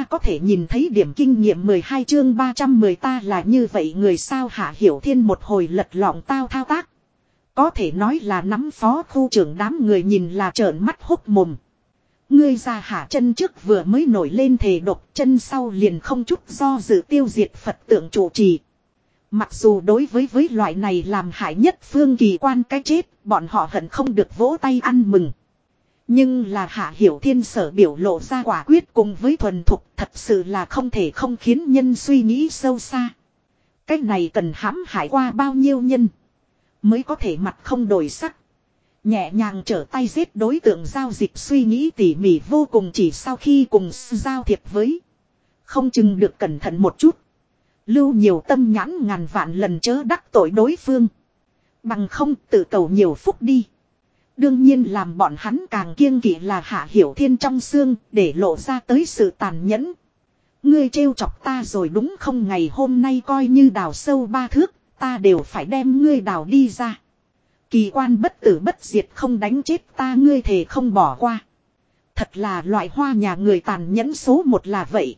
ta có thể nhìn thấy điểm kinh nghiệm 12 chương 310 ta là như vậy người sao hạ hiểu thiên một hồi lật lọng tao thao tác. Có thể nói là nắm phó khu trưởng đám người nhìn là trợn mắt hốc mồm. Ngươi ra hạ chân trước vừa mới nổi lên thề độc chân sau liền không chút do dự tiêu diệt Phật tượng chủ trì. Mặc dù đối với với loại này làm hại nhất phương kỳ quan cái chết, bọn họ hận không được vỗ tay ăn mừng. Nhưng là hạ hiểu thiên sở biểu lộ ra quả quyết cùng với thuần thục thật sự là không thể không khiến nhân suy nghĩ sâu xa. cách này cần hãm hại qua bao nhiêu nhân. Mới có thể mặt không đổi sắc. Nhẹ nhàng trở tay giết đối tượng giao dịch suy nghĩ tỉ mỉ vô cùng chỉ sau khi cùng giao thiệp với. Không chừng được cẩn thận một chút. Lưu nhiều tâm nhãn ngàn vạn lần chớ đắc tội đối phương. Bằng không tự cầu nhiều phúc đi. Đương nhiên làm bọn hắn càng kiêng kỵ là hạ hiểu thiên trong xương để lộ ra tới sự tàn nhẫn. Ngươi trêu chọc ta rồi đúng không ngày hôm nay coi như đào sâu ba thước, ta đều phải đem ngươi đào đi ra. Kỳ quan bất tử bất diệt không đánh chết ta ngươi thề không bỏ qua. Thật là loại hoa nhà người tàn nhẫn số một là vậy.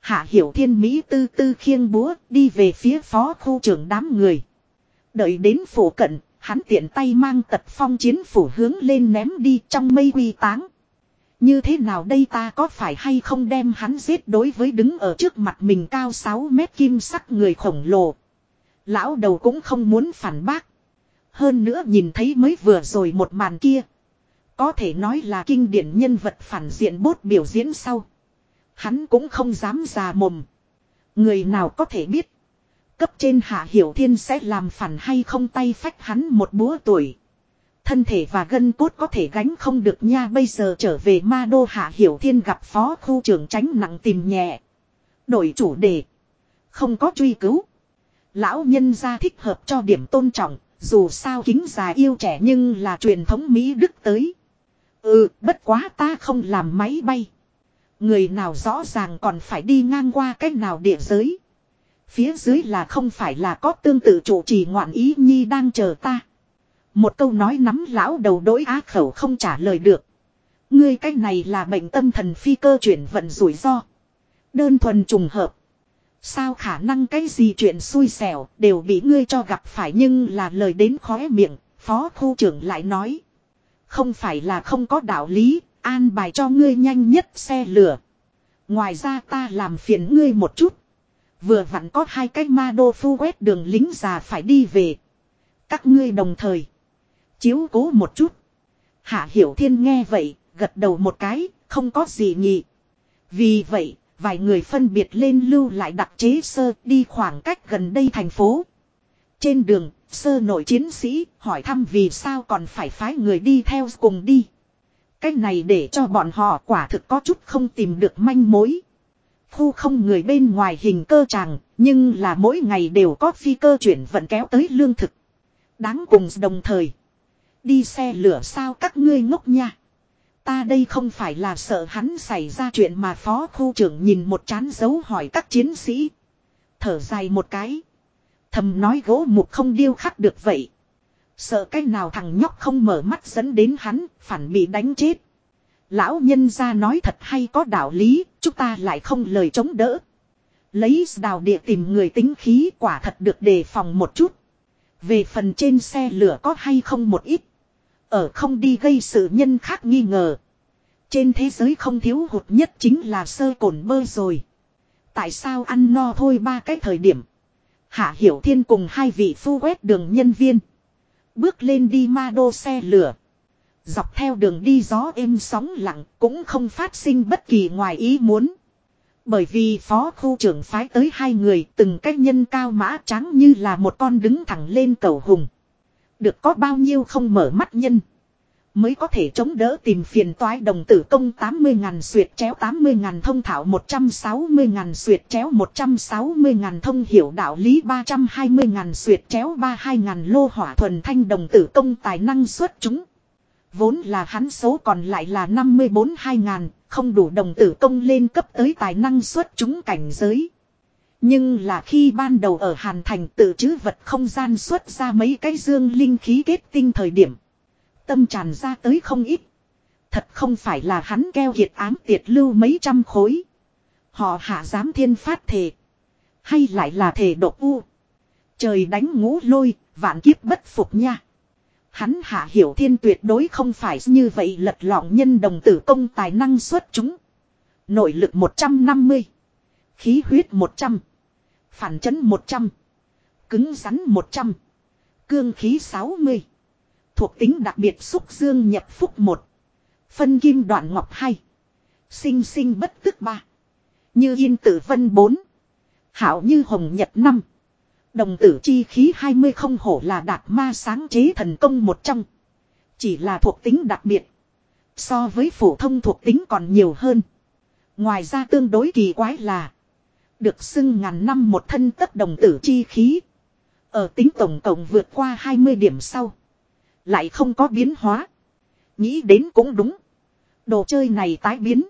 Hạ hiểu thiên Mỹ tư tư khiêng búa đi về phía phó khu trưởng đám người. Đợi đến phủ cận, hắn tiện tay mang tật phong chiến phủ hướng lên ném đi trong mây quy táng. Như thế nào đây ta có phải hay không đem hắn giết đối với đứng ở trước mặt mình cao 6 mét kim sắc người khổng lồ. Lão đầu cũng không muốn phản bác. Hơn nữa nhìn thấy mới vừa rồi một màn kia. Có thể nói là kinh điển nhân vật phản diện bốt biểu diễn sau. Hắn cũng không dám già mồm. Người nào có thể biết. Cấp trên hạ hiểu thiên sẽ làm phản hay không tay phách hắn một búa tuổi. Thân thể và gân cốt có thể gánh không được nha bây giờ trở về ma đô hạ hiểu thiên gặp phó khu trưởng tránh nặng tìm nhẹ. Đổi chủ đề. Không có truy cứu. Lão nhân gia thích hợp cho điểm tôn trọng, dù sao kính già yêu trẻ nhưng là truyền thống Mỹ Đức tới. Ừ, bất quá ta không làm máy bay. Người nào rõ ràng còn phải đi ngang qua cách nào địa giới. Phía dưới là không phải là có tương tự chủ trì ngoạn ý nhi đang chờ ta. Một câu nói nắm lão đầu đối á khẩu không trả lời được. Ngươi cái này là bệnh tâm thần phi cơ chuyển vận rủi ro. Đơn thuần trùng hợp. Sao khả năng cái gì chuyện xui xẻo đều bị ngươi cho gặp phải nhưng là lời đến khóe miệng, phó khu trưởng lại nói. Không phải là không có đạo lý, an bài cho ngươi nhanh nhất xe lửa. Ngoài ra ta làm phiền ngươi một chút. Vừa vặn có hai cái ma đô phu quét đường lính già phải đi về. Các ngươi đồng thời. Chiếu cố một chút. Hạ Hiểu Thiên nghe vậy, gật đầu một cái, không có gì nhỉ. Vì vậy, vài người phân biệt lên lưu lại đặc chế sơ đi khoảng cách gần đây thành phố. Trên đường, sơ nội chiến sĩ hỏi thăm vì sao còn phải phái người đi theo cùng đi. Cái này để cho bọn họ quả thực có chút không tìm được manh mối. Khu không người bên ngoài hình cơ tràng, nhưng là mỗi ngày đều có phi cơ chuyển vận kéo tới lương thực. Đáng cùng đồng thời. Đi xe lửa sao các ngươi ngốc nha. Ta đây không phải là sợ hắn xảy ra chuyện mà phó khu trưởng nhìn một chán dấu hỏi các chiến sĩ. Thở dài một cái. Thầm nói gỗ mục không điêu khắc được vậy. Sợ cái nào thằng nhóc không mở mắt dẫn đến hắn, phản bị đánh chết. Lão nhân ra nói thật hay có đạo lý, chúng ta lại không lời chống đỡ. Lấy đào địa tìm người tính khí quả thật được đề phòng một chút. Về phần trên xe lửa có hay không một ít. Ở không đi gây sự nhân khác nghi ngờ. Trên thế giới không thiếu hụt nhất chính là sơ cồn bơ rồi. Tại sao ăn no thôi ba cái thời điểm. Hạ Hiểu Thiên cùng hai vị phu quét đường nhân viên. Bước lên đi ma đô xe lửa. Dọc theo đường đi gió êm sóng lặng cũng không phát sinh bất kỳ ngoài ý muốn. Bởi vì phó khu trưởng phái tới hai người từng cách nhân cao mã trắng như là một con đứng thẳng lên cầu hùng. Được có bao nhiêu không mở mắt nhân. Mới có thể chống đỡ tìm phiền toái đồng tử công 80.000 suyệt chéo 80.000 thông thảo 160.000 suyệt chéo 160.000 thông hiểu đạo lý 320.000 suyệt chéo 32.000 lô hỏa thuần thanh đồng tử công tài năng xuất chúng. Vốn là hắn số còn lại là 54 2 ngàn, không đủ đồng tử công lên cấp tới tài năng xuất chúng cảnh giới. Nhưng là khi ban đầu ở Hàn Thành tự chứ vật không gian xuất ra mấy cái dương linh khí kết tinh thời điểm. Tâm tràn ra tới không ít. Thật không phải là hắn keo kiệt ám tiệt lưu mấy trăm khối. Họ hạ dám thiên phát thề. Hay lại là thề độc u. Trời đánh ngũ lôi, vạn kiếp bất phục nha. Hắn hạ hiểu thiên tuyệt đối không phải như vậy lật lọng nhân đồng tử công tài năng xuất chúng. Nội lực 150. Khí huyết 100. Phản chấn 100. Cứng rắn 100. Cương khí 60. Thuộc tính đặc biệt xúc dương nhập phúc 1. Phân kim đoạn ngọc 2. Sinh sinh bất tức 3. Như yên tử vân 4. Hảo như hồng nhật 5. Đồng tử chi khí 20 không hổ là đạt ma sáng chế thần công một trong. Chỉ là thuộc tính đặc biệt. So với phổ thông thuộc tính còn nhiều hơn. Ngoài ra tương đối kỳ quái là. Được xưng ngàn năm một thân tất đồng tử chi khí. Ở tính tổng cộng vượt qua 20 điểm sau. Lại không có biến hóa. Nghĩ đến cũng đúng. Đồ chơi này tái biến.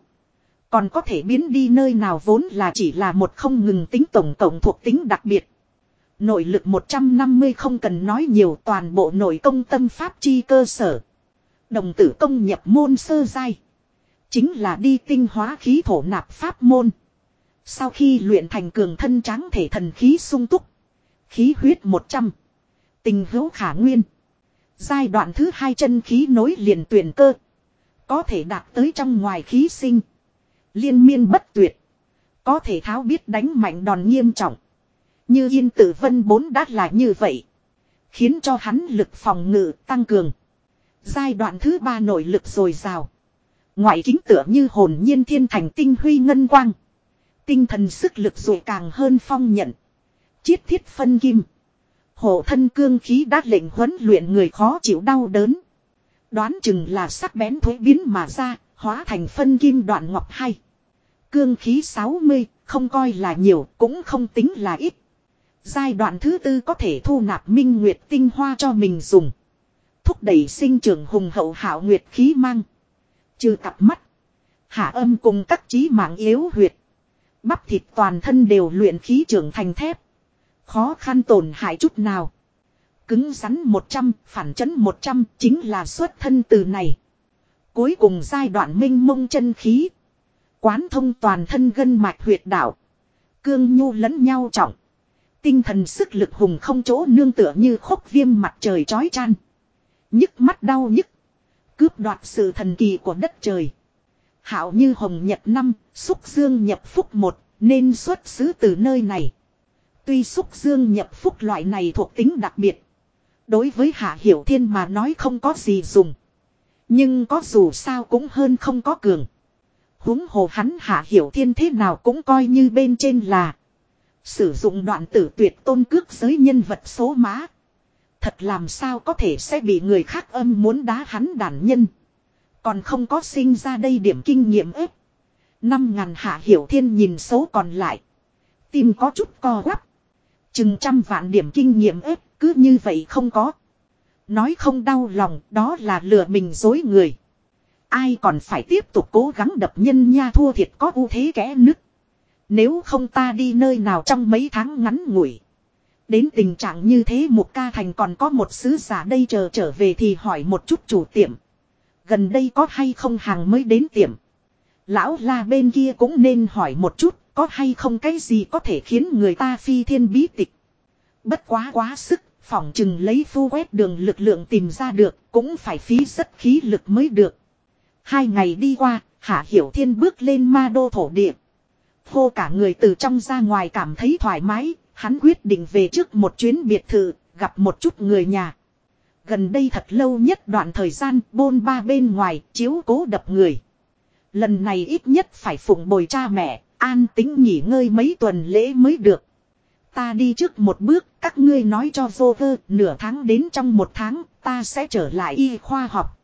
Còn có thể biến đi nơi nào vốn là chỉ là một không ngừng tính tổng cộng thuộc tính đặc biệt. Nội lực 150 không cần nói nhiều, toàn bộ nội công tâm pháp chi cơ sở. Đồng tử công nhập môn sơ giai. Chính là đi tinh hóa khí thổ nạp pháp môn. Sau khi luyện thành cường thân tráng thể thần khí sung túc. Khí huyết 100. Tình hữu khả nguyên. Giai đoạn thứ hai chân khí nối liền tuyển cơ. Có thể đạt tới trong ngoài khí sinh. Liên miên bất tuyệt. Có thể tháo biết đánh mạnh đòn nghiêm trọng. Như yên tử vân bốn đát là như vậy. Khiến cho hắn lực phòng ngự tăng cường. Giai đoạn thứ ba nội lực dồi dào. Ngoại kính tựa như hồn nhiên thiên thành tinh huy ngân quang. Tinh thần sức lực rồi càng hơn phong nhận. Chiết thiết phân kim. Hộ thân cương khí đã lệnh huấn luyện người khó chịu đau đớn. Đoán chừng là sắc bén thuế biến mà ra, hóa thành phân kim đoạn ngọc hay. Cương khí 60, không coi là nhiều, cũng không tính là ít. Giai đoạn thứ tư có thể thu nạp minh nguyệt tinh hoa cho mình dùng. Thúc đẩy sinh trưởng hùng hậu hảo nguyệt khí mang. Trừ cặp mắt. Hạ âm cùng các trí mạng yếu huyệt. Bắp thịt toàn thân đều luyện khí trưởng thành thép. Khó khăn tổn hại chút nào. Cứng rắn 100, phản chấn 100 chính là xuất thân từ này. Cuối cùng giai đoạn minh mông chân khí. Quán thông toàn thân gân mạch huyệt đạo. Cương nhu lẫn nhau trọng. Tinh thần sức lực hùng không chỗ nương tựa như khốc viêm mặt trời chói chan. Nhức mắt đau nhức. Cướp đoạt sự thần kỳ của đất trời. Hảo như hồng nhật năm, xúc dương nhập phúc một, nên xuất xứ từ nơi này. Tuy xúc dương nhập phúc loại này thuộc tính đặc biệt. Đối với Hạ Hiểu Thiên mà nói không có gì dùng. Nhưng có dù sao cũng hơn không có cường. huống hồ hắn Hạ Hiểu Thiên thế nào cũng coi như bên trên là. Sử dụng đoạn tử tuyệt tôn cước giới nhân vật số má. Thật làm sao có thể sẽ bị người khác âm muốn đá hắn đàn nhân. Còn không có sinh ra đây điểm kinh nghiệm ếp. Năm ngàn hạ hiểu thiên nhìn số còn lại. Tim có chút co quắp. Chừng trăm vạn điểm kinh nghiệm ếp, cứ như vậy không có. Nói không đau lòng, đó là lừa mình dối người. Ai còn phải tiếp tục cố gắng đập nhân nha thua thiệt có ưu thế kẽ nứt. Nếu không ta đi nơi nào trong mấy tháng ngắn ngủi. Đến tình trạng như thế một ca thành còn có một sứ giả đây chờ trở về thì hỏi một chút chủ tiệm. Gần đây có hay không hàng mới đến tiệm. Lão la bên kia cũng nên hỏi một chút có hay không cái gì có thể khiến người ta phi thiên bí tịch. Bất quá quá sức, phỏng chừng lấy phu quét đường lực lượng tìm ra được, cũng phải phí rất khí lực mới được. Hai ngày đi qua, Hạ Hiểu Thiên bước lên ma đô thổ địa. Hô cả người từ trong ra ngoài cảm thấy thoải mái, hắn quyết định về trước một chuyến biệt thự, gặp một chút người nhà. Gần đây thật lâu nhất đoạn thời gian bôn ba bên ngoài, chiếu cố đập người. Lần này ít nhất phải phụng bồi cha mẹ, an tính nghỉ ngơi mấy tuần lễ mới được. Ta đi trước một bước, các ngươi nói cho Joker, nửa tháng đến trong một tháng, ta sẽ trở lại y khoa học.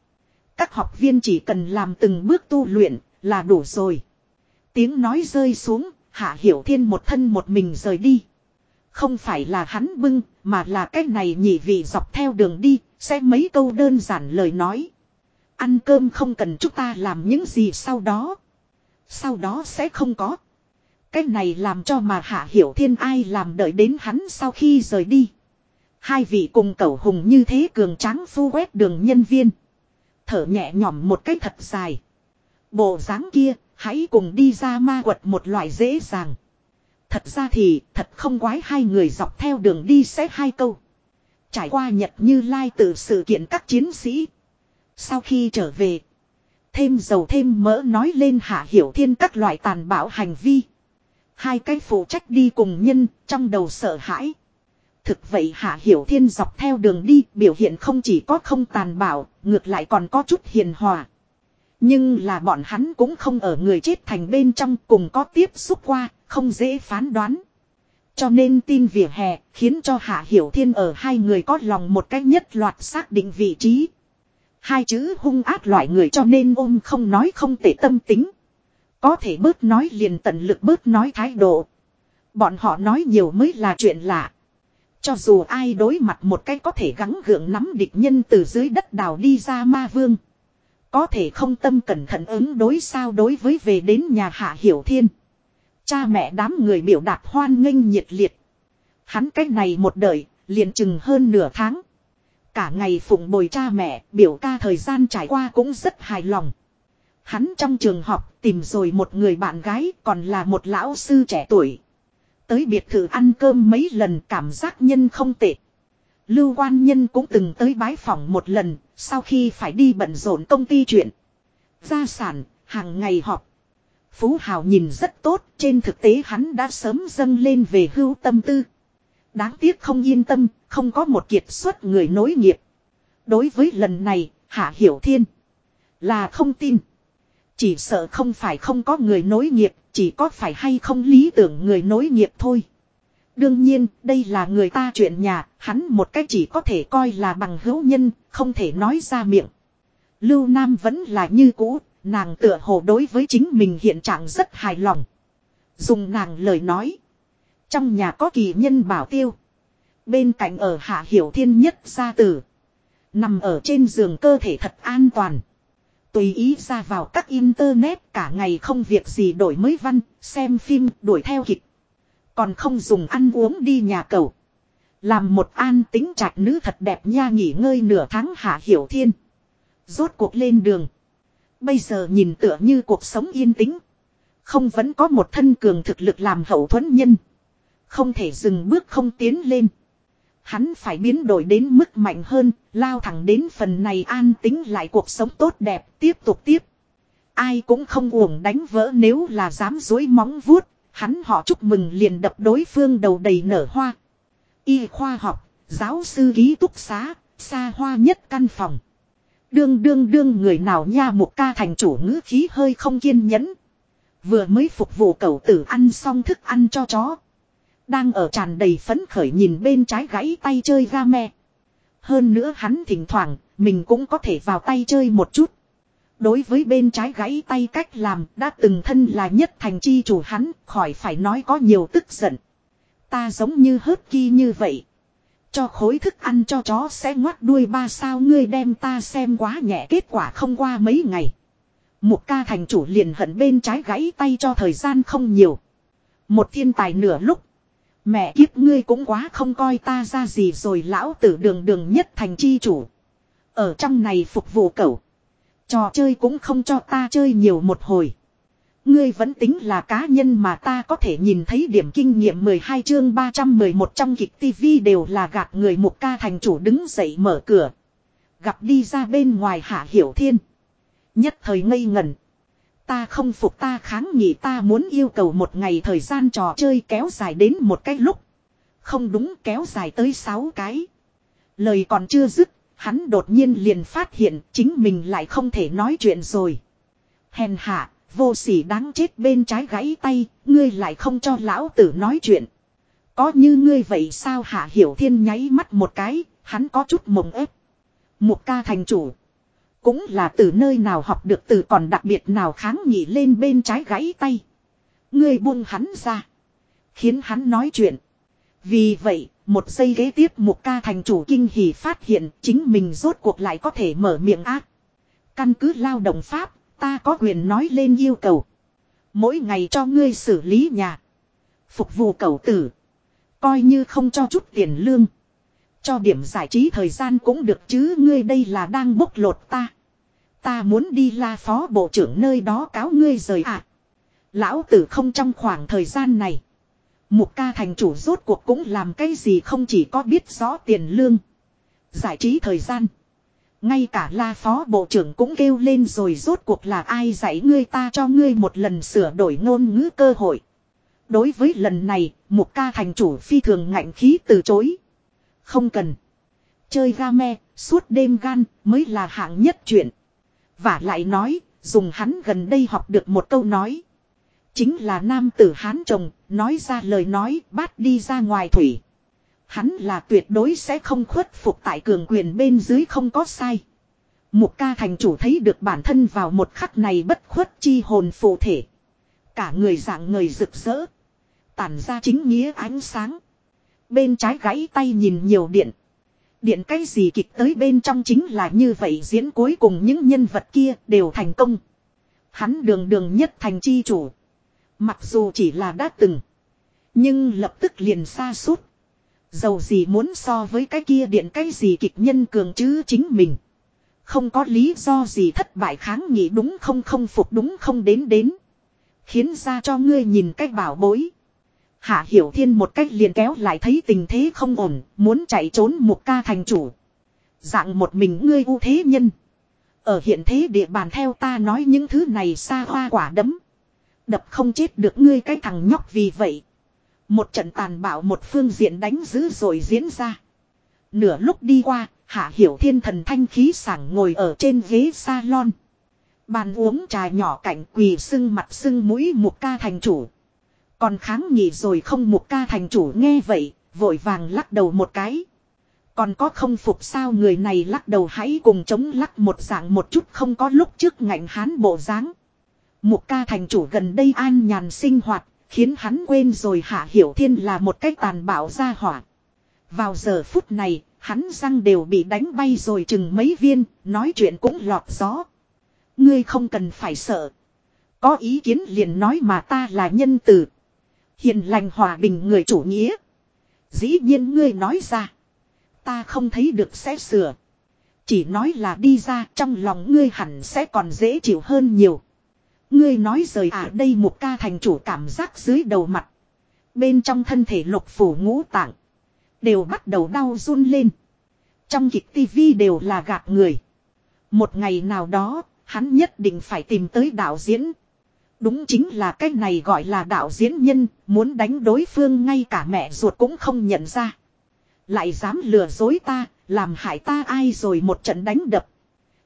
Các học viên chỉ cần làm từng bước tu luyện, là đủ rồi. Tiếng nói rơi xuống, Hạ Hiểu Thiên một thân một mình rời đi. Không phải là hắn bưng, mà là cái này nhị vị dọc theo đường đi, sẽ mấy câu đơn giản lời nói. Ăn cơm không cần chúng ta làm những gì sau đó. Sau đó sẽ không có. Cái này làm cho mà Hạ Hiểu Thiên ai làm đợi đến hắn sau khi rời đi. Hai vị cùng cẩu hùng như thế cường tráng phu quét đường nhân viên. Thở nhẹ nhõm một cái thật dài. Bộ dáng kia, Hãy cùng đi ra ma quật một loại dễ dàng. Thật ra thì thật không quái hai người dọc theo đường đi sẽ hai câu. Trải qua nhật như lai từ sự kiện các chiến sĩ. Sau khi trở về. Thêm dầu thêm mỡ nói lên hạ hiểu thiên các loại tàn bạo hành vi. Hai cái phụ trách đi cùng nhân trong đầu sợ hãi. Thực vậy hạ hiểu thiên dọc theo đường đi biểu hiện không chỉ có không tàn bạo, ngược lại còn có chút hiền hòa. Nhưng là bọn hắn cũng không ở người chết thành bên trong cùng có tiếp xúc qua, không dễ phán đoán. Cho nên tin vỉa hè khiến cho Hạ Hiểu Thiên ở hai người có lòng một cách nhất loạt xác định vị trí. Hai chữ hung ác loại người cho nên ôm không nói không tệ tâm tính. Có thể bớt nói liền tận lực bớt nói thái độ. Bọn họ nói nhiều mới là chuyện lạ. Cho dù ai đối mặt một cái có thể gắng gượng nắm địch nhân từ dưới đất đào đi ra ma vương. Có thể không tâm cẩn thận ứng đối sao đối với về đến nhà Hạ Hiểu Thiên. Cha mẹ đám người biểu đạt hoan nghênh nhiệt liệt. Hắn cách này một đời, liền chừng hơn nửa tháng. Cả ngày phụng bồi cha mẹ, biểu ca thời gian trải qua cũng rất hài lòng. Hắn trong trường học tìm rồi một người bạn gái còn là một lão sư trẻ tuổi. Tới biệt thự ăn cơm mấy lần cảm giác nhân không tệ. Lưu quan nhân cũng từng tới bái phỏng một lần, sau khi phải đi bận rộn công ty chuyện. Gia sản, hàng ngày họp. Phú Hào nhìn rất tốt, trên thực tế hắn đã sớm dâng lên về hưu tâm tư. Đáng tiếc không yên tâm, không có một kiệt xuất người nối nghiệp. Đối với lần này, Hạ Hiểu Thiên là không tin. Chỉ sợ không phải không có người nối nghiệp, chỉ có phải hay không lý tưởng người nối nghiệp thôi. Đương nhiên, đây là người ta chuyện nhà, hắn một cách chỉ có thể coi là bằng hữu nhân, không thể nói ra miệng. Lưu Nam vẫn là như cũ, nàng tựa hồ đối với chính mình hiện trạng rất hài lòng. Dùng nàng lời nói. Trong nhà có kỳ nhân bảo tiêu. Bên cạnh ở hạ hiểu thiên nhất gia tử. Nằm ở trên giường cơ thể thật an toàn. Tùy ý ra vào các internet cả ngày không việc gì đổi mới văn, xem phim, đuổi theo kịch. Còn không dùng ăn uống đi nhà cầu. Làm một an tính trạch nữ thật đẹp nha nghỉ ngơi nửa tháng hạ hiểu thiên. Rốt cuộc lên đường. Bây giờ nhìn tựa như cuộc sống yên tĩnh. Không vẫn có một thân cường thực lực làm hậu thuẫn nhân. Không thể dừng bước không tiến lên. Hắn phải biến đổi đến mức mạnh hơn, lao thẳng đến phần này an tính lại cuộc sống tốt đẹp, tiếp tục tiếp. Ai cũng không uổng đánh vỡ nếu là dám dối móng vuốt, hắn họ chúc mừng liền đập đối phương đầu đầy nở hoa. Y khoa học, giáo sư ký túc xá, xa hoa nhất căn phòng. Đương đương đương người nào nha một ca thành chủ ngữ khí hơi không kiên nhẫn. Vừa mới phục vụ cậu tử ăn xong thức ăn cho chó. Đang ở tràn đầy phấn khởi nhìn bên trái gãy tay chơi ga me. Hơn nữa hắn thỉnh thoảng, mình cũng có thể vào tay chơi một chút. Đối với bên trái gãy tay cách làm, đã từng thân là nhất thành chi chủ hắn, khỏi phải nói có nhiều tức giận. Ta giống như hớt ki như vậy. Cho khối thức ăn cho chó sẽ ngoắt đuôi ba sao ngươi đem ta xem quá nhẹ kết quả không qua mấy ngày. Một ca thành chủ liền hận bên trái gãy tay cho thời gian không nhiều. Một thiên tài nửa lúc. Mẹ kiếp ngươi cũng quá không coi ta ra gì rồi lão tử đường đường nhất thành chi chủ. Ở trong này phục vụ cậu. Trò chơi cũng không cho ta chơi nhiều một hồi. Ngươi vẫn tính là cá nhân mà ta có thể nhìn thấy điểm kinh nghiệm 12 chương 311 trong kịch TV đều là gạt người một ca thành chủ đứng dậy mở cửa. Gặp đi ra bên ngoài hạ hiểu thiên. Nhất thời ngây ngẩn. Ta không phục ta kháng nghị ta muốn yêu cầu một ngày thời gian trò chơi kéo dài đến một cái lúc. Không đúng kéo dài tới 6 cái. Lời còn chưa dứt, hắn đột nhiên liền phát hiện chính mình lại không thể nói chuyện rồi. Hèn hạ, Vô sỉ đáng chết bên trái gãy tay, ngươi lại không cho lão tử nói chuyện. Có như ngươi vậy sao hạ hiểu thiên nháy mắt một cái, hắn có chút mộng ép. Một ca thành chủ. Cũng là từ nơi nào học được từ còn đặc biệt nào kháng nghị lên bên trái gãy tay. Ngươi buông hắn ra. Khiến hắn nói chuyện. Vì vậy, một giây ghế tiếp một ca thành chủ kinh hỉ phát hiện chính mình rốt cuộc lại có thể mở miệng ác. Căn cứ lao động pháp, Ta có quyền nói lên yêu cầu. Mỗi ngày cho ngươi xử lý nhà. Phục vụ cầu tử. Coi như không cho chút tiền lương. Cho điểm giải trí thời gian cũng được chứ ngươi đây là đang bốc lột ta. Ta muốn đi la phó bộ trưởng nơi đó cáo ngươi rời ạ. À. Lão tử không trong khoảng thời gian này. Mục ca thành chủ rốt cuộc cũng làm cái gì không chỉ có biết rõ tiền lương. Giải trí thời gian. Ngay cả la phó bộ trưởng cũng kêu lên rồi rốt cuộc là ai dạy ngươi ta cho ngươi một lần sửa đổi ngôn ngữ cơ hội. Đối với lần này, mục ca thành chủ phi thường ngạnh khí từ chối. Không cần. Chơi game, suốt đêm gan, mới là hạng nhất chuyện. Và lại nói, dùng hắn gần đây học được một câu nói. Chính là nam tử hán chồng, nói ra lời nói, bắt đi ra ngoài thủy. Hắn là tuyệt đối sẽ không khuất phục tại cường quyền bên dưới không có sai. Mục ca thành chủ thấy được bản thân vào một khắc này bất khuất chi hồn phụ thể. Cả người dạng người rực rỡ. Tản ra chính nghĩa ánh sáng. Bên trái gãy tay nhìn nhiều điện. Điện cái gì kịch tới bên trong chính là như vậy diễn cuối cùng những nhân vật kia đều thành công. Hắn đường đường nhất thành chi chủ. Mặc dù chỉ là đã từng. Nhưng lập tức liền xa suốt. Dầu gì muốn so với cái kia điện cái gì kịch nhân cường chứ chính mình. Không có lý do gì thất bại kháng nghị đúng không không phục đúng không đến đến. Khiến ra cho ngươi nhìn cách bảo bối. Hạ Hiểu Thiên một cách liền kéo lại thấy tình thế không ổn, muốn chạy trốn một ca thành chủ. Dạng một mình ngươi ưu thế nhân. Ở hiện thế địa bàn theo ta nói những thứ này xa hoa quả đấm. Đập không chết được ngươi cái thằng nhóc vì vậy. Một trận tàn bạo một phương diện đánh dữ rồi diễn ra. Nửa lúc đi qua, Hạ Hiểu Thiên thần thanh khí sảng ngồi ở trên ghế salon. Bàn uống trà nhỏ cạnh quỳ sưng mặt sưng mũi một ca thành chủ. Còn kháng nghị rồi không một ca thành chủ nghe vậy, vội vàng lắc đầu một cái. Còn có không phục sao người này lắc đầu hãy cùng chống lắc một dạng một chút không có lúc trước ngạnh hán bộ dáng. Một ca thành chủ gần đây an nhàn sinh hoạt, khiến hắn quên rồi hạ hiểu thiên là một cách tàn bạo ra hỏa. Vào giờ phút này, hắn răng đều bị đánh bay rồi chừng mấy viên, nói chuyện cũng lọt gió. Ngươi không cần phải sợ. Có ý kiến liền nói mà ta là nhân từ. Hiền lành hòa bình người chủ nghĩa. Dĩ nhiên ngươi nói ra. Ta không thấy được sẽ sửa. Chỉ nói là đi ra trong lòng ngươi hẳn sẽ còn dễ chịu hơn nhiều. Ngươi nói rời à đây một ca thành chủ cảm giác dưới đầu mặt. Bên trong thân thể lục phủ ngũ tạng. Đều bắt đầu đau run lên. Trong kịch tivi đều là gạt người. Một ngày nào đó, hắn nhất định phải tìm tới đạo diễn. Đúng chính là cái này gọi là đạo diễn nhân, muốn đánh đối phương ngay cả mẹ ruột cũng không nhận ra. Lại dám lừa dối ta, làm hại ta ai rồi một trận đánh đập.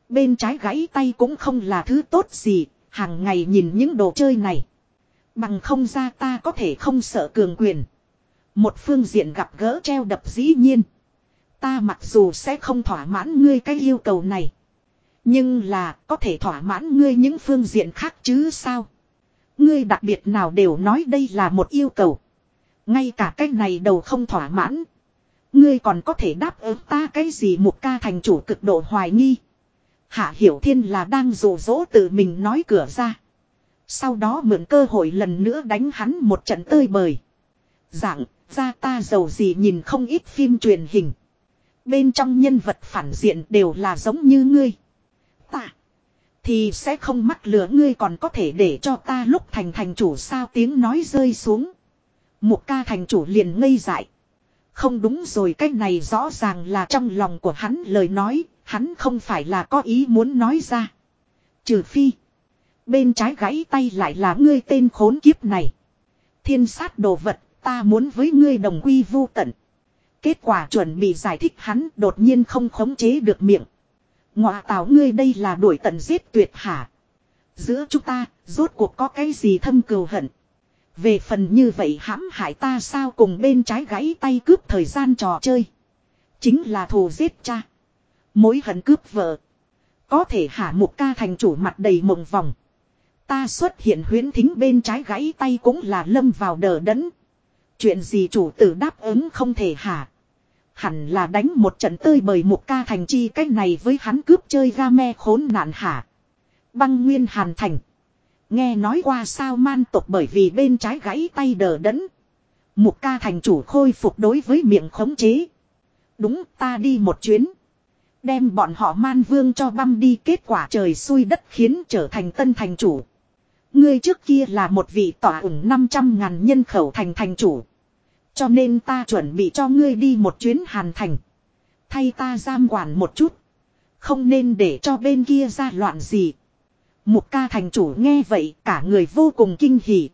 Bên trái gãy tay cũng không là thứ tốt gì, hàng ngày nhìn những đồ chơi này. Bằng không ra ta có thể không sợ cường quyền. Một phương diện gặp gỡ treo đập dĩ nhiên. Ta mặc dù sẽ không thỏa mãn ngươi cái yêu cầu này. Nhưng là có thể thỏa mãn ngươi những phương diện khác chứ sao. Ngươi đặc biệt nào đều nói đây là một yêu cầu. Ngay cả cái này đầu không thỏa mãn. Ngươi còn có thể đáp ứng ta cái gì một ca thành chủ cực độ hoài nghi. Hạ Hiểu Thiên là đang rủ rỗ tự mình nói cửa ra. Sau đó mượn cơ hội lần nữa đánh hắn một trận tơi bời. Dạng, ra ta giàu gì nhìn không ít phim truyền hình. Bên trong nhân vật phản diện đều là giống như ngươi. Ta. Thì sẽ không mắc lửa ngươi còn có thể để cho ta lúc thành thành chủ sao tiếng nói rơi xuống. Một ca thành chủ liền ngây dại. Không đúng rồi cái này rõ ràng là trong lòng của hắn lời nói, hắn không phải là có ý muốn nói ra. Trừ phi. Bên trái gãy tay lại là ngươi tên khốn kiếp này. Thiên sát đồ vật, ta muốn với ngươi đồng quy vu tận. Kết quả chuẩn bị giải thích hắn đột nhiên không khống chế được miệng. Ngọa tào ngươi đây là đuổi tận giết tuyệt hả. Giữa chúng ta, rốt cuộc có cái gì thâm cừu hận. Về phần như vậy hãm hại ta sao cùng bên trái gãy tay cướp thời gian trò chơi. Chính là thù giết cha. Mối hận cướp vợ. Có thể hạ một ca thành chủ mặt đầy mộng vòng. Ta xuất hiện huyến thính bên trái gãy tay cũng là lâm vào đờ đẫn. Chuyện gì chủ tử đáp ứng không thể hạ. Hẳn là đánh một trận tơi bởi một ca thành chi cách này với hắn cướp chơi ga me khốn nạn hả. Băng nguyên hàn thành. Nghe nói qua sao man tộc bởi vì bên trái gãy tay đờ đẫn. Một ca thành chủ khôi phục đối với miệng khống chế. Đúng, ta đi một chuyến. Đem bọn họ man vương cho băm đi kết quả trời xui đất khiến trở thành tân thành chủ. Ngươi trước kia là một vị tỏa ủng 500 ngàn nhân khẩu thành thành chủ. Cho nên ta chuẩn bị cho ngươi đi một chuyến hàn thành. Thay ta giam quản một chút. Không nên để cho bên kia ra loạn gì. Mục ca thành chủ nghe vậy cả người vô cùng kinh hỉ.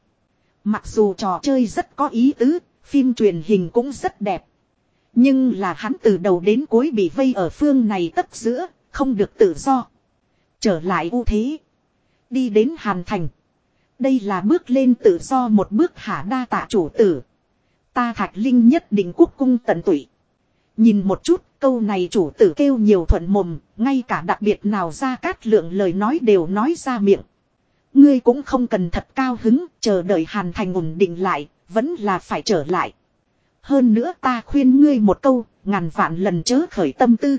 Mặc dù trò chơi rất có ý tứ, phim truyền hình cũng rất đẹp. Nhưng là hắn từ đầu đến cuối bị vây ở phương này tất giữa, không được tự do. Trở lại ưu thế. Đi đến Hàn Thành. Đây là bước lên tự do một bước hạ đa tạ chủ tử. Ta thạch linh nhất định quốc cung tận tụy. Nhìn một chút câu này chủ tử kêu nhiều thuận mồm, ngay cả đặc biệt nào ra cát lượng lời nói đều nói ra miệng. Ngươi cũng không cần thật cao hứng, chờ đợi hàn thành ổn định lại, vẫn là phải trở lại. Hơn nữa ta khuyên ngươi một câu, ngàn vạn lần chớ khởi tâm tư.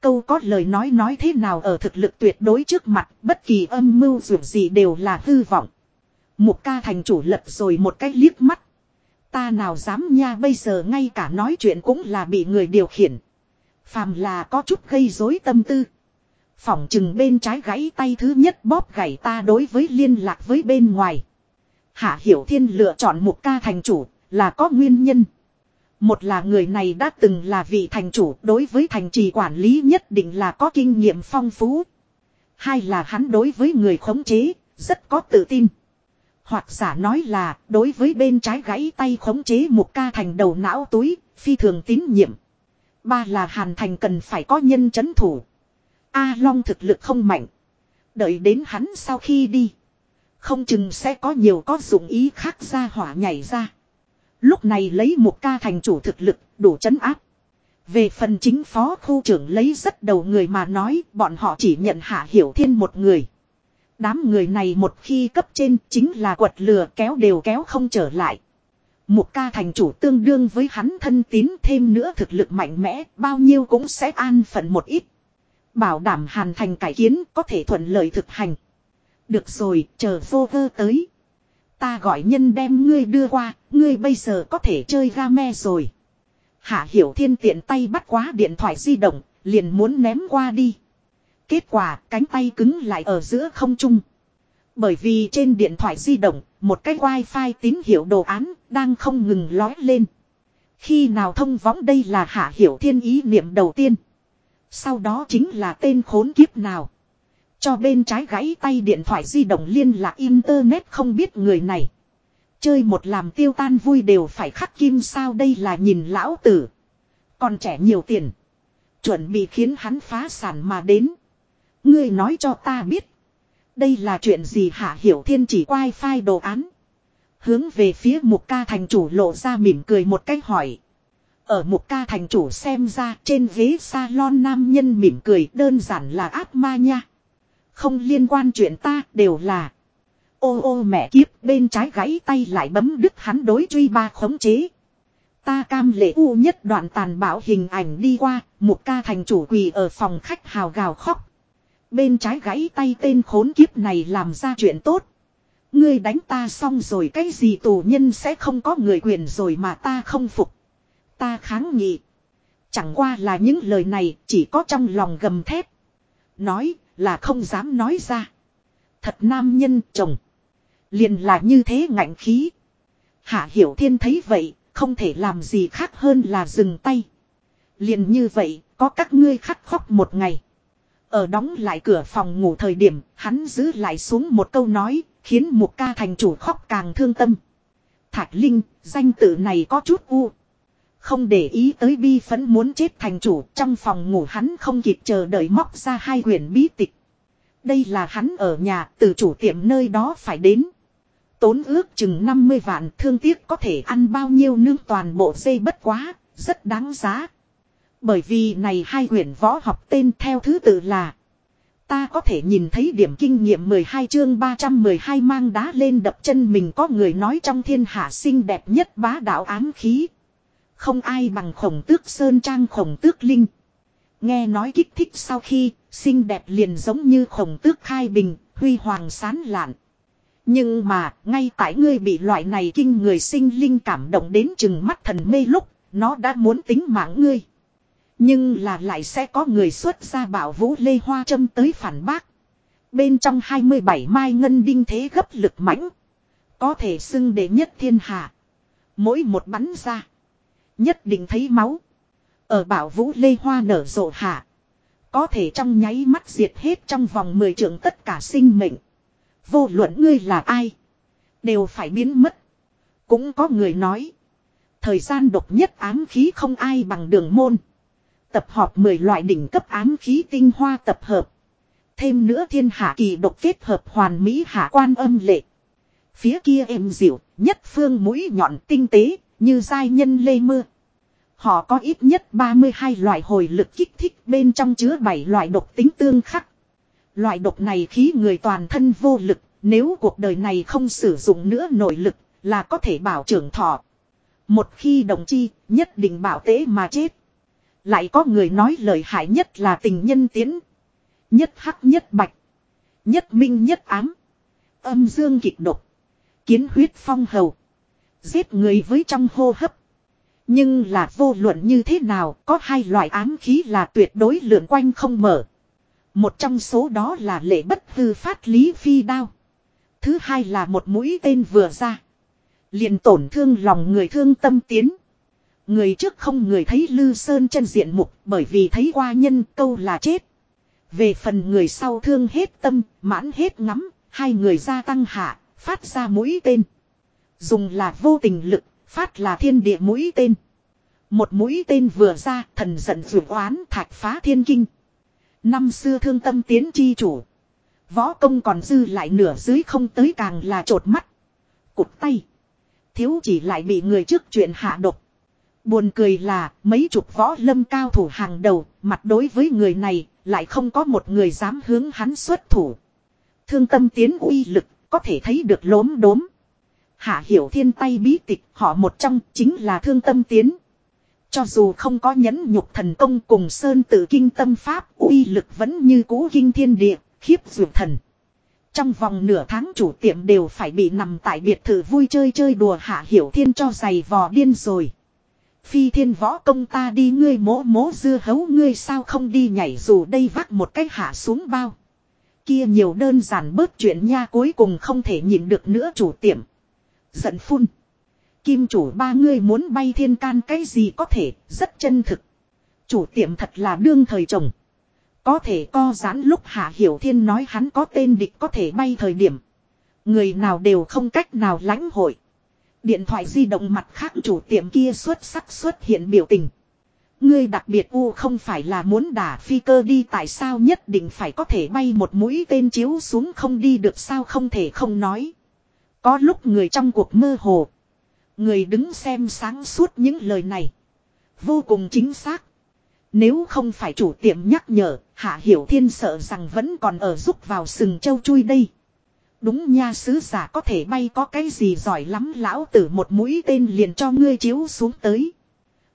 Câu có lời nói nói thế nào ở thực lực tuyệt đối trước mặt, bất kỳ âm mưu dù gì đều là hư vọng. Một ca thành chủ lật rồi một cái liếc mắt. Ta nào dám nha bây giờ ngay cả nói chuyện cũng là bị người điều khiển. Phàm là có chút gây rối tâm tư. Phỏng chừng bên trái gãy tay thứ nhất bóp gãy ta đối với liên lạc với bên ngoài. Hạ Hiểu Thiên lựa chọn một ca thành chủ là có nguyên nhân. Một là người này đã từng là vị thành chủ đối với thành trì quản lý nhất định là có kinh nghiệm phong phú. Hai là hắn đối với người khống chế, rất có tự tin. Hoặc giả nói là đối với bên trái gãy tay khống chế một ca thành đầu não túi, phi thường tín nhiệm. Ba là hàn thành cần phải có nhân chấn thủ. A Long thực lực không mạnh. Đợi đến hắn sau khi đi. Không chừng sẽ có nhiều có dụng ý khác ra hỏa nhảy ra. Lúc này lấy một ca thành chủ thực lực đủ chấn áp. Về phần chính phó khu trưởng lấy rất đầu người mà nói bọn họ chỉ nhận hạ hiểu thiên một người. Đám người này một khi cấp trên chính là quật lừa kéo đều kéo không trở lại. Một ca thành chủ tương đương với hắn thân tín thêm nữa thực lực mạnh mẽ bao nhiêu cũng sẽ an phận một ít. Bảo đảm hàn thành cải kiến có thể thuận lợi thực hành. Được rồi, chờ vô vơ tới. Ta gọi nhân đem ngươi đưa qua, ngươi bây giờ có thể chơi game rồi. Hạ Hiểu Thiên tiện tay bắt quá điện thoại di động, liền muốn ném qua đi. Kết quả cánh tay cứng lại ở giữa không trung. Bởi vì trên điện thoại di động, một cái wifi tín hiệu đồ án đang không ngừng lói lên. Khi nào thông võng đây là Hạ Hiểu Thiên ý niệm đầu tiên. Sau đó chính là tên khốn kiếp nào. Cho bên trái gãy tay điện thoại di động liên lạc internet không biết người này. Chơi một làm tiêu tan vui đều phải khắc kim sao đây là nhìn lão tử. Còn trẻ nhiều tiền. Chuẩn bị khiến hắn phá sản mà đến. Ngươi nói cho ta biết. Đây là chuyện gì hạ hiểu thiên chỉ quay phai đồ án. Hướng về phía mục ca thành chủ lộ ra mỉm cười một cách hỏi. Ở mục ca thành chủ xem ra trên ghế salon nam nhân mỉm cười đơn giản là áp ma nha. Không liên quan chuyện ta đều là. Ô ô mẹ kiếp bên trái gãy tay lại bấm đứt hắn đối truy ba khống chế. Ta cam lệ u nhất đoạn tàn bạo hình ảnh đi qua, một ca thành chủ quỳ ở phòng khách hào gào khóc. Bên trái gãy tay tên khốn kiếp này làm ra chuyện tốt. Ngươi đánh ta xong rồi cái gì tù nhân sẽ không có người quyền rồi mà ta không phục. Ta kháng nghị. Chẳng qua là những lời này chỉ có trong lòng gầm thép. Nói là không dám nói ra. Thật nam nhân chồng. Liền là như thế ngạnh khí. Hạ Hiểu Thiên thấy vậy, không thể làm gì khác hơn là dừng tay. Liền như vậy, có các ngươi khắc khóc một ngày. Ở đóng lại cửa phòng ngủ thời điểm, hắn giữ lại xuống một câu nói, khiến một ca thành chủ khóc càng thương tâm. Thạch Linh, danh tự này có chút u. Không để ý tới bi phấn muốn chết thành chủ, trong phòng ngủ hắn không kịp chờ đợi móc ra hai quyển bí tịch. Đây là hắn ở nhà, từ chủ tiệm nơi đó phải đến. Tốn ước chừng 50 vạn thương tiếc có thể ăn bao nhiêu nương toàn bộ dây bất quá, rất đáng giá. Bởi vì này hai quyển võ học tên theo thứ tự là Ta có thể nhìn thấy điểm kinh nghiệm 12 chương 312 mang đá lên đập chân mình có người nói trong thiên hạ xinh đẹp nhất bá đạo ám khí. Không ai bằng khổng tước sơn trang khổng tước linh. Nghe nói kích thích sau khi, xinh đẹp liền giống như khổng tước khai bình, huy hoàng sán lạn. Nhưng mà, ngay tại ngươi bị loại này kinh người sinh linh cảm động đến chừng mắt thần mê lúc, nó đã muốn tính mạng ngươi. Nhưng là lại sẽ có người xuất ra bảo vũ lê hoa châm tới phản bác. Bên trong 27 mai ngân đinh thế gấp lực mãnh. Có thể xưng đệ nhất thiên hạ. Mỗi một bắn ra. Nhất định thấy máu. Ở bảo vũ lê hoa nở rộ hạ. Có thể trong nháy mắt diệt hết trong vòng 10 trường tất cả sinh mệnh. Vô luận ngươi là ai. Đều phải biến mất. Cũng có người nói. Thời gian độc nhất ám khí không ai bằng đường môn. Tập hợp 10 loại đỉnh cấp ám khí tinh hoa tập hợp. Thêm nữa thiên hạ kỳ độc kết hợp hoàn mỹ hạ quan âm lệ. Phía kia êm dịu, nhất phương mũi nhọn tinh tế, như giai nhân lê mưa. Họ có ít nhất 32 loại hồi lực kích thích bên trong chứa 7 loại độc tính tương khắc. Loại độc này khí người toàn thân vô lực, nếu cuộc đời này không sử dụng nữa nội lực, là có thể bảo trưởng thọ. Một khi đồng chi, nhất định bảo tế mà chết. Lại có người nói lời hại nhất là tình nhân tiến. Nhất hắc nhất bạch. Nhất minh nhất ám. Âm dương kịch độc. Kiến huyết phong hầu. Giết người với trong hô hấp. Nhưng là vô luận như thế nào, có hai loại ám khí là tuyệt đối lượn quanh không mở. Một trong số đó là lệ bất hư phát lý phi đao. Thứ hai là một mũi tên vừa ra. Liền tổn thương lòng người thương tâm tiến. Người trước không người thấy Lư Sơn chân diện mục bởi vì thấy qua nhân câu là chết. Về phần người sau thương hết tâm, mãn hết ngắm, hai người gia tăng hạ, phát ra mũi tên. Dùng là vô tình lực, phát là thiên địa mũi tên. Một mũi tên vừa ra, thần giận dụ oán thạch phá thiên kinh. Năm xưa thương tâm tiến chi chủ. Võ công còn dư lại nửa dưới không tới càng là trột mắt. Cụt tay. Thiếu chỉ lại bị người trước chuyện hạ độc. Buồn cười là mấy chục võ lâm cao thủ hàng đầu, mặt đối với người này, lại không có một người dám hướng hắn xuất thủ. Thương tâm tiến uy lực, có thể thấy được lốm đốm. Hạ hiểu thiên tay bí tịch, họ một trong chính là thương tâm tiến. Cho dù không có nhẫn nhục thần công cùng sơn tự kinh tâm pháp, uy lực vẫn như cũ kinh thiên địa, khiếp dược thần. Trong vòng nửa tháng chủ tiệm đều phải bị nằm tại biệt thự vui chơi chơi đùa hạ hiểu thiên cho giày vò điên rồi. Phi thiên võ công ta đi ngươi mỗ mỗ dưa hấu ngươi sao không đi nhảy dù đây vác một cái hạ xuống bao. Kia nhiều đơn giản bớt chuyện nha cuối cùng không thể nhìn được nữa chủ tiệm. Giận phun. Kim chủ ba ngươi muốn bay thiên can cái gì có thể, rất chân thực. Chủ tiệm thật là đương thời chồng. Có thể co giãn lúc Hạ Hiểu Thiên nói hắn có tên địch có thể bay thời điểm. Người nào đều không cách nào lãnh hội. Điện thoại di động mặt khác chủ tiệm kia xuất sắc xuất hiện biểu tình. Ngươi đặc biệt u không phải là muốn đả phi cơ đi tại sao nhất định phải có thể bay một mũi tên chiếu xuống không đi được sao không thể không nói. Có lúc người trong cuộc mơ hồ. Người đứng xem sáng suốt những lời này. Vô cùng chính xác. Nếu không phải chủ tiệm nhắc nhở, Hạ Hiểu Thiên sợ rằng vẫn còn ở giúp vào sừng châu chui đây. Đúng nha sứ giả có thể bay có cái gì giỏi lắm lão tử một mũi tên liền cho ngươi chiếu xuống tới.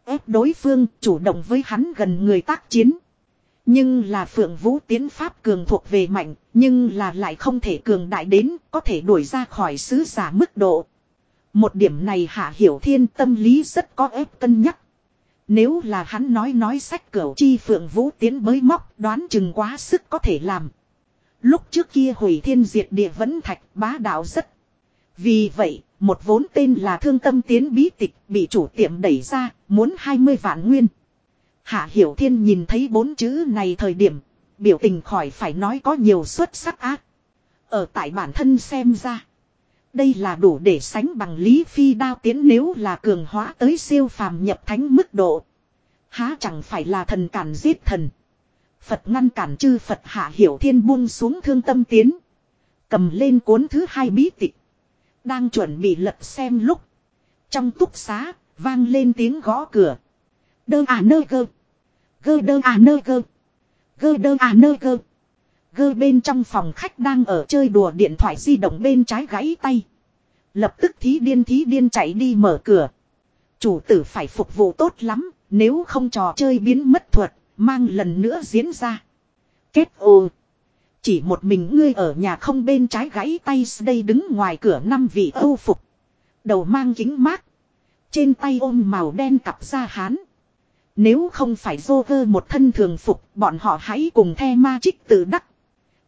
ép đối phương chủ động với hắn gần người tác chiến. Nhưng là phượng vũ tiến pháp cường thuộc về mạnh, nhưng là lại không thể cường đại đến, có thể đuổi ra khỏi sứ giả mức độ. Một điểm này hạ hiểu thiên tâm lý rất có ép cân nhắc. Nếu là hắn nói nói sách cửu chi phượng vũ tiến bới móc đoán chừng quá sức có thể làm. Lúc trước kia hủy thiên diệt địa vẫn thạch bá đạo rất. Vì vậy, một vốn tên là thương tâm tiến bí tịch bị chủ tiệm đẩy ra, muốn 20 vạn nguyên. Hạ Hiểu Thiên nhìn thấy bốn chữ này thời điểm, biểu tình khỏi phải nói có nhiều xuất sắc ác. Ở tại bản thân xem ra, đây là đủ để sánh bằng Lý Phi đao tiến nếu là cường hóa tới siêu phàm nhập thánh mức độ. Há chẳng phải là thần cản giết thần. Phật ngăn cản chư Phật hạ hiểu thiên buông xuống thương tâm tiến. Cầm lên cuốn thứ hai bí tịch. Đang chuẩn bị lật xem lúc. Trong túc xá, vang lên tiếng gõ cửa. Đơ à nơ gơ. Gơ đơ à nơ gơ. Gơ đơ à nơ gơ. Gơ bên trong phòng khách đang ở chơi đùa điện thoại di động bên trái gãy tay. Lập tức thí điên thí điên chạy đi mở cửa. Chủ tử phải phục vụ tốt lắm, nếu không trò chơi biến mất thuật, mang lần nữa diễn ra. Kết ô. Chỉ một mình ngươi ở nhà không bên trái gãy tay đây đứng ngoài cửa năm vị âu phục. Đầu mang kính mát. Trên tay ôm màu đen cặp da hán. Nếu không phải Joker một thân thường phục, bọn họ hãy cùng the ma trích tự đắc.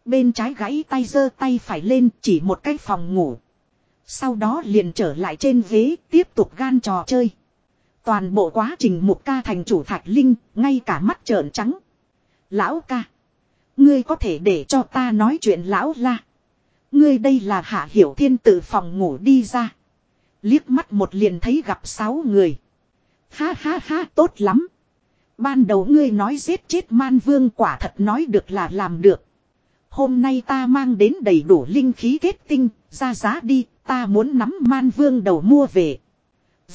Bên trái gãy tay giơ tay phải lên chỉ một cái phòng ngủ. Sau đó liền trở lại trên ghế tiếp tục gan trò chơi. Toàn bộ quá trình mục ca thành chủ thạch linh, ngay cả mắt trợn trắng. Lão ca. Ngươi có thể để cho ta nói chuyện lão la. Ngươi đây là hạ hiểu thiên tử phòng ngủ đi ra. Liếc mắt một liền thấy gặp sáu người. Ha ha ha tốt lắm. Ban đầu ngươi nói giết chết man vương quả thật nói được là làm được. Hôm nay ta mang đến đầy đủ linh khí kết tinh, ra giá đi, ta muốn nắm man vương đầu mua về.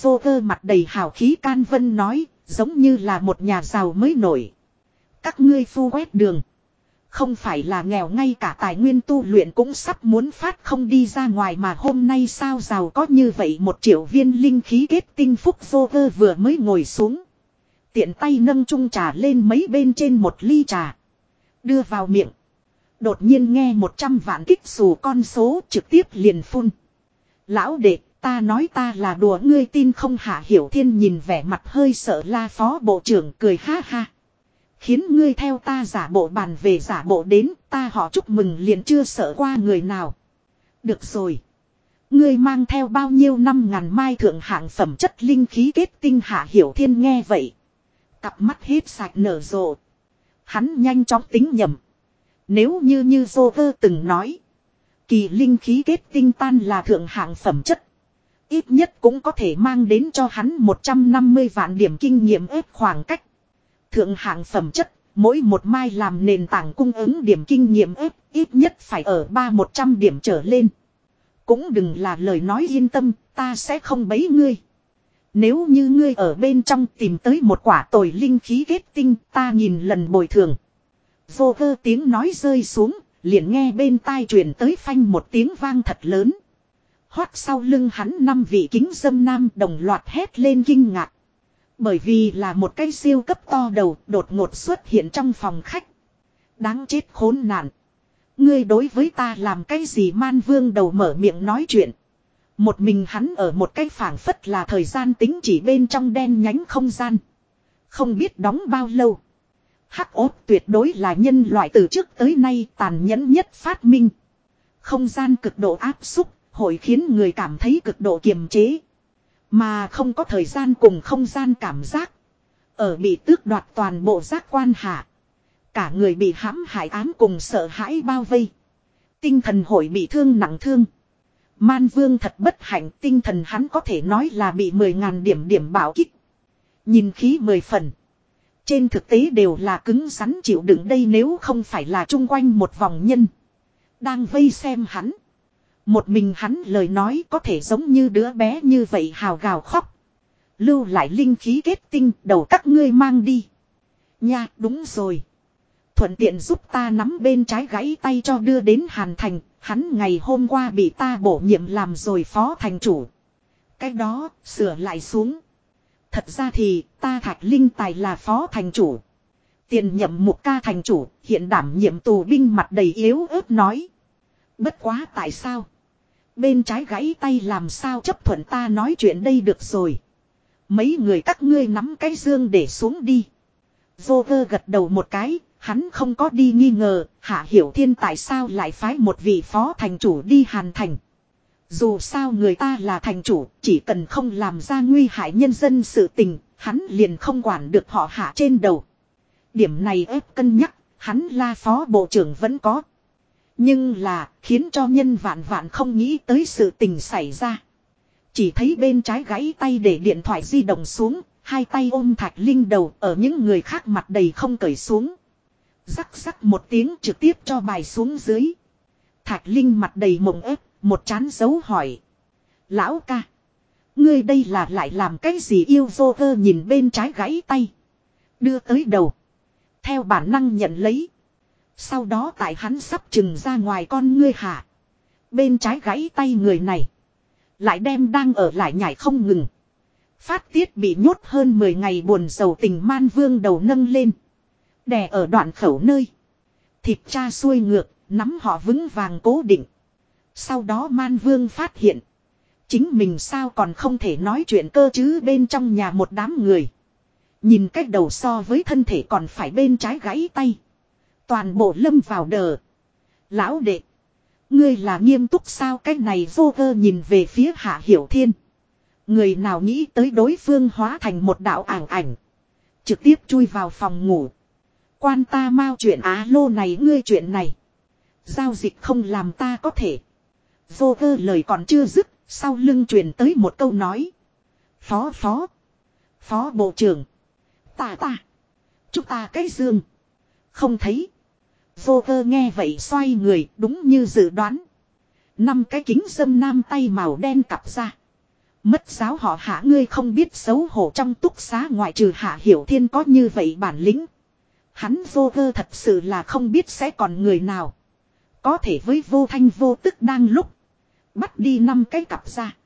Vô cơ mặt đầy hào khí can vân nói, giống như là một nhà giàu mới nổi. Các ngươi phu quét đường. Không phải là nghèo ngay cả tài nguyên tu luyện cũng sắp muốn phát không đi ra ngoài mà hôm nay sao giàu có như vậy một triệu viên linh khí kết tinh phúc vô cơ vừa mới ngồi xuống. Tiện tay nâng chung trà lên mấy bên trên một ly trà. Đưa vào miệng. Đột nhiên nghe một trăm vạn kích xù con số trực tiếp liền phun. Lão đệ, ta nói ta là đùa ngươi tin không hạ hiểu thiên nhìn vẻ mặt hơi sợ la phó bộ trưởng cười ha ha. Khiến ngươi theo ta giả bộ bàn về giả bộ đến ta họ chúc mừng liền chưa sợ qua người nào. Được rồi. Ngươi mang theo bao nhiêu năm ngàn mai thượng hạng phẩm chất linh khí kết tinh hạ hiểu thiên nghe vậy. Cặp mắt hết sạch nở rộ. Hắn nhanh chóng tính nhầm. Nếu như như Joker từng nói. Kỳ linh khí kết tinh tan là thượng hạng phẩm chất. Ít nhất cũng có thể mang đến cho hắn 150 vạn điểm kinh nghiệm ép khoảng cách. Thượng hạng phẩm chất, mỗi một mai làm nền tảng cung ứng điểm kinh nghiệm ép, ít nhất phải ở 3-100 điểm trở lên. Cũng đừng là lời nói yên tâm, ta sẽ không bấy ngươi. Nếu như ngươi ở bên trong tìm tới một quả tồi linh khí kết tinh, ta nhìn lần bồi thường. Vô cơ tiếng nói rơi xuống, liền nghe bên tai truyền tới phanh một tiếng vang thật lớn. Hoát sau lưng hắn năm vị kính dâm nam đồng loạt hét lên kinh ngạc. Bởi vì là một cây siêu cấp to đầu đột ngột xuất hiện trong phòng khách. Đáng chết khốn nạn. Ngươi đối với ta làm cái gì man vương đầu mở miệng nói chuyện. Một mình hắn ở một cái phảng phất là thời gian tính chỉ bên trong đen nhánh không gian. Không biết đóng bao lâu. Hắc ốt tuyệt đối là nhân loại từ trước tới nay tàn nhẫn nhất phát minh. Không gian cực độ áp xúc, hội khiến người cảm thấy cực độ kiềm chế. Mà không có thời gian cùng không gian cảm giác. Ở bị tước đoạt toàn bộ giác quan hạ. Cả người bị hãm hại ám cùng sợ hãi bao vây. Tinh thần hội bị thương nặng thương. Man vương thật bất hạnh, tinh thần hắn có thể nói là bị mười ngàn điểm điểm bảo kích. Nhìn khí mười phần. Trên thực tế đều là cứng rắn chịu đựng đây nếu không phải là chung quanh một vòng nhân. Đang vây xem hắn. Một mình hắn lời nói có thể giống như đứa bé như vậy hào gào khóc. Lưu lại linh khí kết tinh, đầu các ngươi mang đi. Nha, đúng rồi. Thuận tiện giúp ta nắm bên trái gãy tay cho đưa đến Hàn Thành. Hắn ngày hôm qua bị ta bổ nhiệm làm rồi phó thành chủ. Cái đó sửa lại xuống. Thật ra thì ta Thạch Linh Tài là phó thành chủ. Tiền nhậm một ca thành chủ hiện đảm nhiệm tù binh mặt đầy yếu ớt nói. Bất quá tại sao? Bên trái gãy tay làm sao chấp thuận ta nói chuyện đây được rồi. Mấy người các ngươi nắm cái dương để xuống đi. Vô cơ gật đầu một cái, hắn không có đi nghi ngờ, hạ hiểu thiên tại sao lại phái một vị phó thành chủ đi hàn thành. Dù sao người ta là thành chủ, chỉ cần không làm ra nguy hại nhân dân sự tình, hắn liền không quản được họ hạ trên đầu. Điểm này ép cân nhắc, hắn la phó bộ trưởng vẫn có. Nhưng là, khiến cho nhân vạn vạn không nghĩ tới sự tình xảy ra. Chỉ thấy bên trái gãy tay để điện thoại di động xuống, hai tay ôm thạch linh đầu ở những người khác mặt đầy không cởi xuống. Rắc rắc một tiếng trực tiếp cho bài xuống dưới. Thạch linh mặt đầy mộng ép, một chán dấu hỏi. Lão ca. Ngươi đây là lại làm cái gì yêu vô cơ nhìn bên trái gãy tay. Đưa tới đầu. Theo bản năng nhận lấy. Sau đó tại hắn sắp chừng ra ngoài con ngươi hạ. Bên trái gãy tay người này. Lại đem đang ở lại nhảy không ngừng. Phát tiết bị nhốt hơn 10 ngày buồn sầu tình man vương đầu nâng lên. Đè ở đoạn khẩu nơi. Thịt cha xuôi ngược, nắm họ vững vàng cố định. Sau đó man vương phát hiện. Chính mình sao còn không thể nói chuyện cơ chứ bên trong nhà một đám người. Nhìn cách đầu so với thân thể còn phải bên trái gãy tay. Toàn bộ lâm vào đờ. Lão đệ. Ngươi là nghiêm túc sao cái này vô cơ nhìn về phía hạ hiểu thiên. Người nào nghĩ tới đối phương hóa thành một đạo ảnh ảnh. Trực tiếp chui vào phòng ngủ. Quan ta mau chuyện á lô này ngươi chuyện này. Giao dịch không làm ta có thể. Vô cơ lời còn chưa dứt, sau lưng truyền tới một câu nói. Phó phó. Phó bộ trưởng. Ta ta. Chúng ta cái dương. Không thấy. Vô cơ nghe vậy xoay người đúng như dự đoán. Năm cái kính dâm nam tay màu đen cặp ra. Mất giáo họ hạ ngươi không biết xấu hổ trong túc xá ngoại trừ hạ hiểu thiên có như vậy bản lĩnh. Hắn vô cơ thật sự là không biết sẽ còn người nào. Có thể với vô thanh vô tức đang lúc. Bắt đi năm cái cặp ra.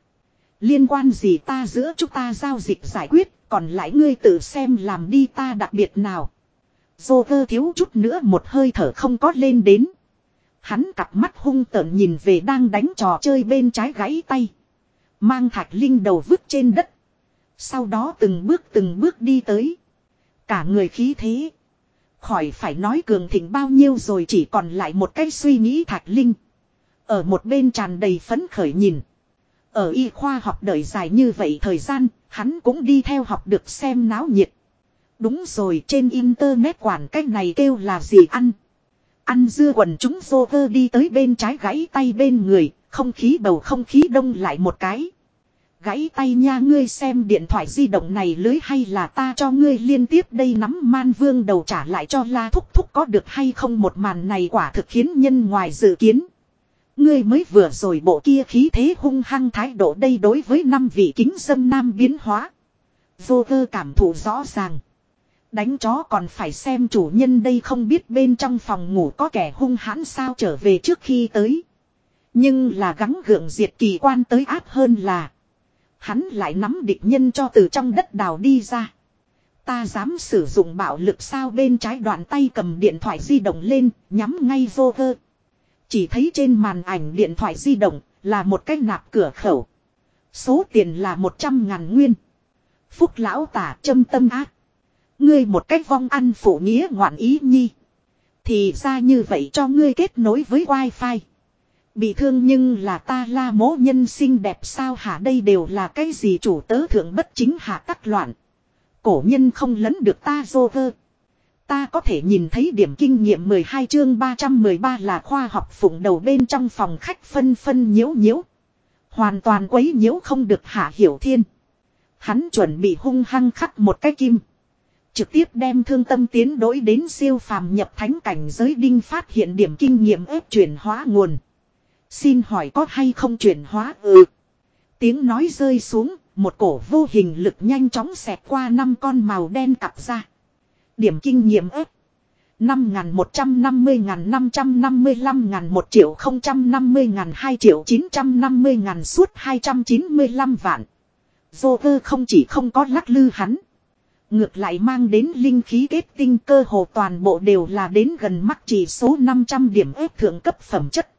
Liên quan gì ta giữa chúng ta giao dịch giải quyết. Còn lại ngươi tự xem làm đi ta đặc biệt nào. Dô cơ thiếu chút nữa một hơi thở không có lên đến. Hắn cặp mắt hung tợn nhìn về đang đánh trò chơi bên trái gãy tay. Mang thạch linh đầu vứt trên đất. Sau đó từng bước từng bước đi tới. Cả người khí thế. Khỏi phải nói cường thịnh bao nhiêu rồi chỉ còn lại một cái suy nghĩ thạch linh. Ở một bên tràn đầy phấn khởi nhìn. Ở y khoa học đợi dài như vậy thời gian, hắn cũng đi theo học được xem náo nhiệt. Đúng rồi trên internet quản cách này kêu là gì ăn. Ăn dưa quần chúng vô vơ đi tới bên trái gãy tay bên người, không khí bầu không khí đông lại một cái. Gãy tay nha, ngươi xem điện thoại di động này lưới hay là ta cho ngươi liên tiếp đây nắm man vương đầu trả lại cho la thúc thúc có được hay không một màn này quả thực khiến nhân ngoài dự kiến. Ngươi mới vừa rồi bộ kia khí thế hung hăng thái độ đây đối với năm vị kính dâm nam biến hóa. Vô cơ cảm thụ rõ ràng. Đánh chó còn phải xem chủ nhân đây không biết bên trong phòng ngủ có kẻ hung hãn sao trở về trước khi tới. Nhưng là gắng gượng diệt kỳ quan tới áp hơn là. Hắn lại nắm địch nhân cho từ trong đất đào đi ra. Ta dám sử dụng bạo lực sao bên trái đoạn tay cầm điện thoại di động lên, nhắm ngay vô vơ. Chỉ thấy trên màn ảnh điện thoại di động là một cái nạp cửa khẩu. Số tiền là 100 ngàn nguyên. Phúc lão tả châm tâm ác. Ngươi một cách vong ăn phụ nghĩa ngoạn ý nhi. Thì ra như vậy cho ngươi kết nối với wifi. Bị thương nhưng là ta la mố nhân sinh đẹp sao hả đây đều là cái gì chủ tớ thượng bất chính hạ tắc loạn. Cổ nhân không lấn được ta dô vơ. Ta có thể nhìn thấy điểm kinh nghiệm 12 chương 313 là khoa học phụng đầu bên trong phòng khách phân phân nhiễu nhiễu. Hoàn toàn quấy nhiễu không được hạ hiểu thiên. Hắn chuẩn bị hung hăng khắc một cái kim. Trực tiếp đem thương tâm tiến đối đến siêu phàm nhập thánh cảnh giới đinh phát hiện điểm kinh nghiệm ép chuyển hóa nguồn. Xin hỏi có hay không chuyển hóa ừ. Tiếng nói rơi xuống, một cổ vô hình lực nhanh chóng xẹt qua năm con màu đen cặp ra. Điểm kinh nghiệm ếp. 5.150.555.000 1 triệu 050.000 2 triệu 950.000 suốt 295 vạn. Vô cơ không chỉ không có lắc lư hắn. Ngược lại mang đến linh khí kết tinh cơ hồ toàn bộ đều là đến gần mắc chỉ số 500 điểm ếp thượng cấp phẩm chất.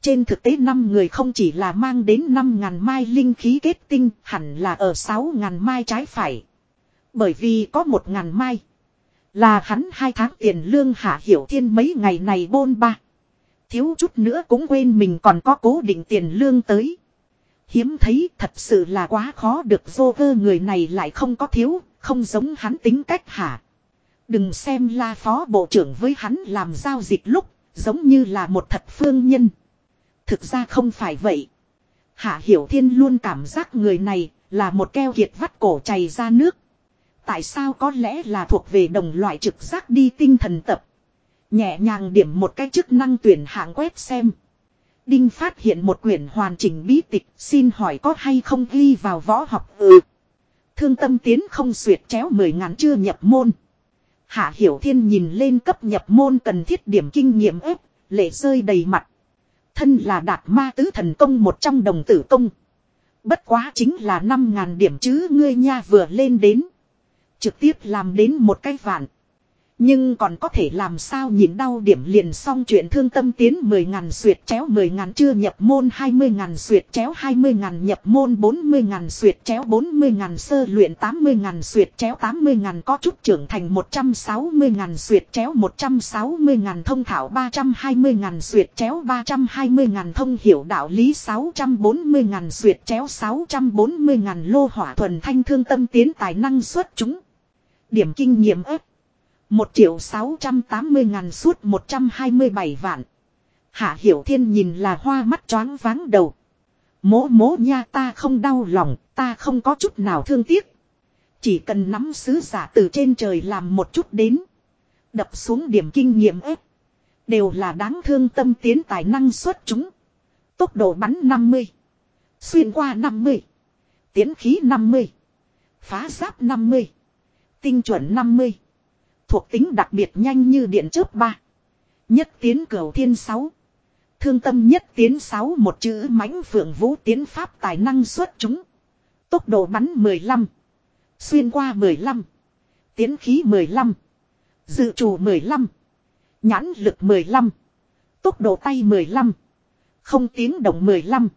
Trên thực tế năm người không chỉ là mang đến 5.000 mai linh khí kết tinh hẳn là ở 6.000 mai trái phải. Bởi vì có 1.000 mai. Là hắn hai tháng tiền lương hạ hiểu thiên mấy ngày này bôn ba. Thiếu chút nữa cũng quên mình còn có cố định tiền lương tới. Hiếm thấy thật sự là quá khó được vô vơ người này lại không có thiếu, không giống hắn tính cách hả. Đừng xem la phó bộ trưởng với hắn làm giao dịch lúc, giống như là một thật phương nhân. Thực ra không phải vậy. Hạ Hiểu Thiên luôn cảm giác người này là một keo kiệt vắt cổ chảy ra nước. Tại sao có lẽ là thuộc về đồng loại trực giác đi tinh thần tập. Nhẹ nhàng điểm một cái chức năng tuyển hạng quét xem. Đinh phát hiện một quyển hoàn chỉnh bí tịch xin hỏi có hay không ghi vào võ học ừ. Thương tâm tiến không xuyệt chéo mười ngàn chưa nhập môn. Hạ Hiểu Thiên nhìn lên cấp nhập môn cần thiết điểm kinh nghiệm ếp, lệ rơi đầy mặt. Thân là đạt ma tứ thần công một trong đồng tử công. Bất quá chính là năm ngàn điểm chứ ngươi nha vừa lên đến. Trực tiếp làm đến một cái vạn. Nhưng còn có thể làm sao nhìn đau điểm liền xong chuyện thương tâm tiến 10.000 suyệt chéo 10.000 chưa nhập môn 20.000 suyệt chéo 20.000 nhập môn 40.000 suyệt chéo 40.000 sơ luyện 80.000 suyệt chéo 80.000 có chút trưởng thành 160.000 suyệt chéo 160.000 thông thảo 320.000 suyệt chéo 320.000 thông hiểu đạo lý 640.000 suyệt chéo 640.000 lô hỏa thuần thanh thương tâm tiến tài năng xuất chúng. Điểm kinh nghiệm ếp một triệu sáu trăm tám mươi ngàn suốt một trăm hai mươi bảy vạn. Hạ Hiểu Thiên nhìn là hoa mắt choáng váng đầu. Mố mố nha ta không đau lòng, ta không có chút nào thương tiếc. Chỉ cần nắm sứ giả từ trên trời làm một chút đến. Đập xuống điểm kinh nghiệm ếp. Đều là đáng thương tâm tiến tài năng xuất chúng. Tốc độ bắn 50. Xuyên qua 50. Tiến khí 50. Phá giáp 50. Tinh chuẩn 50. Thuộc tính đặc biệt nhanh như điện chớp ba. Nhất tiến cửu thiên sáu. Thương tâm nhất tiến sáu một chữ mãnh phượng vũ tiến pháp tài năng xuất chúng. Tốc độ bắn 15. Xuyên qua 15. Tiến khí 15. Dự trù 15. Nhãn lực 15. Tốc độ tay 15. Không tiếng động 15.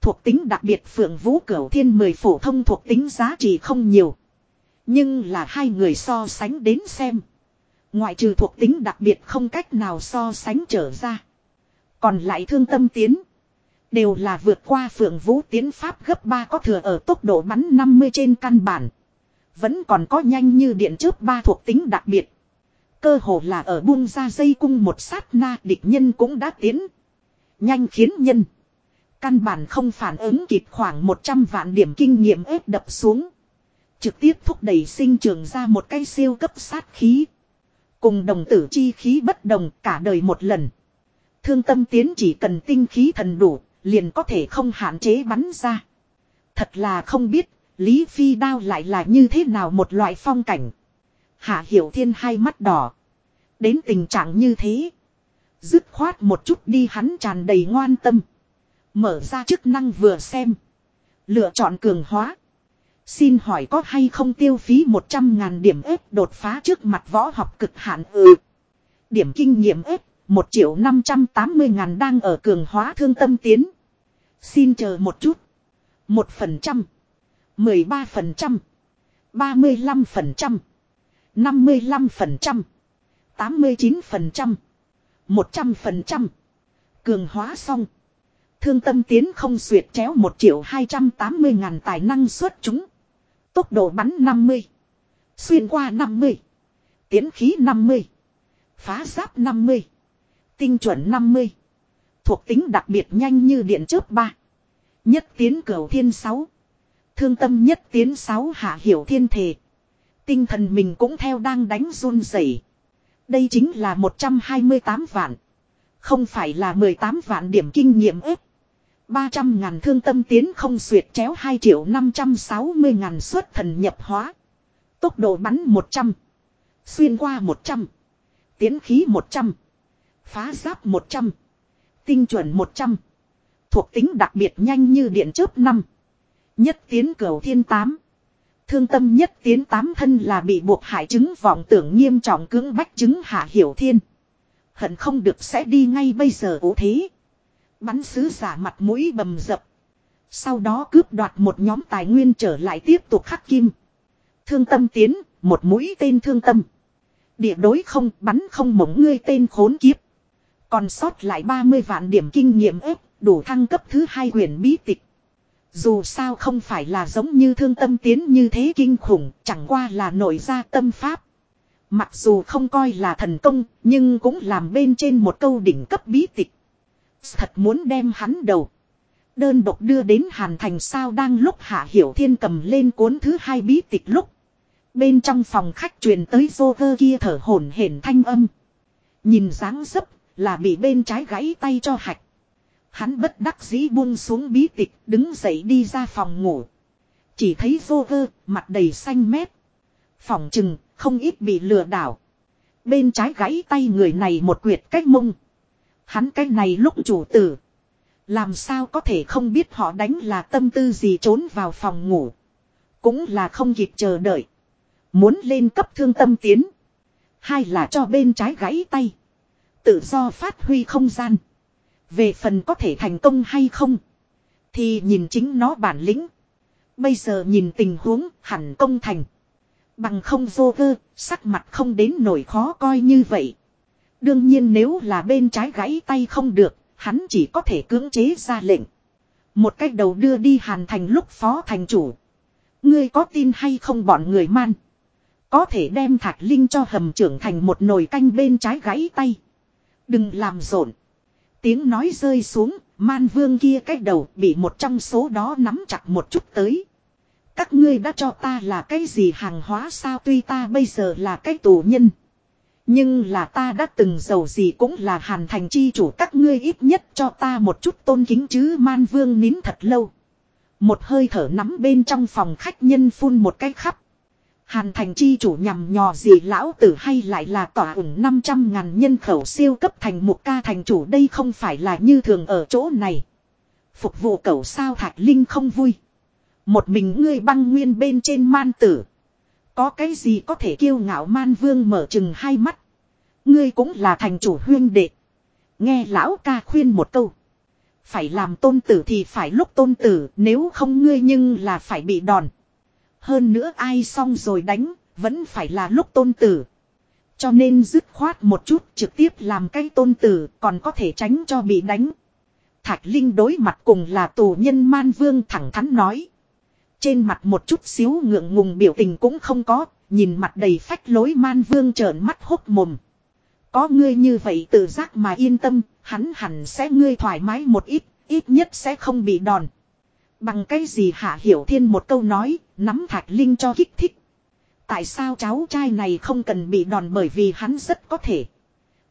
Thuộc tính đặc biệt phượng vũ cửu thiên 10 phổ thông thuộc tính giá trị không nhiều. Nhưng là hai người so sánh đến xem. Ngoại trừ thuộc tính đặc biệt không cách nào so sánh trở ra. Còn lại thương tâm tiến. Đều là vượt qua phượng vũ tiến pháp gấp 3 có thừa ở tốc độ bắn 50 trên căn bản. Vẫn còn có nhanh như điện chớp ba thuộc tính đặc biệt. Cơ hồ là ở buông ra dây cung một sát na địch nhân cũng đã tiến. Nhanh khiến nhân. Căn bản không phản ứng kịp khoảng 100 vạn điểm kinh nghiệm ép đập xuống. Trực tiếp thúc đẩy sinh trường ra một cái siêu cấp sát khí. Cùng đồng tử chi khí bất đồng cả đời một lần. Thương tâm tiến chỉ cần tinh khí thần đủ, liền có thể không hạn chế bắn ra. Thật là không biết, Lý Phi đao lại là như thế nào một loại phong cảnh. Hạ Hiểu Thiên hai mắt đỏ. Đến tình trạng như thế. Dứt khoát một chút đi hắn tràn đầy ngoan tâm. Mở ra chức năng vừa xem. Lựa chọn cường hóa. Xin hỏi có hay không tiêu phí 100.000 điểm ếp đột phá trước mặt võ học cực hạn ừ. Điểm kinh nghiệm ếp 1 triệu 580 ngàn đang ở cường hóa thương tâm tiến. Xin chờ một chút. 1%. 13%. 35%. 55%. 89%. 100%. Cường hóa xong. Thương tâm tiến không xuyệt chéo 1 triệu 280 ngàn tài năng xuất chúng. Tốc độ bắn 50. Xuyên qua 50. Tiến khí 50. Phá giáp 50. Tinh chuẩn 50. Thuộc tính đặc biệt nhanh như điện chớp 3. Nhất tiến cửu thiên 6. Thương tâm nhất tiến 6 hạ hiểu thiên thể. Tinh thần mình cũng theo đang đánh run rẩy. Đây chính là 128 vạn. Không phải là 18 vạn điểm kinh nghiệm ếp. 300 ngàn thương tâm tiến không xuyệt chéo 2 triệu 560 ngàn xuất thần nhập hóa. Tốc độ bắn 100. Xuyên qua 100. Tiến khí 100. Phá giáp 100. Tinh chuẩn 100. Thuộc tính đặc biệt nhanh như điện chớp 5. Nhất tiến cầu thiên 8. Thương tâm nhất tiến 8 thân là bị buộc hại chứng vọng tưởng nghiêm trọng cưỡng bách chứng hạ hiểu thiên. Hận không được sẽ đi ngay bây giờ ủ thế. Bắn sứ giả mặt mũi bầm dập. Sau đó cướp đoạt một nhóm tài nguyên trở lại tiếp tục khắc kim. Thương tâm tiến, một mũi tên thương tâm. Địa đối không bắn không mống ngươi tên khốn kiếp. Còn sót lại 30 vạn điểm kinh nghiệm ếp, đủ thăng cấp thứ hai huyền bí tịch. Dù sao không phải là giống như thương tâm tiến như thế kinh khủng, chẳng qua là nội ra tâm pháp. Mặc dù không coi là thần công, nhưng cũng làm bên trên một câu đỉnh cấp bí tịch. Thật muốn đem hắn đầu. Đơn độc đưa đến Hàn Thành sao đang lúc Hạ Hiểu Thiên cầm lên cuốn thứ hai bí tịch lúc. Bên trong phòng khách truyền tới vô cơ kia thở hổn hển thanh âm. Nhìn dáng dấp là bị bên trái gãy tay cho hạch. Hắn bất đắc dĩ buông xuống bí tịch, đứng dậy đi ra phòng ngủ. Chỉ thấy vô cơ mặt đầy xanh mét. Phòng chừng không ít bị lừa đảo. Bên trái gãy tay người này một quyệt cách mông. Hắn cái này lúc chủ tử. Làm sao có thể không biết họ đánh là tâm tư gì trốn vào phòng ngủ. Cũng là không kịp chờ đợi. Muốn lên cấp thương tâm tiến. Hai là cho bên trái gãy tay. Tự do phát huy không gian. Về phần có thể thành công hay không. Thì nhìn chính nó bản lĩnh. Bây giờ nhìn tình huống hẳn công thành. Bằng không vô cơ sắc mặt không đến nổi khó coi như vậy. Đương nhiên nếu là bên trái gãy tay không được, hắn chỉ có thể cưỡng chế ra lệnh. Một cách đầu đưa đi hàn thành lúc phó thành chủ. Ngươi có tin hay không bọn người man. Có thể đem thạch linh cho hầm trưởng thành một nồi canh bên trái gãy tay. Đừng làm rộn. Tiếng nói rơi xuống, man vương kia cách đầu bị một trong số đó nắm chặt một chút tới. Các ngươi đã cho ta là cái gì hàng hóa sao tuy ta bây giờ là cái tù nhân. Nhưng là ta đã từng giàu gì cũng là hàn thành chi chủ, các ngươi ít nhất cho ta một chút tôn kính chứ, man vương nín thật lâu. Một hơi thở nắm bên trong phòng khách nhân phun một cái khắp. Hàn thành chi chủ nhằm nhò gì, lão tử hay lại là tỏa ủng 500 ngàn nhân khẩu siêu cấp thành một ca thành chủ, đây không phải là như thường ở chỗ này. Phục vụ cẩu sao thạch linh không vui. Một mình ngươi băng nguyên bên trên man tử. Có cái gì có thể kiêu ngạo man vương mở chừng hai mắt. Ngươi cũng là thành chủ huyên đệ. Nghe lão ca khuyên một câu. Phải làm tôn tử thì phải lúc tôn tử nếu không ngươi nhưng là phải bị đòn. Hơn nữa ai xong rồi đánh, vẫn phải là lúc tôn tử. Cho nên dứt khoát một chút trực tiếp làm cái tôn tử còn có thể tránh cho bị đánh. Thạch Linh đối mặt cùng là tù nhân man vương thẳng thắn nói. Trên mặt một chút xíu ngượng ngùng biểu tình cũng không có, nhìn mặt đầy phách lối man vương trợn mắt hốc mồm. Có ngươi như vậy tự giác mà yên tâm, hắn hẳn sẽ ngươi thoải mái một ít, ít nhất sẽ không bị đòn. Bằng cái gì hạ hiểu thiên một câu nói, nắm thạch linh cho kích thích. Tại sao cháu trai này không cần bị đòn bởi vì hắn rất có thể.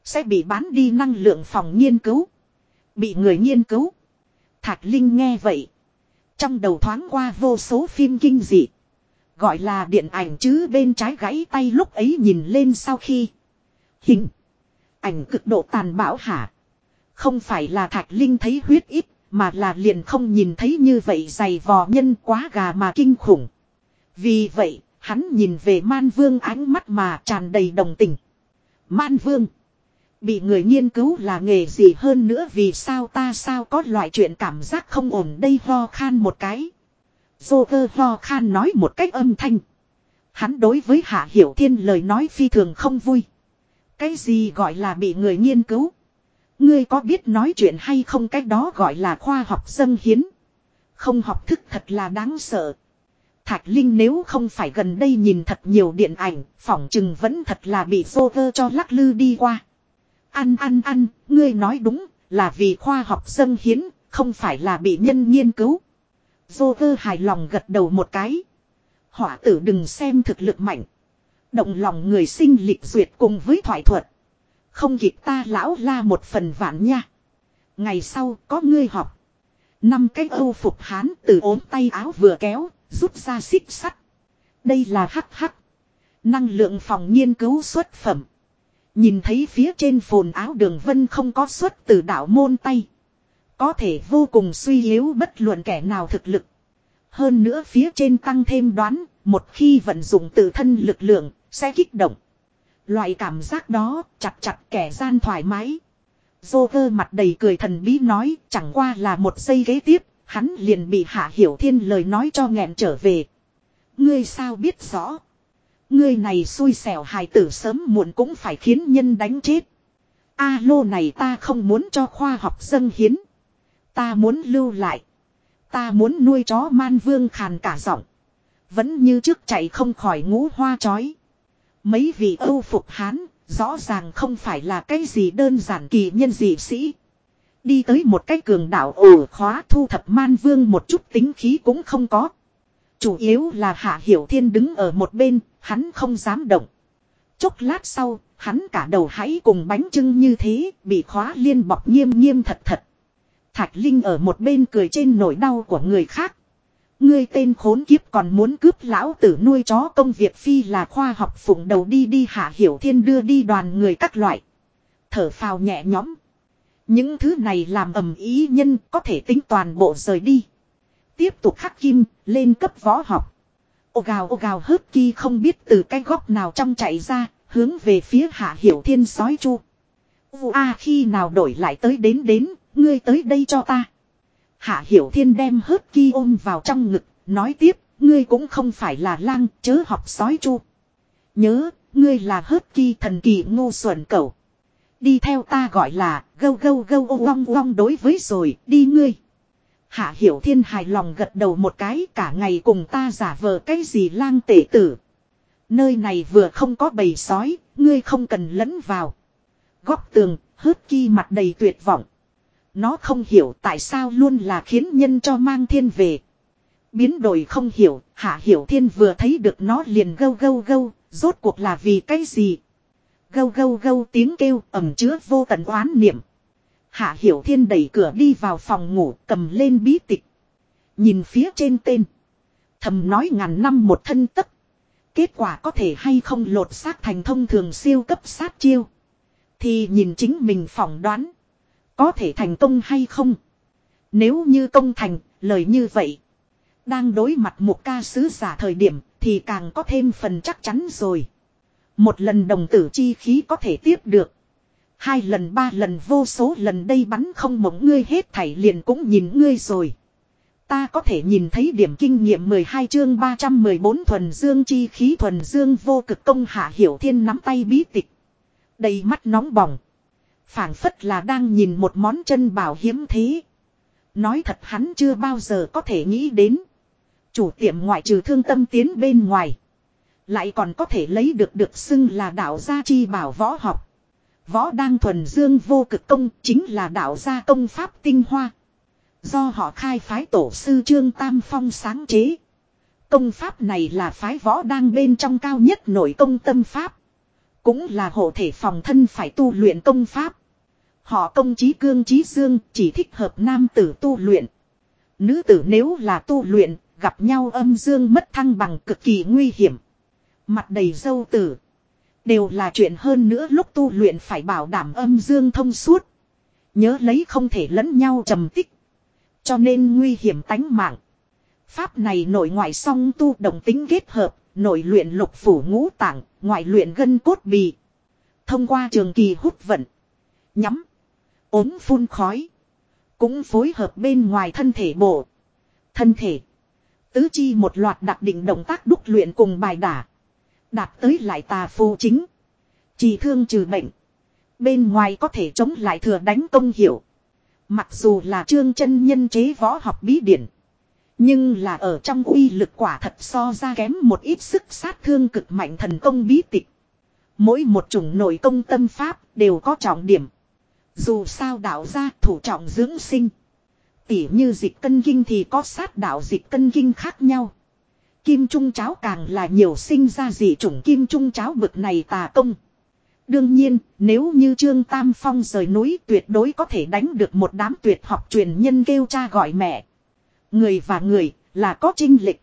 Sẽ bị bán đi năng lượng phòng nghiên cứu. Bị người nghiên cứu. Thạch Linh nghe vậy. Trong đầu thoáng qua vô số phim kinh dị. Gọi là điện ảnh chứ bên trái gãy tay lúc ấy nhìn lên sau khi. Hình. Ảnh cực độ tàn bạo hả. Không phải là Thạch Linh thấy huyết ít. Mà là liền không nhìn thấy như vậy dày vò nhân quá gà mà kinh khủng. Vì vậy, hắn nhìn về man vương ánh mắt mà tràn đầy đồng tình. Man vương. Bị người nghiên cứu là nghề gì hơn nữa vì sao ta sao có loại chuyện cảm giác không ổn đây ho khan một cái. Dô cơ ho khan nói một cách âm thanh. Hắn đối với Hạ Hiểu Thiên lời nói phi thường không vui. Cái gì gọi là bị người nghiên cứu? Ngươi có biết nói chuyện hay không cách đó gọi là khoa học dân hiến. Không học thức thật là đáng sợ. Thạch Linh nếu không phải gần đây nhìn thật nhiều điện ảnh, phỏng chừng vẫn thật là bị xô vơ cho lắc lư đi qua. Ăn ăn ăn, ngươi nói đúng, là vì khoa học dân hiến, không phải là bị nhân nghiên cứu. Dô vơ hài lòng gật đầu một cái. Hỏa tử đừng xem thực lực mạnh. Động lòng người sinh lịch duyệt cùng với thoại thuật. Không kịp ta lão la một phần vạn nha. Ngày sau có ngươi học. Năm cái âu phục hán từ ốm tay áo vừa kéo, rút ra xích sắt. Đây là hắc hắc. Năng lượng phòng nghiên cứu xuất phẩm. Nhìn thấy phía trên phồn áo đường vân không có xuất từ đạo môn tay. Có thể vô cùng suy yếu bất luận kẻ nào thực lực. Hơn nữa phía trên tăng thêm đoán, một khi vận dụng tự thân lực lượng, sẽ kích động. Loại cảm giác đó chặt chặt kẻ gian thoải mái. Dô vơ mặt đầy cười thần bí nói chẳng qua là một giây ghế tiếp, hắn liền bị hạ hiểu thiên lời nói cho nghẹn trở về. Ngươi sao biết rõ. Ngươi này xui xẻo hài tử sớm muộn cũng phải khiến nhân đánh chết. A lô này ta không muốn cho khoa học dân hiến. Ta muốn lưu lại. Ta muốn nuôi chó man vương khàn cả giọng. Vẫn như trước chạy không khỏi ngũ hoa chói. Mấy vị âu phục hán, rõ ràng không phải là cái gì đơn giản kỳ nhân dị sĩ. Đi tới một cái cường đảo ổ khóa thu thập man vương một chút tính khí cũng không có. Chủ yếu là Hạ Hiểu Thiên đứng ở một bên, hắn không dám động. Chốc lát sau, hắn cả đầu hãy cùng bánh trưng như thế, bị khóa liên bọc nghiêm nghiêm thật thật. Thạch Linh ở một bên cười trên nỗi đau của người khác. Ngươi tên khốn kiếp còn muốn cướp lão tử nuôi chó công việc phi là khoa học phụng đầu đi đi hạ hiểu thiên đưa đi đoàn người các loại. Thở phào nhẹ nhõm. Những thứ này làm ầm ý nhân có thể tính toàn bộ rời đi. Tiếp tục khắc kim, lên cấp võ học. Ô gào ô gào hớt ki không biết từ cái góc nào trong chạy ra, Hướng về phía hạ hiểu thiên sói chu. U a khi nào đổi lại tới đến đến, ngươi tới đây cho ta. Hạ hiểu thiên đem hớt ki ôm vào trong ngực, nói tiếp, ngươi cũng không phải là lang, chớ học sói chu. Nhớ, ngươi là hớt ki thần kỳ ngu xuẩn cẩu. Đi theo ta gọi là, gâu gâu gâu ô long long đối với rồi, đi ngươi. Hạ hiểu thiên hài lòng gật đầu một cái cả ngày cùng ta giả vờ cái gì lang tể tử. Nơi này vừa không có bầy sói, ngươi không cần lẫn vào. Góc tường, hớt ki mặt đầy tuyệt vọng. Nó không hiểu tại sao luôn là khiến nhân cho mang thiên về. Biến đổi không hiểu, hạ hiểu thiên vừa thấy được nó liền gâu gâu gâu, rốt cuộc là vì cái gì. Gâu gâu gâu tiếng kêu ẩm chứa vô tận oán niệm. Hạ hiểu thiên đẩy cửa đi vào phòng ngủ cầm lên bí tịch. Nhìn phía trên tên. Thầm nói ngàn năm một thân tất. Kết quả có thể hay không lột xác thành thông thường siêu cấp sát chiêu. Thì nhìn chính mình phỏng đoán. Có thể thành công hay không. Nếu như công thành, lời như vậy. Đang đối mặt một ca sứ giả thời điểm thì càng có thêm phần chắc chắn rồi. Một lần đồng tử chi khí có thể tiếp được. Hai lần ba lần vô số lần đây bắn không mộng ngươi hết thảy liền cũng nhìn ngươi rồi. Ta có thể nhìn thấy điểm kinh nghiệm 12 chương 314 thuần dương chi khí thuần dương vô cực công hạ hiểu thiên nắm tay bí tịch. Đầy mắt nóng bỏng. phảng phất là đang nhìn một món chân bảo hiếm thế. Nói thật hắn chưa bao giờ có thể nghĩ đến. Chủ tiệm ngoại trừ thương tâm tiến bên ngoài. Lại còn có thể lấy được được xưng là đạo gia chi bảo võ học. Võ đang thuần dương vô cực công chính là đạo gia công pháp tinh hoa. Do họ khai phái tổ sư Trương Tam Phong sáng chế. Công pháp này là phái võ đang bên trong cao nhất nội công tâm pháp. Cũng là hộ thể phòng thân phải tu luyện công pháp. Họ công trí cương trí dương chỉ thích hợp nam tử tu luyện. Nữ tử nếu là tu luyện, gặp nhau âm dương mất thăng bằng cực kỳ nguy hiểm. Mặt đầy dâu tử. Đều là chuyện hơn nữa lúc tu luyện phải bảo đảm âm dương thông suốt. Nhớ lấy không thể lẫn nhau trầm tích. Cho nên nguy hiểm tánh mạng. Pháp này nội ngoại song tu đồng tính kết hợp, nội luyện lục phủ ngũ tạng, ngoại luyện gân cốt bì. Thông qua trường kỳ hút vận, nhắm, ốm phun khói. Cũng phối hợp bên ngoài thân thể bộ, thân thể. Tứ chi một loạt đặc định động tác đúc luyện cùng bài đả. Đạt tới lại tà phù chính. Chỉ thương trừ bệnh. Bên ngoài có thể chống lại thừa đánh công hiệu. Mặc dù là trương chân nhân chế võ học bí điển. Nhưng là ở trong uy lực quả thật so ra kém một ít sức sát thương cực mạnh thần công bí tịch. Mỗi một chủng nội công tâm pháp đều có trọng điểm. Dù sao đạo gia thủ trọng dưỡng sinh. Tỉ như dịch cân kinh thì có sát đạo dịch cân kinh khác nhau. Kim trung cháo càng là nhiều sinh ra dị chủng kim trung cháo bực này tà công. Đương nhiên, nếu như Trương Tam Phong rời núi tuyệt đối có thể đánh được một đám tuyệt học truyền nhân kêu cha gọi mẹ. Người và người là có trinh lịch.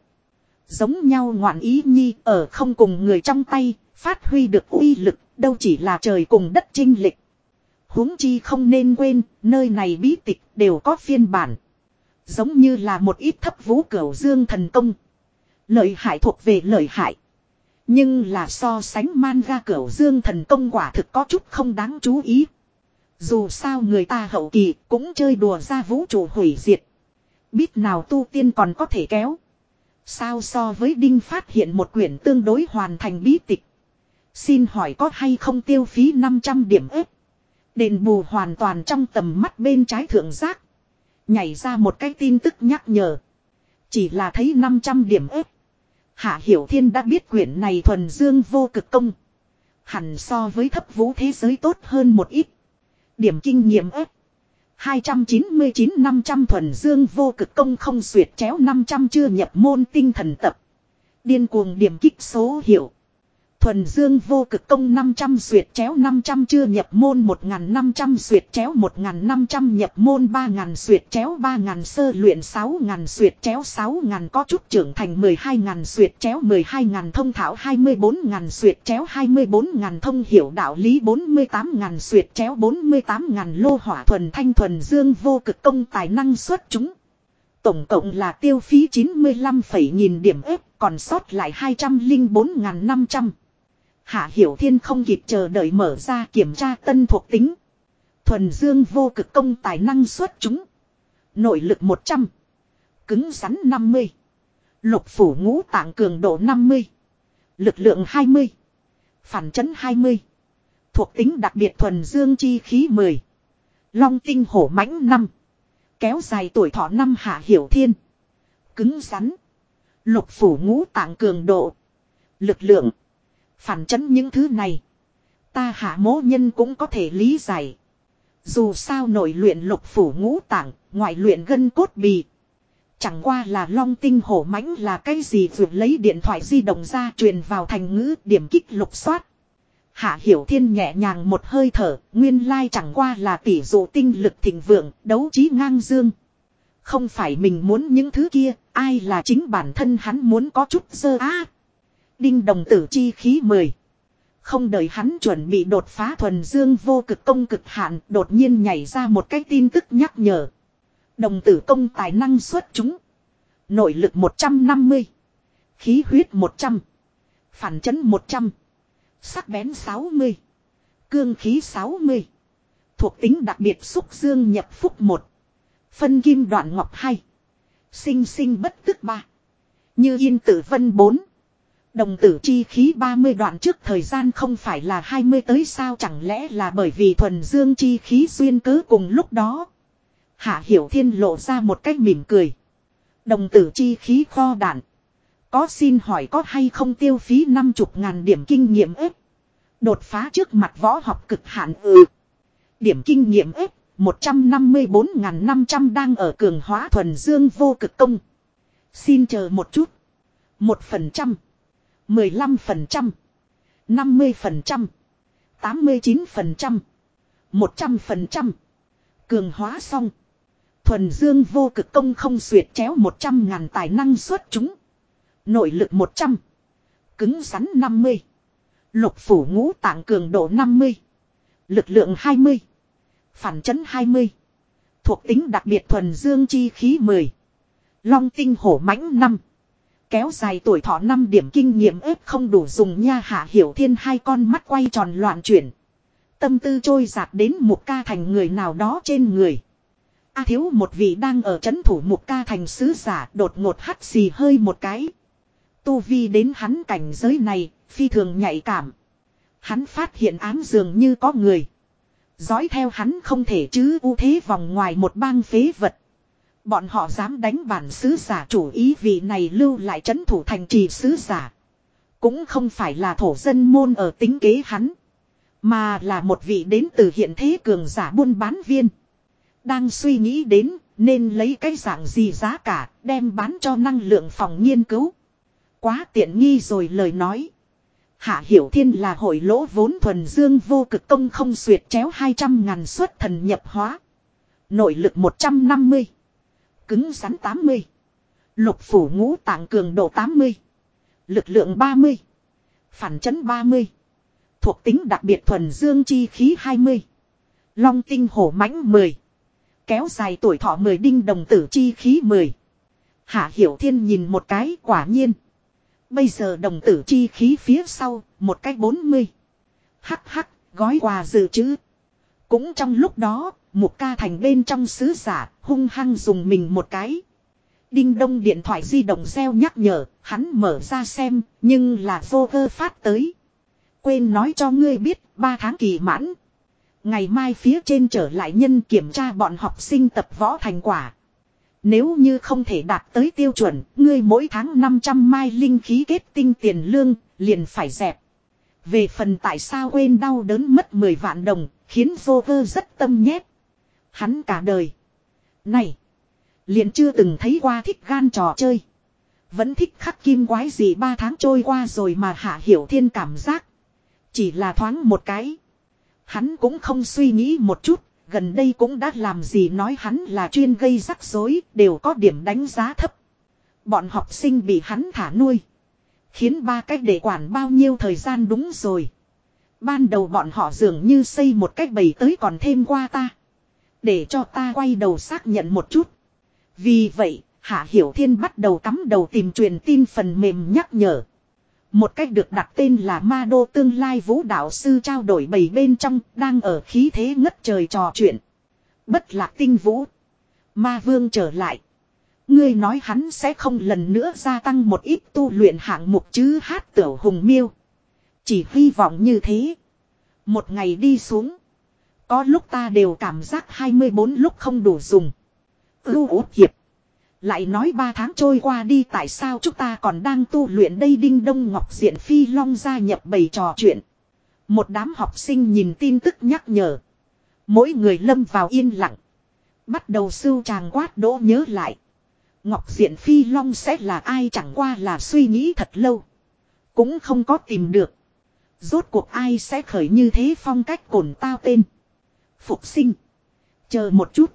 Giống nhau ngoạn ý nhi ở không cùng người trong tay, phát huy được uy lực, đâu chỉ là trời cùng đất trinh lịch. huống chi không nên quên, nơi này bí tịch đều có phiên bản. Giống như là một ít thấp vũ cửu dương thần công. Lợi hại thuộc về lợi hại. Nhưng là so sánh manga cửu dương thần công quả thực có chút không đáng chú ý. Dù sao người ta hậu kỳ cũng chơi đùa ra vũ trụ hủy diệt. Biết nào tu tiên còn có thể kéo. Sao so với Đinh phát hiện một quyển tương đối hoàn thành bí tịch. Xin hỏi có hay không tiêu phí 500 điểm ếp. Đền bù hoàn toàn trong tầm mắt bên trái thượng giác. Nhảy ra một cái tin tức nhắc nhở. Chỉ là thấy 500 điểm ếp. Hạ Hiểu Thiên đã biết quyển này thuần dương vô cực công. Hẳn so với thấp vũ thế giới tốt hơn một ít. Điểm kinh nghiệm ếp. 299 500 thuần dương vô cực công không xuyệt chéo 500 chưa nhập môn tinh thần tập. Điên cuồng điểm kích số hiệu. Thuần Dương vô cực công 500 duyệt chéo 500 chưa nhập môn 1500 duyệt chéo 1500 nhập môn 3000 duyệt chéo 3000 sơ luyện 6000 duyệt chéo 6000 có chút trưởng thành 12000 duyệt chéo 12000 thông thảo 24000 duyệt chéo 24000 thông hiểu đạo lý 48000 duyệt chéo 48000 lô hỏa thuần thanh thuần dương vô cực công tài năng xuất chúng. Tổng cộng là tiêu phí 95 nghìn điểm ếp, còn sót lại 204.500. Hạ Hiểu Thiên không kịp chờ đợi mở ra kiểm tra tân thuộc tính. Thuần dương vô cực công tài năng xuất chúng. Nội lực 100. Cứng rắn 50. Lục phủ ngũ tạng cường độ 50. Lực lượng 20. Phản chấn 20. Thuộc tính đặc biệt thuần dương chi khí 10. Long tinh hổ mãnh 5. Kéo dài tuổi thọ năm hạ hiểu thiên. Cứng rắn. Lục phủ ngũ tạng cường độ. Lực lượng. Phản chấn những thứ này. Ta hạ mố nhân cũng có thể lý giải. Dù sao nội luyện lục phủ ngũ tạng, ngoại luyện gân cốt bì. Chẳng qua là long tinh hổ mãnh là cái gì vượt lấy điện thoại di động ra truyền vào thành ngữ điểm kích lục soát. Hạ Hiểu Thiên nhẹ nhàng một hơi thở, nguyên lai chẳng qua là tỷ dụ tinh lực thịnh vượng, đấu trí ngang dương. Không phải mình muốn những thứ kia, ai là chính bản thân hắn muốn có chút sơ á. Đinh đồng tử chi khí 10. Không đợi hắn chuẩn bị đột phá thuần dương vô cực công cực hạn, đột nhiên nhảy ra một cái tin tức nhắc nhở. Đồng tử công tài năng xuất chúng. Nội lực 150. Khí huyết 100. Phản chấn 100. Sắc bén 60. Cương khí 60. Thuộc tính đặc biệt xúc dương nhập phúc 1. Phân kim đoạn ngọc 2. Sinh sinh bất tức 3. Như yên tử vân 4. Đồng tử chi khí 30 đoạn trước thời gian không phải là 20 tới sao chẳng lẽ là bởi vì thuần dương chi khí xuyên cớ cùng lúc đó. Hạ Hiểu Thiên lộ ra một cách mỉm cười. Đồng tử chi khí kho đạn. Có xin hỏi có hay không tiêu phí 50 ngàn điểm kinh nghiệm ếp. Đột phá trước mặt võ học cực hạn ừ. Điểm kinh nghiệm ếp 154.500 đang ở cường hóa thuần dương vô cực công. Xin chờ một chút. một phần trăm 15%. 50%. 89%. 100%. Cường hóa xong. Thuần dương vô cực công không xuyệt chéo 100 ngàn tài năng xuất chúng. Nội lực 100. Cứng rắn 50. Lục phủ ngũ tạng cường độ 50. Lực lượng 20. Phản chấn 20. Thuộc tính đặc biệt thuần dương chi khí 10. Long tinh hổ mãnh 5. Kéo dài tuổi thọ 5 điểm kinh nghiệm ếp không đủ dùng nha hạ hiểu thiên hai con mắt quay tròn loạn chuyển. Tâm tư trôi giạt đến một ca thành người nào đó trên người. A thiếu một vị đang ở chấn thủ một ca thành sứ giả đột ngột hắt xì hơi một cái. Tu vi đến hắn cảnh giới này, phi thường nhạy cảm. Hắn phát hiện ám dường như có người. Dõi theo hắn không thể chứ ưu thế vòng ngoài một bang phế vật. Bọn họ dám đánh bản sứ giả chủ ý vì này lưu lại chấn thủ thành trì sứ giả. Cũng không phải là thổ dân môn ở tính kế hắn. Mà là một vị đến từ hiện thế cường giả buôn bán viên. Đang suy nghĩ đến nên lấy cái dạng gì giá cả, đem bán cho năng lượng phòng nghiên cứu. Quá tiện nghi rồi lời nói. Hạ Hiểu Thiên là hội lỗ vốn thuần dương vô cực công không xuyệt chéo 200 ngàn suất thần nhập hóa. Nội lực 150. Cứng rắn 80. Lục phủ ngũ tạng cường độ 80. Lực lượng 30. Phản chấn 30. Thuộc tính đặc biệt thuần dương chi khí 20. Long tinh hổ mãnh 10. Kéo dài tuổi thọ 10 đinh đồng tử chi khí 10. Hạ Hiểu Thiên nhìn một cái quả nhiên. Bây giờ đồng tử chi khí phía sau, một cái 40. Hắc hắc, gói quà dự trữ. Cũng trong lúc đó, một ca thành bên trong sứ giả, hung hăng dùng mình một cái. Đinh đông điện thoại di động reo nhắc nhở, hắn mở ra xem, nhưng là vô cơ phát tới. Quên nói cho ngươi biết, ba tháng kỳ mãn. Ngày mai phía trên trở lại nhân kiểm tra bọn học sinh tập võ thành quả. Nếu như không thể đạt tới tiêu chuẩn, ngươi mỗi tháng 500 mai linh khí kết tinh tiền lương, liền phải dẹp. Về phần tại sao quên đau đớn mất 10 vạn đồng, khiến vô cơ rất tâm nhét. Hắn cả đời. Này, liền chưa từng thấy qua thích gan trò chơi. Vẫn thích khắc kim quái gì ba tháng trôi qua rồi mà hạ hiểu thiên cảm giác. Chỉ là thoáng một cái. Hắn cũng không suy nghĩ một chút, gần đây cũng đã làm gì nói hắn là chuyên gây rắc rối, đều có điểm đánh giá thấp. Bọn học sinh bị hắn thả nuôi. Khiến ba cách để quản bao nhiêu thời gian đúng rồi. Ban đầu bọn họ dường như xây một cách bầy tới còn thêm qua ta. Để cho ta quay đầu xác nhận một chút. Vì vậy, Hạ Hiểu Thiên bắt đầu cắm đầu tìm truyền tin phần mềm nhắc nhở. Một cách được đặt tên là Ma Đô tương lai vũ đạo sư trao đổi bầy bên trong đang ở khí thế ngất trời trò chuyện. Bất lạc tinh vũ. Ma vương trở lại. Ngươi nói hắn sẽ không lần nữa gia tăng một ít tu luyện hạng mục chứ hát tiểu hùng miêu. Chỉ hy vọng như thế. Một ngày đi xuống. Có lúc ta đều cảm giác 24 lúc không đủ dùng. Ưu út hiệp. Lại nói ba tháng trôi qua đi, tại sao chúng ta còn đang tu luyện đây Đinh Đông Ngọc Diện Phi Long gia nhập bầy trò chuyện. Một đám học sinh nhìn tin tức nhắc nhở. Mỗi người lâm vào yên lặng. Bắt đầu sưu tràng quát đỗ nhớ lại. Ngọc Diện Phi Long sẽ là ai chẳng qua là suy nghĩ thật lâu. Cũng không có tìm được. Rốt cuộc ai sẽ khởi như thế phong cách cồn tao tên. Phục sinh. Chờ một chút.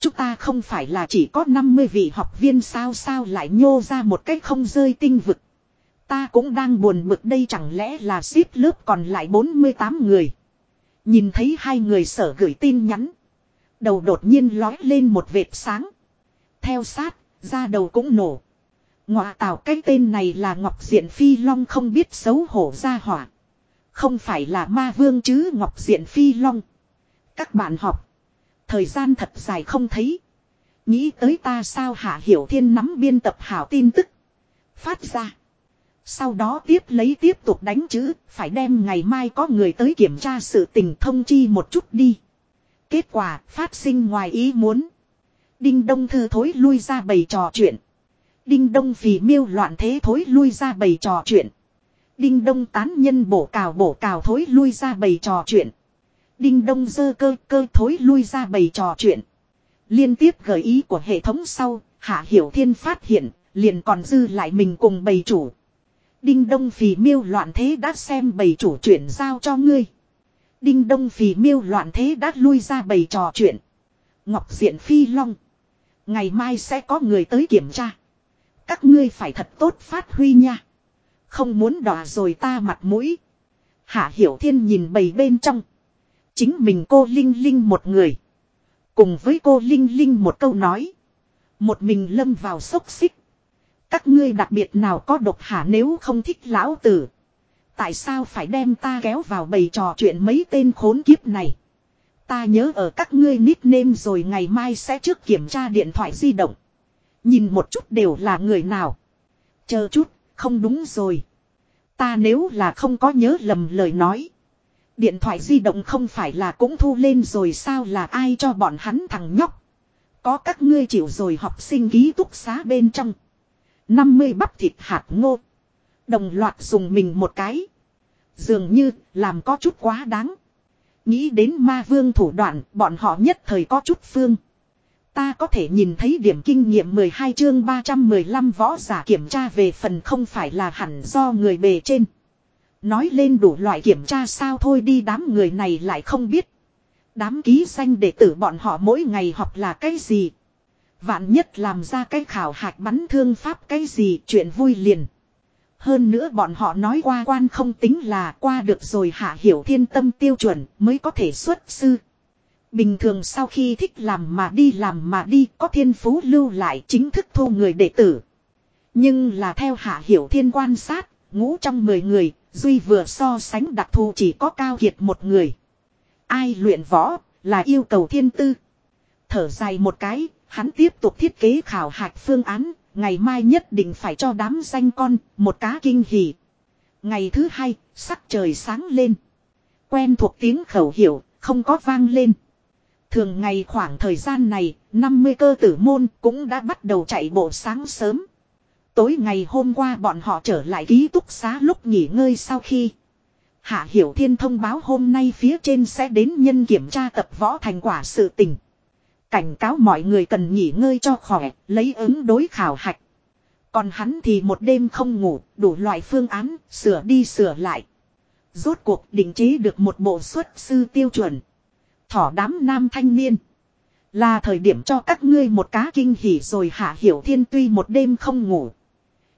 Chúng ta không phải là chỉ có 50 vị học viên sao sao lại nhô ra một cách không rơi tinh vực. Ta cũng đang buồn bực đây chẳng lẽ là ship lớp còn lại 48 người. Nhìn thấy hai người sở gửi tin nhắn. Đầu đột nhiên lói lên một vệt sáng. Theo sát, ra đầu cũng nổ. Ngọa tạo cái tên này là Ngọc Diện Phi Long không biết xấu hổ ra hỏa. Không phải là ma vương chứ Ngọc Diện Phi Long. Các bạn học. Thời gian thật dài không thấy. Nghĩ tới ta sao Hạ Hiểu Thiên nắm biên tập hảo tin tức. Phát ra. Sau đó tiếp lấy tiếp tục đánh chữ. Phải đem ngày mai có người tới kiểm tra sự tình thông chi một chút đi. Kết quả, phát sinh ngoài ý muốn. Đinh Đông Thư thối lui ra bầy trò chuyện. Đinh Đông vì miêu loạn thế thối lui ra bầy trò chuyện. Đinh Đông tán nhân bổ cào bổ cào thối lui ra bầy trò chuyện. Đinh Đông dơ cơ cơ thối lui ra bầy trò chuyện. Liên tiếp gợi ý của hệ thống sau, Hạ Hiểu Thiên phát hiện, liền còn dư lại mình cùng bầy chủ. Đinh Đông phì miêu loạn thế đã xem bầy chủ chuyển giao cho ngươi. Đinh Đông phì miêu loạn thế đã lui ra bầy trò chuyện. Ngọc Diện Phi Long. Ngày mai sẽ có người tới kiểm tra. Các ngươi phải thật tốt phát huy nha. Không muốn đỏ rồi ta mặt mũi. Hạ Hiểu Thiên nhìn bầy bên trong. Chính mình cô Linh Linh một người. Cùng với cô Linh Linh một câu nói. Một mình lâm vào sốc xích. Các ngươi đặc biệt nào có độc hả nếu không thích lão tử. Tại sao phải đem ta kéo vào bầy trò chuyện mấy tên khốn kiếp này. Ta nhớ ở các ngươi nickname rồi ngày mai sẽ trước kiểm tra điện thoại di động. Nhìn một chút đều là người nào. Chờ chút, không đúng rồi. Ta nếu là không có nhớ lầm lời nói. Điện thoại di động không phải là cũng thu lên rồi sao là ai cho bọn hắn thằng nhóc. Có các ngươi chịu rồi học sinh ký túc xá bên trong. 50 bắp thịt hạt ngô. Đồng loạt dùng mình một cái. Dường như làm có chút quá đáng. Nghĩ đến ma vương thủ đoạn, bọn họ nhất thời có chút phương. Ta có thể nhìn thấy điểm kinh nghiệm 12 chương 315 võ giả kiểm tra về phần không phải là hẳn do người bề trên. Nói lên đủ loại kiểm tra sao thôi đi đám người này lại không biết. Đám ký danh đệ tử bọn họ mỗi ngày học là cái gì. Vạn nhất làm ra cái khảo hạch bắn thương pháp cái gì chuyện vui liền. Hơn nữa bọn họ nói qua quan không tính là qua được rồi hạ hiểu thiên tâm tiêu chuẩn mới có thể xuất sư. Bình thường sau khi thích làm mà đi làm mà đi có thiên phú lưu lại chính thức thu người đệ tử. Nhưng là theo hạ hiểu thiên quan sát, ngũ trong 10 người, Duy vừa so sánh đặc thù chỉ có cao kiệt một người. Ai luyện võ, là yêu cầu thiên tư. Thở dài một cái, hắn tiếp tục thiết kế khảo hạch phương án, ngày mai nhất định phải cho đám danh con, một cá kinh hỉ. Ngày thứ hai, sắc trời sáng lên. Quen thuộc tiếng khẩu hiểu, không có vang lên. Thường ngày khoảng thời gian này, 50 cơ tử môn cũng đã bắt đầu chạy bộ sáng sớm. Tối ngày hôm qua bọn họ trở lại ký túc xá lúc nghỉ ngơi sau khi. Hạ Hiểu Thiên thông báo hôm nay phía trên sẽ đến nhân kiểm tra tập võ thành quả sự tình. Cảnh cáo mọi người cần nghỉ ngơi cho khỏe, lấy ứng đối khảo hạch. Còn hắn thì một đêm không ngủ, đủ loại phương án, sửa đi sửa lại. Rốt cuộc định chế được một bộ xuất sư tiêu chuẩn. Thỏ đám nam thanh niên. Là thời điểm cho các ngươi một cá kinh hỉ rồi hạ hiểu thiên tuy một đêm không ngủ.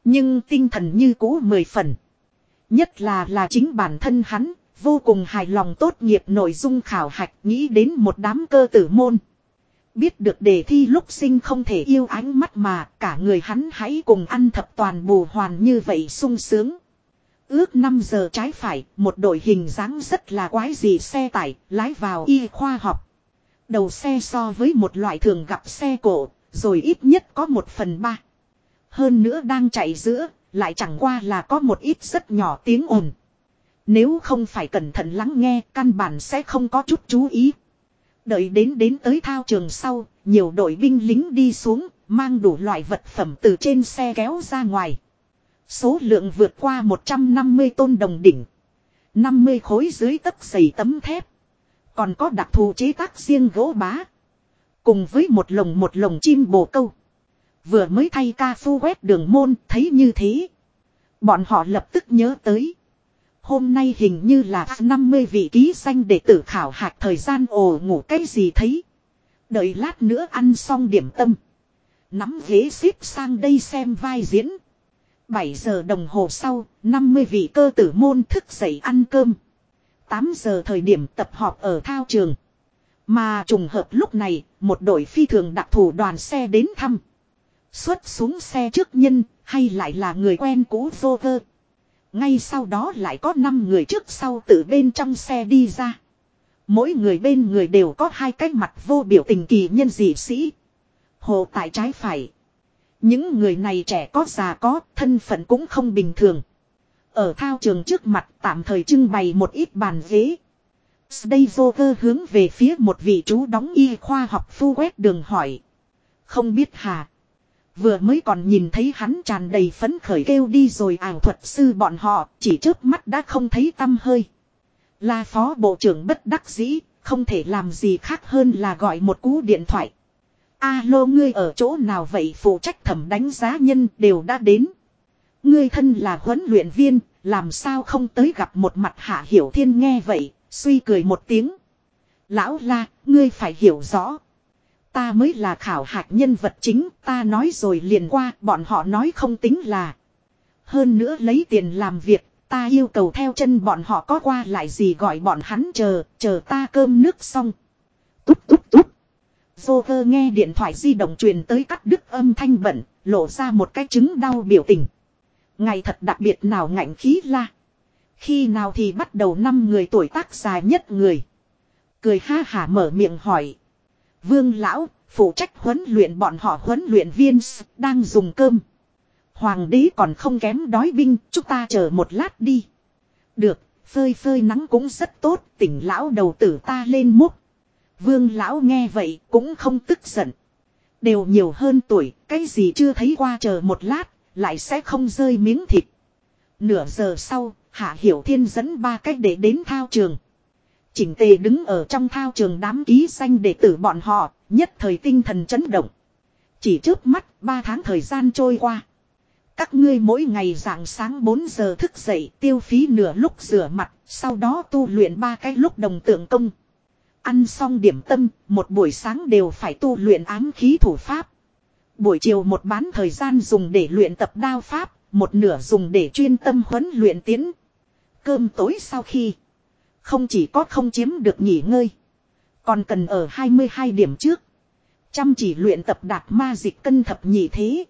Nhưng tinh thần như cũ mười phần. Nhất là là chính bản thân hắn, vô cùng hài lòng tốt nghiệp nội dung khảo hạch nghĩ đến một đám cơ tử môn. Biết được đề thi lúc sinh không thể yêu ánh mắt mà cả người hắn hãy cùng ăn thập toàn bù hoàn như vậy sung sướng. Ước 5 giờ trái phải, một đội hình dáng rất là quái gì xe tải, lái vào y khoa học. Đầu xe so với một loại thường gặp xe cổ, rồi ít nhất có một phần ba. Hơn nữa đang chạy giữa, lại chẳng qua là có một ít rất nhỏ tiếng ồn. Nếu không phải cẩn thận lắng nghe, căn bản sẽ không có chút chú ý. Đợi đến đến tới thao trường sau, nhiều đội binh lính đi xuống, mang đủ loại vật phẩm từ trên xe kéo ra ngoài. Số lượng vượt qua 150 tôn đồng đỉnh. 50 khối dưới tấc dày tấm thép. Còn có đặc thù chế tác riêng gỗ bá. Cùng với một lồng một lồng chim bồ câu. Vừa mới thay ca phu quét đường môn thấy như thế. Bọn họ lập tức nhớ tới. Hôm nay hình như là 50 vị ký danh để tử khảo hạch thời gian ồ ngủ cái gì thấy. Đợi lát nữa ăn xong điểm tâm. Nắm ghế xếp sang đây xem vai diễn. 7 giờ đồng hồ sau, 50 vị cơ tử môn thức dậy ăn cơm. 8 giờ thời điểm tập họp ở thao trường. Mà trùng hợp lúc này, một đội phi thường đặc thù đoàn xe đến thăm. Xuất xuống xe trước nhân, hay lại là người quen cũ vô vơ. Ngay sau đó lại có 5 người trước sau từ bên trong xe đi ra. Mỗi người bên người đều có hai cái mặt vô biểu tình kỳ nhân dị sĩ. Hồ tại trái phải. Những người này trẻ có già có, thân phận cũng không bình thường. Ở thao trường trước mặt tạm thời trưng bày một ít bàn ghế. Đây hướng về phía một vị chú đóng y khoa học phu quét đường hỏi. Không biết hà. Vừa mới còn nhìn thấy hắn tràn đầy phấn khởi kêu đi rồi ảo thuật sư bọn họ chỉ trước mắt đã không thấy tâm hơi. Là phó bộ trưởng bất đắc dĩ, không thể làm gì khác hơn là gọi một cú điện thoại. Alo ngươi ở chỗ nào vậy phụ trách thẩm đánh giá nhân đều đã đến. Ngươi thân là huấn luyện viên, làm sao không tới gặp một mặt hạ hiểu thiên nghe vậy, suy cười một tiếng. Lão la, ngươi phải hiểu rõ. Ta mới là khảo hạch nhân vật chính, ta nói rồi liền qua, bọn họ nói không tính là. Hơn nữa lấy tiền làm việc, ta yêu cầu theo chân bọn họ có qua lại gì gọi bọn hắn chờ, chờ ta cơm nước xong. Túp túp túp. Joker nghe điện thoại di động truyền tới cắt đứt âm thanh bẩn, lộ ra một cái chứng đau biểu tình. Ngày thật đặc biệt nào ngạnh khí la. Khi nào thì bắt đầu năm người tuổi tác dài nhất người. Cười ha hả mở miệng hỏi. Vương lão, phụ trách huấn luyện bọn họ huấn luyện viên đang dùng cơm. Hoàng đế còn không kém đói binh, chúng ta chờ một lát đi. Được, phơi phơi nắng cũng rất tốt, tỉnh lão đầu tử ta lên múc. Vương lão nghe vậy cũng không tức giận. Đều nhiều hơn tuổi, cái gì chưa thấy qua chờ một lát, lại sẽ không rơi miếng thịt. Nửa giờ sau, Hạ Hiểu Thiên dẫn ba cách để đến thao trường. Chỉnh tề đứng ở trong thao trường đám ký xanh đệ tử bọn họ, nhất thời tinh thần chấn động. Chỉ trước mắt, ba tháng thời gian trôi qua. Các ngươi mỗi ngày dạng sáng 4 giờ thức dậy tiêu phí nửa lúc rửa mặt, sau đó tu luyện ba cái lúc đồng tượng công. Ăn xong điểm tâm, một buổi sáng đều phải tu luyện ám khí thủ pháp. Buổi chiều một bán thời gian dùng để luyện tập đao pháp, một nửa dùng để chuyên tâm huấn luyện tiến. Cơm tối sau khi, không chỉ có không chiếm được nghỉ ngơi, còn cần ở 22 điểm trước. Chăm chỉ luyện tập đạt ma dịch cân thập nhị thế.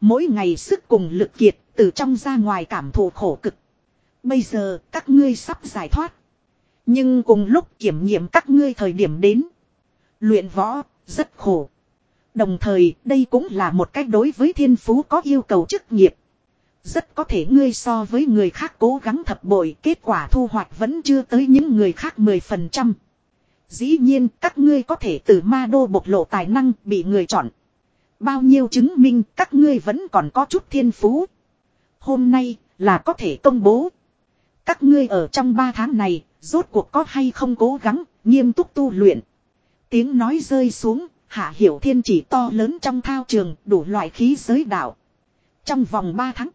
Mỗi ngày sức cùng lực kiệt, từ trong ra ngoài cảm thụ khổ cực. Bây giờ, các ngươi sắp giải thoát. Nhưng cùng lúc kiểm nghiệm các ngươi thời điểm đến. Luyện võ, rất khổ. Đồng thời, đây cũng là một cách đối với thiên phú có yêu cầu chức nghiệp. Rất có thể ngươi so với người khác cố gắng thập bội, kết quả thu hoạch vẫn chưa tới những người khác 10%. Dĩ nhiên, các ngươi có thể từ ma đô bộc lộ tài năng bị người chọn. Bao nhiêu chứng minh các ngươi vẫn còn có chút thiên phú. Hôm nay, là có thể công bố. Các ngươi ở trong 3 tháng này, rốt cuộc có hay không cố gắng, nghiêm túc tu luyện. Tiếng nói rơi xuống, hạ hiểu thiên chỉ to lớn trong thao trường, đủ loại khí giới đạo. Trong vòng 3 tháng,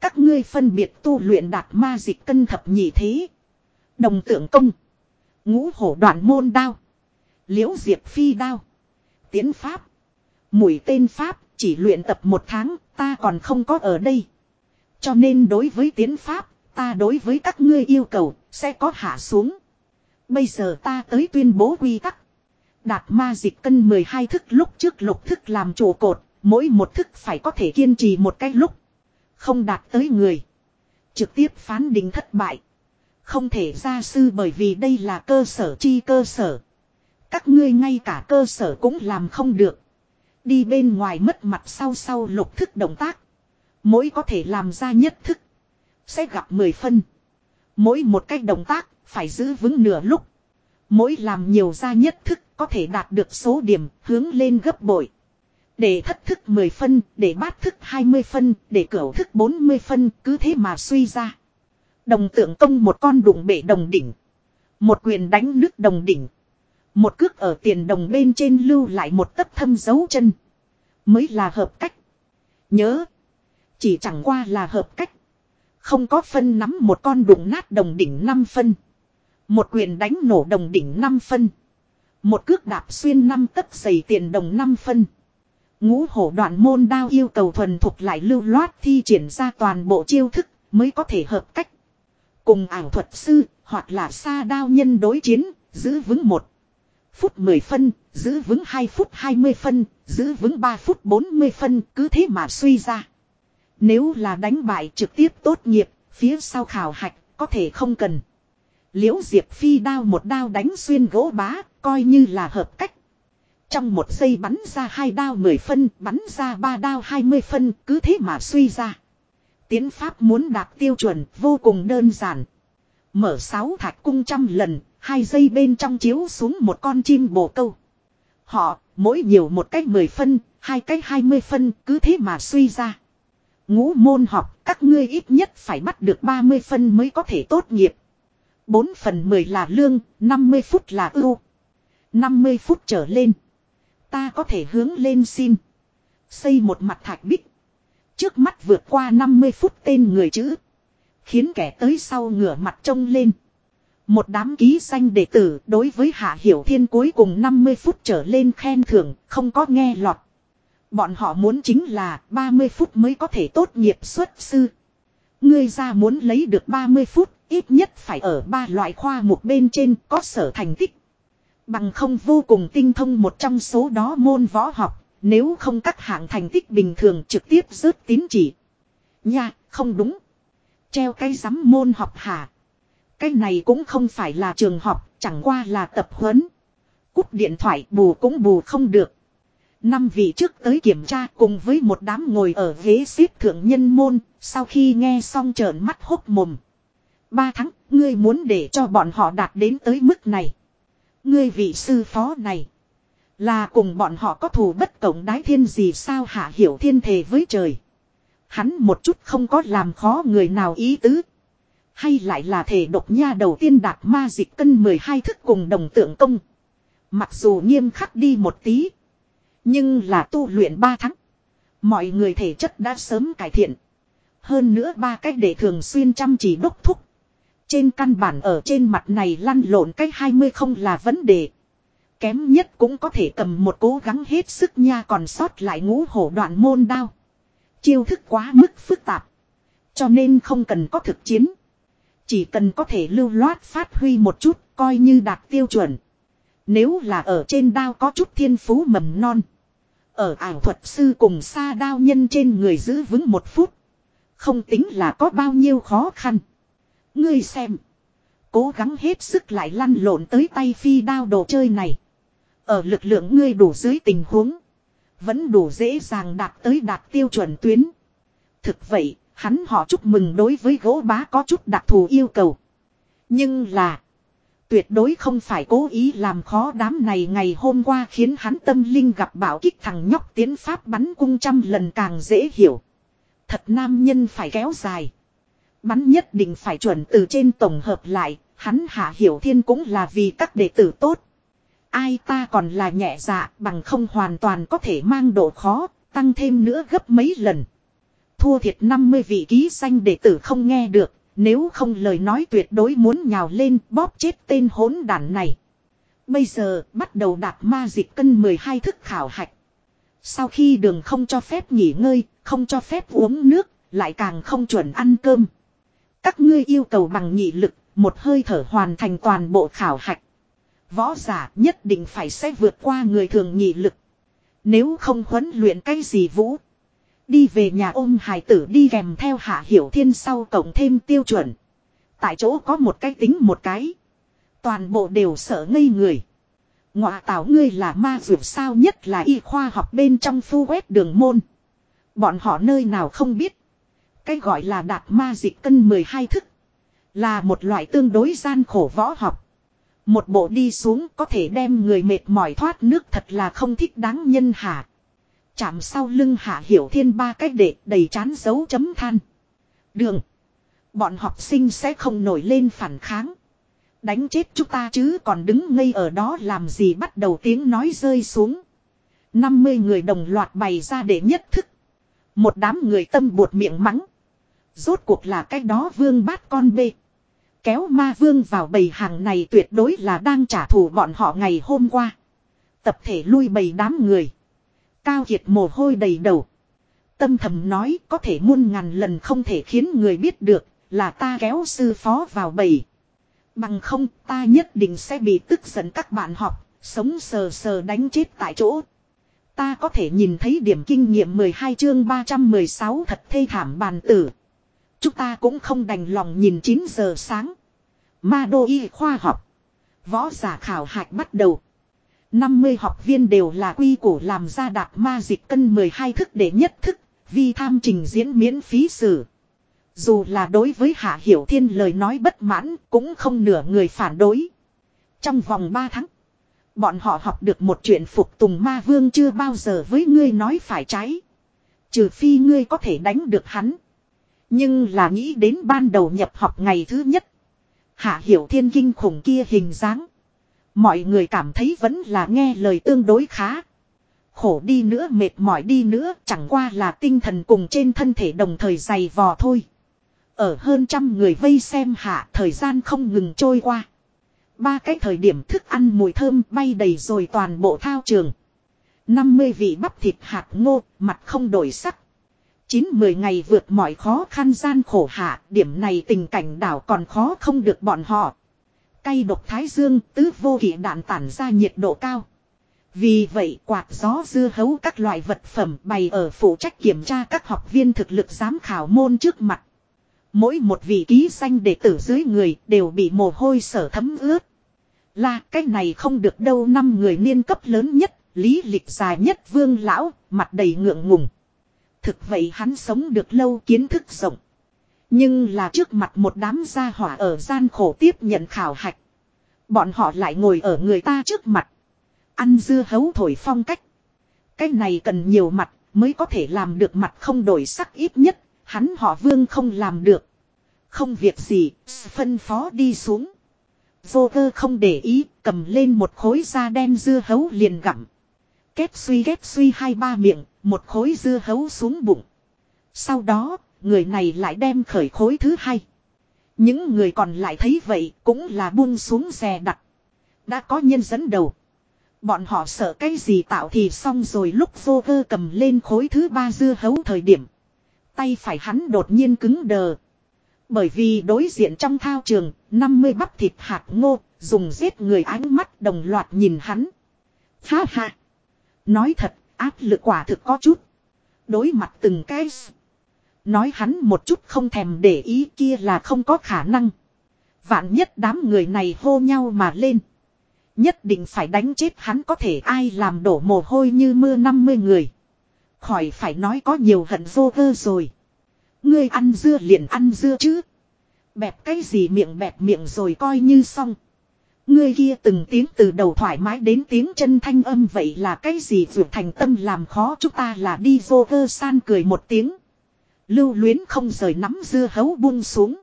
các ngươi phân biệt tu luyện đạt ma dịch cân thập nhị thế. Đồng tượng công. Ngũ hổ đoạn môn đao. Liễu diệp phi đao. Tiến pháp. Mũi tên pháp chỉ luyện tập một tháng ta còn không có ở đây. Cho nên đối với tiến pháp ta đối với các ngươi yêu cầu sẽ có hạ xuống. Bây giờ ta tới tuyên bố quy tắc. Đạt ma dịch cân 12 thức lúc trước lục thức làm trụ cột, mỗi một thức phải có thể kiên trì một cái lúc. Không đạt tới người. Trực tiếp phán định thất bại. Không thể ra sư bởi vì đây là cơ sở chi cơ sở. Các ngươi ngay cả cơ sở cũng làm không được. Đi bên ngoài mất mặt sau sau lục thức động tác. Mỗi có thể làm ra nhất thức. Sẽ gặp 10 phân. Mỗi một cách động tác phải giữ vững nửa lúc. Mỗi làm nhiều ra nhất thức có thể đạt được số điểm hướng lên gấp bội. Để thất thức 10 phân, để bát thức 20 phân, để cửu thức 40 phân, cứ thế mà suy ra. Đồng tượng công một con đụng bể đồng đỉnh. Một quyền đánh nước đồng đỉnh. Một cước ở tiền đồng bên trên lưu lại một tấc thâm dấu chân. Mới là hợp cách. Nhớ. Chỉ chẳng qua là hợp cách. Không có phân nắm một con đụng nát đồng đỉnh 5 phân. Một quyền đánh nổ đồng đỉnh 5 phân. Một cước đạp xuyên năm tấc giày tiền đồng 5 phân. Ngũ hổ đoạn môn đao yêu cầu thuần thục lại lưu loát thi triển ra toàn bộ chiêu thức mới có thể hợp cách. Cùng ảo thuật sư hoặc là xa đao nhân đối chiến, giữ vững một phút 10 phân, giữ vững 2 phút 20 phân, giữ vững 3 phút 40 phân, cứ thế mà suy ra. Nếu là đánh bại trực tiếp tốt nghiệp, phía sau khảo hạch, có thể không cần. Liễu Diệp Phi đao một đao đánh xuyên gỗ bá, coi như là hợp cách. Trong một giây bắn ra hai đao 10 phân, bắn ra ba đao 20 phân, cứ thế mà suy ra. Tiến pháp muốn đạt tiêu chuẩn, vô cùng đơn giản. Mở sáu thạch cung trăm lần, hai giây bên trong chiếu xuống một con chim bồ câu. Họ, mỗi nhiều một cách 10 phân, hai cách 20 phân, cứ thế mà suy ra. Ngũ môn học, các ngươi ít nhất phải bắt được 30 phân mới có thể tốt nghiệp. 4 phần 10 là lương, 50 phút là ưu. 50 phút trở lên. Ta có thể hướng lên xin. Xây một mặt thạch bích. Trước mắt vượt qua 50 phút tên người chữ. Khiến kẻ tới sau ngửa mặt trông lên. Một đám ký danh đệ tử đối với Hạ Hiểu Thiên cuối cùng 50 phút trở lên khen thưởng, không có nghe lọt. Bọn họ muốn chính là 30 phút mới có thể tốt nghiệp xuất sư. Ngươi ra muốn lấy được 30 phút, ít nhất phải ở ba loại khoa một bên trên có sở thành tích. Bằng không vô cùng tinh thông một trong số đó môn võ học, nếu không các hạng thành tích bình thường trực tiếp rớt tín chỉ. Nha, không đúng. Treo cái giám môn học hả? Cái này cũng không phải là trường học, chẳng qua là tập huấn. cúp điện thoại bù cũng bù không được. Năm vị trước tới kiểm tra cùng với một đám ngồi ở ghế xếp thượng nhân môn, sau khi nghe xong trợn mắt hốc mồm. Ba tháng, ngươi muốn để cho bọn họ đạt đến tới mức này. Ngươi vị sư phó này. Là cùng bọn họ có thù bất cộng đái thiên gì sao hạ hiểu thiên thể với trời. Hắn một chút không có làm khó người nào ý tứ. Hay lại là thể độc nha đầu tiên đạt ma dịch cân 12 thức cùng đồng tượng công. Mặc dù nghiêm khắc đi một tí. Nhưng là tu luyện 3 tháng. Mọi người thể chất đã sớm cải thiện. Hơn nữa ba cách để thường xuyên chăm chỉ đốc thúc. Trên căn bản ở trên mặt này lăn lộn cách 20 không là vấn đề. Kém nhất cũng có thể cầm một cố gắng hết sức nha còn sót lại ngũ hổ đoạn môn đao. Chiêu thức quá mức phức tạp. Cho nên không cần có thực chiến. Chỉ cần có thể lưu loát phát huy một chút coi như đạt tiêu chuẩn. Nếu là ở trên đao có chút thiên phú mầm non. Ở ảo thuật sư cùng xa đao nhân trên người giữ vững một phút. Không tính là có bao nhiêu khó khăn. Ngươi xem. Cố gắng hết sức lại lăn lộn tới tay phi đao đồ chơi này. Ở lực lượng ngươi đủ dưới tình huống. Vẫn đủ dễ dàng đạt tới đạt tiêu chuẩn tuyến. Thực vậy, hắn họ chúc mừng đối với gỗ bá có chút đặc thù yêu cầu. Nhưng là. Tuyệt đối không phải cố ý làm khó đám này ngày hôm qua khiến hắn tâm linh gặp bảo kích thằng nhóc tiến pháp bắn cung trăm lần càng dễ hiểu. Thật nam nhân phải kéo dài. Bắn nhất định phải chuẩn từ trên tổng hợp lại, hắn hạ hiểu thiên cũng là vì các đệ tử tốt. Ai ta còn là nhẹ dạ bằng không hoàn toàn có thể mang độ khó, tăng thêm nữa gấp mấy lần. Thua thiệt 50 vị ký danh đệ tử không nghe được, nếu không lời nói tuyệt đối muốn nhào lên bóp chết tên hỗn đản này. Bây giờ bắt đầu đạp ma dịch cân 12 thức khảo hạch. Sau khi đường không cho phép nghỉ ngơi, không cho phép uống nước, lại càng không chuẩn ăn cơm. Các ngươi yêu cầu bằng nhị lực, một hơi thở hoàn thành toàn bộ khảo hạch. Võ giả nhất định phải sẽ vượt qua người thường nhị lực. Nếu không huấn luyện cái gì vũ. Đi về nhà ôm hài tử đi kèm theo hạ hiểu thiên sau cộng thêm tiêu chuẩn. Tại chỗ có một cái tính một cái. Toàn bộ đều sợ ngây người. Ngọa tảo ngươi là ma dược sao nhất là y khoa học bên trong phu quét đường môn. Bọn họ nơi nào không biết. Cái gọi là đạt ma dịch cân 12 thức. Là một loại tương đối gian khổ võ học. Một bộ đi xuống có thể đem người mệt mỏi thoát nước thật là không thích đáng nhân hạ. Chạm sau lưng hạ hiểu thiên ba cách để đầy chán dấu chấm than. Đường. Bọn học sinh sẽ không nổi lên phản kháng. Đánh chết chúng ta chứ còn đứng ngây ở đó làm gì bắt đầu tiếng nói rơi xuống. 50 người đồng loạt bày ra để nhất thức. Một đám người tâm buột miệng mắng. Rốt cuộc là cái đó vương bát con bê. Kéo ma vương vào bầy hàng này tuyệt đối là đang trả thù bọn họ ngày hôm qua. Tập thể lui bầy đám người. Cao Kiệt mồ hôi đầy đầu. Tâm thầm nói có thể muôn ngàn lần không thể khiến người biết được là ta kéo sư phó vào bầy. Bằng không ta nhất định sẽ bị tức giận các bạn học, sống sờ sờ đánh chết tại chỗ. Ta có thể nhìn thấy điểm kinh nghiệm 12 chương 316 thật thê thảm bàn tử. Chúng ta cũng không đành lòng nhìn 9 giờ sáng. Ma đô y khoa học. Võ giả khảo hạch bắt đầu. 50 học viên đều là quy củ làm ra đạt ma dịch cân 12 thức để nhất thức, vi tham trình diễn miễn phí xử. Dù là đối với Hạ Hiểu Thiên lời nói bất mãn cũng không nửa người phản đối. Trong vòng 3 tháng, bọn họ học được một chuyện phục tùng ma vương chưa bao giờ với ngươi nói phải trái. Trừ phi ngươi có thể đánh được hắn. Nhưng là nghĩ đến ban đầu nhập học ngày thứ nhất. Hạ Hiểu Thiên kinh khủng kia hình dáng. Mọi người cảm thấy vẫn là nghe lời tương đối khá. Khổ đi nữa mệt mỏi đi nữa chẳng qua là tinh thần cùng trên thân thể đồng thời dày vò thôi. Ở hơn trăm người vây xem hạ thời gian không ngừng trôi qua. Ba cái thời điểm thức ăn mùi thơm bay đầy rồi toàn bộ thao trường. 50 vị bắp thịt hạt ngô, mặt không đổi sắc. 9-10 ngày vượt mọi khó khăn gian khổ hạ, điểm này tình cảnh đảo còn khó không được bọn họ. Cây độc thái dương, tứ vô kỷ đạn tản ra nhiệt độ cao. Vì vậy quạt gió dưa hấu các loại vật phẩm bày ở phụ trách kiểm tra các học viên thực lực giám khảo môn trước mặt. Mỗi một vị ký danh đệ tử dưới người đều bị mồ hôi sở thấm ướt. Là cái này không được đâu năm người niên cấp lớn nhất, lý lịch dài nhất vương lão, mặt đầy ngượng ngùng. Thực vậy hắn sống được lâu kiến thức rộng. Nhưng là trước mặt một đám gia hỏa ở gian khổ tiếp nhận khảo hạch. Bọn họ lại ngồi ở người ta trước mặt. Ăn dưa hấu thổi phong cách. Cái này cần nhiều mặt mới có thể làm được mặt không đổi sắc ít nhất. Hắn họ vương không làm được. Không việc gì, phân phó đi xuống. Vô cơ không để ý, cầm lên một khối da đen dưa hấu liền gặm. Kép suy kép suy hai ba miệng, một khối dưa hấu xuống bụng. Sau đó, người này lại đem khởi khối thứ hai. Những người còn lại thấy vậy cũng là buông xuống xe đặt. Đã có nhân dẫn đầu. Bọn họ sợ cái gì tạo thì xong rồi lúc vô cơ cầm lên khối thứ ba dưa hấu thời điểm. Tay phải hắn đột nhiên cứng đờ. Bởi vì đối diện trong thao trường, 50 bắp thịt hạt ngô, dùng giết người ánh mắt đồng loạt nhìn hắn. Ha ha! Nói thật, áp lực quả thực có chút. Đối mặt từng cái Nói hắn một chút không thèm để ý kia là không có khả năng. Vạn nhất đám người này hô nhau mà lên. Nhất định phải đánh chết hắn có thể ai làm đổ mồ hôi như mưa 50 người. Khỏi phải nói có nhiều hận vô vơ rồi. Ngươi ăn dưa liền ăn dưa chứ. Bẹp cái gì miệng bẹp miệng rồi coi như xong. Ngươi kia từng tiếng từ đầu thoải mái đến tiếng chân thanh âm vậy là cái gì vượt thành tâm làm khó chúng ta là đi vô cơ san cười một tiếng. Lưu luyến không rời nắm dưa hấu buông xuống.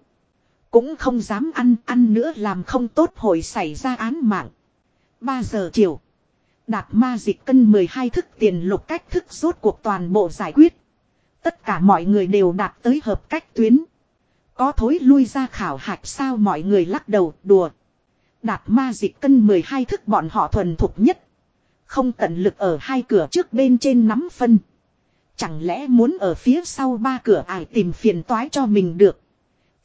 Cũng không dám ăn, ăn nữa làm không tốt hội xảy ra án mạng. 3 giờ chiều. Đạt ma dịch cân 12 thức tiền lục cách thức rốt cuộc toàn bộ giải quyết. Tất cả mọi người đều đạt tới hợp cách tuyến. Có thối lui ra khảo hạch sao mọi người lắc đầu đùa. Đạt ma dịch cân 12 thức bọn họ thuần thục nhất. Không tận lực ở hai cửa trước bên trên nắm phân. Chẳng lẽ muốn ở phía sau ba cửa ải tìm phiền toái cho mình được.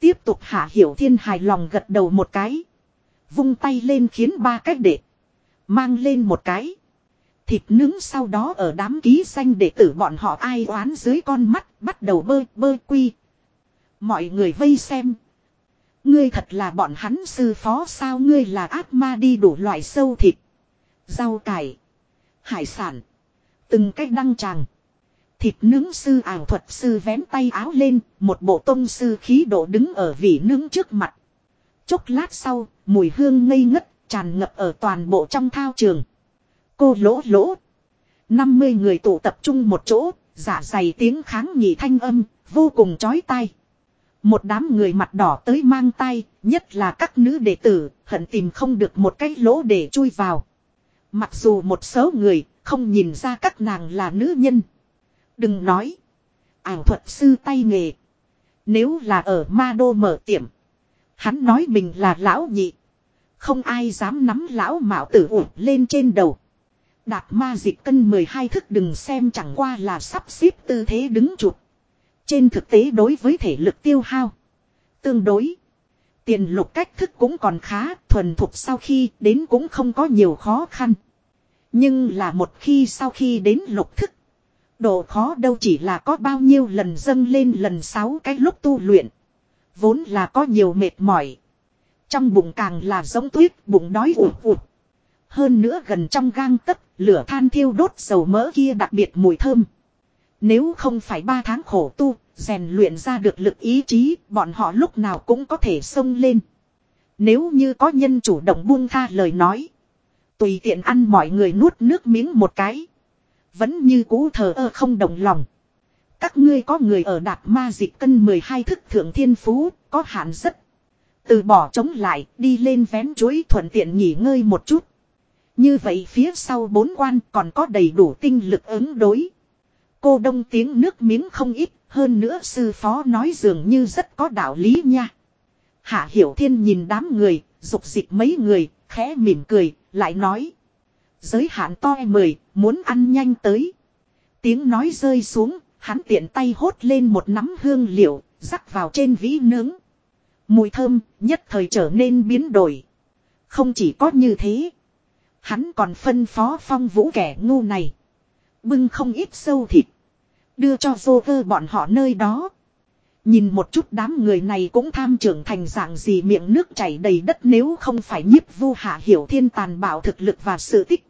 Tiếp tục hạ hiểu thiên hài lòng gật đầu một cái. Vung tay lên khiến ba cách đệ. Mang lên một cái. Thịt nướng sau đó ở đám ký xanh để tử bọn họ ai oán dưới con mắt bắt đầu bơi bơi quy. Mọi người vây xem. Ngươi thật là bọn hắn sư phó sao ngươi là ác ma đi đủ loại sâu thịt. Rau cải. Hải sản. Từng cách đăng tràng. Thịt nướng sư ảo thuật sư vén tay áo lên, một bộ tông sư khí độ đứng ở vị nướng trước mặt. Chốc lát sau, mùi hương ngây ngất, tràn ngập ở toàn bộ trong thao trường. Cô lỗ lỗ. 50 người tụ tập trung một chỗ, giả dày tiếng kháng nhị thanh âm, vô cùng chói tai. Một đám người mặt đỏ tới mang tay, nhất là các nữ đệ tử, hận tìm không được một cái lỗ để chui vào. Mặc dù một số người không nhìn ra các nàng là nữ nhân. Đừng nói. Ảo thuật sư tay nghề. Nếu là ở ma đô mở tiệm. Hắn nói mình là lão nhị. Không ai dám nắm lão mạo tử ủ lên trên đầu. Đạt ma dịch cân 12 thức đừng xem chẳng qua là sắp xếp tư thế đứng chụp. Trên thực tế đối với thể lực tiêu hao. Tương đối. Tiền lục cách thức cũng còn khá, thuần thục sau khi đến cũng không có nhiều khó khăn. Nhưng là một khi sau khi đến lục thức. Độ khó đâu chỉ là có bao nhiêu lần dâng lên lần sáu cái lúc tu luyện. Vốn là có nhiều mệt mỏi. Trong bụng càng là giống tuyết, bụng đói ụt ụt. Hơn nữa gần trong gang tấc, lửa than thiêu đốt dầu mỡ kia đặc biệt mùi thơm. Nếu không phải ba tháng khổ tu, rèn luyện ra được lực ý chí, bọn họ lúc nào cũng có thể xông lên. Nếu như có nhân chủ động buông tha lời nói. Tùy tiện ăn mọi người nuốt nước miếng một cái. Vẫn như cũ thờ ơ không đồng lòng. Các ngươi có người ở đạt ma dịch cân 12 thức thượng thiên phú, có hạn rất. Từ bỏ chống lại, đi lên vén chuối thuận tiện nghỉ ngơi một chút. Như vậy phía sau bốn quan còn có đầy đủ tinh lực ứng đối. Cô đông tiếng nước miếng không ít, hơn nữa sư phó nói dường như rất có đạo lý nha. Hạ Hiểu Thiên nhìn đám người, dục dịch mấy người, khẽ mỉm cười, lại nói. Giới hạn to mười, muốn ăn nhanh tới. Tiếng nói rơi xuống, hắn tiện tay hốt lên một nắm hương liệu, rắc vào trên vĩ nướng. Mùi thơm, nhất thời trở nên biến đổi. Không chỉ có như thế. Hắn còn phân phó phong vũ kẻ ngu này. Bưng không ít sâu thịt. Đưa cho vô vơ bọn họ nơi đó. Nhìn một chút đám người này cũng tham trưởng thành dạng gì miệng nước chảy đầy đất nếu không phải nhiếp vu hạ hiểu thiên tàn bạo thực lực và sự tích.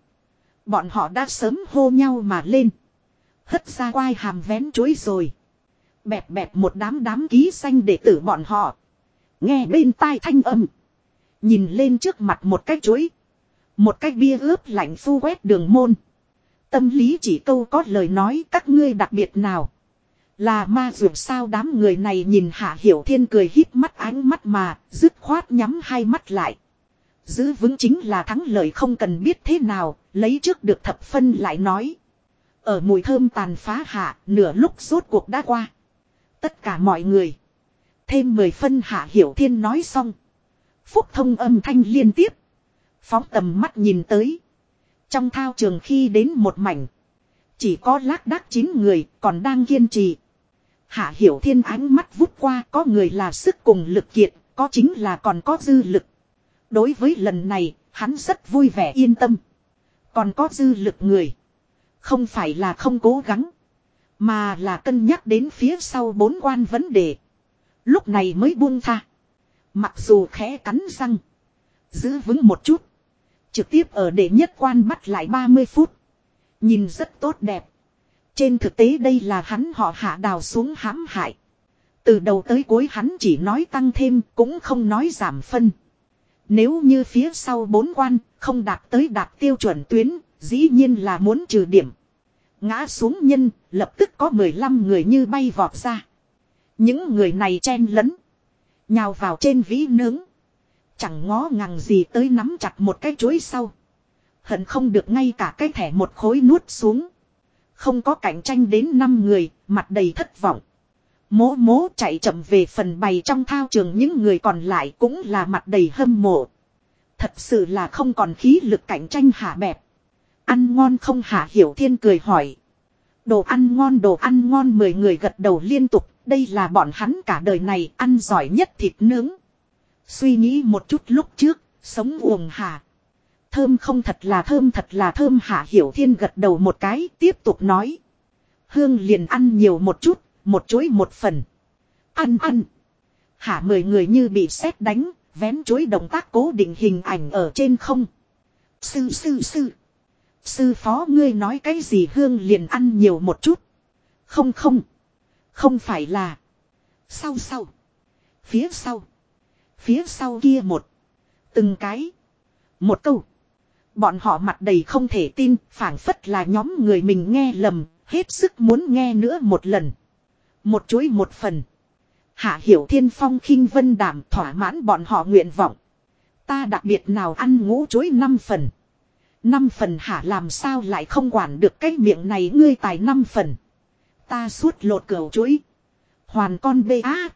Bọn họ đã sớm hô nhau mà lên. Hất ra quai hàm vén chuối rồi. Bẹp bẹp một đám đám ký xanh để tử bọn họ. Nghe bên tai thanh âm. Nhìn lên trước mặt một cái chuối. Một cái bia ướp lạnh phu quét đường môn. Tâm lý chỉ câu có lời nói các ngươi đặc biệt nào. Là ma dược sao đám người này nhìn Hạ Hiểu Thiên cười híp mắt ánh mắt mà, dứt khoát nhắm hai mắt lại. Giữ vững chính là thắng lợi không cần biết thế nào, lấy trước được thập phân lại nói. Ở mùi thơm tàn phá hạ, nửa lúc rốt cuộc đã qua. Tất cả mọi người. Thêm mười phân Hạ Hiểu Thiên nói xong. Phúc thông âm thanh liên tiếp. Phóng tầm mắt nhìn tới. Trong thao trường khi đến một mảnh. Chỉ có lác đác chín người còn đang kiên trì. Hạ hiểu thiên ánh mắt vút qua có người là sức cùng lực kiệt, có chính là còn có dư lực. Đối với lần này, hắn rất vui vẻ yên tâm. Còn có dư lực người. Không phải là không cố gắng. Mà là cân nhắc đến phía sau bốn quan vấn đề. Lúc này mới buông tha. Mặc dù khẽ cắn răng. Giữ vững một chút. Trực tiếp ở đệ nhất quan bắt lại 30 phút. Nhìn rất tốt đẹp. Trên thực tế đây là hắn họ hạ đào xuống hãm hại. Từ đầu tới cuối hắn chỉ nói tăng thêm cũng không nói giảm phân. Nếu như phía sau bốn quan không đạt tới đạt tiêu chuẩn tuyến, dĩ nhiên là muốn trừ điểm. Ngã xuống nhân, lập tức có 15 người như bay vọt ra. Những người này chen lấn. Nhào vào trên vĩ nướng. Chẳng ngó ngàng gì tới nắm chặt một cái chuối sau. Hận không được ngay cả cái thẻ một khối nuốt xuống. Không có cạnh tranh đến 5 người, mặt đầy thất vọng. Mố mố chạy chậm về phần bày trong thao trường những người còn lại cũng là mặt đầy hâm mộ. Thật sự là không còn khí lực cạnh tranh hạ bẹp. Ăn ngon không hạ hiểu thiên cười hỏi. Đồ ăn ngon đồ ăn ngon mười người gật đầu liên tục, đây là bọn hắn cả đời này ăn giỏi nhất thịt nướng. Suy nghĩ một chút lúc trước, sống uồng hà. Thơm không thật là thơm thật là thơm Hạ Hiểu Thiên gật đầu một cái tiếp tục nói. Hương liền ăn nhiều một chút, một chuối một phần. Ăn ăn. Hạ mười người như bị sét đánh, vén chuối động tác cố định hình ảnh ở trên không. Sư sư sư. Sư phó ngươi nói cái gì hương liền ăn nhiều một chút. Không không. Không phải là. Sau sau. Phía sau. Phía sau kia một. Từng cái. Một câu. Bọn họ mặt đầy không thể tin, phảng phất là nhóm người mình nghe lầm, hết sức muốn nghe nữa một lần. Một chuỗi một phần. Hạ hiểu thiên phong khinh vân đảm thỏa mãn bọn họ nguyện vọng. Ta đặc biệt nào ăn ngũ chuối năm phần. Năm phần hả làm sao lại không quản được cái miệng này ngươi tài năm phần. Ta suốt lột cửu chuối. Hoàn con bê á.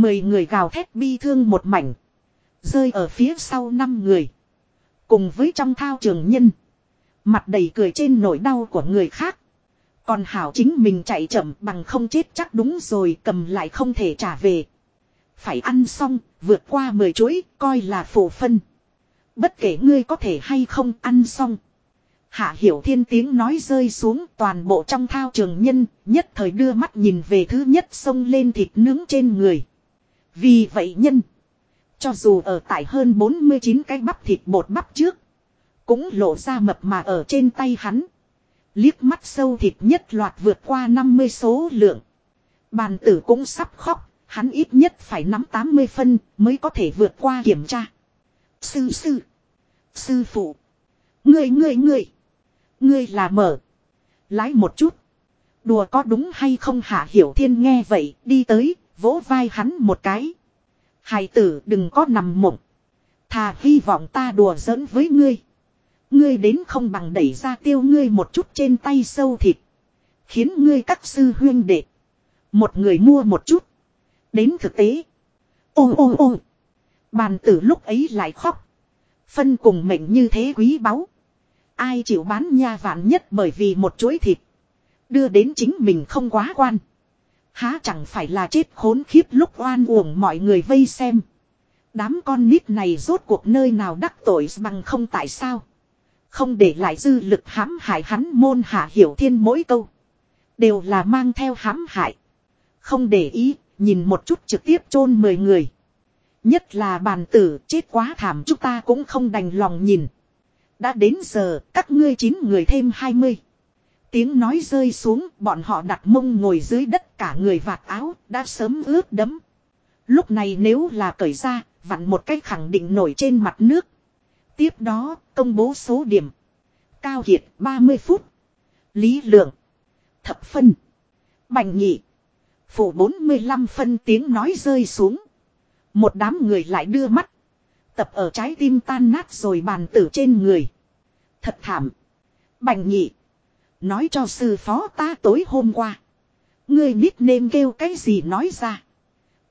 Mười người gào thét bi thương một mảnh. Rơi ở phía sau năm người. Cùng với trong thao trường nhân. Mặt đầy cười trên nỗi đau của người khác. Còn Hảo chính mình chạy chậm bằng không chết chắc đúng rồi cầm lại không thể trả về. Phải ăn xong, vượt qua 10 chuỗi, coi là phổ phân. Bất kể ngươi có thể hay không ăn xong. Hạ hiểu thiên tiếng nói rơi xuống toàn bộ trong thao trường nhân, nhất thời đưa mắt nhìn về thứ nhất sông lên thịt nướng trên người. Vì vậy nhân, cho dù ở tại hơn 49 cái bắp thịt bột bắp trước, cũng lộ ra mập mà ở trên tay hắn. Liếc mắt sâu thịt nhất loạt vượt qua 50 số lượng. Bàn tử cũng sắp khóc, hắn ít nhất phải nắm 80 phân mới có thể vượt qua kiểm tra. Sư sư. Sư phụ. Ngươi ngươi ngươi. Ngươi là mở. Lái một chút. Đùa có đúng hay không hạ hiểu thiên nghe vậy đi tới vỗ vai hắn một cái. Hài tử đừng có nằm mộng. Thà hy vọng ta đùa giỡn với ngươi. Ngươi đến không bằng đẩy ra tiêu ngươi một chút trên tay sâu thịt. Khiến ngươi các sư huyên đệ. Một người mua một chút. Đến thực tế. Ô ô ô. Bàn tử lúc ấy lại khóc. Phân cùng mệnh như thế quý báu. Ai chịu bán nha vạn nhất bởi vì một chuỗi thịt. Đưa đến chính mình không quá quan. Há chẳng phải là chết khốn khiếp lúc oan uổng mọi người vây xem. Đám con nít này rốt cuộc nơi nào đắc tội bằng không tại sao. Không để lại dư lực hãm hại hắn môn hạ hiểu thiên mỗi câu. Đều là mang theo hãm hại. Không để ý, nhìn một chút trực tiếp chôn mười người. Nhất là bàn tử chết quá thảm chúng ta cũng không đành lòng nhìn. Đã đến giờ, các ngươi chín người thêm hai mươi. Tiếng nói rơi xuống, bọn họ đặt mông ngồi dưới đất cả người vạt áo, đã sớm ướt đấm. Lúc này nếu là cởi ra, vặn một cách khẳng định nổi trên mặt nước. Tiếp đó, công bố số điểm. Cao Kiệt 30 phút. Lý Lượng. Thập phân. Bành nhị. Phủ 45 phân tiếng nói rơi xuống. Một đám người lại đưa mắt. Tập ở trái tim tan nát rồi bàn tử trên người. Thật thảm. Bành nhị. Nói cho sư phó ta tối hôm qua. Ngươi nít nêm kêu cái gì nói ra.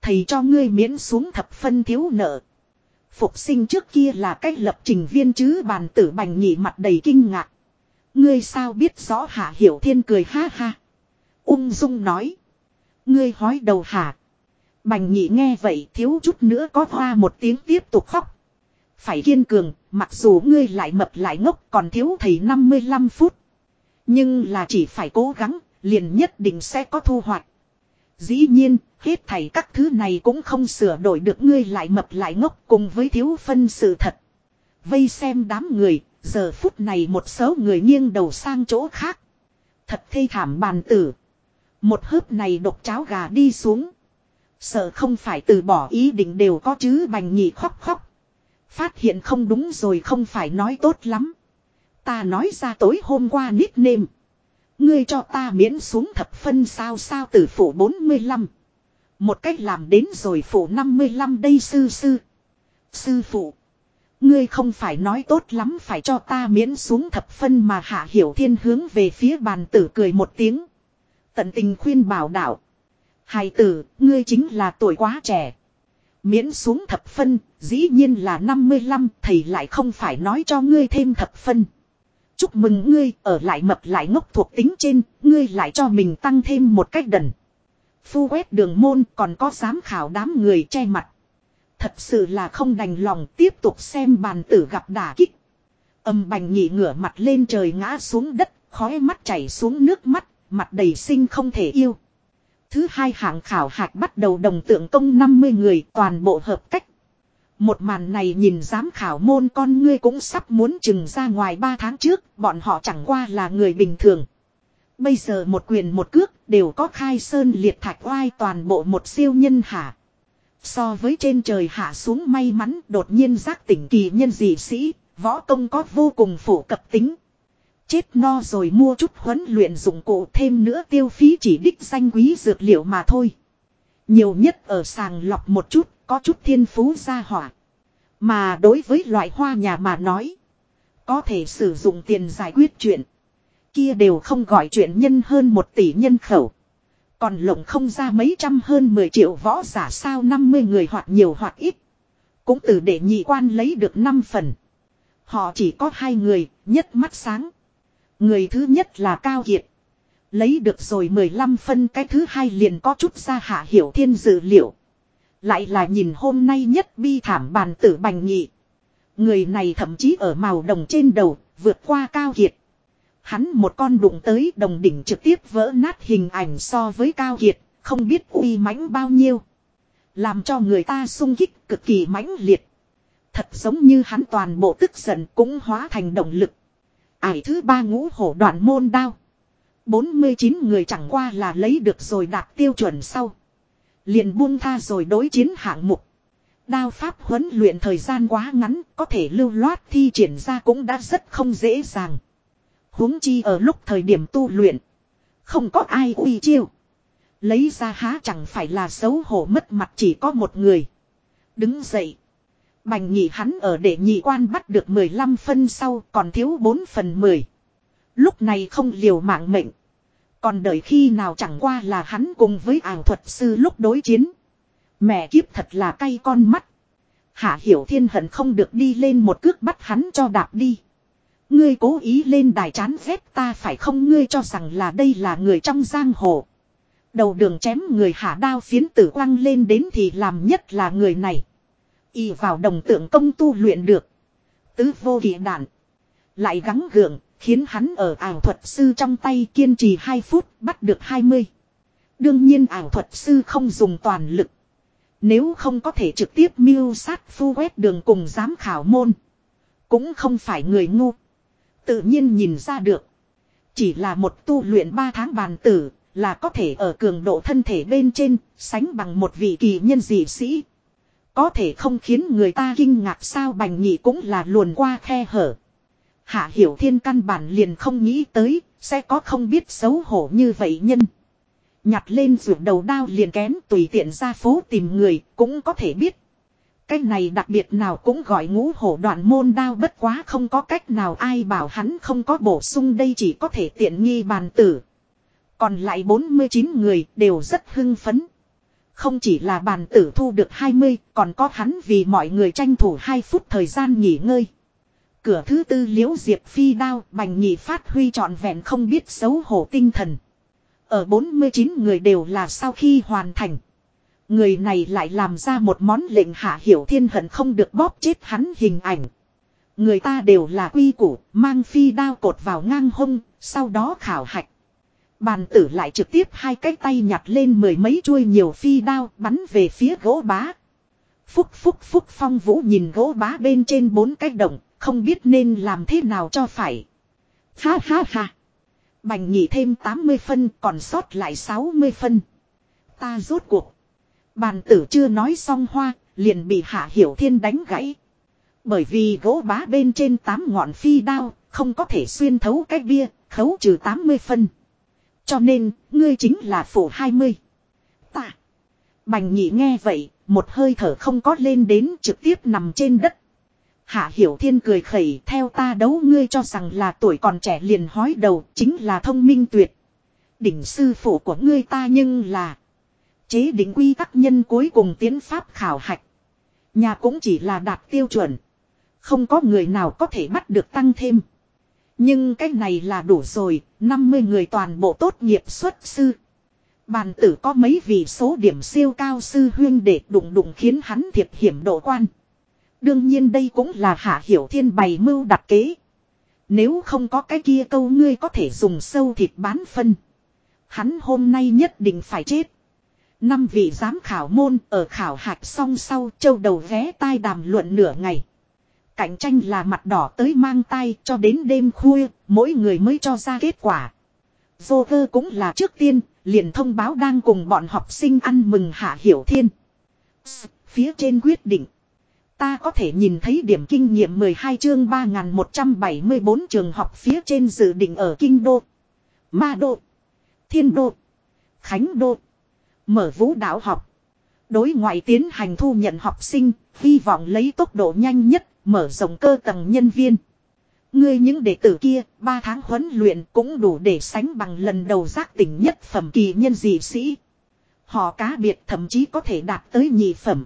Thầy cho ngươi miễn xuống thập phân thiếu nợ. Phục sinh trước kia là cách lập trình viên chứ bàn tử bành nhị mặt đầy kinh ngạc. Ngươi sao biết rõ hạ hiểu thiên cười ha ha. Ung dung nói. Ngươi hói đầu hả. Bành nhị nghe vậy thiếu chút nữa có hoa một tiếng tiếp tục khóc. Phải kiên cường, mặc dù ngươi lại mập lại ngốc còn thiếu thầy 55 phút. Nhưng là chỉ phải cố gắng, liền nhất định sẽ có thu hoạch. Dĩ nhiên, hết thảy các thứ này cũng không sửa đổi được ngươi lại mập lại ngốc cùng với thiếu phân sự thật. Vây xem đám người, giờ phút này một số người nghiêng đầu sang chỗ khác. Thật thê thảm bàn tử. Một hớp này độc cháo gà đi xuống. Sợ không phải từ bỏ ý định đều có chứ bành nhị khóc khóc. Phát hiện không đúng rồi không phải nói tốt lắm. Ta nói ra tối hôm qua nít nêm. Ngươi cho ta miễn xuống thập phân sao sao từ phủ 45. Một cách làm đến rồi phủ 55 đây sư sư. Sư phụ. Ngươi không phải nói tốt lắm phải cho ta miễn xuống thập phân mà hạ hiểu thiên hướng về phía bàn tử cười một tiếng. Tận tình khuyên bảo đạo. Hài tử, ngươi chính là tuổi quá trẻ. Miễn xuống thập phân, dĩ nhiên là 55, thầy lại không phải nói cho ngươi thêm thập phân. Chúc mừng ngươi, ở lại mập lại ngốc thuộc tính trên, ngươi lại cho mình tăng thêm một cách đần. Phu quét đường môn còn có giám khảo đám người che mặt. Thật sự là không đành lòng tiếp tục xem bàn tử gặp đả kích. Âm bành nhị ngửa mặt lên trời ngã xuống đất, khói mắt chảy xuống nước mắt, mặt đầy sinh không thể yêu. Thứ hai hạng khảo hạch bắt đầu đồng tượng công 50 người toàn bộ hợp cách. Một màn này nhìn giám khảo môn con ngươi cũng sắp muốn chừng ra ngoài 3 tháng trước, bọn họ chẳng qua là người bình thường. Bây giờ một quyền một cước đều có khai sơn liệt thạch oai toàn bộ một siêu nhân hạ. So với trên trời hạ xuống may mắn đột nhiên giác tỉnh kỳ nhân dị sĩ, võ công có vô cùng phổ cập tính. Chết no rồi mua chút huấn luyện dụng cụ thêm nữa tiêu phí chỉ đích danh quý dược liệu mà thôi. Nhiều nhất ở sàng lọc một chút, có chút thiên phú ra hỏa. Mà đối với loại hoa nhà mà nói, có thể sử dụng tiền giải quyết chuyện. Kia đều không gọi chuyện nhân hơn một tỷ nhân khẩu. Còn lộng không ra mấy trăm hơn 10 triệu võ giả sao 50 người hoặc nhiều hoặc ít. Cũng từ để nhị quan lấy được 5 phần. Họ chỉ có hai người, nhất mắt sáng. Người thứ nhất là Cao Kiệt. Lấy được rồi 15 phân cái thứ hai liền có chút ra hạ hiểu thiên dự liệu. Lại là nhìn hôm nay nhất bi thảm bàn tử bành nhị. Người này thậm chí ở màu đồng trên đầu, vượt qua Cao Kiệt. Hắn một con đụng tới đồng đỉnh trực tiếp vỡ nát hình ảnh so với Cao Kiệt, không biết uy mãnh bao nhiêu. Làm cho người ta sung kích cực kỳ mãnh liệt. Thật giống như hắn toàn bộ tức giận cũng hóa thành động lực. Ải thứ ba ngũ hổ đoạn môn đao. 49 người chẳng qua là lấy được rồi đạt tiêu chuẩn sau. Liền buông tha rồi đối chiến hạng mục. Đao pháp huấn luyện thời gian quá ngắn, có thể lưu loát thi triển ra cũng đã rất không dễ dàng huống chi ở lúc thời điểm tu luyện. Không có ai uy chiêu. Lấy ra há chẳng phải là xấu hổ mất mặt chỉ có một người. Đứng dậy. Bành nhị hắn ở để nhị quan bắt được 15 phân sau còn thiếu 4 phần 10. Lúc này không liều mạng mệnh. Còn đợi khi nào chẳng qua là hắn cùng với ảo thuật sư lúc đối chiến. Mẹ kiếp thật là cay con mắt. Hạ hiểu thiên hận không được đi lên một cước bắt hắn cho đạp đi. Ngươi cố ý lên đài chán ghét ta phải không ngươi cho rằng là đây là người trong giang hồ. Đầu đường chém người hạ đao phiến tử quăng lên đến thì làm nhất là người này. Y vào đồng tượng công tu luyện được. Tứ vô kỳ đạn. Lại gắng gượng, khiến hắn ở ảo thuật sư trong tay kiên trì 2 phút bắt được 20. Đương nhiên ảo thuật sư không dùng toàn lực. Nếu không có thể trực tiếp miêu sát phu quét đường cùng giám khảo môn. Cũng không phải người ngu. Tự nhiên nhìn ra được. Chỉ là một tu luyện 3 tháng bàn tử, là có thể ở cường độ thân thể bên trên, sánh bằng một vị kỳ nhân dị sĩ. Có thể không khiến người ta kinh ngạc sao bành nhị cũng là luồn qua khe hở. Hạ hiểu thiên căn bản liền không nghĩ tới, sẽ có không biết xấu hổ như vậy nhân. Nhặt lên ruột đầu đao liền kén tùy tiện ra phố tìm người, cũng có thể biết cái này đặc biệt nào cũng gọi ngũ hổ đoạn môn đao bất quá không có cách nào ai bảo hắn không có bổ sung đây chỉ có thể tiện nghi bàn tử. Còn lại 49 người đều rất hưng phấn. Không chỉ là bàn tử thu được 20, còn có hắn vì mọi người tranh thủ 2 phút thời gian nghỉ ngơi. Cửa thứ tư liễu diệp phi đao bành nhị phát huy trọn vẹn không biết xấu hổ tinh thần. Ở 49 người đều là sau khi hoàn thành. Người này lại làm ra một món lệnh hạ hiểu thiên hận không được bóp chết hắn hình ảnh. Người ta đều là quy củ, mang phi đao cột vào ngang hông, sau đó khảo hạch. Bàn tử lại trực tiếp hai cái tay nhặt lên mười mấy chuôi nhiều phi đao bắn về phía gỗ bá. Phúc phúc phúc phong vũ nhìn gỗ bá bên trên bốn cái động, không biết nên làm thế nào cho phải. Ha ha ha. Bành nhị thêm 80 phân còn sót lại 60 phân. Ta rốt cuộc. Bàn tử chưa nói xong hoa, liền bị Hạ Hiểu Thiên đánh gãy. Bởi vì gỗ bá bên trên tám ngọn phi đao, không có thể xuyên thấu cái bia, khấu trừ 80 phân. Cho nên, ngươi chính là phủ 20. Ta. Bành nhị nghe vậy, một hơi thở không có lên đến trực tiếp nằm trên đất. Hạ Hiểu Thiên cười khẩy theo ta đấu ngươi cho rằng là tuổi còn trẻ liền hói đầu chính là thông minh tuyệt. Đỉnh sư phụ của ngươi ta nhưng là Chế định quy tắc nhân cuối cùng tiến pháp khảo hạch. Nhà cũng chỉ là đạt tiêu chuẩn. Không có người nào có thể bắt được tăng thêm. Nhưng cái này là đủ rồi, 50 người toàn bộ tốt nghiệp xuất sư. Bàn tử có mấy vị số điểm siêu cao sư huyên để đụng đụng khiến hắn thiệt hiểm độ quan. Đương nhiên đây cũng là hạ hiểu thiên bày mưu đặt kế. Nếu không có cái kia câu ngươi có thể dùng sâu thịt bán phân. Hắn hôm nay nhất định phải chết. Năm vị giám khảo môn ở khảo hạch xong sau châu đầu vé tai đàm luận nửa ngày. Cạnh tranh là mặt đỏ tới mang tay cho đến đêm khuya, mỗi người mới cho ra kết quả. Joker cũng là trước tiên, liền thông báo đang cùng bọn học sinh ăn mừng Hạ Hiểu Thiên. Phía trên quyết định. Ta có thể nhìn thấy điểm kinh nghiệm 12 chương 3174 trường học phía trên dự định ở Kinh Đô, Ma Đô, Thiên Đô, Khánh Đô. Mở vũ đạo học. Đối ngoại tiến hành thu nhận học sinh, hy vọng lấy tốc độ nhanh nhất, mở rộng cơ tầng nhân viên. Ngươi những đệ tử kia, 3 tháng huấn luyện cũng đủ để sánh bằng lần đầu giác tỉnh nhất phẩm kỳ nhân dị sĩ. Họ cá biệt thậm chí có thể đạt tới nhị phẩm.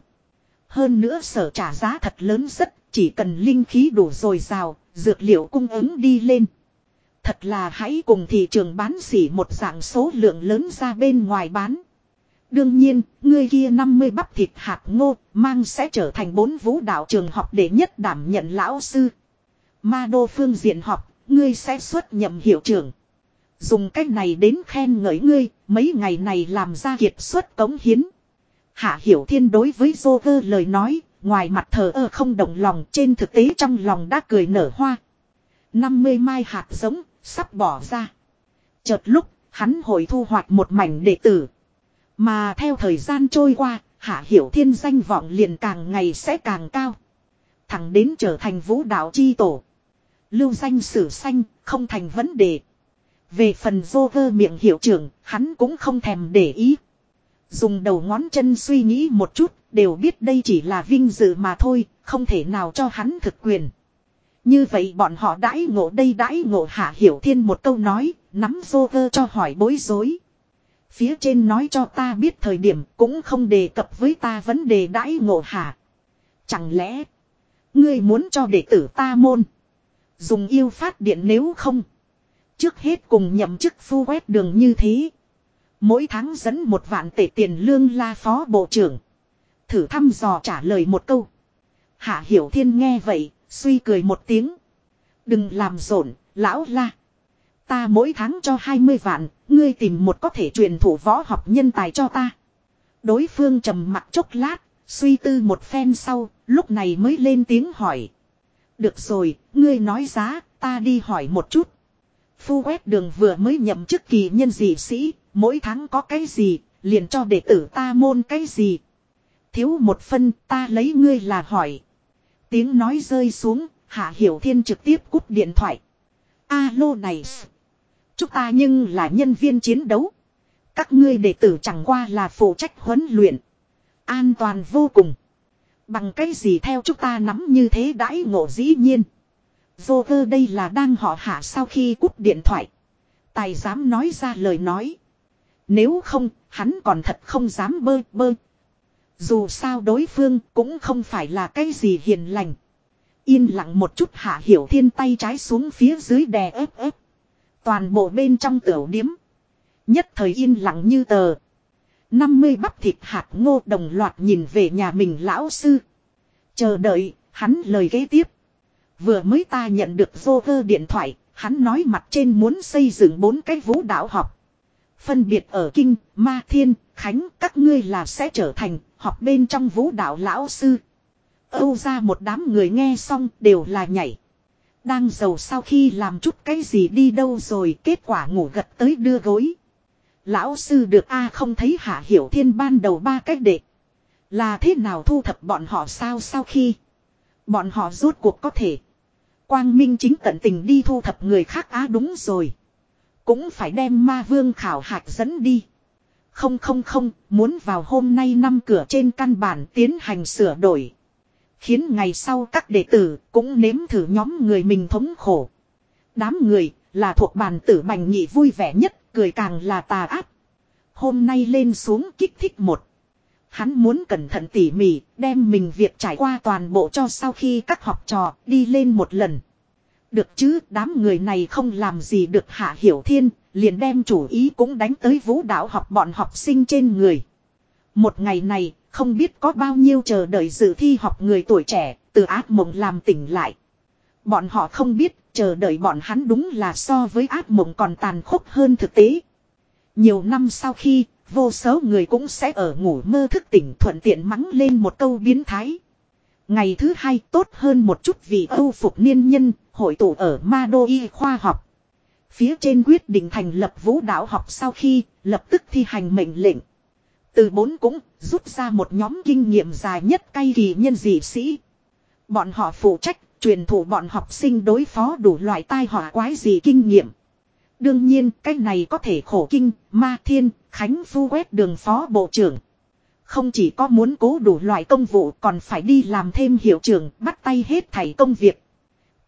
Hơn nữa sở trả giá thật lớn rất, chỉ cần linh khí đủ dồi dào, dược liệu cung ứng đi lên. Thật là hãy cùng thị trường bán xỉ một dạng số lượng lớn ra bên ngoài bán. Đương nhiên, ngươi kia 50 bắp thịt hạt ngô, mang sẽ trở thành bốn vũ đạo trường học để nhất đảm nhận lão sư. Ma đô phương diện học, ngươi sẽ xuất nhậm hiệu trưởng. Dùng cách này đến khen ngợi ngươi, mấy ngày này làm ra kiệt xuất cống hiến. Hạ Hiểu Thiên đối với Joker lời nói, ngoài mặt thờ ơ không động lòng trên thực tế trong lòng đã cười nở hoa. 50 mai hạt giống, sắp bỏ ra. Chợt lúc, hắn hồi thu hoạch một mảnh đệ tử. Mà theo thời gian trôi qua, Hạ Hiểu Thiên danh vọng liền càng ngày sẽ càng cao. Thẳng đến trở thành vũ đạo chi tổ. Lưu danh sử xanh, không thành vấn đề. Về phần vô vơ miệng hiệu trưởng, hắn cũng không thèm để ý. Dùng đầu ngón chân suy nghĩ một chút, đều biết đây chỉ là vinh dự mà thôi, không thể nào cho hắn thực quyền. Như vậy bọn họ đãi ngộ đây đãi ngộ hạ hiểu thiên một câu nói, nắm vô vơ cho hỏi bối rối. Phía trên nói cho ta biết thời điểm cũng không đề cập với ta vấn đề đãi ngộ hạ. Chẳng lẽ, ngươi muốn cho đệ tử ta môn. Dùng yêu phát điện nếu không. Trước hết cùng nhậm chức phu quét đường như thế. Mỗi tháng dẫn một vạn tệ tiền lương la phó bộ trưởng. Thử thăm dò trả lời một câu. Hạ Hiểu Thiên nghe vậy, suy cười một tiếng. Đừng làm rộn, lão la. Ta mỗi tháng cho 20 vạn, ngươi tìm một có thể truyền thủ võ học nhân tài cho ta. Đối phương trầm mặt chốc lát, suy tư một phen sau, lúc này mới lên tiếng hỏi. Được rồi, ngươi nói giá, ta đi hỏi một chút. Phu quét đường vừa mới nhậm chức kỳ nhân dị sĩ, mỗi tháng có cái gì, liền cho đệ tử ta môn cái gì. Thiếu một phân, ta lấy ngươi là hỏi. Tiếng nói rơi xuống, Hạ Hiểu Thiên trực tiếp cúp điện thoại. Alo này. Chúng ta nhưng là nhân viên chiến đấu. Các ngươi đệ tử chẳng qua là phụ trách huấn luyện. An toàn vô cùng. Bằng cái gì theo chúng ta nắm như thế đãi ngộ dĩ nhiên. Joker đây là đang họ hạ sau khi cúp điện thoại. Tài dám nói ra lời nói. Nếu không, hắn còn thật không dám bơ bơ. Dù sao đối phương cũng không phải là cái gì hiền lành. Yên lặng một chút hạ hiểu thiên tay trái xuống phía dưới đè ép ép. Toàn bộ bên trong tiểu điếm. Nhất thời yên lặng như tờ. 50 bắp thịt hạt ngô đồng loạt nhìn về nhà mình lão sư. Chờ đợi, hắn lời kế tiếp. Vừa mới ta nhận được vô cơ điện thoại, hắn nói mặt trên muốn xây dựng bốn cái vũ đạo học. Phân biệt ở Kinh, Ma Thiên, Khánh, các ngươi là sẽ trở thành học bên trong vũ đạo lão sư. Âu ra một đám người nghe xong đều là nhảy. Đang giàu sau khi làm chút cái gì đi đâu rồi kết quả ngủ gật tới đưa gối. Lão sư được A không thấy hạ hiểu thiên ban đầu ba cách đệ. Là thế nào thu thập bọn họ sao sau khi. Bọn họ rốt cuộc có thể. Quang Minh chính tận tình đi thu thập người khác á đúng rồi. Cũng phải đem ma vương khảo hạch dẫn đi. Không không không, muốn vào hôm nay năm cửa trên căn bản tiến hành sửa đổi. Khiến ngày sau các đệ tử cũng nếm thử nhóm người mình thống khổ. Đám người là thuộc bàn tử bành nhị vui vẻ nhất, cười càng là tà ác. Hôm nay lên xuống kích thích một. Hắn muốn cẩn thận tỉ mỉ, đem mình việc trải qua toàn bộ cho sau khi các học trò đi lên một lần. Được chứ, đám người này không làm gì được hạ hiểu thiên, liền đem chủ ý cũng đánh tới vũ đạo học bọn học sinh trên người. Một ngày này, không biết có bao nhiêu chờ đợi dự thi học người tuổi trẻ, từ ác mộng làm tỉnh lại. Bọn họ không biết, chờ đợi bọn hắn đúng là so với ác mộng còn tàn khốc hơn thực tế. Nhiều năm sau khi, vô số người cũng sẽ ở ngủ mơ thức tỉnh thuận tiện mắng lên một câu biến thái. Ngày thứ hai tốt hơn một chút vì âu phục niên nhân, hội tụ ở Ma Đô Y khoa học. Phía trên quyết định thành lập vũ đạo học sau khi lập tức thi hành mệnh lệnh. Từ bốn cũng rút ra một nhóm kinh nghiệm dài nhất cay kỳ nhân dị sĩ. Bọn họ phụ trách truyền thụ bọn học sinh đối phó đủ loại tai họa quái gì kinh nghiệm. Đương nhiên cái này có thể khổ kinh, ma thiên, khánh phu quét đường phó bộ trưởng. Không chỉ có muốn cố đủ loại công vụ còn phải đi làm thêm hiệu trưởng bắt tay hết thảy công việc.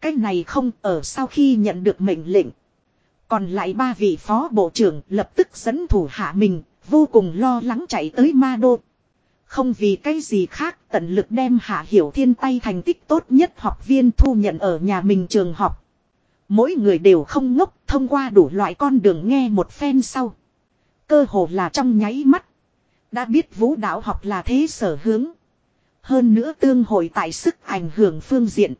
Cái này không ở sau khi nhận được mệnh lệnh. Còn lại ba vị phó bộ trưởng lập tức dẫn thủ hạ mình, vô cùng lo lắng chạy tới ma đô. Không vì cái gì khác tận lực đem hạ hiểu thiên tay thành tích tốt nhất học viên thu nhận ở nhà mình trường học. Mỗi người đều không ngốc thông qua đủ loại con đường nghe một phen sau. Cơ hồ là trong nháy mắt. Đã biết vũ đạo học là thế sở hướng. Hơn nữa tương hội tại sức ảnh hưởng phương diện.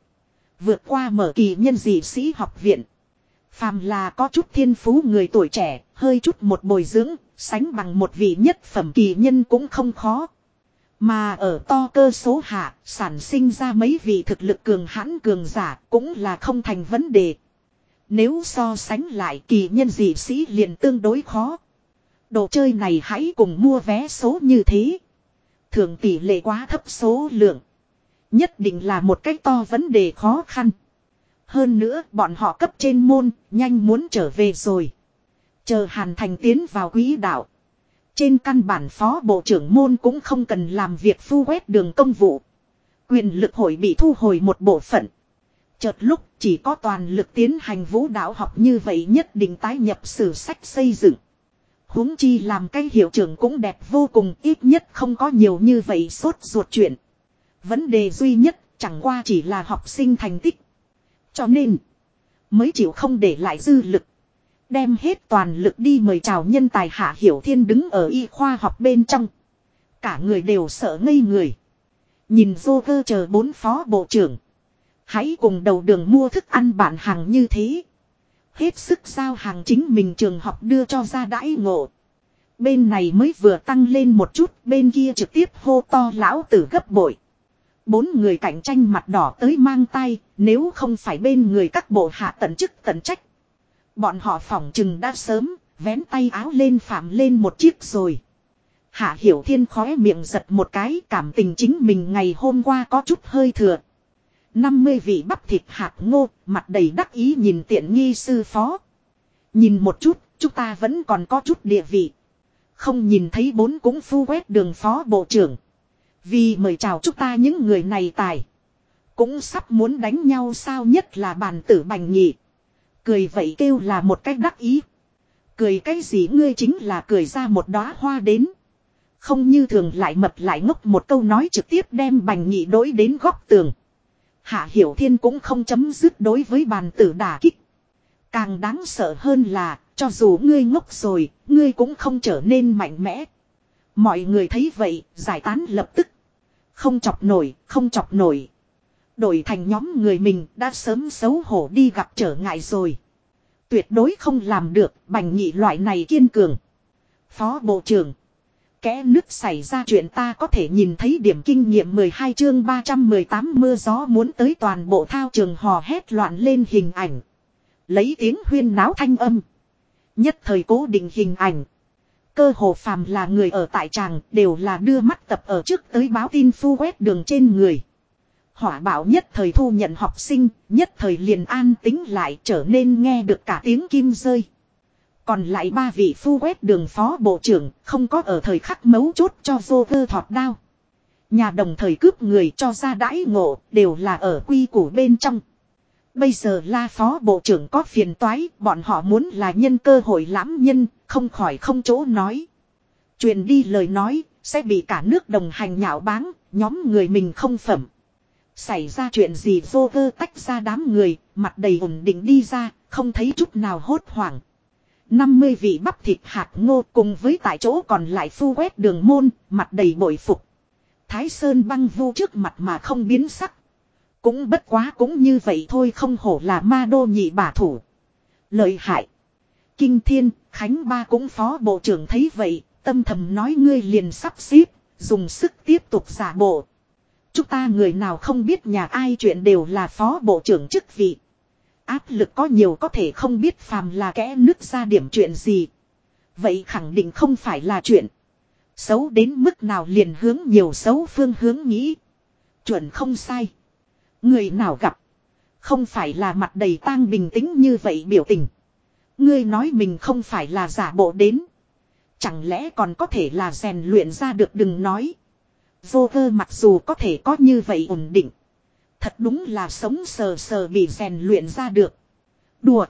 Vượt qua mở kỳ nhân dị sĩ học viện. Phàm là có chút thiên phú người tuổi trẻ, hơi chút một bồi dưỡng, sánh bằng một vị nhất phẩm kỳ nhân cũng không khó. Mà ở to cơ số hạ, sản sinh ra mấy vị thực lực cường hãn cường giả cũng là không thành vấn đề. Nếu so sánh lại kỳ nhân dị sĩ liền tương đối khó. Đồ chơi này hãy cùng mua vé số như thế. Thường tỷ lệ quá thấp số lượng. Nhất định là một cách to vấn đề khó khăn. Hơn nữa, bọn họ cấp trên môn, nhanh muốn trở về rồi. Chờ Hàn Thành tiến vào quỹ đạo. Trên căn bản phó bộ trưởng môn cũng không cần làm việc phu quét đường công vụ. Quyền lực hội bị thu hồi một bộ phận. Chợt lúc, chỉ có toàn lực tiến hành vũ đạo học như vậy nhất định tái nhập sử sách xây dựng. huống chi làm cái hiệu trưởng cũng đẹp vô cùng, ít nhất không có nhiều như vậy sốt ruột chuyện. Vấn đề duy nhất chẳng qua chỉ là học sinh thành tích. Cho nên mới chịu không để lại dư lực. Đem hết toàn lực đi mời chào nhân tài hạ hiểu thiên đứng ở y khoa học bên trong. Cả người đều sợ ngây người. Nhìn vô cơ chờ bốn phó bộ trưởng. Hãy cùng đầu đường mua thức ăn bản hàng như thế. Hết sức giao hàng chính mình trường học đưa cho ra đãi ngộ. Bên này mới vừa tăng lên một chút, bên kia trực tiếp hô to lão tử gấp bội. Bốn người cạnh tranh mặt đỏ tới mang tay, nếu không phải bên người các bộ hạ tận chức tận trách. Bọn họ phỏng chừng đã sớm, vén tay áo lên phạm lên một chiếc rồi. Hạ Hiểu Thiên khóe miệng giật một cái cảm tình chính mình ngày hôm qua có chút hơi thừa. 50 vị bắp thịt hạt ngô, mặt đầy đắc ý nhìn tiện nghi sư phó. Nhìn một chút, chúng ta vẫn còn có chút địa vị. Không nhìn thấy bốn cũng phu quét đường phó bộ trưởng. Vì mời chào chúng ta những người này tài. Cũng sắp muốn đánh nhau sao nhất là bàn tử bành nhị. Cười vậy kêu là một cách đắc ý. Cười cái gì ngươi chính là cười ra một đóa hoa đến. Không như thường lại mập lại ngốc một câu nói trực tiếp đem bành nhị đối đến góc tường. Hạ Hiểu Thiên cũng không chấm dứt đối với bàn tử đả kích. Càng đáng sợ hơn là, cho dù ngươi ngốc rồi, ngươi cũng không trở nên mạnh mẽ. Mọi người thấy vậy, giải tán lập tức. Không chọc nổi, không chọc nổi. Đổi thành nhóm người mình đã sớm xấu hổ đi gặp trở ngại rồi. Tuyệt đối không làm được bành nhị loại này kiên cường. Phó Bộ trưởng. Kẽ nước xảy ra chuyện ta có thể nhìn thấy điểm kinh nghiệm 12 chương 318 mưa gió muốn tới toàn bộ thao trường hò hét loạn lên hình ảnh. Lấy tiếng huyên náo thanh âm. Nhất thời cố định hình ảnh. Cơ hồ phàm là người ở tại tràng đều là đưa mắt tập ở trước tới báo tin phu quét đường trên người. Hỏa bảo nhất thời thu nhận học sinh, nhất thời liền an tính lại trở nên nghe được cả tiếng kim rơi. Còn lại ba vị phu quét đường phó bộ trưởng không có ở thời khắc mấu chốt cho vô cơ thọt đao. Nhà đồng thời cướp người cho ra đãi ngộ đều là ở quy củ bên trong. Bây giờ la phó bộ trưởng có phiền toái, bọn họ muốn là nhân cơ hội lãm nhân, không khỏi không chỗ nói. Truyền đi lời nói, sẽ bị cả nước đồng hành nhạo báng, nhóm người mình không phẩm. Xảy ra chuyện gì vô cơ tách ra đám người, mặt đầy ổn định đi ra, không thấy chút nào hốt hoảng. 50 vị bắp thịt hạt ngô cùng với tại chỗ còn lại phu quét đường môn, mặt đầy bội phục. Thái Sơn băng vu trước mặt mà không biến sắc. Cũng bất quá cũng như vậy thôi không hổ là ma đô nhị bả thủ. Lợi hại. Kinh thiên, Khánh Ba cũng phó bộ trưởng thấy vậy, tâm thầm nói ngươi liền sắp xếp, dùng sức tiếp tục giả bộ. Chúng ta người nào không biết nhà ai chuyện đều là phó bộ trưởng chức vị. Áp lực có nhiều có thể không biết phàm là kẽ nứt ra điểm chuyện gì. Vậy khẳng định không phải là chuyện. Xấu đến mức nào liền hướng nhiều xấu phương hướng nghĩ. Chuẩn không sai. Người nào gặp. Không phải là mặt đầy tang bình tĩnh như vậy biểu tình. Ngươi nói mình không phải là giả bộ đến. Chẳng lẽ còn có thể là rèn luyện ra được đừng nói. Vô cơ mặc dù có thể có như vậy ổn định. Thật đúng là sống sờ sờ bị rèn luyện ra được. Đùa.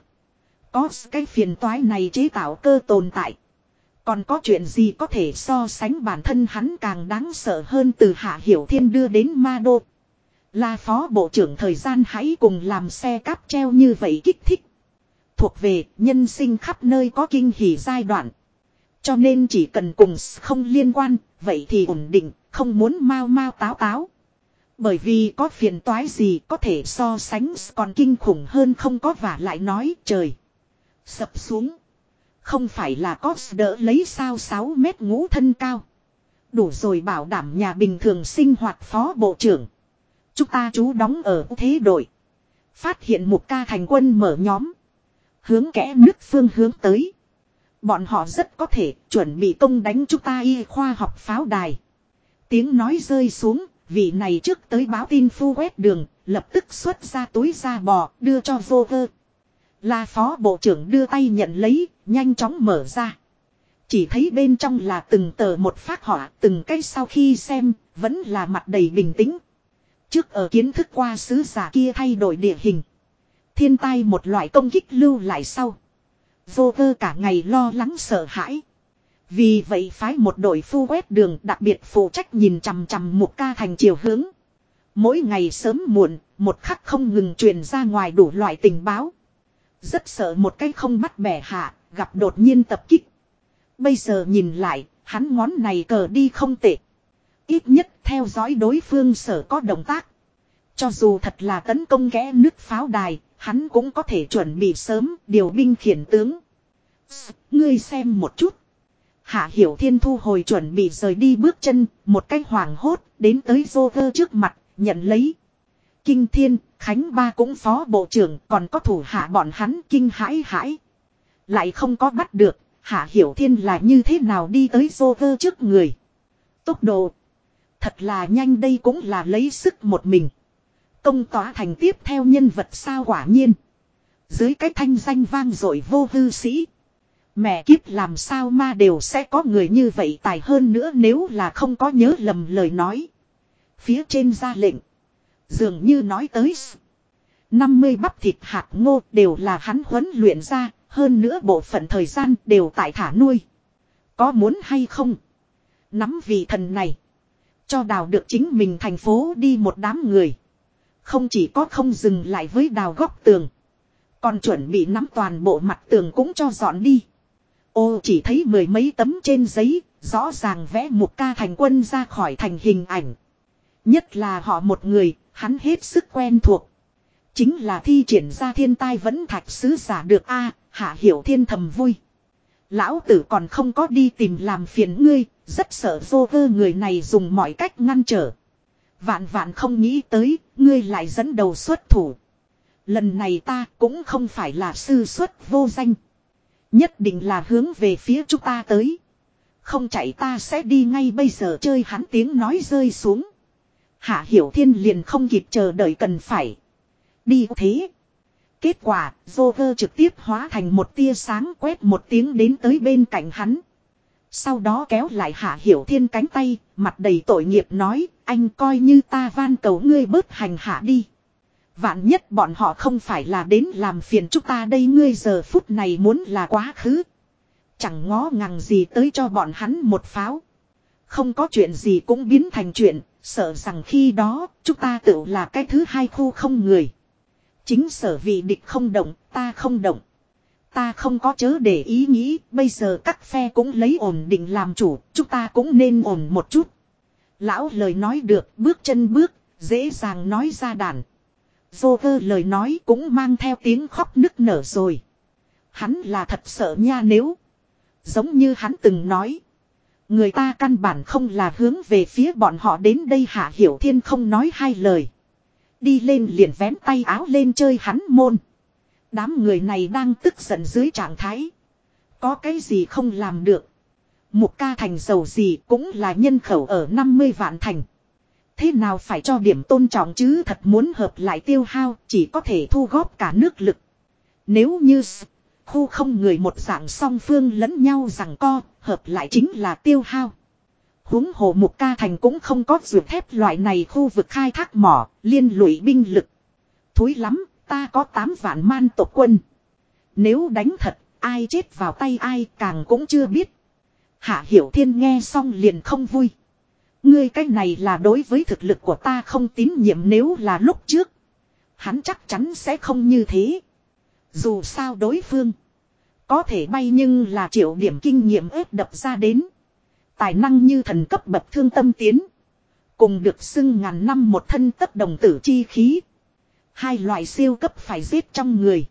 Có cái phiền toái này chế tạo cơ tồn tại. Còn có chuyện gì có thể so sánh bản thân hắn càng đáng sợ hơn từ Hạ Hiểu Thiên đưa đến Ma Đô. Là phó bộ trưởng thời gian hãy cùng làm xe cáp treo như vậy kích thích. Thuộc về nhân sinh khắp nơi có kinh hỉ giai đoạn. Cho nên chỉ cần cùng không liên quan, vậy thì ổn định, không muốn mau mau táo táo. Bởi vì có phiền toái gì có thể so sánh còn kinh khủng hơn không có và lại nói trời. Sập xuống. Không phải là có đỡ lấy sao 6 mét ngũ thân cao. Đủ rồi bảo đảm nhà bình thường sinh hoạt phó bộ trưởng. Chúng ta chú đóng ở thế đội. Phát hiện một ca thành quân mở nhóm. Hướng kẽ nước phương hướng tới. Bọn họ rất có thể chuẩn bị công đánh chúng ta y khoa học pháo đài. Tiếng nói rơi xuống, vị này trước tới báo tin phu quét đường, lập tức xuất ra túi da bò, đưa cho vô vơ. Là phó bộ trưởng đưa tay nhận lấy, nhanh chóng mở ra. Chỉ thấy bên trong là từng tờ một phát họa, từng cái sau khi xem, vẫn là mặt đầy bình tĩnh. Trước ở kiến thức qua sứ giả kia thay đổi địa hình. Thiên tai một loại công kích lưu lại sau. Vô cơ cả ngày lo lắng sợ hãi. Vì vậy phái một đội phu quét đường đặc biệt phụ trách nhìn chằm chằm một ca thành chiều hướng. Mỗi ngày sớm muộn, một khắc không ngừng truyền ra ngoài đủ loại tình báo. Rất sợ một cái không bắt bẻ hạ, gặp đột nhiên tập kích. Bây giờ nhìn lại, hắn ngón này cờ đi không tệ. Ít nhất theo dõi đối phương sở có động tác. Cho dù thật là tấn công ghé nước pháo đài, hắn cũng có thể chuẩn bị sớm điều binh khiển tướng. Ngươi xem một chút. Hạ Hiểu Thiên thu hồi chuẩn bị rời đi bước chân, một cách hoảng hốt, đến tới dô vơ trước mặt, nhận lấy. Kinh Thiên, Khánh Ba cũng phó bộ trưởng, còn có thủ hạ bọn hắn kinh hãi hãi. Lại không có bắt được, Hạ Hiểu Thiên là như thế nào đi tới dô vơ trước người. Tốc độ. Thật là nhanh đây cũng là lấy sức một mình. Công tỏa thành tiếp theo nhân vật sao quả nhiên. Dưới cái thanh danh vang dội vô hư sĩ. Mẹ kiếp làm sao ma đều sẽ có người như vậy tài hơn nữa nếu là không có nhớ lầm lời nói. Phía trên ra lệnh. Dường như nói tới 50 bắp thịt hạt ngô đều là hắn huấn luyện ra, hơn nữa bộ phận thời gian đều tại thả nuôi. Có muốn hay không? Nắm vị thần này. Cho đào được chính mình thành phố đi một đám người. Không chỉ có không dừng lại với đào góc tường. Còn chuẩn bị nắm toàn bộ mặt tường cũng cho dọn đi. Ô chỉ thấy mười mấy tấm trên giấy, rõ ràng vẽ một ca thành quân ra khỏi thành hình ảnh. Nhất là họ một người, hắn hết sức quen thuộc. Chính là thi triển ra thiên tai vẫn thạch sứ giả được a hạ hiểu thiên thầm vui. Lão tử còn không có đi tìm làm phiền ngươi, rất sợ vô cơ người này dùng mọi cách ngăn trở. Vạn vạn không nghĩ tới, ngươi lại dẫn đầu xuất thủ. Lần này ta cũng không phải là sư xuất vô danh. Nhất định là hướng về phía chúng ta tới. Không chạy ta sẽ đi ngay bây giờ chơi hắn tiếng nói rơi xuống. Hạ Hiểu Thiên liền không kịp chờ đợi cần phải. Đi thế. Kết quả, Joker trực tiếp hóa thành một tia sáng quét một tiếng đến tới bên cạnh hắn. Sau đó kéo lại Hạ Hiểu Thiên cánh tay, mặt đầy tội nghiệp nói, anh coi như ta van cầu ngươi bớt hành hạ đi. Vạn nhất bọn họ không phải là đến làm phiền chúng ta đây ngươi giờ phút này muốn là quá khứ. Chẳng ngó ngàng gì tới cho bọn hắn một pháo. Không có chuyện gì cũng biến thành chuyện, sợ rằng khi đó chúng ta tự là cái thứ hai khu không người. Chính sở vì địch không động, ta không động. Ta không có chớ để ý nghĩ, bây giờ các phe cũng lấy ổn định làm chủ, chúng ta cũng nên ổn một chút. Lão lời nói được, bước chân bước, dễ dàng nói ra đàn. Joker lời nói cũng mang theo tiếng khóc nức nở rồi. Hắn là thật sợ nha nếu. Giống như hắn từng nói. Người ta căn bản không là hướng về phía bọn họ đến đây hạ hiểu thiên không nói hai lời. Đi lên liền vén tay áo lên chơi hắn môn. Đám người này đang tức giận dưới trạng thái. Có cái gì không làm được. Một ca thành giàu gì cũng là nhân khẩu ở 50 vạn thành. Thế nào phải cho điểm tôn trọng chứ thật muốn hợp lại tiêu hao chỉ có thể thu góp cả nước lực. Nếu như khu không người một dạng song phương lẫn nhau rằng co, hợp lại chính là tiêu hao. húng hồ mục ca thành cũng không có dược thép loại này khu vực khai thác mỏ, liên lụy binh lực. Thúi lắm, ta có 8 vạn man tộc quân. Nếu đánh thật, ai chết vào tay ai càng cũng chưa biết. Hạ Hiểu Thiên nghe xong liền không vui. Ngươi cái này là đối với thực lực của ta không tín nhiệm nếu là lúc trước. Hắn chắc chắn sẽ không như thế. Dù sao đối phương. Có thể bay nhưng là triệu điểm kinh nghiệm ếp đập ra đến. Tài năng như thần cấp bậc thương tâm tiến. Cùng được xưng ngàn năm một thân tất đồng tử chi khí. Hai loại siêu cấp phải giết trong người.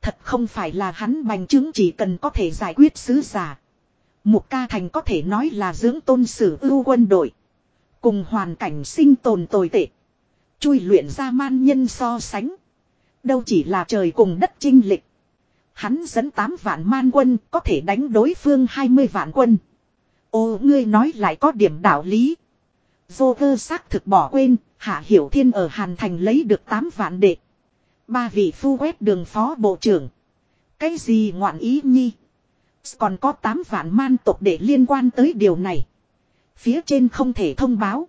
Thật không phải là hắn bành chứng chỉ cần có thể giải quyết sứ giả. Mục ca thành có thể nói là dưỡng tôn sử ưu quân đội. Cùng hoàn cảnh sinh tồn tồi tệ. Chui luyện ra man nhân so sánh. Đâu chỉ là trời cùng đất chinh lịch. Hắn dẫn 8 vạn man quân có thể đánh đối phương 20 vạn quân. Ô, ngươi nói lại có điểm đạo lý. Vô cơ xác thực bỏ quên, Hạ Hiểu Thiên ở Hàn Thành lấy được 8 vạn đệ. Ba vị phu quét đường phó bộ trưởng. Cái gì ngoạn ý nhi. Còn có 8 vạn man tộc để liên quan tới điều này. Phía trên không thể thông báo.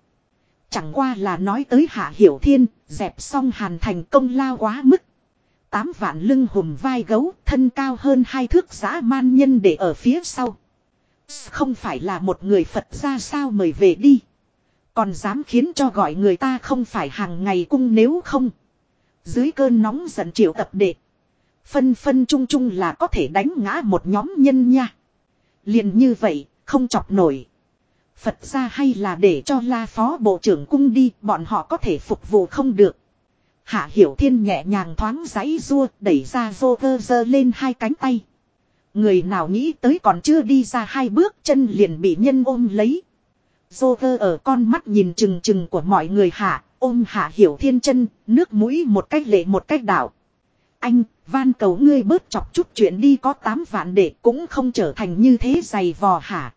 Chẳng qua là nói tới Hạ Hiểu Thiên, dẹp xong Hàn Thành công lao quá mức. Tám vạn lưng hùm vai gấu, thân cao hơn hai thước giã man nhân để ở phía sau. Không phải là một người Phật ra sao mời về đi. Còn dám khiến cho gọi người ta không phải hàng ngày cung nếu không. Dưới cơn nóng giận triệu tập đệ. Phân phân chung chung là có thể đánh ngã một nhóm nhân nha. liền như vậy, không chọc nổi. Phật ra hay là để cho la phó bộ trưởng cung đi, bọn họ có thể phục vụ không được. Hạ Hiểu Thiên nhẹ nhàng thoáng giấy rua, đẩy ra vô cơ dơ lên hai cánh tay. Người nào nghĩ tới còn chưa đi ra hai bước chân liền bị nhân ôm lấy. Joker ở con mắt nhìn chừng chừng của mọi người hạ, ôm Hạ Hiểu Thiên chân, nước mũi một cách lệ một cách đảo. Anh, van cầu ngươi bớt chọc chút chuyện đi có tám vạn để cũng không trở thành như thế dày vò hả.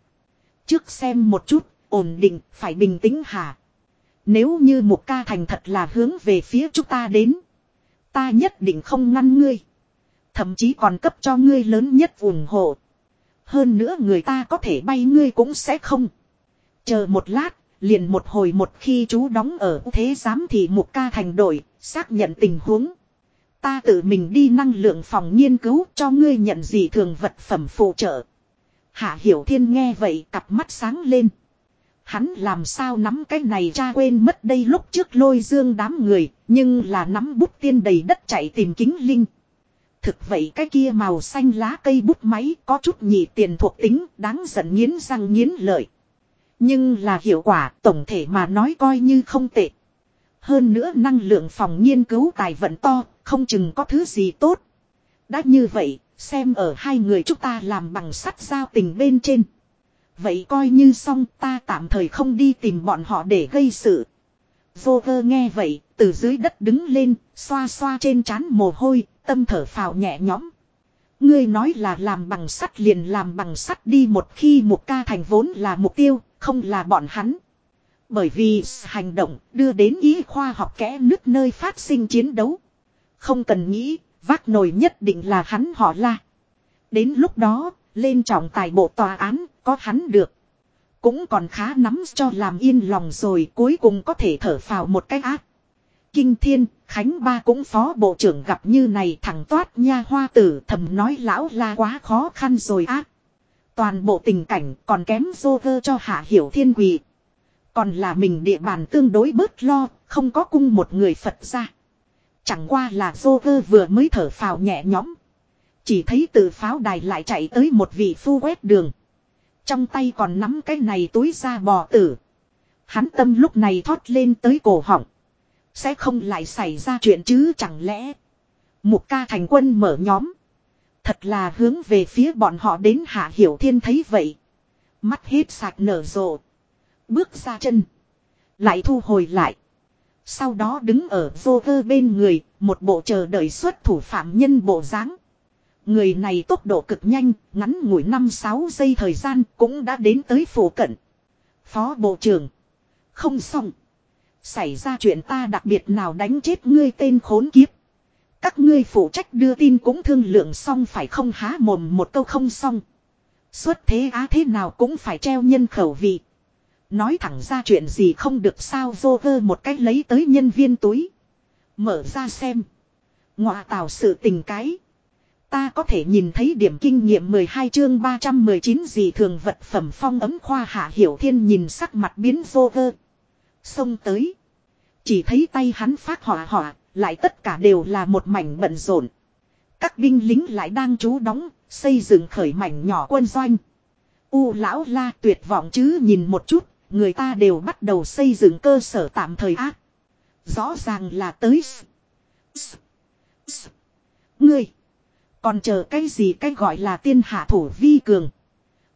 Trước xem một chút, ổn định, phải bình tĩnh hả. Nếu như một ca thành thật là hướng về phía chúng ta đến. Ta nhất định không ngăn ngươi. Thậm chí còn cấp cho ngươi lớn nhất ủng hộ. Hơn nữa người ta có thể bay ngươi cũng sẽ không. Chờ một lát, liền một hồi một khi chú đóng ở thế giám thì một ca thành đổi, xác nhận tình huống. Ta tự mình đi năng lượng phòng nghiên cứu cho ngươi nhận gì thường vật phẩm phụ trợ. Hạ Hiểu Thiên nghe vậy cặp mắt sáng lên. Hắn làm sao nắm cái này cha quên mất đây lúc trước lôi dương đám người, nhưng là nắm bút tiên đầy đất chạy tìm kính linh. Thực vậy cái kia màu xanh lá cây bút máy có chút nhị tiền thuộc tính đáng giận nghiến răng nghiến lợi. Nhưng là hiệu quả tổng thể mà nói coi như không tệ. Hơn nữa năng lượng phòng nghiên cứu tài vận to, không chừng có thứ gì tốt. Đã như vậy, xem ở hai người chúng ta làm bằng sắt giao tình bên trên. Vậy coi như xong ta tạm thời không đi tìm bọn họ để gây sự. Vô vơ nghe vậy, từ dưới đất đứng lên, xoa xoa trên trán mồ hôi, tâm thở phào nhẹ nhõm. Ngươi nói là làm bằng sắt liền làm bằng sắt đi một khi một ca thành vốn là mục tiêu, không là bọn hắn. Bởi vì hành động đưa đến ý khoa học kẽ nứt nơi phát sinh chiến đấu. Không cần nghĩ, vác nổi nhất định là hắn họ la. Đến lúc đó, lên trọng tài bộ tòa án, có hắn được. Cũng còn khá nắm cho làm yên lòng rồi cuối cùng có thể thở phào một cách ác. Kinh thiên, Khánh Ba cũng phó bộ trưởng gặp như này thằng toát nha hoa tử thầm nói lão la quá khó khăn rồi ác. Toàn bộ tình cảnh còn kém dô vơ cho hạ hiểu thiên quỳ. Còn là mình địa bàn tương đối bớt lo, không có cung một người Phật ra. Chẳng qua là dô vơ vừa mới thở phào nhẹ nhõm. Chỉ thấy từ pháo đài lại chạy tới một vị phu quét đường. Trong tay còn nắm cái này túi da bò tử. Hắn tâm lúc này thoát lên tới cổ họng. Sẽ không lại xảy ra chuyện chứ chẳng lẽ. Mục ca thành quân mở nhóm. Thật là hướng về phía bọn họ đến hạ hiểu thiên thấy vậy. Mắt hết sạc nở rộ. Bước ra chân. Lại thu hồi lại. Sau đó đứng ở vô vơ bên người, một bộ chờ đợi xuất thủ phạm nhân bộ dáng. Người này tốc độ cực nhanh, ngắn ngủi 5-6 giây thời gian cũng đã đến tới phủ cận. Phó Bộ trưởng. Không xong. Xảy ra chuyện ta đặc biệt nào đánh chết ngươi tên khốn kiếp. Các ngươi phụ trách đưa tin cũng thương lượng xong phải không há mồm một câu không xong. Xuất thế á thế nào cũng phải treo nhân khẩu vị. Nói thẳng ra chuyện gì không được sao vô vơ một cách lấy tới nhân viên túi. Mở ra xem. Ngọa tạo sự tình cái. Ta có thể nhìn thấy điểm kinh nghiệm 12 chương 319 gì thường vật phẩm phong ấm khoa hạ hiểu thiên nhìn sắc mặt biến vô vơ. Xông tới. Chỉ thấy tay hắn phát hỏa hỏa, lại tất cả đều là một mảnh bận rộn. Các binh lính lại đang trú đóng, xây dựng khởi mảnh nhỏ quân doanh. U lão la tuyệt vọng chứ nhìn một chút, người ta đều bắt đầu xây dựng cơ sở tạm thời ác. Rõ ràng là tới Ngươi Còn chờ cái gì cái gọi là tiên hạ thủ vi cường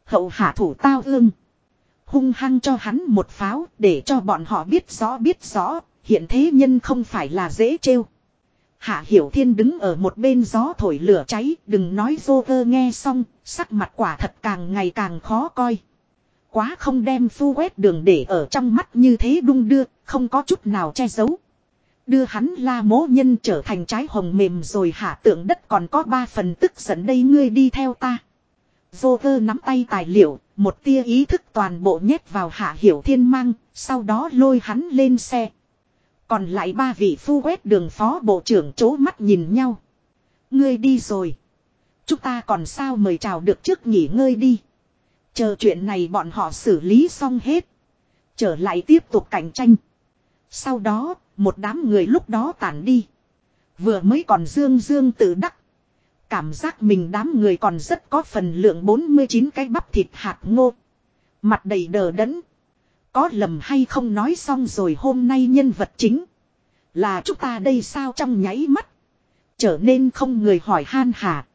Hậu hạ thủ tao ương Hung hăng cho hắn một pháo để cho bọn họ biết rõ biết rõ Hiện thế nhân không phải là dễ trêu Hạ Hiểu Thiên đứng ở một bên gió thổi lửa cháy, đừng nói vô vơ nghe xong, sắc mặt quả thật càng ngày càng khó coi. Quá không đem phu quét đường để ở trong mắt như thế đung đưa, không có chút nào che giấu. Đưa hắn la mố nhân trở thành trái hồng mềm rồi hạ tượng đất còn có ba phần tức giận đây ngươi đi theo ta. Vô vơ nắm tay tài liệu, một tia ý thức toàn bộ nhét vào hạ hiểu thiên mang, sau đó lôi hắn lên xe. Còn lại ba vị phu quét đường phó bộ trưởng chố mắt nhìn nhau. Ngươi đi rồi. Chúng ta còn sao mời chào được trước nghỉ ngơi đi. Chờ chuyện này bọn họ xử lý xong hết. Trở lại tiếp tục cạnh tranh. Sau đó, một đám người lúc đó tản đi. Vừa mới còn dương dương tự đắc. Cảm giác mình đám người còn rất có phần lượng 49 cái bắp thịt hạt ngô. Mặt đầy đờ đẫn. Có lầm hay không nói xong rồi hôm nay nhân vật chính. Là chúng ta đây sao trong nháy mắt. Trở nên không người hỏi han hà.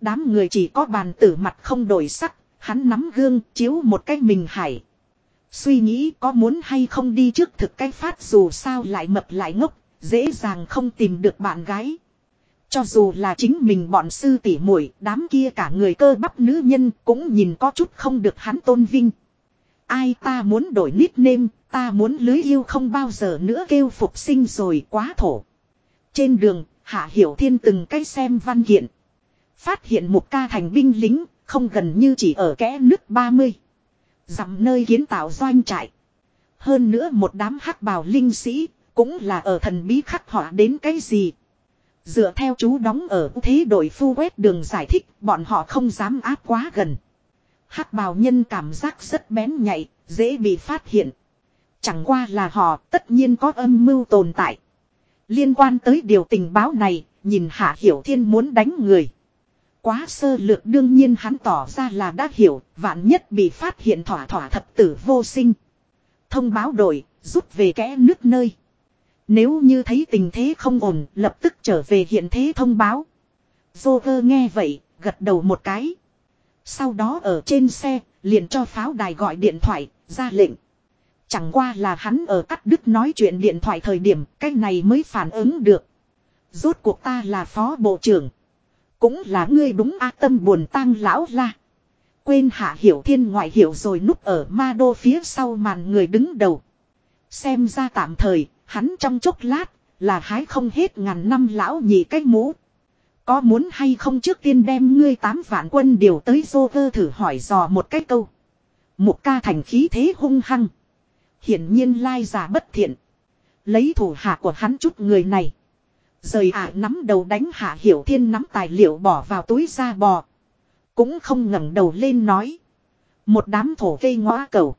Đám người chỉ có bàn tử mặt không đổi sắc. Hắn nắm gương, chiếu một cái mình hải. Suy nghĩ có muốn hay không đi trước thực cái phát dù sao lại mập lại ngốc. Dễ dàng không tìm được bạn gái. Cho dù là chính mình bọn sư tỷ muội, đám kia cả người cơ bắp nữ nhân cũng nhìn có chút không được hắn tôn vinh. Ai ta muốn đổi nickname, ta muốn lưới yêu không bao giờ nữa kêu phục sinh rồi quá thổ. Trên đường, Hạ Hiểu Thiên từng cái xem văn kiện. Phát hiện một ca thành binh lính, không gần như chỉ ở kẽ nước 30. Dặm nơi kiến tạo doanh trại. Hơn nữa một đám hắc bào linh sĩ, cũng là ở thần bí khắc họa đến cái gì. Dựa theo chú đóng ở thế đội phu quét đường giải thích, bọn họ không dám áp quá gần hắc bào nhân cảm giác rất bén nhạy, dễ bị phát hiện. Chẳng qua là họ tất nhiên có âm mưu tồn tại. Liên quan tới điều tình báo này, nhìn Hạ Hiểu Thiên muốn đánh người. Quá sơ lược đương nhiên hắn tỏ ra là đã hiểu, vạn nhất bị phát hiện thỏa thỏa thập tử vô sinh. Thông báo đội, rút về kẽ nước nơi. Nếu như thấy tình thế không ổn, lập tức trở về hiện thế thông báo. Joker nghe vậy, gật đầu một cái. Sau đó ở trên xe, liền cho pháo đài gọi điện thoại, ra lệnh. Chẳng qua là hắn ở cắt đứt nói chuyện điện thoại thời điểm, cái này mới phản ứng được. Rốt cuộc ta là phó bộ trưởng. Cũng là ngươi đúng a tâm buồn tang lão la. Quên hạ hiểu thiên ngoại hiểu rồi núp ở ma đô phía sau màn người đứng đầu. Xem ra tạm thời, hắn trong chốc lát, là hái không hết ngàn năm lão nhị cái mũ. Có muốn hay không trước tiên đem ngươi tám vạn quân điều tới dô vơ thử hỏi dò một cái câu. Một ca thành khí thế hung hăng. Hiển nhiên lai giả bất thiện. Lấy thủ hạ của hắn chút người này. Rời ả nắm đầu đánh hạ hiểu thiên nắm tài liệu bỏ vào túi da bò. Cũng không ngẩng đầu lên nói. Một đám thổ vây ngõa cầu.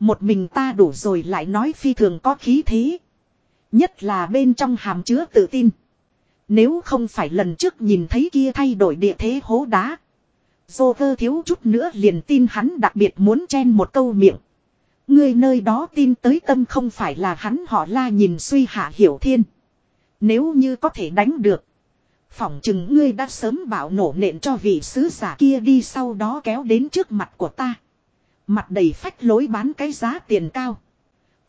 Một mình ta đủ rồi lại nói phi thường có khí thế. Nhất là bên trong hàm chứa tự tin. Nếu không phải lần trước nhìn thấy kia thay đổi địa thế hố đá. Dô thiếu chút nữa liền tin hắn đặc biệt muốn chen một câu miệng. Ngươi nơi đó tin tới tâm không phải là hắn họ la nhìn suy hạ hiểu thiên. Nếu như có thể đánh được. Phỏng chừng ngươi đã sớm bảo nổ nện cho vị sứ giả kia đi sau đó kéo đến trước mặt của ta. Mặt đầy phách lối bán cái giá tiền cao.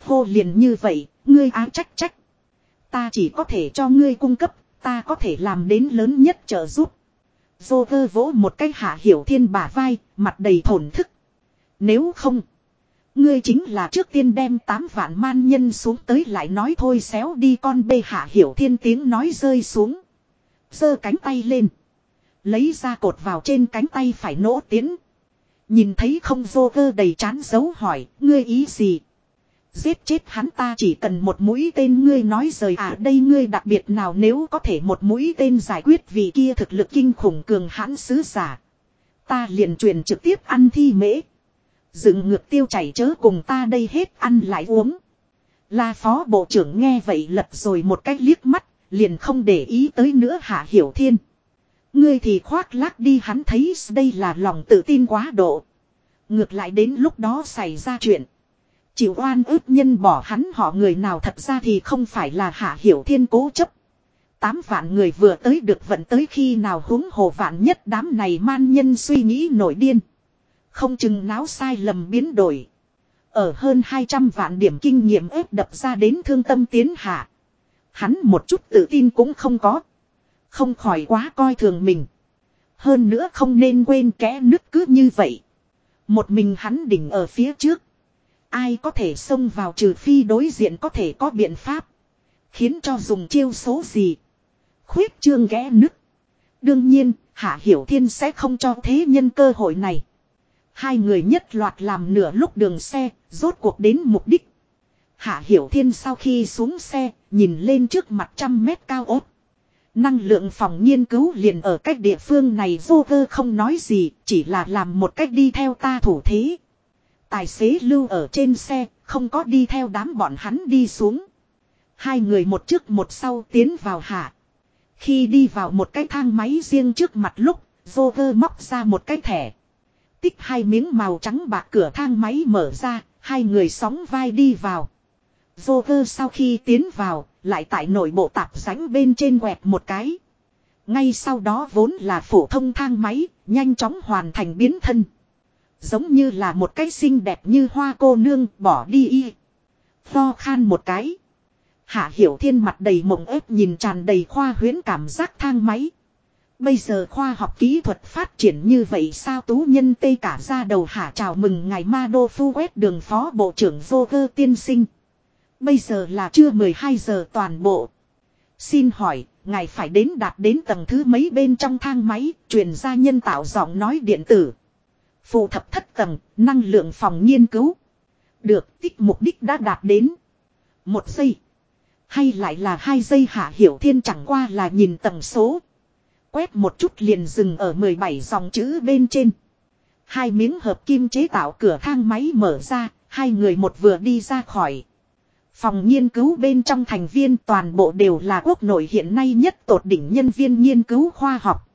khô liền như vậy, ngươi á trách trách. Ta chỉ có thể cho ngươi cung cấp, ta có thể làm đến lớn nhất trợ giúp. Dô vơ vỗ một cái hạ hiểu thiên bả vai, mặt đầy thổn thức. Nếu không, ngươi chính là trước tiên đem 8 vạn man nhân xuống tới lại nói thôi xéo đi con bê hạ hiểu thiên tiếng nói rơi xuống. giơ cánh tay lên. Lấy ra cột vào trên cánh tay phải nỗ tiến. Nhìn thấy không dô vơ đầy chán dấu hỏi, ngươi ý gì? Giết chết hắn ta chỉ cần một mũi tên ngươi nói rời à đây ngươi đặc biệt nào nếu có thể một mũi tên giải quyết vì kia thực lực kinh khủng cường hãn sứ giả. Ta liền truyền trực tiếp ăn thi mễ. Dựng ngược tiêu chảy chớ cùng ta đây hết ăn lại uống. La phó bộ trưởng nghe vậy lật rồi một cách liếc mắt, liền không để ý tới nữa hạ hiểu thiên. Ngươi thì khoác lác đi hắn thấy đây là lòng tự tin quá độ. Ngược lại đến lúc đó xảy ra chuyện. Chịu oan ức nhân bỏ hắn họ người nào thật ra thì không phải là hạ hiểu thiên cố chấp. Tám vạn người vừa tới được vận tới khi nào húng hồ vạn nhất đám này man nhân suy nghĩ nổi điên. Không chừng náo sai lầm biến đổi. Ở hơn 200 vạn điểm kinh nghiệm ép đập ra đến thương tâm tiến hạ. Hắn một chút tự tin cũng không có. Không khỏi quá coi thường mình. Hơn nữa không nên quên kẽ nứt cứ như vậy. Một mình hắn đỉnh ở phía trước. Ai có thể xông vào trừ phi đối diện có thể có biện pháp. Khiến cho dùng chiêu số gì. Khuyết trương ghé nứt. Đương nhiên, Hạ Hiểu Thiên sẽ không cho thế nhân cơ hội này. Hai người nhất loạt làm nửa lúc đường xe, rốt cuộc đến mục đích. Hạ Hiểu Thiên sau khi xuống xe, nhìn lên trước mặt trăm mét cao ốt. Năng lượng phòng nghiên cứu liền ở cách địa phương này vô cơ không nói gì, chỉ là làm một cách đi theo ta thủ thế. Tài xế lưu ở trên xe, không có đi theo đám bọn hắn đi xuống. Hai người một trước một sau tiến vào hạ. Khi đi vào một cái thang máy riêng trước mặt lúc, vô móc ra một cái thẻ. Tích hai miếng màu trắng bạc cửa thang máy mở ra, hai người sóng vai đi vào. Vô sau khi tiến vào, lại tại nội bộ tạp rãnh bên trên quẹt một cái. Ngay sau đó vốn là phổ thông thang máy, nhanh chóng hoàn thành biến thân. Giống như là một cái xinh đẹp như hoa cô nương bỏ đi y. pho khan một cái. Hạ hiểu thiên mặt đầy mộng ép nhìn tràn đầy khoa huyến cảm giác thang máy. Bây giờ khoa học kỹ thuật phát triển như vậy sao tú nhân tê cả ra đầu hạ chào mừng ngài ma đô phu quét đường phó bộ trưởng vô cơ tiên sinh. Bây giờ là trưa 12 giờ toàn bộ. Xin hỏi, ngài phải đến đạt đến tầng thứ mấy bên trong thang máy, truyền ra nhân tạo giọng nói điện tử. Phụ thập thất tầng, năng lượng phòng nghiên cứu. Được, tích mục đích đã đạt đến. Một giây. Hay lại là hai giây hạ hiểu thiên chẳng qua là nhìn tầng số. Quét một chút liền dừng ở 17 dòng chữ bên trên. Hai miếng hợp kim chế tạo cửa thang máy mở ra, hai người một vừa đi ra khỏi. Phòng nghiên cứu bên trong thành viên toàn bộ đều là quốc nội hiện nay nhất tột đỉnh nhân viên nghiên cứu khoa học.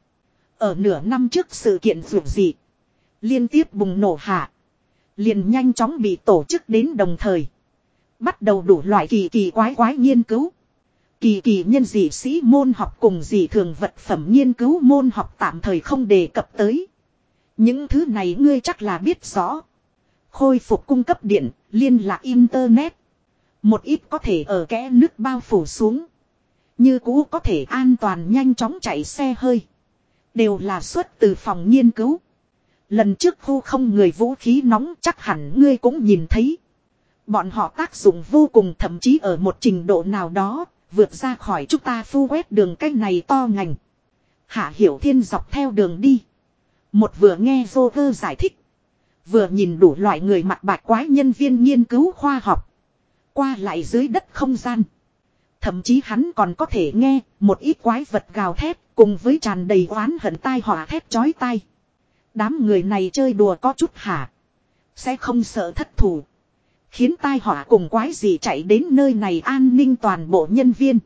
Ở nửa năm trước sự kiện vượt dị. Liên tiếp bùng nổ hạ. liền nhanh chóng bị tổ chức đến đồng thời. Bắt đầu đủ loại kỳ kỳ quái quái nghiên cứu. Kỳ kỳ nhân dị sĩ môn học cùng dị thường vật phẩm nghiên cứu môn học tạm thời không đề cập tới. Những thứ này ngươi chắc là biết rõ. Khôi phục cung cấp điện, liên lạc internet. Một ít có thể ở kẽ nước bao phủ xuống. Như cũ có thể an toàn nhanh chóng chạy xe hơi. Đều là xuất từ phòng nghiên cứu. Lần trước khu không người vũ khí nóng chắc hẳn ngươi cũng nhìn thấy. Bọn họ tác dụng vô cùng thậm chí ở một trình độ nào đó, vượt ra khỏi chúng ta phu quét đường cách này to ngành. Hạ Hiểu Thiên dọc theo đường đi. Một vừa nghe Joker giải thích. Vừa nhìn đủ loại người mặt bạc quái nhân viên nghiên cứu khoa học. Qua lại dưới đất không gian. Thậm chí hắn còn có thể nghe một ít quái vật gào thét cùng với tràn đầy oán hận tai họa thét chói tai. Đám người này chơi đùa có chút hả. Sẽ không sợ thất thủ. Khiến tai họa cùng quái gì chạy đến nơi này an ninh toàn bộ nhân viên.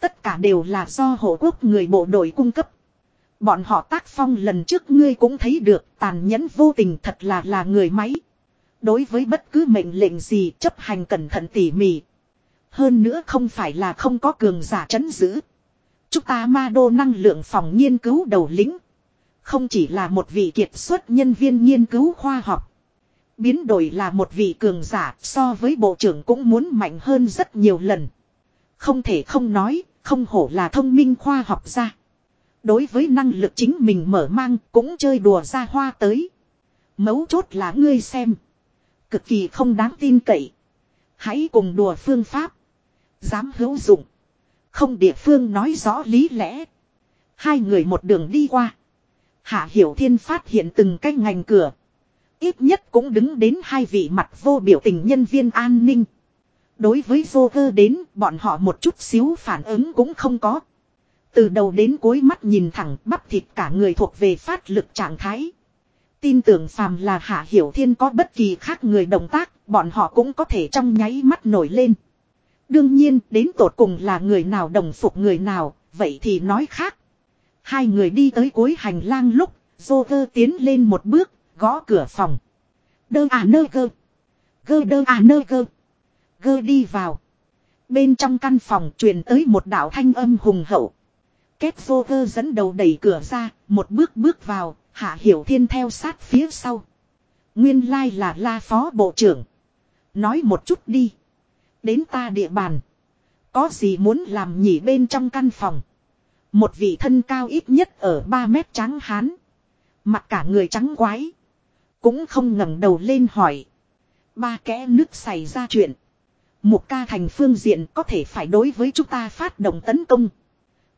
Tất cả đều là do hộ quốc người bộ đội cung cấp. Bọn họ tác phong lần trước ngươi cũng thấy được, tàn nhẫn vô tình thật là là người máy. Đối với bất cứ mệnh lệnh gì, chấp hành cẩn thận tỉ mỉ. Hơn nữa không phải là không có cường giả chấn giữ. Chúng ta ma đô năng lượng phòng nghiên cứu đầu lĩnh. Không chỉ là một vị kiệt xuất nhân viên nghiên cứu khoa học. Biến đổi là một vị cường giả so với bộ trưởng cũng muốn mạnh hơn rất nhiều lần. Không thể không nói, không hổ là thông minh khoa học gia. Đối với năng lực chính mình mở mang cũng chơi đùa ra hoa tới. Mấu chốt là ngươi xem. Cực kỳ không đáng tin cậy. Hãy cùng đùa phương pháp. Dám hữu dụng. Không địa phương nói rõ lý lẽ. Hai người một đường đi qua. Hạ Hiểu Thiên phát hiện từng cái ngành cửa. Ít nhất cũng đứng đến hai vị mặt vô biểu tình nhân viên an ninh. Đối với vô cơ đến bọn họ một chút xíu phản ứng cũng không có. Từ đầu đến cuối mắt nhìn thẳng bắp thịt cả người thuộc về phát lực trạng thái. Tin tưởng phàm là Hạ Hiểu Thiên có bất kỳ khác người động tác, bọn họ cũng có thể trong nháy mắt nổi lên. Đương nhiên, đến tột cùng là người nào đồng phục người nào, vậy thì nói khác. Hai người đi tới cuối hành lang lúc, Joker tiến lên một bước, gõ cửa phòng. Đơ à nơ gơ. Gơ đơ à nơ gơ. Gơ đi vào. Bên trong căn phòng truyền tới một đạo thanh âm hùng hậu. Kết Joker dẫn đầu đẩy cửa ra, một bước bước vào, Hạ Hiểu Thiên theo sát phía sau. Nguyên lai là la phó bộ trưởng. Nói một chút đi. Đến ta địa bàn. Có gì muốn làm nhỉ bên trong căn phòng. Một vị thân cao ít nhất ở 3 mét trắng hán. Mặt cả người trắng quái. Cũng không ngẩng đầu lên hỏi. Ba kẽ nước xảy ra chuyện. Một ca thành phương diện có thể phải đối với chúng ta phát động tấn công.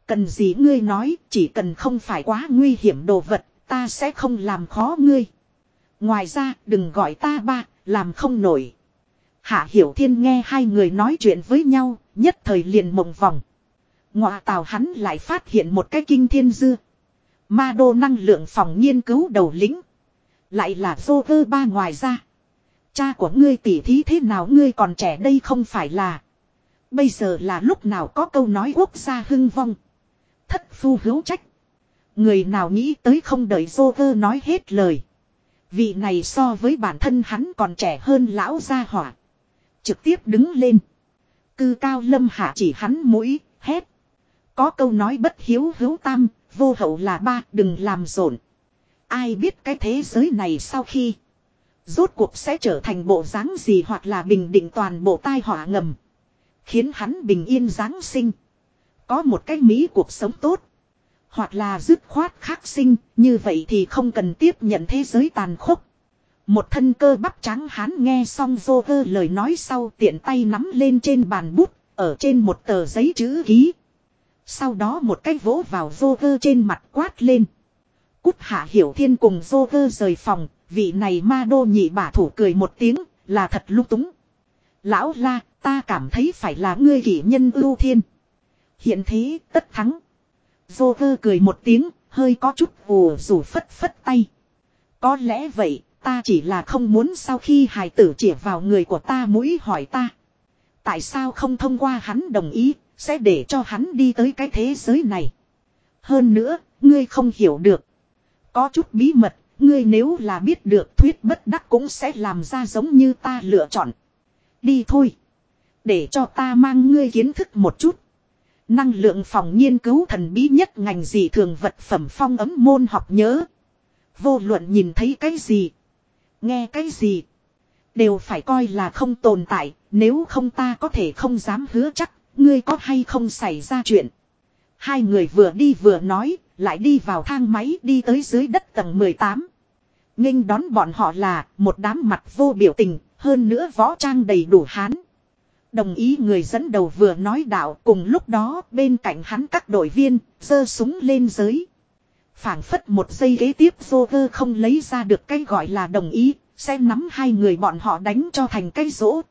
Cần gì ngươi nói chỉ cần không phải quá nguy hiểm đồ vật ta sẽ không làm khó ngươi. Ngoài ra đừng gọi ta ba, làm không nổi. Hạ Hiểu Thiên nghe hai người nói chuyện với nhau, nhất thời liền mộng vòng. Ngọa tào hắn lại phát hiện một cái kinh thiên dư. Ma đô năng lượng phòng nghiên cứu đầu lĩnh. Lại là vô cơ ba ngoài ra. Cha của ngươi tỉ thí thế nào ngươi còn trẻ đây không phải là. Bây giờ là lúc nào có câu nói quốc gia hưng vong. Thất phu hữu trách. Người nào nghĩ tới không đợi Joker nói hết lời. Vị này so với bản thân hắn còn trẻ hơn lão gia hỏa. Trực tiếp đứng lên. Cư cao lâm hạ chỉ hắn mũi, hét. Có câu nói bất hiếu hữu tam, vô hậu là ba, đừng làm rộn. Ai biết cái thế giới này sau khi. Rốt cuộc sẽ trở thành bộ dáng gì hoặc là bình định toàn bộ tai họa ngầm. Khiến hắn bình yên giáng sinh. Có một cái mỹ cuộc sống tốt. Hoặc là dứt khoát khắc sinh, như vậy thì không cần tiếp nhận thế giới tàn khốc. Một thân cơ bắp trắng hán nghe xong vô cơ lời nói sau tiện tay nắm lên trên bàn bút, ở trên một tờ giấy chữ ký. Sau đó một cái vỗ vào vô trên mặt quát lên. Cút hạ hiểu thiên cùng vô rời phòng, vị này ma đô nhị bả thủ cười một tiếng, là thật lúc túng. Lão la, ta cảm thấy phải là ngươi kỷ nhân ưu thiên. Hiện thế, tất thắng. Vô cười một tiếng, hơi có chút vù rủ phất phất tay. Có lẽ vậy, ta chỉ là không muốn sau khi hài tử chỉ vào người của ta mũi hỏi ta. Tại sao không thông qua hắn đồng ý, sẽ để cho hắn đi tới cái thế giới này. Hơn nữa, ngươi không hiểu được. Có chút bí mật, ngươi nếu là biết được thuyết bất đắc cũng sẽ làm ra giống như ta lựa chọn. Đi thôi. Để cho ta mang ngươi kiến thức một chút. Năng lượng phòng nghiên cứu thần bí nhất ngành gì thường vật phẩm phong ấm môn học nhớ. Vô luận nhìn thấy cái gì. Nghe cái gì. Đều phải coi là không tồn tại. Nếu không ta có thể không dám hứa chắc. Ngươi có hay không xảy ra chuyện. Hai người vừa đi vừa nói. Lại đi vào thang máy đi tới dưới đất tầng 18. nghênh đón bọn họ là một đám mặt vô biểu tình. Hơn nữa võ trang đầy đủ hán. Đồng ý người dẫn đầu vừa nói đạo cùng lúc đó bên cạnh hắn các đội viên giơ súng lên giới. phảng phất một giây kế tiếp Joker không lấy ra được cái gọi là đồng ý, xem nắm hai người bọn họ đánh cho thành cái rỗ.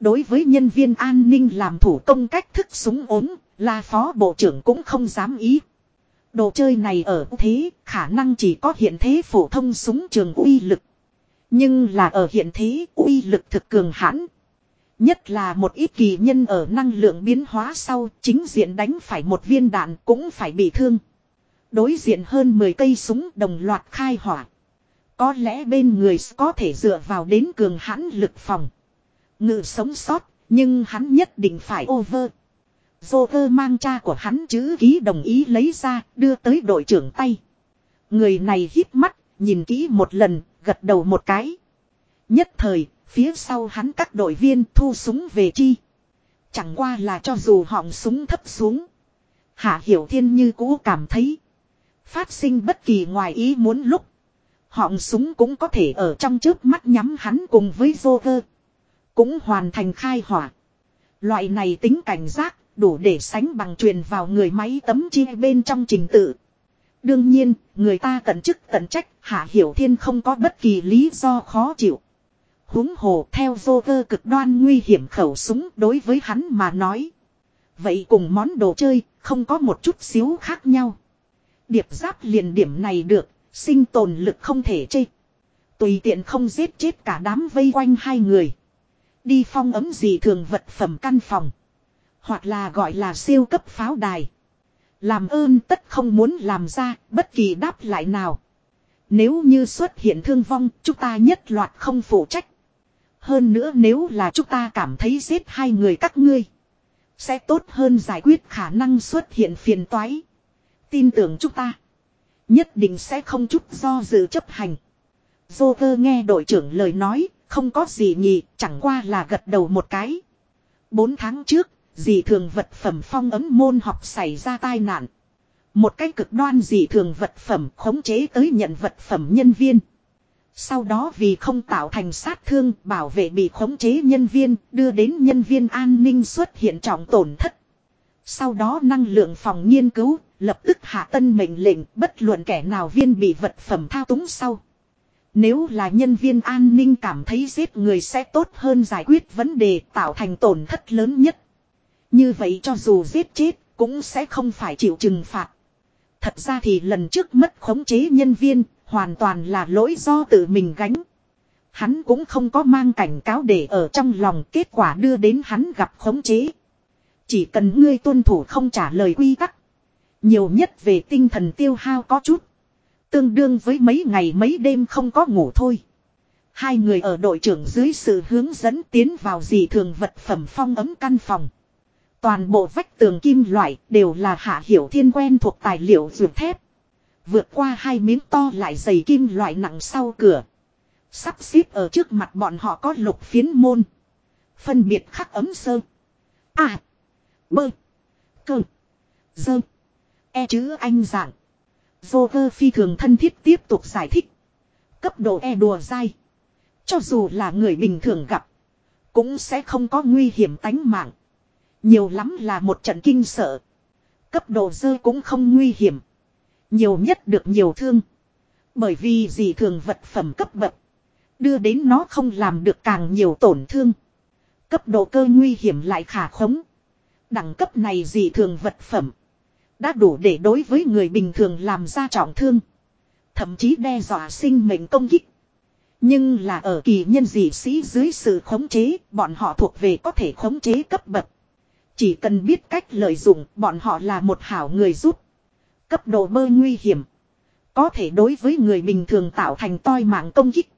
Đối với nhân viên an ninh làm thủ công cách thức súng ốm, là phó bộ trưởng cũng không dám ý. Đồ chơi này ở thế, khả năng chỉ có hiện thế phổ thông súng trường uy lực. Nhưng là ở hiện thế, uy lực thực cường hãn, Nhất là một ít kỳ nhân ở năng lượng biến hóa sau chính diện đánh phải một viên đạn cũng phải bị thương. Đối diện hơn 10 cây súng đồng loạt khai hỏa. Có lẽ bên người có thể dựa vào đến cường hãn lực phòng. Ngự sống sót, nhưng hắn nhất định phải over. Joker mang cha của hắn chữ ký đồng ý lấy ra, đưa tới đội trưởng tay. Người này hít mắt, nhìn kỹ một lần, gật đầu một cái. Nhất thời, phía sau hắn các đội viên thu súng về chi. Chẳng qua là cho dù họng súng thấp xuống. Hạ Hiểu Thiên như cũ cảm thấy. Phát sinh bất kỳ ngoài ý muốn lúc. Họng súng cũng có thể ở trong trước mắt nhắm hắn cùng với Joker. Cũng hoàn thành khai hỏa. Loại này tính cảnh giác đủ để sánh bằng truyền vào người máy tấm chi bên trong trình tự. Đương nhiên, người ta tận chức tận trách, Hạ Hiểu Thiên không có bất kỳ lý do khó chịu. húng hồ theo vô Joker cực đoan nguy hiểm khẩu súng đối với hắn mà nói. Vậy cùng món đồ chơi, không có một chút xíu khác nhau. Điệp giáp liền điểm này được, sinh tồn lực không thể chê. Tùy tiện không giết chết cả đám vây quanh hai người. Đi phong ấm gì thường vật phẩm căn phòng. Hoặc là gọi là siêu cấp pháo đài. Làm ơn tất không muốn làm ra bất kỳ đáp lại nào. Nếu như xuất hiện thương vong, chúng ta nhất loạt không phụ trách. Hơn nữa nếu là chúng ta cảm thấy giết hai người các ngươi. Sẽ tốt hơn giải quyết khả năng xuất hiện phiền toái. Tin tưởng chúng ta. Nhất định sẽ không chút do dự chấp hành. Joker nghe đội trưởng lời nói, không có gì nhỉ, chẳng qua là gật đầu một cái. Bốn tháng trước, dị thường vật phẩm phong ấm môn học xảy ra tai nạn. Một cách cực đoan dị thường vật phẩm khống chế tới nhận vật phẩm nhân viên. Sau đó vì không tạo thành sát thương bảo vệ bị khống chế nhân viên đưa đến nhân viên an ninh xuất hiện trọng tổn thất. Sau đó năng lượng phòng nghiên cứu lập tức hạ tân mệnh lệnh bất luận kẻ nào viên bị vật phẩm thao túng sau. Nếu là nhân viên an ninh cảm thấy giết người sẽ tốt hơn giải quyết vấn đề tạo thành tổn thất lớn nhất. Như vậy cho dù giết chết cũng sẽ không phải chịu trừng phạt. Thật ra thì lần trước mất khống chế nhân viên hoàn toàn là lỗi do tự mình gánh. Hắn cũng không có mang cảnh cáo để ở trong lòng kết quả đưa đến hắn gặp khống chế. Chỉ cần ngươi tuân thủ không trả lời quy tắc. Nhiều nhất về tinh thần tiêu hao có chút. Tương đương với mấy ngày mấy đêm không có ngủ thôi. Hai người ở đội trưởng dưới sự hướng dẫn tiến vào dì thường vật phẩm phong ấm căn phòng. Toàn bộ vách tường kim loại đều là hạ hiểu thiên quen thuộc tài liệu dược thép. Vượt qua hai miếng to lại dày kim loại nặng sau cửa. Sắp xếp ở trước mặt bọn họ có lục phiến môn. Phân biệt khắc ấm sơ. À. Bơ. Cơ. Dơ. E chữ anh dạng. Joker phi thường thân thiết tiếp tục giải thích. Cấp độ e đùa dai. Cho dù là người bình thường gặp. Cũng sẽ không có nguy hiểm tánh mạng. Nhiều lắm là một trận kinh sợ. Cấp độ dơ cũng không nguy hiểm. Nhiều nhất được nhiều thương. Bởi vì gì thường vật phẩm cấp bậc. Đưa đến nó không làm được càng nhiều tổn thương. Cấp độ cơ nguy hiểm lại khả khống. Đẳng cấp này gì thường vật phẩm. Đã đủ để đối với người bình thường làm ra trọng thương. Thậm chí đe dọa sinh mệnh công kích. Nhưng là ở kỳ nhân dị sĩ dưới sự khống chế, bọn họ thuộc về có thể khống chế cấp bậc. Chỉ cần biết cách lợi dụng, bọn họ là một hảo người giúp. Cấp độ bơ nguy hiểm. Có thể đối với người bình thường tạo thành toi mạng công kích.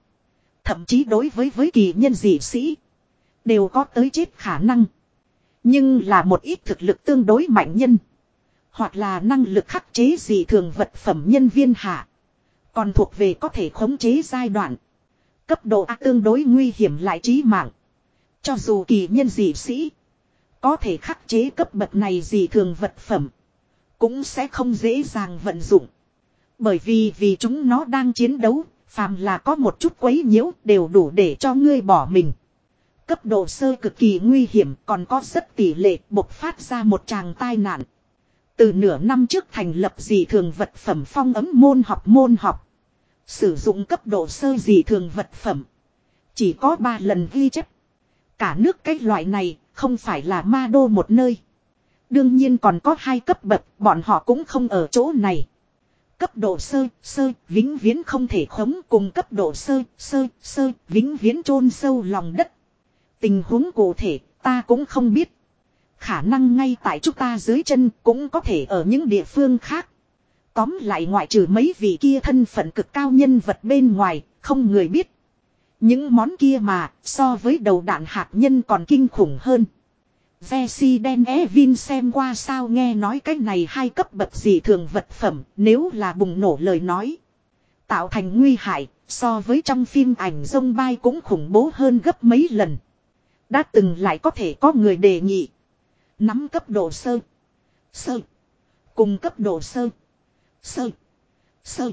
Thậm chí đối với với kỳ nhân dị sĩ. Đều có tới chết khả năng. Nhưng là một ít thực lực tương đối mạnh nhân. Hoặc là năng lực khắc chế gì thường vật phẩm nhân viên hạ. Còn thuộc về có thể khống chế giai đoạn. Cấp độ A tương đối nguy hiểm lại trí mạng. Cho dù kỳ nhân dị sĩ. Có thể khắc chế cấp bậc này gì thường vật phẩm. Cũng sẽ không dễ dàng vận dụng. Bởi vì vì chúng nó đang chiến đấu. Phàm là có một chút quấy nhiễu đều đủ để cho ngươi bỏ mình. Cấp độ sơ cực kỳ nguy hiểm còn có rất tỷ lệ bộc phát ra một tràng tai nạn. Từ nửa năm trước thành lập dị thường vật phẩm phong ấm môn học môn học. Sử dụng cấp độ sơ dị thường vật phẩm. Chỉ có 3 lần ghi chép. Cả nước cái loại này không phải là ma đô một nơi. Đương nhiên còn có hai cấp bậc, bọn họ cũng không ở chỗ này. Cấp độ sơ, sơ, vĩnh viễn không thể khống cùng cấp độ sơ, sơ, sơ, vĩnh viễn chôn sâu lòng đất. Tình huống cụ thể, ta cũng không biết. Khả năng ngay tại chúng ta dưới chân cũng có thể ở những địa phương khác. Tóm lại ngoại trừ mấy vị kia thân phận cực cao nhân vật bên ngoài, không người biết. Những món kia mà, so với đầu đạn hạt nhân còn kinh khủng hơn. Resident vin xem qua sao nghe nói cái này hai cấp bậc gì thường vật phẩm, nếu là bùng nổ lời nói. Tạo thành nguy hại, so với trong phim ảnh dông bay cũng khủng bố hơn gấp mấy lần. Đã từng lại có thể có người đề nghị. Nắm cấp độ sơ. Sơ. Cùng cấp độ sơ. Sơ. Sơ.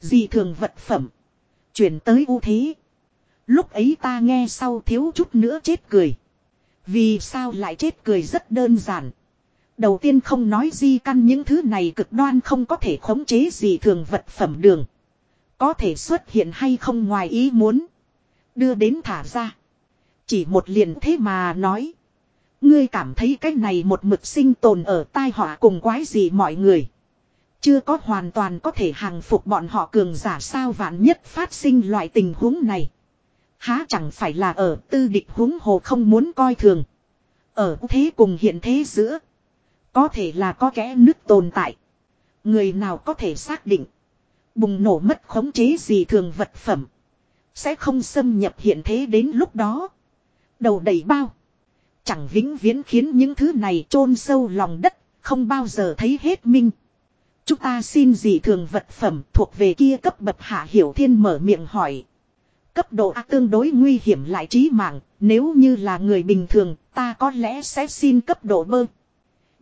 Dị thường vật phẩm. Chuyển tới ưu thế. Lúc ấy ta nghe sau thiếu chút nữa chết cười. Vì sao lại chết cười rất đơn giản. Đầu tiên không nói di căn những thứ này cực đoan không có thể khống chế gì thường vật phẩm đường. Có thể xuất hiện hay không ngoài ý muốn. Đưa đến thả ra. Chỉ một liền thế mà nói. Ngươi cảm thấy cái này một mực sinh tồn ở tai họa cùng quái gì mọi người. Chưa có hoàn toàn có thể hàng phục bọn họ cường giả sao vạn nhất phát sinh loại tình huống này. Há chẳng phải là ở tư địch huống hồ không muốn coi thường. Ở thế cùng hiện thế giữa. Có thể là có kẽ nước tồn tại. Người nào có thể xác định. Bùng nổ mất khống chế gì thường vật phẩm. Sẽ không xâm nhập hiện thế đến lúc đó. Đầu đầy bao. Chẳng vĩnh viễn khiến những thứ này chôn sâu lòng đất. Không bao giờ thấy hết minh. Chúng ta xin gì thường vật phẩm thuộc về kia cấp bậc hạ hiểu thiên mở miệng hỏi. Cấp độ A tương đối nguy hiểm lại trí mạng, nếu như là người bình thường, ta có lẽ sẽ xin cấp độ bơ.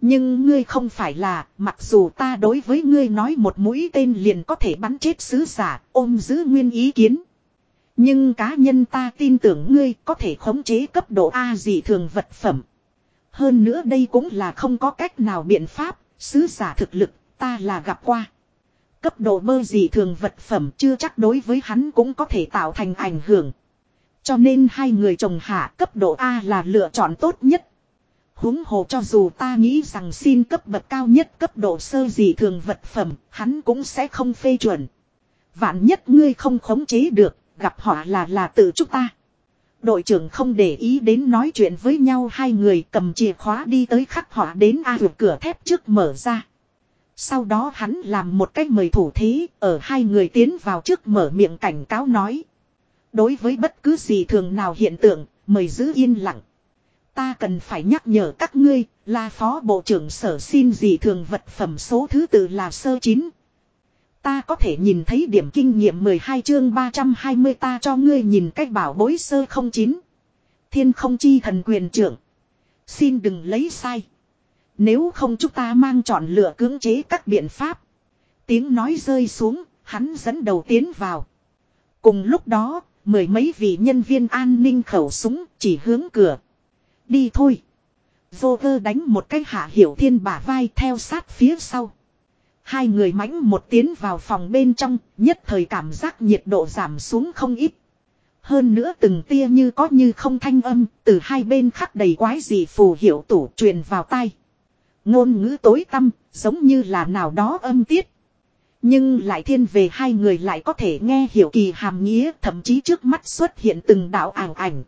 Nhưng ngươi không phải là, mặc dù ta đối với ngươi nói một mũi tên liền có thể bắn chết sứ giả, ôm giữ nguyên ý kiến. Nhưng cá nhân ta tin tưởng ngươi có thể khống chế cấp độ A gì thường vật phẩm. Hơn nữa đây cũng là không có cách nào biện pháp, sứ giả thực lực ta là gặp qua. Cấp độ bơ gì thường vật phẩm chưa chắc đối với hắn cũng có thể tạo thành ảnh hưởng. Cho nên hai người chồng hạ cấp độ A là lựa chọn tốt nhất. huống hồ cho dù ta nghĩ rằng xin cấp bậc cao nhất cấp độ sơ gì thường vật phẩm, hắn cũng sẽ không phê chuẩn. Vạn nhất ngươi không khống chế được, gặp họ là là tự chúng ta. Đội trưởng không để ý đến nói chuyện với nhau hai người cầm chìa khóa đi tới khắc họa đến A vượt cửa thép trước mở ra. Sau đó hắn làm một cách mời thủ thế, ở hai người tiến vào trước mở miệng cảnh cáo nói. Đối với bất cứ gì thường nào hiện tượng, mời giữ yên lặng. Ta cần phải nhắc nhở các ngươi, là phó bộ trưởng sở xin gì thường vật phẩm số thứ tự là sơ chín. Ta có thể nhìn thấy điểm kinh nghiệm 12 chương 320 ta cho ngươi nhìn cách bảo bối sơ 09. Thiên không chi thần quyền trưởng. Xin đừng lấy sai. Nếu không chúng ta mang chọn lựa cưỡng chế các biện pháp. Tiếng nói rơi xuống, hắn dẫn đầu tiến vào. Cùng lúc đó, mười mấy vị nhân viên an ninh khẩu súng chỉ hướng cửa. Đi thôi. Vô vơ đánh một cái hạ hiểu thiên bả vai theo sát phía sau. Hai người mãnh một tiến vào phòng bên trong, nhất thời cảm giác nhiệt độ giảm xuống không ít. Hơn nữa từng tia như có như không thanh âm, từ hai bên khắc đầy quái gì phù hiệu tủ truyền vào tai. Ngôn ngữ tối tâm giống như là nào đó âm tiết. Nhưng lại thiên về hai người lại có thể nghe hiểu kỳ hàm nghĩa thậm chí trước mắt xuất hiện từng đạo ảo ảnh.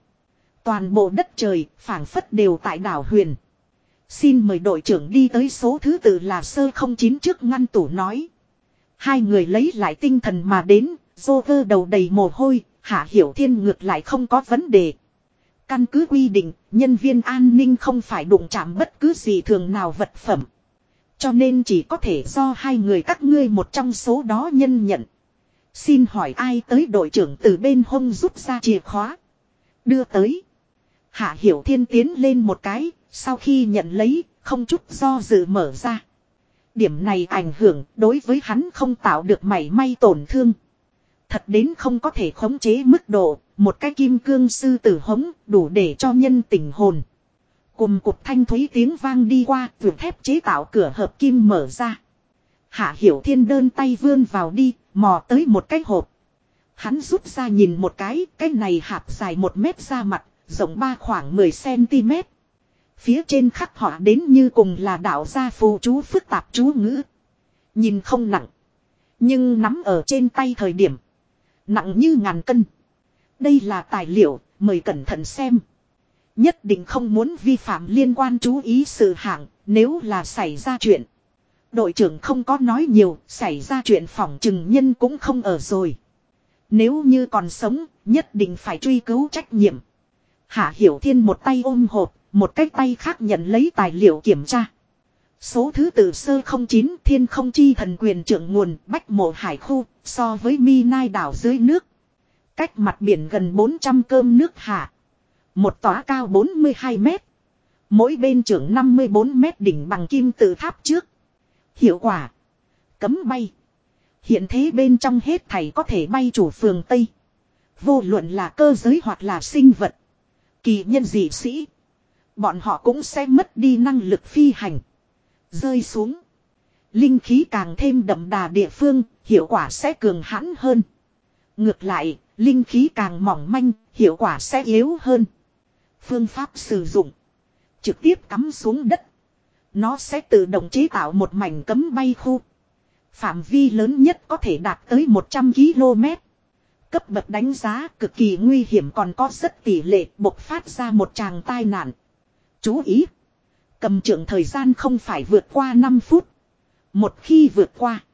Toàn bộ đất trời, phảng phất đều tại đảo huyền. Xin mời đội trưởng đi tới số thứ tự là sơ không chín trước ngăn tủ nói. Hai người lấy lại tinh thần mà đến, dô vơ đầu đầy mồ hôi, hạ hiểu thiên ngược lại không có vấn đề. Căn cứ quy định, nhân viên an ninh không phải đụng chạm bất cứ gì thường nào vật phẩm. Cho nên chỉ có thể do hai người các ngươi một trong số đó nhân nhận. Xin hỏi ai tới đội trưởng từ bên hông rút ra chìa khóa. Đưa tới. Hạ Hiểu Thiên tiến lên một cái, sau khi nhận lấy, không chút do dự mở ra. Điểm này ảnh hưởng đối với hắn không tạo được mảy may tổn thương. Thật đến không có thể khống chế mức độ, một cái kim cương sư tử hống đủ để cho nhân tình hồn. Cùng cục thanh thúy tiếng vang đi qua, vượt thép chế tạo cửa hợp kim mở ra. Hạ hiểu thiên đơn tay vươn vào đi, mò tới một cái hộp. Hắn rút ra nhìn một cái, cái này hạp dài một mét ra mặt, rộng ba khoảng 10cm. Phía trên khắc họa đến như cùng là đạo gia phù chú phức tạp chú ngữ. Nhìn không nặng. Nhưng nắm ở trên tay thời điểm. Nặng như ngàn cân. Đây là tài liệu, mời cẩn thận xem. Nhất định không muốn vi phạm liên quan chú ý sự hạng, nếu là xảy ra chuyện. Đội trưởng không có nói nhiều, xảy ra chuyện phỏng chừng nhân cũng không ở rồi. Nếu như còn sống, nhất định phải truy cứu trách nhiệm. Hạ Hiểu Thiên một tay ôm hộp, một cái tay khác nhận lấy tài liệu kiểm tra. Số thứ tự sơ 09 thiên không chi thần quyền trưởng nguồn, bách mộ hải khu, so với mi nai đảo dưới nước. Cách mặt biển gần 400 cơm nước hạ. Một tòa cao 42 mét. Mỗi bên trưởng 54 mét đỉnh bằng kim tự tháp trước. Hiệu quả. Cấm bay. Hiện thế bên trong hết thảy có thể bay chủ phường Tây. Vô luận là cơ giới hoặc là sinh vật. Kỳ nhân dị sĩ. Bọn họ cũng sẽ mất đi năng lực phi hành. Rơi xuống. Linh khí càng thêm đậm đà địa phương, hiệu quả sẽ cường hãn hơn. Ngược lại, linh khí càng mỏng manh, hiệu quả sẽ yếu hơn. Phương pháp sử dụng. Trực tiếp cắm xuống đất. Nó sẽ tự động chế tạo một mảnh cấm bay khu. Phạm vi lớn nhất có thể đạt tới 100 km. Cấp bậc đánh giá cực kỳ nguy hiểm còn có rất tỷ lệ bộc phát ra một tràng tai nạn. Chú ý! Cầm trưởng thời gian không phải vượt qua 5 phút. Một khi vượt qua,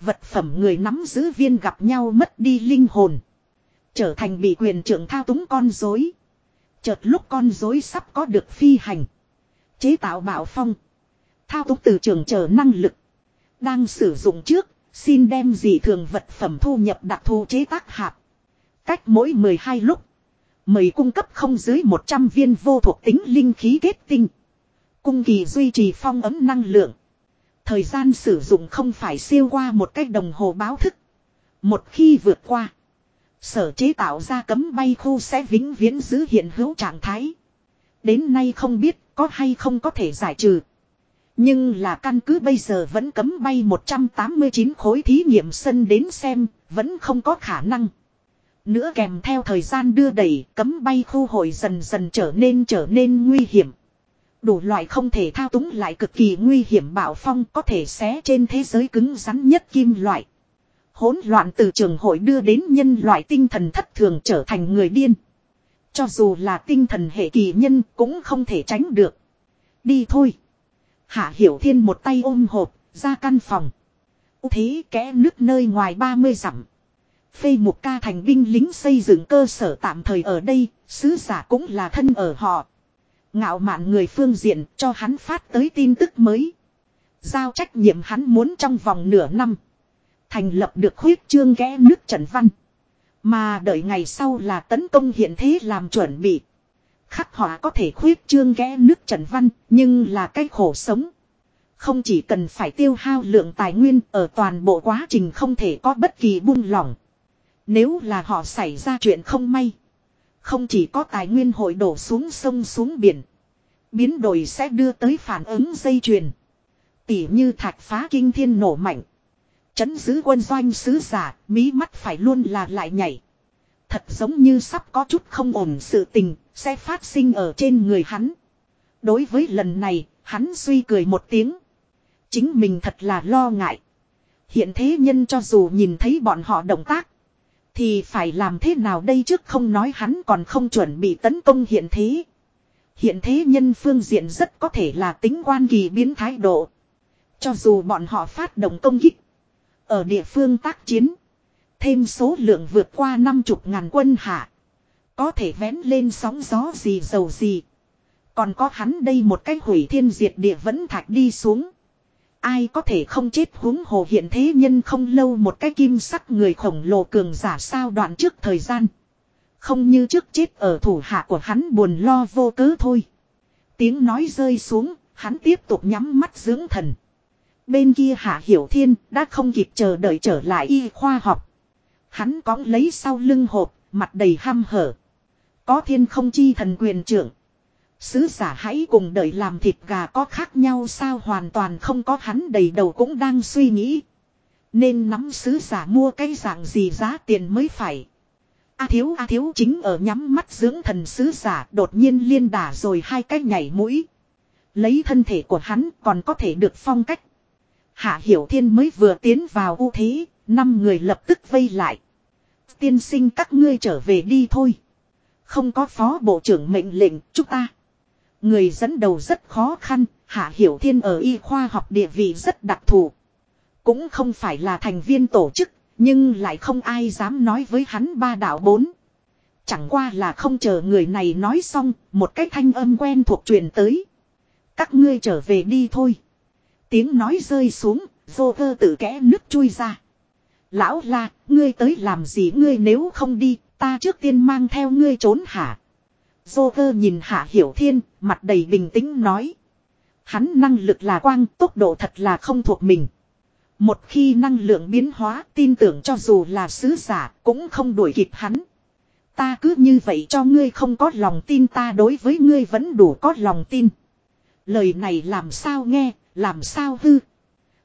vật phẩm người nắm giữ viên gặp nhau mất đi linh hồn. Trở thành bị quyền trưởng thao túng con dối. Chợt lúc con dối sắp có được phi hành. Chế tạo bảo phong. Thao túng từ trường chờ năng lực. Đang sử dụng trước, xin đem gì thường vật phẩm thu nhập đặc thù chế tác hạt. Cách mỗi 12 lúc. Mời cung cấp không dưới 100 viên vô thuộc tính linh khí kết tinh. Cung kỳ duy trì phong ấm năng lượng. Thời gian sử dụng không phải siêu qua một cách đồng hồ báo thức. Một khi vượt qua. Sở chế tạo ra cấm bay khu sẽ vĩnh viễn giữ hiện hữu trạng thái. Đến nay không biết có hay không có thể giải trừ. Nhưng là căn cứ bây giờ vẫn cấm bay 189 khối thí nghiệm sân đến xem, vẫn không có khả năng. Nữa kèm theo thời gian đưa đẩy, cấm bay khu hội dần dần trở nên trở nên nguy hiểm. Đủ loại không thể thao túng lại cực kỳ nguy hiểm bảo phong có thể xé trên thế giới cứng rắn nhất kim loại. Hỗn loạn từ trường hội đưa đến nhân loại tinh thần thất thường trở thành người điên. Cho dù là tinh thần hệ kỳ nhân cũng không thể tránh được. Đi thôi. Hạ Hiểu Thiên một tay ôm hộp, ra căn phòng. Thế kẽ nước nơi ngoài 30 dặm. Phê một ca thành binh lính xây dựng cơ sở tạm thời ở đây, sứ giả cũng là thân ở họ. Ngạo mạn người phương diện cho hắn phát tới tin tức mới. Giao trách nhiệm hắn muốn trong vòng nửa năm. Thành lập được khuyết trương ghé nước Trần Văn. Mà đợi ngày sau là tấn công hiện thế làm chuẩn bị. Khắc họa có thể khuyết trương ghé nước Trần Văn, nhưng là cái khổ sống. Không chỉ cần phải tiêu hao lượng tài nguyên ở toàn bộ quá trình không thể có bất kỳ buông lỏng. Nếu là họ xảy ra chuyện không may. Không chỉ có tài nguyên hội đổ xuống sông xuống biển. Biến đổi sẽ đưa tới phản ứng dây chuyền. Tỉ như thạch phá kinh thiên nổ mạnh. Chấn giữ quân doanh sứ giả, mí mắt phải luôn là lại nhảy. Thật giống như sắp có chút không ổn sự tình, sẽ phát sinh ở trên người hắn. Đối với lần này, hắn suy cười một tiếng. Chính mình thật là lo ngại. Hiện thế nhân cho dù nhìn thấy bọn họ động tác. Thì phải làm thế nào đây trước không nói hắn còn không chuẩn bị tấn công hiện thế. Hiện thế nhân phương diện rất có thể là tính quan kỳ biến thái độ. Cho dù bọn họ phát động công kích. Ở địa phương tác chiến. Thêm số lượng vượt qua năm chục ngàn quân hạ. Có thể vén lên sóng gió gì dầu gì. Còn có hắn đây một cái hủy thiên diệt địa vẫn thạch đi xuống. Ai có thể không chết huống hồ hiện thế nhân không lâu một cái kim sắc người khổng lồ cường giả sao đoạn trước thời gian. Không như trước chết ở thủ hạ của hắn buồn lo vô cớ thôi. Tiếng nói rơi xuống, hắn tiếp tục nhắm mắt dưỡng thần. Bên kia Hạ Hiểu Thiên đã không kịp chờ đợi trở lại y khoa học. Hắn cõng lấy sau lưng hộp, mặt đầy ham hở. Có thiên không chi thần quyền trưởng. Sứ giả hãy cùng đợi làm thịt gà có khác nhau sao hoàn toàn không có hắn đầy đầu cũng đang suy nghĩ. Nên nắm sứ giả mua cái dạng gì giá tiền mới phải. A thiếu A thiếu chính ở nhắm mắt dưỡng thần sứ giả đột nhiên liên đả rồi hai cái nhảy mũi. Lấy thân thể của hắn còn có thể được phong cách. Hạ Hiểu Thiên mới vừa tiến vào ưu thế, năm người lập tức vây lại. Tiên sinh các ngươi trở về đi thôi. Không có phó bộ trưởng mệnh lệnh, chúng ta. Người dẫn đầu rất khó khăn, Hạ Hiểu Thiên ở y khoa học địa vị rất đặc thù. Cũng không phải là thành viên tổ chức, Nhưng lại không ai dám nói với hắn ba đạo bốn. Chẳng qua là không chờ người này nói xong, một cái thanh âm quen thuộc truyền tới. Các ngươi trở về đi thôi. Tiếng nói rơi xuống, vô cơ tự kẽ nước chui ra. Lão la, ngươi tới làm gì ngươi nếu không đi, ta trước tiên mang theo ngươi trốn hả. Joker nhìn hạ hiểu thiên, mặt đầy bình tĩnh nói. Hắn năng lực là quang, tốc độ thật là không thuộc mình. Một khi năng lượng biến hóa, tin tưởng cho dù là sứ giả, cũng không đuổi kịp hắn. Ta cứ như vậy cho ngươi không có lòng tin ta đối với ngươi vẫn đủ có lòng tin. Lời này làm sao nghe, làm sao hư.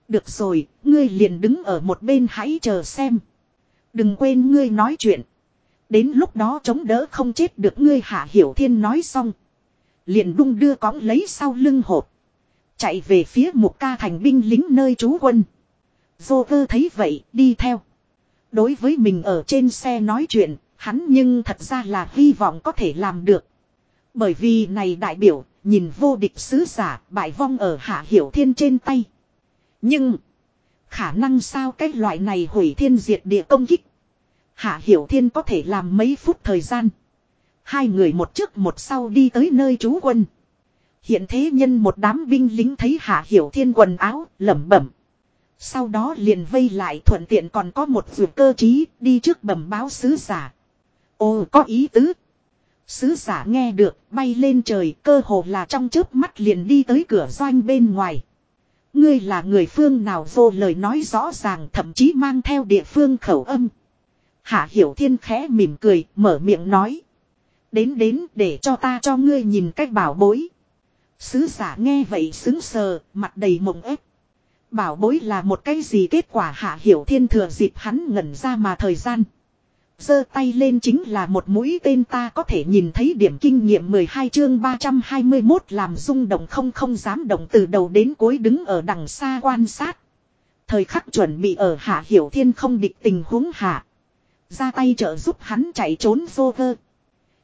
Được rồi, ngươi liền đứng ở một bên hãy chờ xem. Đừng quên ngươi nói chuyện. Đến lúc đó chống đỡ không chết được ngươi hạ hiểu thiên nói xong. Liền đung đưa cõng lấy sau lưng hộp. Chạy về phía một ca thành binh lính nơi trú quân. Dô vơ thấy vậy, đi theo. Đối với mình ở trên xe nói chuyện, hắn nhưng thật ra là hy vọng có thể làm được. Bởi vì này đại biểu, nhìn vô địch sứ giả, bại vong ở hạ hiểu thiên trên tay. Nhưng, khả năng sao cái loại này hủy thiên diệt địa công kích. Hạ hiểu thiên có thể làm mấy phút thời gian. Hai người một trước một sau đi tới nơi trú quân. Hiện thế nhân một đám binh lính thấy hạ hiểu thiên quần áo, lẩm bẩm. Sau đó liền vây lại thuận tiện còn có một vượt cơ trí đi trước bẩm báo sứ giả. Ồ có ý tứ. Sứ giả nghe được bay lên trời cơ hồ là trong chớp mắt liền đi tới cửa doanh bên ngoài. Ngươi là người phương nào vô lời nói rõ ràng thậm chí mang theo địa phương khẩu âm. Hạ Hiểu Thiên khẽ mỉm cười, mở miệng nói. Đến đến, để cho ta cho ngươi nhìn cách bảo bối. Sứ giả nghe vậy xứng sờ, mặt đầy mộng ép. Bảo bối là một cái gì kết quả Hạ Hiểu Thiên thừa dịp hắn ngẩn ra mà thời gian giơ tay lên chính là một mũi tên ta có thể nhìn thấy điểm kinh nghiệm 12 chương 321 làm rung động không không dám động từ đầu đến cuối đứng ở đằng xa quan sát. Thời khắc chuẩn bị ở hạ hiểu thiên không địch tình huống hạ. Ra tay trợ giúp hắn chạy trốn vô vơ.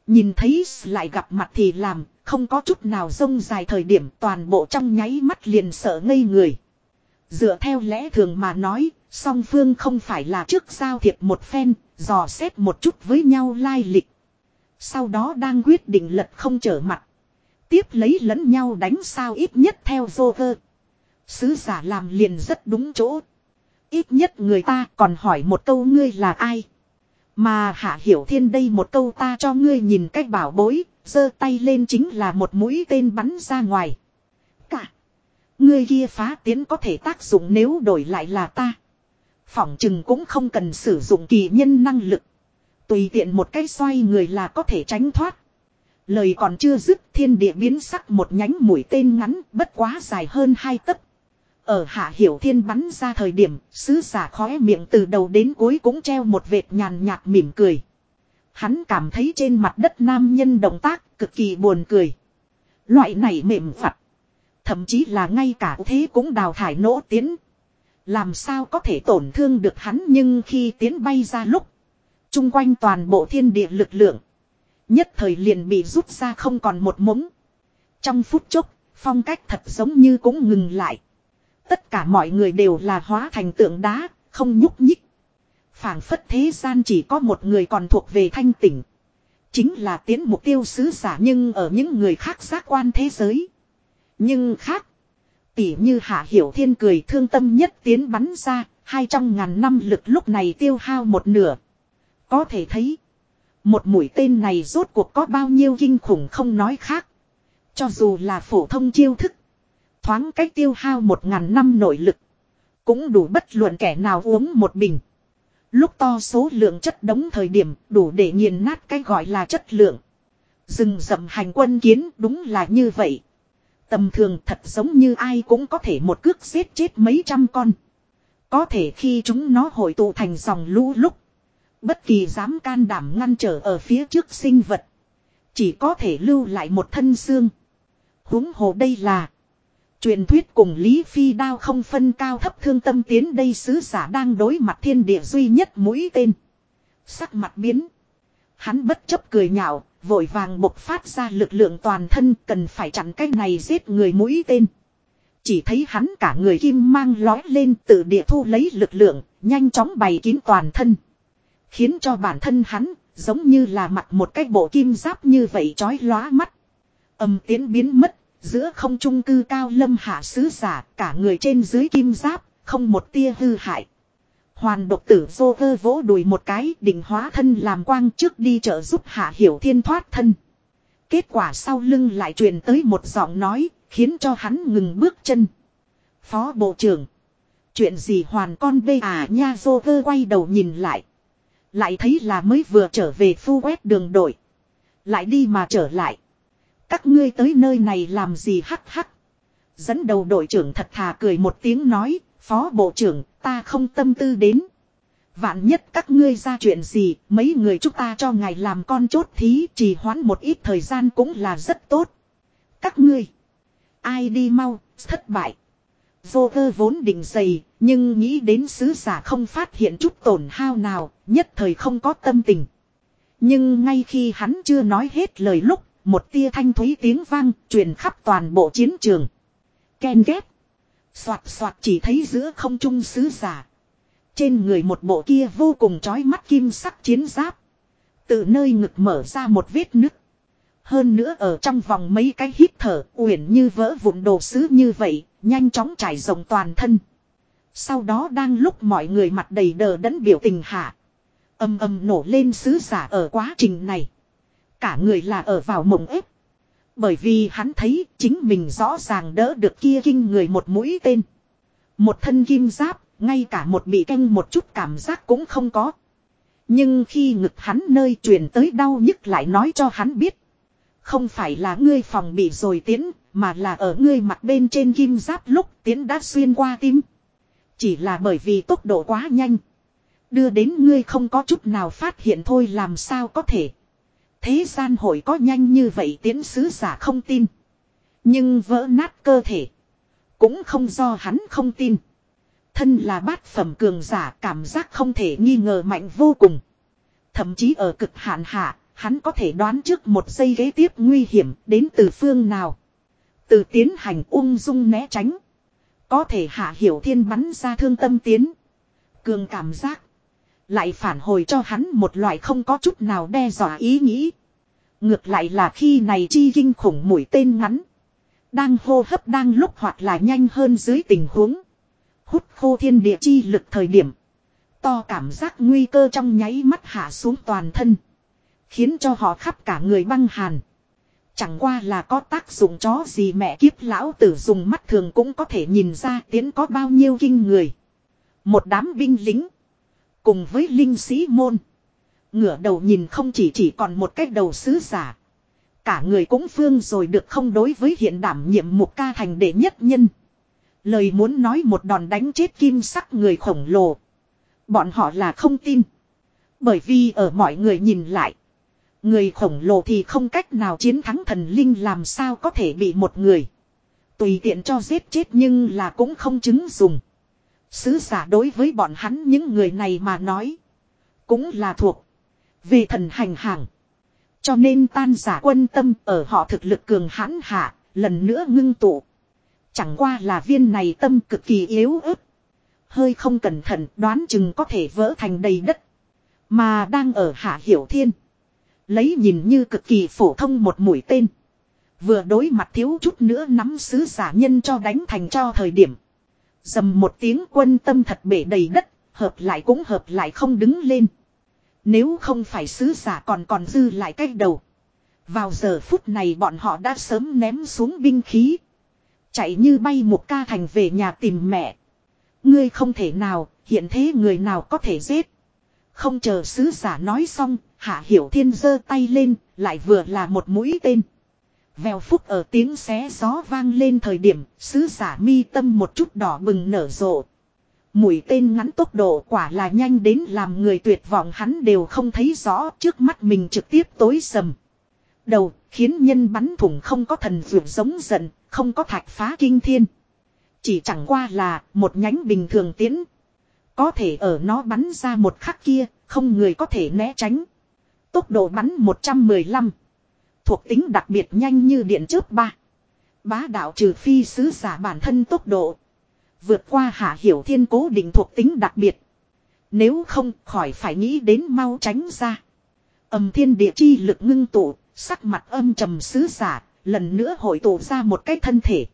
Nhìn thấy lại gặp mặt thì làm, không có chút nào rông dài thời điểm toàn bộ trong nháy mắt liền sợ ngây người. Dựa theo lẽ thường mà nói, song phương không phải là trước giao thiệp một phen, dò xét một chút với nhau lai lịch. Sau đó đang quyết định lật không trở mặt. Tiếp lấy lẫn nhau đánh sao ít nhất theo vô vơ. Sứ giả làm liền rất đúng chỗ. Ít nhất người ta còn hỏi một câu ngươi là ai. Mà hạ hiểu thiên đây một câu ta cho ngươi nhìn cách bảo bối, giơ tay lên chính là một mũi tên bắn ra ngoài. Cả. Ngươi kia phá tiến có thể tác dụng nếu đổi lại là ta. Phỏng chừng cũng không cần sử dụng kỳ nhân năng lực. Tùy tiện một cái xoay người là có thể tránh thoát. Lời còn chưa dứt thiên địa biến sắc một nhánh mũi tên ngắn bất quá dài hơn hai tấc. Ở hạ hiểu thiên bắn ra thời điểm, sứ giả khóe miệng từ đầu đến cuối cũng treo một vệt nhàn nhạt mỉm cười. Hắn cảm thấy trên mặt đất nam nhân động tác cực kỳ buồn cười. Loại này mềm phật. Thậm chí là ngay cả thế cũng đào thải nỗ tiến. Làm sao có thể tổn thương được hắn nhưng khi tiến bay ra lúc. Trung quanh toàn bộ thiên địa lực lượng. Nhất thời liền bị rút ra không còn một mống. Trong phút chốc, phong cách thật giống như cũng ngừng lại. Tất cả mọi người đều là hóa thành tượng đá, không nhúc nhích. phảng phất thế gian chỉ có một người còn thuộc về thanh tỉnh. Chính là tiến mục tiêu sứ giả nhưng ở những người khác giác quan thế giới. Nhưng khác. Tỉ như hạ hiểu thiên cười thương tâm nhất tiến bắn ra, hai trong ngàn năm lực lúc này tiêu hao một nửa. Có thể thấy, một mũi tên này rốt cuộc có bao nhiêu kinh khủng không nói khác. Cho dù là phổ thông chiêu thức, thoáng cách tiêu hao một ngàn năm nội lực, cũng đủ bất luận kẻ nào uống một bình. Lúc to số lượng chất đống thời điểm đủ để nghiền nát cái gọi là chất lượng. Rừng rậm hành quân kiến đúng là như vậy. Tầm thường thật giống như ai cũng có thể một cước giết chết mấy trăm con. Có thể khi chúng nó hội tụ thành dòng lũ lúc. Bất kỳ dám can đảm ngăn trở ở phía trước sinh vật. Chỉ có thể lưu lại một thân xương. huống hồ đây là. Truyền thuyết cùng Lý Phi đao không phân cao thấp thương tâm tiến đây sứ giả đang đối mặt thiên địa duy nhất mũi tên. Sắc mặt biến. Hắn bất chấp cười nhạo, vội vàng bộc phát ra lực lượng toàn thân cần phải chặn cái này giết người mũi tên. Chỉ thấy hắn cả người kim mang lói lên từ địa thu lấy lực lượng, nhanh chóng bày kín toàn thân. Khiến cho bản thân hắn, giống như là mặc một cái bộ kim giáp như vậy chói lóa mắt. Âm tiến biến mất, giữa không trung cư cao lâm hạ sứ giả, cả người trên dưới kim giáp, không một tia hư hại. Hoàn độc tử dô vơ vỗ đùi một cái định hóa thân làm quang trước đi trợ giúp hạ hiểu thiên thoát thân. Kết quả sau lưng lại truyền tới một giọng nói, khiến cho hắn ngừng bước chân. Phó Bộ trưởng. Chuyện gì hoàn con bê à nha dô vơ quay đầu nhìn lại. Lại thấy là mới vừa trở về phu quét đường đội. Lại đi mà trở lại. Các ngươi tới nơi này làm gì hắc hắc. Dẫn đầu đội trưởng thật thà cười một tiếng nói, phó bộ trưởng, ta không tâm tư đến. Vạn nhất các ngươi ra chuyện gì, mấy người chúng ta cho ngài làm con chốt thí trì hoãn một ít thời gian cũng là rất tốt. Các ngươi, ai đi mau, thất bại. Vô cơ vốn định dày, nhưng nghĩ đến sứ giả không phát hiện chút tổn hao nào, nhất thời không có tâm tình. Nhưng ngay khi hắn chưa nói hết lời lúc, một tia thanh thúy tiếng vang truyền khắp toàn bộ chiến trường. Ken ghép, Xoạt xoạt chỉ thấy giữa không trung sứ giả. Trên người một bộ kia vô cùng chói mắt kim sắc chiến giáp. Từ nơi ngực mở ra một vết nứt. Hơn nữa ở trong vòng mấy cái hít thở uyển như vỡ vụn đồ sứ như vậy, nhanh chóng trải rộng toàn thân. Sau đó đang lúc mọi người mặt đầy đờ đẫn biểu tình hạ. Âm âm nổ lên sứ giả ở quá trình này. Cả người là ở vào mộng ép. Bởi vì hắn thấy chính mình rõ ràng đỡ được kia kinh người một mũi tên. Một thân kim giáp, ngay cả một bị canh một chút cảm giác cũng không có. Nhưng khi ngực hắn nơi truyền tới đau nhức lại nói cho hắn biết. Không phải là ngươi phòng bị rồi tiến, mà là ở ngươi mặt bên trên kim giáp lúc tiến đã xuyên qua tim. Chỉ là bởi vì tốc độ quá nhanh. Đưa đến ngươi không có chút nào phát hiện thôi làm sao có thể. Thế gian hội có nhanh như vậy tiến sứ giả không tin. Nhưng vỡ nát cơ thể. Cũng không do hắn không tin. Thân là bát phẩm cường giả cảm giác không thể nghi ngờ mạnh vô cùng. Thậm chí ở cực hạn hạ, hắn có thể đoán trước một giây ghế tiếp nguy hiểm đến từ phương nào. Từ tiến hành ung dung né tránh. Có thể hạ hiểu thiên bắn ra thương tâm tiến. Cường cảm giác. Lại phản hồi cho hắn một loại không có chút nào đe dọa ý nghĩ. Ngược lại là khi này chi kinh khủng mũi tên ngắn. Đang hô hấp đang lúc hoặc là nhanh hơn dưới tình huống. Hút khô thiên địa chi lực thời điểm. To cảm giác nguy cơ trong nháy mắt hạ xuống toàn thân. Khiến cho họ khắp cả người băng hàn. Chẳng qua là có tác dụng chó gì mẹ kiếp lão tử dùng mắt thường cũng có thể nhìn ra tiến có bao nhiêu kinh người. Một đám binh lính. Cùng với linh sĩ môn. Ngửa đầu nhìn không chỉ chỉ còn một cái đầu sứ giả. Cả người cũng phương rồi được không đối với hiện đảm nhiệm một ca thành đệ nhất nhân. Lời muốn nói một đòn đánh chết kim sắc người khổng lồ. Bọn họ là không tin. Bởi vì ở mọi người nhìn lại. Người khổng lồ thì không cách nào chiến thắng thần linh làm sao có thể bị một người. Tùy tiện cho giết chết nhưng là cũng không chứng dùng. Sứ giả đối với bọn hắn những người này mà nói. Cũng là thuộc. vì thần hành hàng. Cho nên tan giả quân tâm ở họ thực lực cường hãn hạ. Lần nữa ngưng tụ. Chẳng qua là viên này tâm cực kỳ yếu ớt. Hơi không cẩn thận, đoán chừng có thể vỡ thành đầy đất. Mà đang ở hạ hiểu thiên. Lấy nhìn như cực kỳ phổ thông một mũi tên. Vừa đối mặt thiếu chút nữa nắm sứ giả nhân cho đánh thành cho thời điểm. Dầm một tiếng quân tâm thật bể đầy đất, hợp lại cũng hợp lại không đứng lên. Nếu không phải sứ giả còn còn dư lại cách đầu. Vào giờ phút này bọn họ đã sớm ném xuống binh khí. Chạy như bay một ca thành về nhà tìm mẹ. Ngươi không thể nào, hiện thế người nào có thể giết. Không chờ sứ giả nói xong, Hạ Hiểu Thiên giơ tay lên, lại vừa là một mũi tên. Vèo phúc ở tiếng xé gió vang lên thời điểm, sứ giả mi tâm một chút đỏ bừng nở rộ. Mũi tên ngắn tốc độ quả là nhanh đến làm người tuyệt vọng hắn đều không thấy rõ trước mắt mình trực tiếp tối sầm. Đầu, khiến nhân bắn thủng không có thần vượt giống giận, không có thạch phá kinh thiên. Chỉ chẳng qua là một nhánh bình thường tiến. Có thể ở nó bắn ra một khắc kia, không người có thể né tránh. Tốc độ bắn 115. Thuộc tính đặc biệt nhanh như điện chớp ba. Bá đạo trừ phi sứ giả bản thân tốc độ. Vượt qua hạ hiểu thiên cố định thuộc tính đặc biệt. Nếu không khỏi phải nghĩ đến mau tránh ra. Âm thiên địa chi lực ngưng tụ, sắc mặt âm trầm sứ giả, lần nữa hội tụ ra một cái thân thể.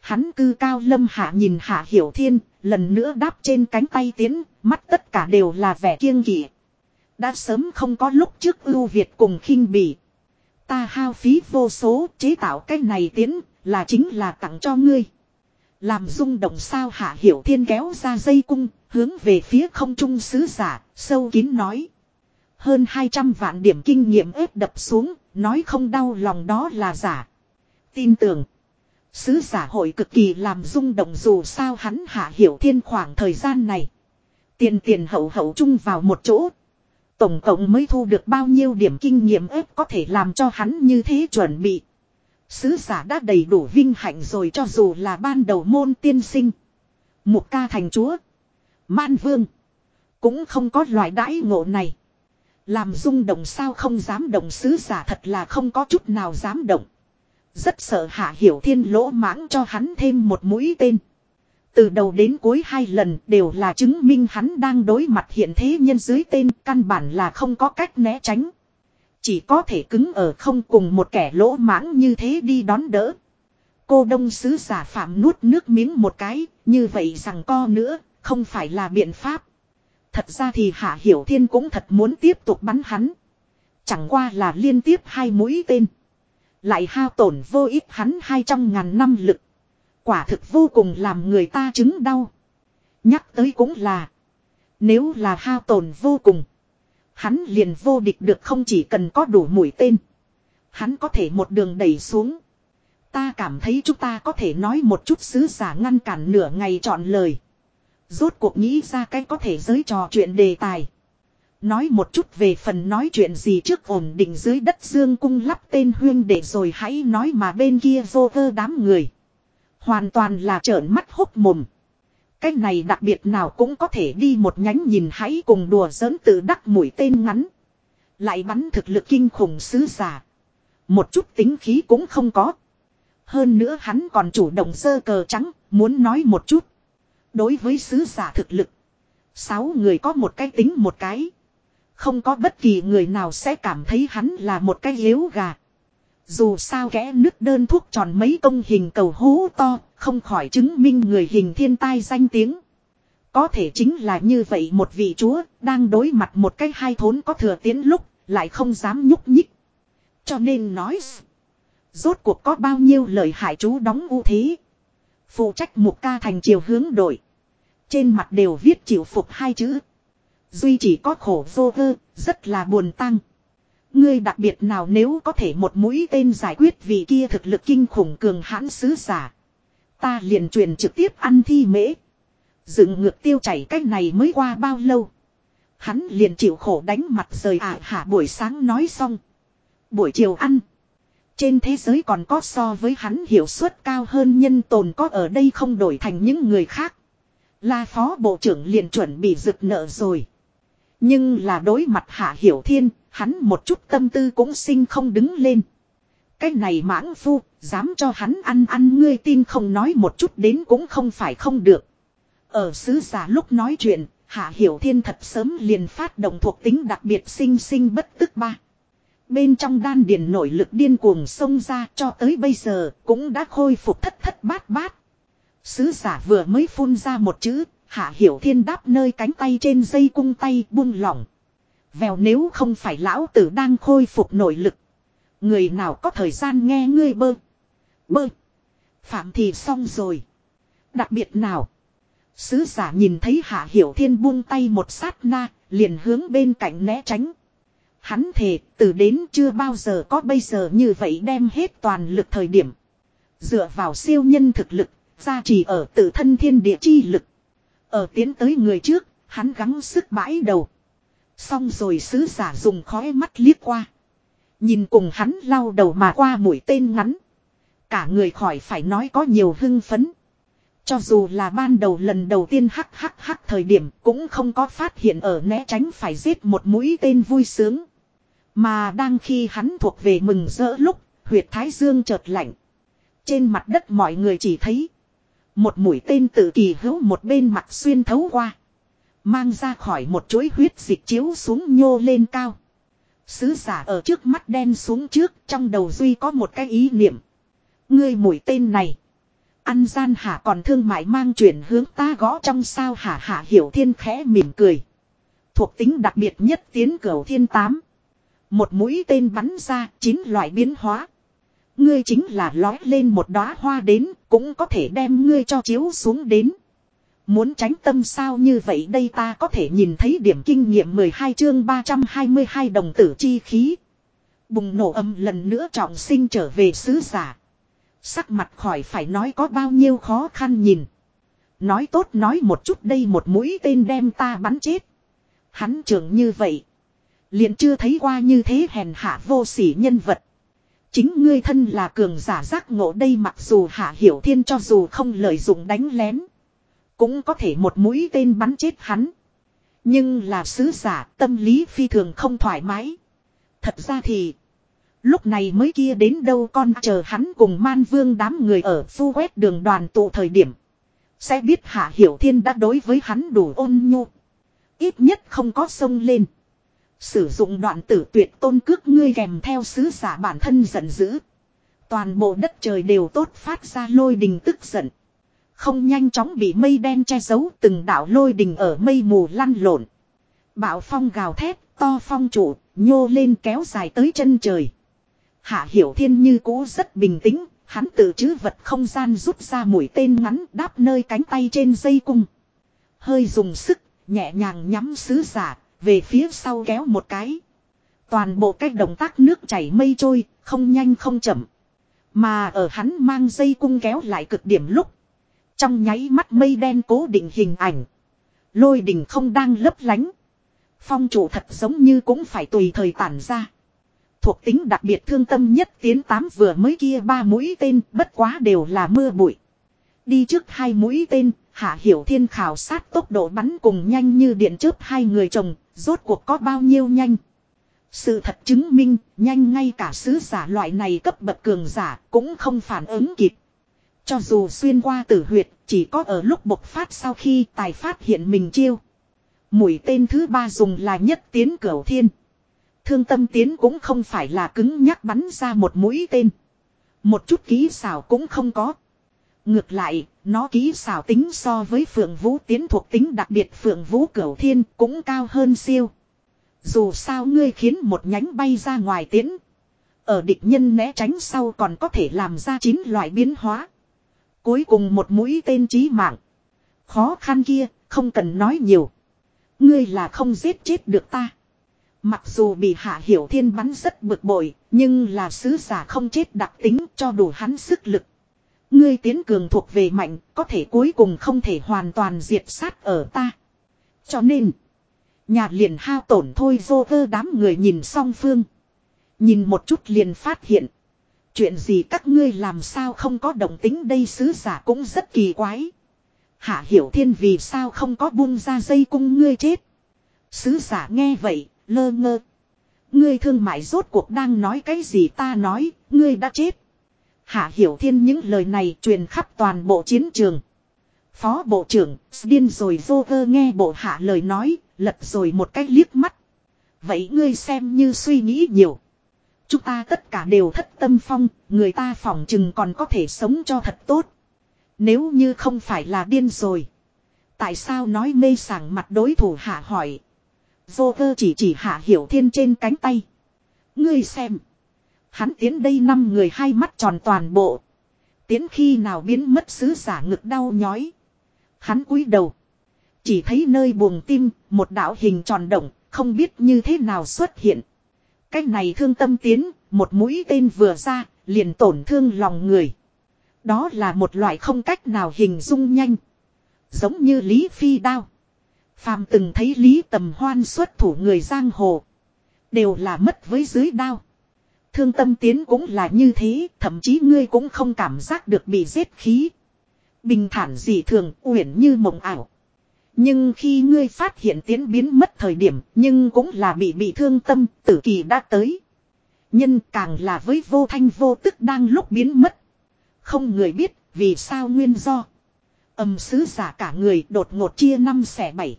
Hắn cư cao lâm hạ nhìn hạ hiểu thiên, lần nữa đáp trên cánh tay tiến, mắt tất cả đều là vẻ kiêng kỵ. Đã sớm không có lúc trước ưu Việt cùng khinh bỉ. Ta hao phí vô số chế tạo cái này tiến, là chính là tặng cho ngươi. Làm rung động sao hạ hiểu thiên kéo ra dây cung, hướng về phía không trung sứ giả, sâu kín nói. Hơn 200 vạn điểm kinh nghiệm ép đập xuống, nói không đau lòng đó là giả. Tin tưởng. Sứ giả hội cực kỳ làm rung động dù sao hắn hạ hiểu thiên khoảng thời gian này. Tiền tiền hậu hậu chung vào một chỗ. Tổng cộng mới thu được bao nhiêu điểm kinh nghiệm ếp có thể làm cho hắn như thế chuẩn bị. Sứ giả đã đầy đủ vinh hạnh rồi cho dù là ban đầu môn tiên sinh. Một ca thành chúa. Man vương. Cũng không có loại đãi ngộ này. Làm rung động sao không dám động, sứ giả thật là không có chút nào dám động. Rất sợ hạ hiểu thiên lỗ mãng cho hắn thêm một mũi tên. Từ đầu đến cuối hai lần đều là chứng minh hắn đang đối mặt hiện thế nhân dưới tên căn bản là không có cách né tránh. Chỉ có thể cứng ở không cùng một kẻ lỗ mãng như thế đi đón đỡ. Cô đông sứ giả phạm nuốt nước miếng một cái, như vậy rằng co nữa, không phải là biện pháp. Thật ra thì Hạ Hiểu Thiên cũng thật muốn tiếp tục bắn hắn. Chẳng qua là liên tiếp hai mũi tên. Lại hao tổn vô ích hắn hai trăm ngàn năm lực. Quả thực vô cùng làm người ta chứng đau. Nhắc tới cũng là. Nếu là hao tổn vô cùng. Hắn liền vô địch được không chỉ cần có đủ mũi tên. Hắn có thể một đường đẩy xuống. Ta cảm thấy chúng ta có thể nói một chút sứ giả ngăn cản nửa ngày chọn lời. Rốt cuộc nghĩ ra cái có thể giới trò chuyện đề tài. Nói một chút về phần nói chuyện gì trước ổn định dưới đất dương cung lắp tên huyên để rồi hãy nói mà bên kia vô vơ đám người. Hoàn toàn là trợn mắt hốc mồm. Cái này đặc biệt nào cũng có thể đi một nhánh nhìn hãy cùng đùa giỡn tự đắc mũi tên ngắn. Lại bắn thực lực kinh khủng sứ giả. Một chút tính khí cũng không có. Hơn nữa hắn còn chủ động sơ cờ trắng, muốn nói một chút. Đối với sứ giả thực lực. Sáu người có một cái tính một cái. Không có bất kỳ người nào sẽ cảm thấy hắn là một cái yếu gà. Dù sao kẽ nứt đơn thuốc tròn mấy công hình cầu hố to, không khỏi chứng minh người hình thiên tai danh tiếng. Có thể chính là như vậy một vị chúa, đang đối mặt một cái hai thốn có thừa tiến lúc, lại không dám nhúc nhích. Cho nên nói, rốt cuộc có bao nhiêu lời hại chú đóng ưu thế. Phụ trách một ca thành chiều hướng đổi. Trên mặt đều viết chịu phục hai chữ. Duy chỉ có khổ vô vơ, rất là buồn tăng. Ngươi đặc biệt nào nếu có thể một mũi tên giải quyết vì kia thực lực kinh khủng cường hãn sứ giả. Ta liền truyền trực tiếp ăn thi mễ. Dựng ngược tiêu chảy cách này mới qua bao lâu. Hắn liền chịu khổ đánh mặt rời ả à hả buổi sáng nói xong. Buổi chiều ăn. Trên thế giới còn có so với hắn hiệu suất cao hơn nhân tồn có ở đây không đổi thành những người khác. là phó bộ trưởng liền chuẩn bị rực nợ rồi. Nhưng là đối mặt hạ hiểu thiên, hắn một chút tâm tư cũng sinh không đứng lên. Cái này mãng phu, dám cho hắn ăn ăn ngươi tin không nói một chút đến cũng không phải không được. Ở sứ giả lúc nói chuyện, hạ hiểu thiên thật sớm liền phát động thuộc tính đặc biệt sinh sinh bất tức ba. Bên trong đan điền nội lực điên cuồng xông ra cho tới bây giờ cũng đã khôi phục thất thất bát bát. Sứ giả vừa mới phun ra một chữ, hạ hiểu thiên đáp nơi cánh tay trên dây cung tay buông lỏng. Vèo nếu không phải lão tử đang khôi phục nội lực. Người nào có thời gian nghe ngươi bơ. Bơ. Phạm thì xong rồi. Đặc biệt nào. Sứ giả nhìn thấy hạ hiểu thiên buông tay một sát na, liền hướng bên cạnh né tránh. Hắn thề, từ đến chưa bao giờ có bây giờ như vậy đem hết toàn lực thời điểm. Dựa vào siêu nhân thực lực, ra chỉ ở tự thân thiên địa chi lực. Ở tiến tới người trước, hắn gắng sức bãi đầu. Xong rồi sứ giả dùng khói mắt liếc qua. Nhìn cùng hắn lau đầu mà qua mũi tên ngắn. Cả người khỏi phải nói có nhiều hưng phấn. Cho dù là ban đầu lần đầu tiên hắc hắc hắc thời điểm cũng không có phát hiện ở né tránh phải giết một mũi tên vui sướng. Mà đang khi hắn thuộc về mừng rỡ lúc, huyệt thái dương chợt lạnh. Trên mặt đất mọi người chỉ thấy. Một mũi tên tự kỳ hữu một bên mặt xuyên thấu qua. Mang ra khỏi một chuỗi huyết dịch chiếu xuống nhô lên cao. Sứ giả ở trước mắt đen xuống trước, trong đầu duy có một cái ý niệm. Ngươi mũi tên này. Ăn gian hả còn thương mại mang chuyển hướng ta gõ trong sao hả hả hiểu thiên khẽ mỉm cười. Thuộc tính đặc biệt nhất tiến cửu thiên tám. Một mũi tên bắn ra, chín loại biến hóa. Ngươi chính là lói lên một đóa hoa đến, cũng có thể đem ngươi cho chiếu xuống đến. Muốn tránh tâm sao như vậy đây ta có thể nhìn thấy điểm kinh nghiệm 12 chương 322 đồng tử chi khí. Bùng nổ âm lần nữa trọng sinh trở về sứ giả. Sắc mặt khỏi phải nói có bao nhiêu khó khăn nhìn. Nói tốt nói một chút đây một mũi tên đem ta bắn chết. Hắn trưởng như vậy. Liền chưa thấy qua như thế hèn hạ vô sỉ nhân vật. Chính ngươi thân là cường giả giác ngộ đây mặc dù hạ hiểu thiên cho dù không lợi dụng đánh lén. Cũng có thể một mũi tên bắn chết hắn. Nhưng là sứ giả tâm lý phi thường không thoải mái. Thật ra thì. Lúc này mới kia đến đâu con chờ hắn cùng man vương đám người ở phu quét đường đoàn tụ thời điểm. Sẽ biết hạ hiểu thiên đã đối với hắn đủ ôn nhu. Ít nhất không có sông lên. Sử dụng đoạn tử tuyệt tôn cước ngươi kèm theo sứ giả bản thân giận dữ. Toàn bộ đất trời đều tốt phát ra lôi đình tức giận. Không nhanh chóng bị mây đen che giấu từng đạo lôi đình ở mây mù lăn lộn. Bạo phong gào thét, to phong trụ, nhô lên kéo dài tới chân trời. Hạ hiểu thiên như cũ rất bình tĩnh, hắn tự chứ vật không gian rút ra mũi tên ngắn đáp nơi cánh tay trên dây cung. Hơi dùng sức, nhẹ nhàng nhắm sứ giả, về phía sau kéo một cái. Toàn bộ cách động tác nước chảy mây trôi, không nhanh không chậm. Mà ở hắn mang dây cung kéo lại cực điểm lúc. Trong nháy mắt mây đen cố định hình ảnh. Lôi đỉnh không đang lấp lánh. Phong trụ thật giống như cũng phải tùy thời tản ra. Thuộc tính đặc biệt thương tâm nhất tiến tám vừa mới kia ba mũi tên bất quá đều là mưa bụi. Đi trước hai mũi tên, Hạ Hiểu Thiên khảo sát tốc độ bắn cùng nhanh như điện chớp hai người chồng, rốt cuộc có bao nhiêu nhanh. Sự thật chứng minh, nhanh ngay cả sứ giả loại này cấp bậc cường giả cũng không phản ứng kịp. Cho dù xuyên qua tử huyệt, chỉ có ở lúc bộc phát sau khi tài phát hiện mình chiêu. Mũi tên thứ ba dùng là nhất tiến cửu thiên. Thương tâm tiến cũng không phải là cứng nhắc bắn ra một mũi tên. Một chút ký xảo cũng không có. Ngược lại, nó ký xảo tính so với phượng vũ tiến thuộc tính đặc biệt phượng vũ cửu thiên cũng cao hơn siêu. Dù sao ngươi khiến một nhánh bay ra ngoài tiến. Ở địch nhân né tránh sau còn có thể làm ra chín loại biến hóa. Cuối cùng một mũi tên chí mạng. Khó khăn kia, không cần nói nhiều. Ngươi là không giết chết được ta. Mặc dù bị hạ hiểu thiên bắn rất bực bội, nhưng là sứ giả không chết đặc tính cho đủ hắn sức lực. Ngươi tiến cường thuộc về mạnh, có thể cuối cùng không thể hoàn toàn diệt sát ở ta. Cho nên, nhà liền hao tổn thôi vô vơ đám người nhìn song phương. Nhìn một chút liền phát hiện. Chuyện gì các ngươi làm sao không có động tính đây sứ giả cũng rất kỳ quái. Hạ hiểu thiên vì sao không có buông ra dây cung ngươi chết. Sứ giả nghe vậy, lơ ngơ. Ngươi thương mại rốt cuộc đang nói cái gì ta nói, ngươi đã chết. Hạ Hiểu Thiên những lời này truyền khắp toàn bộ chiến trường. Phó Bộ trưởng, điên rồi vô vơ nghe bộ hạ lời nói, lật rồi một cách liếc mắt. Vậy ngươi xem như suy nghĩ nhiều. Chúng ta tất cả đều thất tâm phong, người ta phỏng chừng còn có thể sống cho thật tốt. Nếu như không phải là điên rồi. Tại sao nói mê sảng mặt đối thủ hạ hỏi. Vô cơ chỉ chỉ hạ hiểu thiên trên cánh tay. Ngươi xem. Hắn tiến đây năm người hai mắt tròn toàn bộ. Tiến khi nào biến mất sứ giả ngực đau nhói. Hắn cúi đầu. Chỉ thấy nơi buồng tim, một đạo hình tròn động, không biết như thế nào xuất hiện. Cách này thương tâm tiến, một mũi tên vừa ra, liền tổn thương lòng người. Đó là một loại không cách nào hình dung nhanh. Giống như Lý Phi đao. Phàm từng thấy Lý Tầm Hoan xuất thủ người giang hồ. Đều là mất với dưới đao. Thương tâm tiến cũng là như thế, thậm chí ngươi cũng không cảm giác được bị giết khí. Bình thản dị thường, uyển như mộng ảo. Nhưng khi ngươi phát hiện tiến biến mất thời điểm, nhưng cũng là bị bị thương tâm, tử kỳ đã tới. Nhân càng là với vô thanh vô tức đang lúc biến mất. Không người biết vì sao nguyên do. Âm sứ giả cả người đột ngột chia năm xẻ bảy.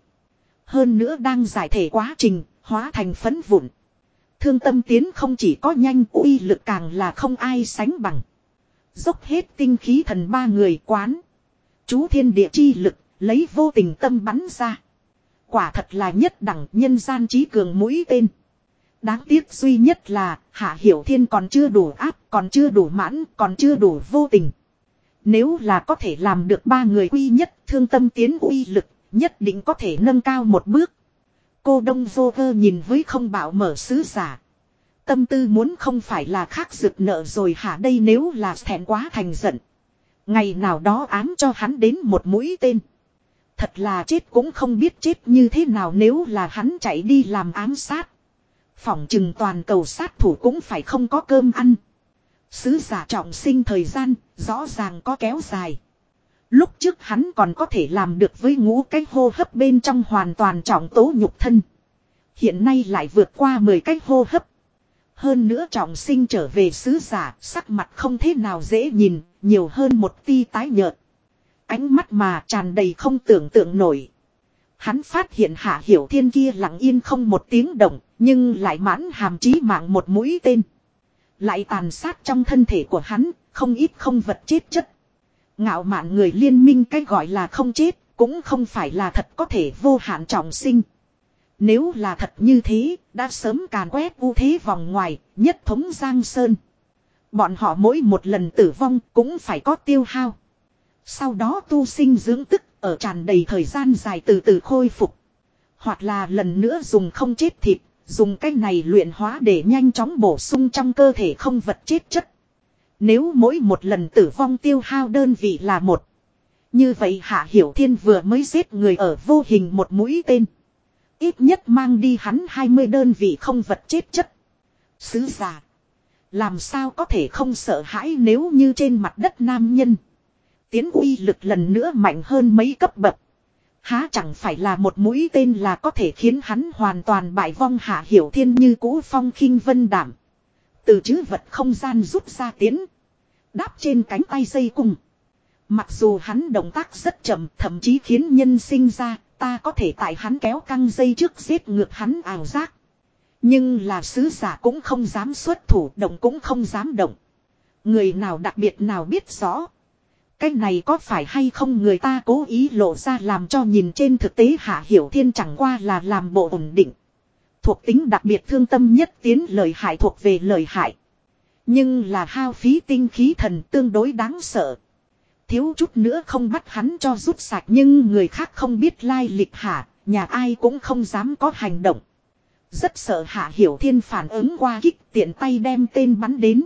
Hơn nữa đang giải thể quá trình, hóa thành phấn vụn. Thương tâm tiến không chỉ có nhanh uy lực càng là không ai sánh bằng. Dốc hết tinh khí thần ba người quán. Chú thiên địa chi lực, lấy vô tình tâm bắn ra. Quả thật là nhất đẳng nhân gian trí cường mũi tên. Đáng tiếc duy nhất là Hạ Hiểu Thiên còn chưa đủ áp, còn chưa đủ mãn, còn chưa đủ vô tình. Nếu là có thể làm được ba người quy nhất thương tâm tiến uy lực, nhất định có thể nâng cao một bước. Cô Đông Vô Cơ nhìn với không bảo mở sứ giả. Tâm tư muốn không phải là khác rực nợ rồi hả đây nếu là thẹn quá thành giận. Ngày nào đó ám cho hắn đến một mũi tên. Thật là chết cũng không biết chết như thế nào nếu là hắn chạy đi làm ám sát. Phỏng chừng toàn cầu sát thủ cũng phải không có cơm ăn. Sứ giả trọng sinh thời gian, rõ ràng có kéo dài. Lúc trước hắn còn có thể làm được với ngũ cái hô hấp bên trong hoàn toàn trọng tố nhục thân. Hiện nay lại vượt qua 10 cái hô hấp. Hơn nữa trọng sinh trở về sứ giả, sắc mặt không thế nào dễ nhìn, nhiều hơn một ti tái nhợt. Ánh mắt mà tràn đầy không tưởng tượng nổi. Hắn phát hiện hạ hiểu thiên kia lặng yên không một tiếng động, nhưng lại mãn hàm chí mạng một mũi tên. Lại tàn sát trong thân thể của hắn, không ít không vật chết chất. Ngạo mạn người liên minh cái gọi là không chết, cũng không phải là thật có thể vô hạn trọng sinh. Nếu là thật như thế, đã sớm càn quét ưu thế vòng ngoài, nhất thống Giang Sơn. Bọn họ mỗi một lần tử vong cũng phải có tiêu hao. Sau đó tu sinh dưỡng tức, ở tràn đầy thời gian dài từ từ khôi phục. Hoặc là lần nữa dùng không chết thịt, dùng cách này luyện hóa để nhanh chóng bổ sung trong cơ thể không vật chết chất. Nếu mỗi một lần tử vong tiêu hao đơn vị là một. Như vậy Hạ Hiểu Thiên vừa mới giết người ở vô hình một mũi tên. Ít nhất mang đi hắn 20 đơn vị không vật chết chất. Sứ giả. Làm sao có thể không sợ hãi nếu như trên mặt đất nam nhân. Tiến uy lực lần nữa mạnh hơn mấy cấp bậc. Há chẳng phải là một mũi tên là có thể khiến hắn hoàn toàn bại vong hạ hiểu thiên như cũ phong khinh vân đảm. Từ chữ vật không gian rút ra tiến. Đáp trên cánh tay dây cung. Mặc dù hắn động tác rất chậm, thậm chí khiến nhân sinh ra, ta có thể tại hắn kéo căng dây trước giết ngược hắn ảo giác. Nhưng là sứ giả cũng không dám xuất thủ, động cũng không dám động. Người nào đặc biệt nào biết rõ. Cái này có phải hay không người ta cố ý lộ ra làm cho nhìn trên thực tế hạ hiểu thiên chẳng qua là làm bộ ổn định. Thuộc tính đặc biệt thương tâm nhất tiến lời hại thuộc về lời hại. Nhưng là hao phí tinh khí thần tương đối đáng sợ. Thiếu chút nữa không bắt hắn cho rút sạch nhưng người khác không biết lai lịch hạ, nhà ai cũng không dám có hành động. Rất sợ hạ hiểu thiên phản ứng qua kích tiện tay đem tên bắn đến.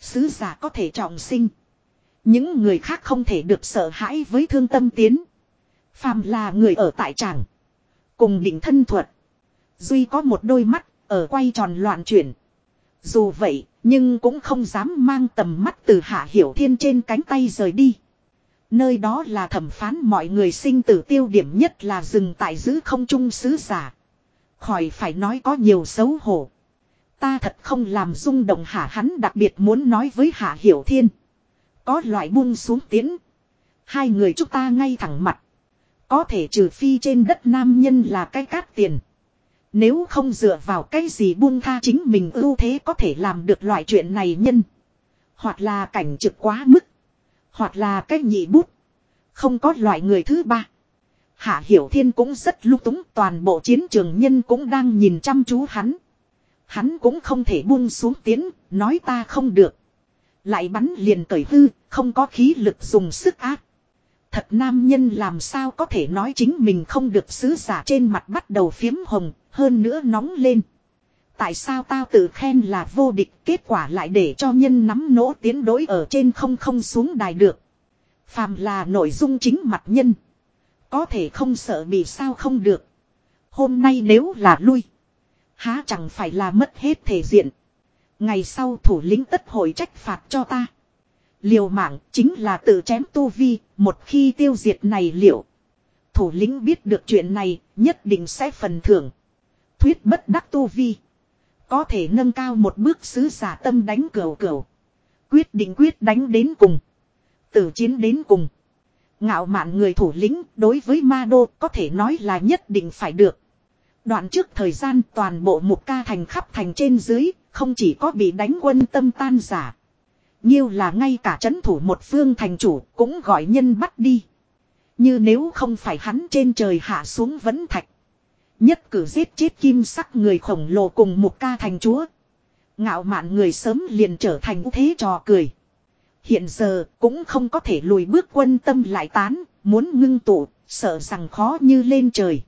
Sứ giả có thể trọng sinh. Những người khác không thể được sợ hãi với thương tâm tiến. Phàm là người ở tại tràng. Cùng định thân thuật. Duy có một đôi mắt, ở quay tròn loạn chuyển. Dù vậy, nhưng cũng không dám mang tầm mắt từ hạ hiểu thiên trên cánh tay rời đi. Nơi đó là thẩm phán mọi người sinh tử tiêu điểm nhất là dừng tại giữ không trung sứ giả. Khỏi phải nói có nhiều xấu hổ. Ta thật không làm rung động hạ hắn đặc biệt muốn nói với hạ hiểu thiên. Có loại buông xuống tiến. Hai người chúng ta ngay thẳng mặt. Có thể trừ phi trên đất nam nhân là cái cát tiền. Nếu không dựa vào cái gì buông tha chính mình ưu thế có thể làm được loại chuyện này nhân. Hoặc là cảnh trực quá mức. Hoặc là cái nhị bút. Không có loại người thứ ba. Hạ Hiểu Thiên cũng rất lúc túng toàn bộ chiến trường nhân cũng đang nhìn chăm chú hắn. Hắn cũng không thể buông xuống tiến, nói ta không được. Lại bắn liền cởi hư, không có khí lực dùng sức áp. Thật nam nhân làm sao có thể nói chính mình không được sứ giả trên mặt bắt đầu phiếm hồng, hơn nữa nóng lên. Tại sao tao tự khen là vô địch kết quả lại để cho nhân nắm nỗ tiến đối ở trên không không xuống đài được. Phàm là nội dung chính mặt nhân. Có thể không sợ bị sao không được. Hôm nay nếu là lui. Há chẳng phải là mất hết thể diện. Ngày sau thủ lĩnh tất hội trách phạt cho ta. Liều mạng chính là tự chém tu vi, một khi tiêu diệt này liệu. Thủ lĩnh biết được chuyện này, nhất định sẽ phần thưởng. Thuyết bất đắc tu vi. Có thể nâng cao một bước sứ giả tâm đánh cửu cửu. Quyết định quyết đánh đến cùng. Tử chiến đến cùng. Ngạo mạn người thủ lĩnh đối với ma đô có thể nói là nhất định phải được. Đoạn trước thời gian toàn bộ mục ca thành khắp thành trên dưới, không chỉ có bị đánh quân tâm tan giả. Nhiêu là ngay cả chấn thủ một phương thành chủ cũng gọi nhân bắt đi. Như nếu không phải hắn trên trời hạ xuống vẫn thạch. Nhất cử giết chết kim sắc người khổng lồ cùng một ca thành chúa. Ngạo mạn người sớm liền trở thành thế trò cười. Hiện giờ cũng không có thể lùi bước quân tâm lại tán, muốn ngưng tụ, sợ rằng khó như lên trời.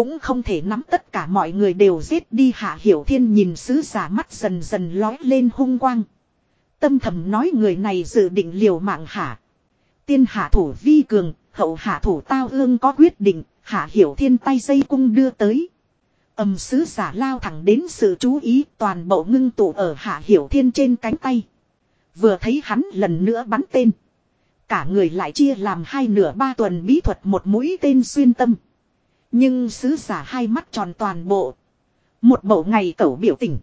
Cũng không thể nắm tất cả mọi người đều giết đi hạ hiểu thiên nhìn sứ giả mắt dần dần lói lên hung quang. Tâm thầm nói người này dự định liều mạng hạ. Tiên hạ thủ vi cường, hậu hạ thủ tao ương có quyết định, hạ hiểu thiên tay dây cung đưa tới. Âm sứ giả lao thẳng đến sự chú ý toàn bộ ngưng tụ ở hạ hiểu thiên trên cánh tay. Vừa thấy hắn lần nữa bắn tên. Cả người lại chia làm hai nửa ba tuần bí thuật một mũi tên xuyên tâm. Nhưng sứ giả hai mắt tròn toàn bộ. Một bộ ngày cẩu biểu tình.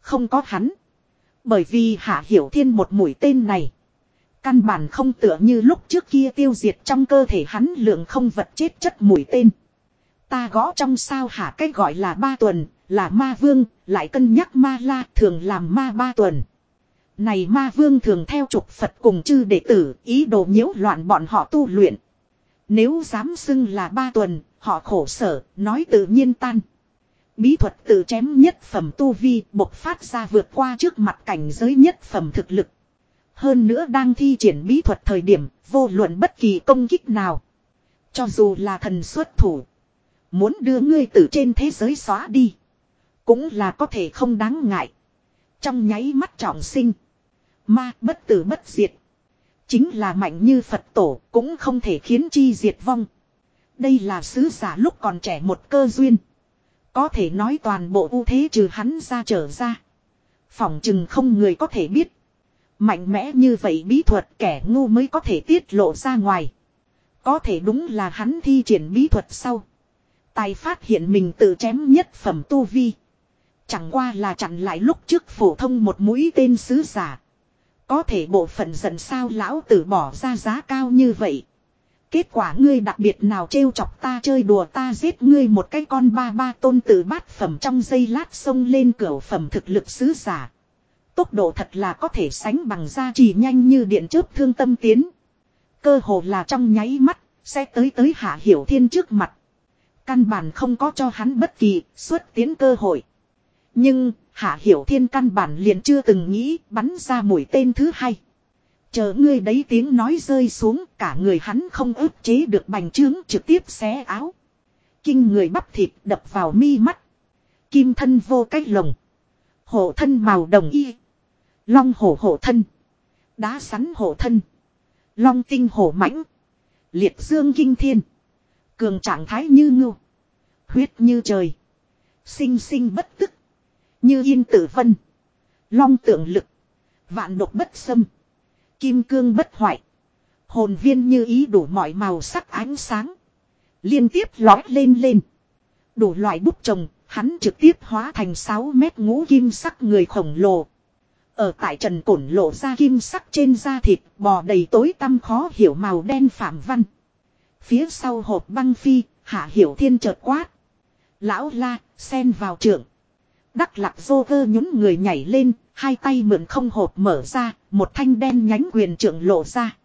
Không có hắn. Bởi vì hạ hiểu thiên một mũi tên này. Căn bản không tựa như lúc trước kia tiêu diệt trong cơ thể hắn lượng không vật chết chất mũi tên. Ta gõ trong sao hạ cái gọi là ba tuần, là ma vương, lại cân nhắc ma la thường làm ma ba tuần. Này ma vương thường theo trục Phật cùng chư đệ tử, ý đồ nhiễu loạn bọn họ tu luyện. Nếu dám xưng là ba tuần, họ khổ sở, nói tự nhiên tan. Bí thuật tự chém nhất phẩm tu vi bộc phát ra vượt qua trước mặt cảnh giới nhất phẩm thực lực. Hơn nữa đang thi triển bí thuật thời điểm, vô luận bất kỳ công kích nào. Cho dù là thần xuất thủ. Muốn đưa ngươi từ trên thế giới xóa đi. Cũng là có thể không đáng ngại. Trong nháy mắt trọng sinh. Ma bất tử bất diệt. Chính là mạnh như Phật tổ cũng không thể khiến chi diệt vong. Đây là sứ giả lúc còn trẻ một cơ duyên. Có thể nói toàn bộ ưu thế trừ hắn ra trở ra. Phỏng chừng không người có thể biết. Mạnh mẽ như vậy bí thuật kẻ ngu mới có thể tiết lộ ra ngoài. Có thể đúng là hắn thi triển bí thuật sau. Tài phát hiện mình tự chém nhất phẩm tu vi. Chẳng qua là chặn lại lúc trước phổ thông một mũi tên sứ giả. Có thể bộ phận giận sao lão tử bỏ ra giá cao như vậy. Kết quả ngươi đặc biệt nào trêu chọc ta chơi đùa ta giết ngươi một cái con ba ba tôn tử bát phẩm trong giây lát xông lên cửa phẩm thực lực sứ giả. Tốc độ thật là có thể sánh bằng gia trì nhanh như điện chớp thương tâm tiến. Cơ hồ là trong nháy mắt, sẽ tới tới hạ hiểu thiên trước mặt. Căn bản không có cho hắn bất kỳ xuất tiến cơ hội. Nhưng, hạ hiểu thiên căn bản liền chưa từng nghĩ bắn ra mũi tên thứ hai. Chờ ngươi đấy tiếng nói rơi xuống, cả người hắn không ức chế được bành trướng trực tiếp xé áo. Kinh người bắp thịt đập vào mi mắt. Kim thân vô cách lồng. Hộ thân màu đồng y. Long hổ hộ thân. Đá sắn hộ thân. Long tinh hổ mãnh. Liệt dương kinh thiên. Cường trạng thái như ngưu. Huyết như trời. Sinh sinh bất tức. Như yên tử vân. Long tượng lực. Vạn độc bất xâm. Kim cương bất hoại. Hồn viên như ý đủ mọi màu sắc ánh sáng. Liên tiếp lói lên lên. Đủ loại bút trồng, hắn trực tiếp hóa thành 6 mét ngũ kim sắc người khổng lồ. Ở tại trần cổn lộ ra kim sắc trên da thịt bò đầy tối tăm khó hiểu màu đen phạm văn. Phía sau hộp băng phi, hạ hiểu thiên chợt quát. Lão la, xen vào trưởng. Đắc lạc dô cơ nhún người nhảy lên, hai tay mượn không hộp mở ra, một thanh đen nhánh quyền trưởng lộ ra.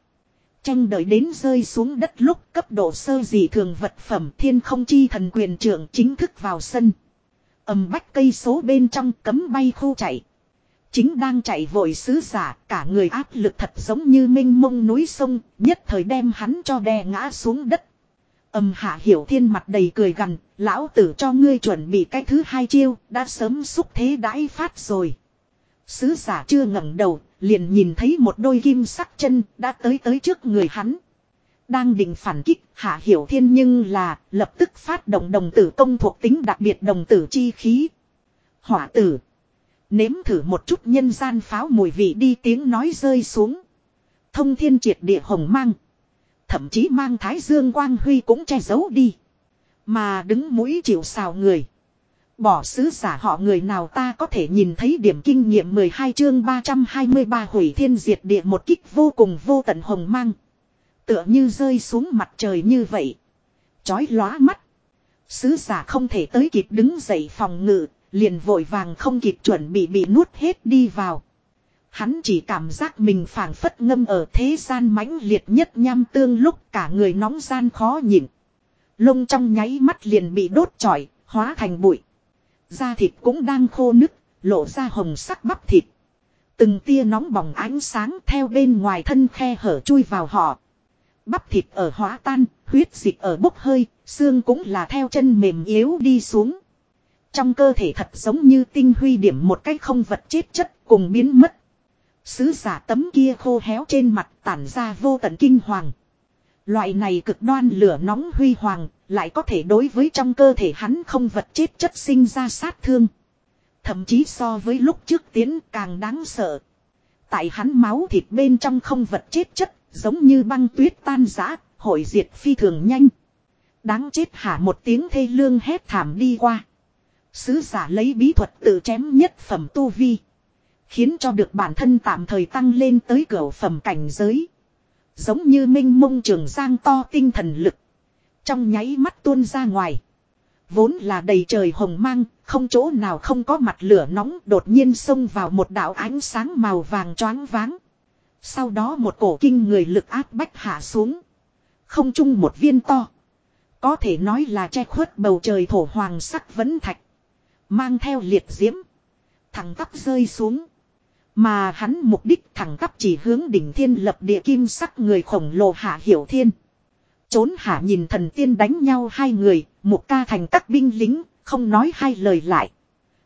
Tranh đợi đến rơi xuống đất lúc cấp độ sơ gì thường vật phẩm thiên không chi thần quyền trưởng chính thức vào sân. ầm bách cây số bên trong cấm bay khu chạy. Chính đang chạy vội sứ giả, cả người áp lực thật giống như minh mông núi sông, nhất thời đem hắn cho đè ngã xuống đất. Âm hạ hiểu thiên mặt đầy cười gằn, lão tử cho ngươi chuẩn bị cái thứ hai chiêu, đã sớm xúc thế đãi phát rồi. Sứ giả chưa ngẩng đầu, liền nhìn thấy một đôi kim sắc chân đã tới tới trước người hắn. Đang định phản kích, hạ hiểu thiên nhưng là lập tức phát động đồng tử công thuộc tính đặc biệt đồng tử chi khí. Hỏa tử. Nếm thử một chút nhân gian pháo mùi vị đi tiếng nói rơi xuống. Thông thiên triệt địa hồng mang. Thậm chí mang thái dương quang huy cũng che giấu đi. Mà đứng mũi chịu xào người. Bỏ sứ giả họ người nào ta có thể nhìn thấy điểm kinh nghiệm 12 chương 323 hủy thiên diệt địa một kích vô cùng vô tận hồng mang. Tựa như rơi xuống mặt trời như vậy. Chói lóa mắt. Sứ giả không thể tới kịp đứng dậy phòng ngự, liền vội vàng không kịp chuẩn bị bị nuốt hết đi vào. Hắn chỉ cảm giác mình phảng phất ngâm ở thế gian mãnh liệt nhất nham tương lúc cả người nóng gian khó nhịn. Lông trong nháy mắt liền bị đốt trọi, hóa thành bụi. Da thịt cũng đang khô nứt, lộ ra hồng sắc bắp thịt. Từng tia nóng bỏng ánh sáng theo bên ngoài thân khe hở chui vào họ. Bắp thịt ở hóa tan, huyết dịch ở bốc hơi, xương cũng là theo chân mềm yếu đi xuống. Trong cơ thể thật giống như tinh huy điểm một cái không vật chết chất cùng biến mất. Sứ giả tấm kia khô héo trên mặt tản ra vô tận kinh hoàng. Loại này cực đoan lửa nóng huy hoàng, lại có thể đối với trong cơ thể hắn không vật chết chất sinh ra sát thương. Thậm chí so với lúc trước tiến càng đáng sợ. Tại hắn máu thịt bên trong không vật chết chất, giống như băng tuyết tan rã, hội diệt phi thường nhanh. Đáng chết hả một tiếng thê lương hét thảm đi qua. Sứ giả lấy bí thuật tự chém nhất phẩm tu vi. Khiến cho được bản thân tạm thời tăng lên tới cửa phẩm cảnh giới. Giống như minh mông trường giang to tinh thần lực. Trong nháy mắt tuôn ra ngoài. Vốn là đầy trời hồng mang, không chỗ nào không có mặt lửa nóng đột nhiên xông vào một đạo ánh sáng màu vàng choáng váng. Sau đó một cổ kinh người lực áp bách hạ xuống. Không chung một viên to. Có thể nói là che khuất bầu trời thổ hoàng sắc vấn thạch. Mang theo liệt diễm. Thẳng tắp rơi xuống. Mà hắn mục đích thẳng tắp chỉ hướng đỉnh thiên lập địa kim sắc người khổng lồ hạ hiểu thiên. Trốn hạ nhìn thần tiên đánh nhau hai người, một ca thành các binh lính, không nói hai lời lại.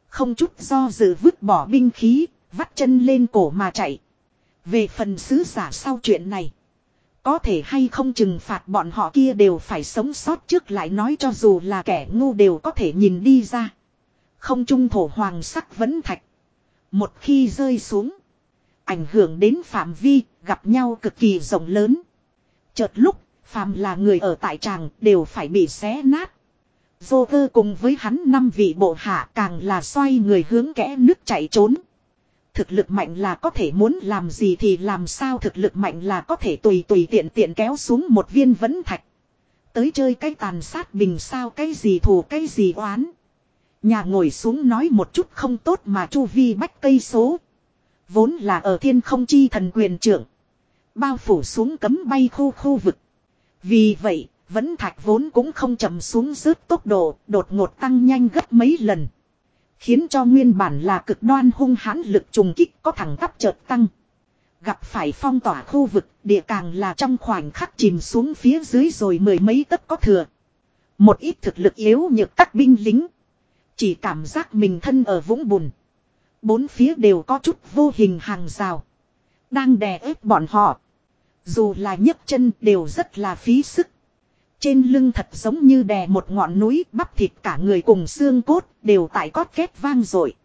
Không chút do dự vứt bỏ binh khí, vắt chân lên cổ mà chạy. Về phần sứ giả sau chuyện này. Có thể hay không trừng phạt bọn họ kia đều phải sống sót trước lại nói cho dù là kẻ ngu đều có thể nhìn đi ra. Không trung thổ hoàng sắc vẫn thạch. Một khi rơi xuống. Ảnh hưởng đến phạm vi, gặp nhau cực kỳ rộng lớn. Chợt lúc, phạm là người ở tại tràng đều phải bị xé nát. Vô cơ cùng với hắn năm vị bộ hạ càng là xoay người hướng kẽ nước chạy trốn. Thực lực mạnh là có thể muốn làm gì thì làm sao thực lực mạnh là có thể tùy tùy tiện tiện kéo xuống một viên vẫn thạch. Tới chơi cái tàn sát bình sao cái gì thù cái gì oán. Nhà ngồi xuống nói một chút không tốt mà chu vi bách cây số. Vốn là ở thiên không chi thần quyền trưởng. Bao phủ xuống cấm bay khu khu vực. Vì vậy, vẫn thạch vốn cũng không chậm xuống rớt tốc độ, đột ngột tăng nhanh gấp mấy lần. Khiến cho nguyên bản là cực đoan hung hãn lực trùng kích có thẳng tắp chợt tăng. Gặp phải phong tỏa khu vực, địa càng là trong khoảnh khắc chìm xuống phía dưới rồi mười mấy tấc có thừa. Một ít thực lực yếu nhược các binh lính. Chỉ cảm giác mình thân ở vũng bùn. Bốn phía đều có chút vô hình hàng rào. Đang đè ép bọn họ. Dù là nhấc chân đều rất là phí sức. Trên lưng thật giống như đè một ngọn núi bắp thịt cả người cùng xương cốt đều tại cót két vang rồi.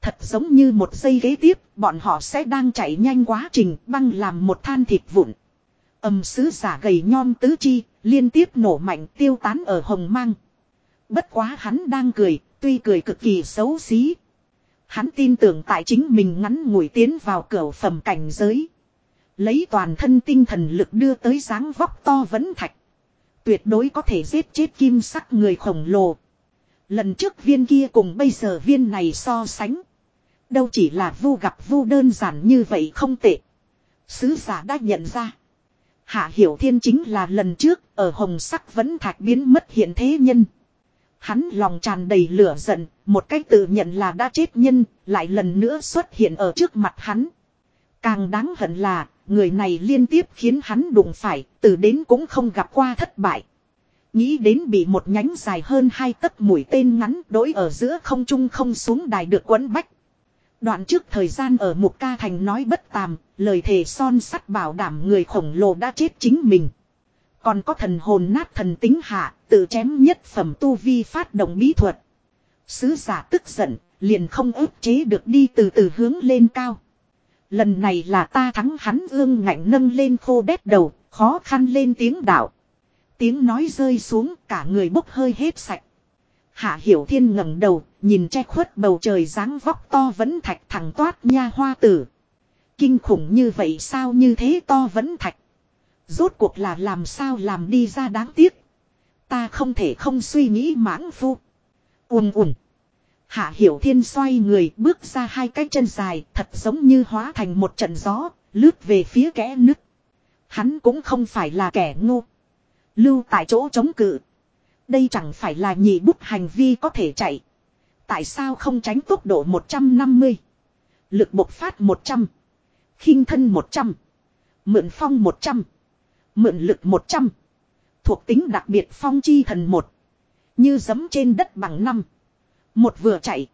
Thật giống như một giây ghế tiếp bọn họ sẽ đang chạy nhanh quá trình băng làm một than thịt vụn. Âm sứ giả gầy nhom tứ chi liên tiếp nổ mạnh tiêu tán ở hồng mang. Bất quá hắn đang cười, tuy cười cực kỳ xấu xí. Hắn tin tưởng tại chính mình ngắn ngủi tiến vào cửa phẩm cảnh giới. Lấy toàn thân tinh thần lực đưa tới dáng vóc to vẫn thạch. Tuyệt đối có thể giết chết kim sắc người khổng lồ. Lần trước viên kia cùng bây giờ viên này so sánh. Đâu chỉ là vu gặp vu đơn giản như vậy không tệ. Sứ giả đã nhận ra. Hạ Hiểu Thiên chính là lần trước ở hồng sắc vẫn thạch biến mất hiện thế nhân. Hắn lòng tràn đầy lửa giận, một cách tự nhận là đã chết nhân, lại lần nữa xuất hiện ở trước mặt hắn. Càng đáng hận là, người này liên tiếp khiến hắn đụng phải, từ đến cũng không gặp qua thất bại. Nghĩ đến bị một nhánh dài hơn hai tấc mũi tên ngắn đối ở giữa không trung không xuống đài được quấn bách. Đoạn trước thời gian ở Mục Ca Thành nói bất tàm, lời thề son sắt bảo đảm người khổng lồ đã chết chính mình. Còn có thần hồn nát thần tính hạ, tự chém nhất phẩm tu vi phát động bí thuật. Sứ giả tức giận, liền không ức chế được đi từ từ hướng lên cao. Lần này là ta thắng hắn ương ngạnh nâng lên khô đét đầu, khó khăn lên tiếng đạo. Tiếng nói rơi xuống cả người bốc hơi hết sạch. Hạ Hiểu Thiên ngẩng đầu, nhìn che khuất bầu trời dáng vóc to vẫn thạch thẳng toát nha hoa tử. Kinh khủng như vậy sao như thế to vẫn thạch. Rốt cuộc là làm sao làm đi ra đáng tiếc. Ta không thể không suy nghĩ mãng phu. Ùm ùm. Hạ Hiểu Thiên xoay người bước ra hai cái chân dài thật giống như hóa thành một trận gió, lướt về phía kẽ nứt. Hắn cũng không phải là kẻ ngu. Lưu tại chỗ chống cự. Đây chẳng phải là nhị bút hành vi có thể chạy. Tại sao không tránh tốc độ 150? Lực bộc phát 100. khinh thân 100. Mượn phong 100. Mượn lực 100. Thuộc tính đặc biệt phong chi thần 1. Như giấm trên đất bằng năm. Một vừa chạy.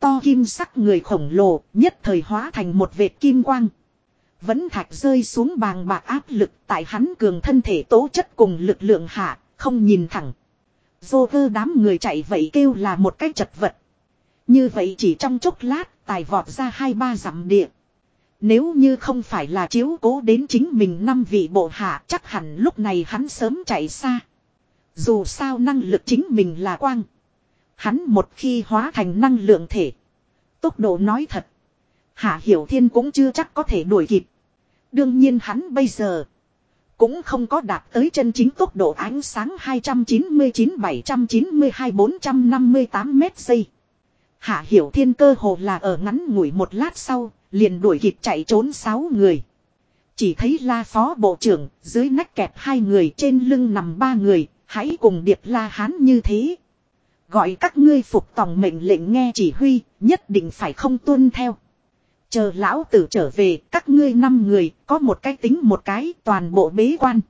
To kim sắc người khổng lồ nhất thời hóa thành một vệt kim quang. Vẫn thạch rơi xuống bàng bạc áp lực tại hắn cường thân thể tố chất cùng lực lượng hạ, không nhìn thẳng. Dô vơ đám người chạy vậy kêu là một cái chật vật. Như vậy chỉ trong chốc lát, tài vọt ra hai ba dặm địa. Nếu như không phải là chiếu cố đến chính mình năm vị bộ hạ, chắc hẳn lúc này hắn sớm chạy xa. Dù sao năng lực chính mình là quang. Hắn một khi hóa thành năng lượng thể. Tốc độ nói thật. Hạ Hiểu Thiên cũng chưa chắc có thể đuổi kịp. Đương nhiên hắn bây giờ. Cũng không có đạt tới chân chính tốc độ ánh sáng 299-792-458 mét giây. Hạ Hiểu Thiên cơ hồ là ở ngắn ngủi một lát sau, liền đuổi kịp chạy trốn sáu người. Chỉ thấy la phó bộ trưởng, dưới nách kẹp hai người trên lưng nằm ba người, hãy cùng điệp la hán như thế. Gọi các ngươi phục tòng mệnh lệnh nghe chỉ huy, nhất định phải không tuân theo. Chờ lão tử trở về, các ngươi năm người, có một cái tính một cái, toàn bộ bế quan.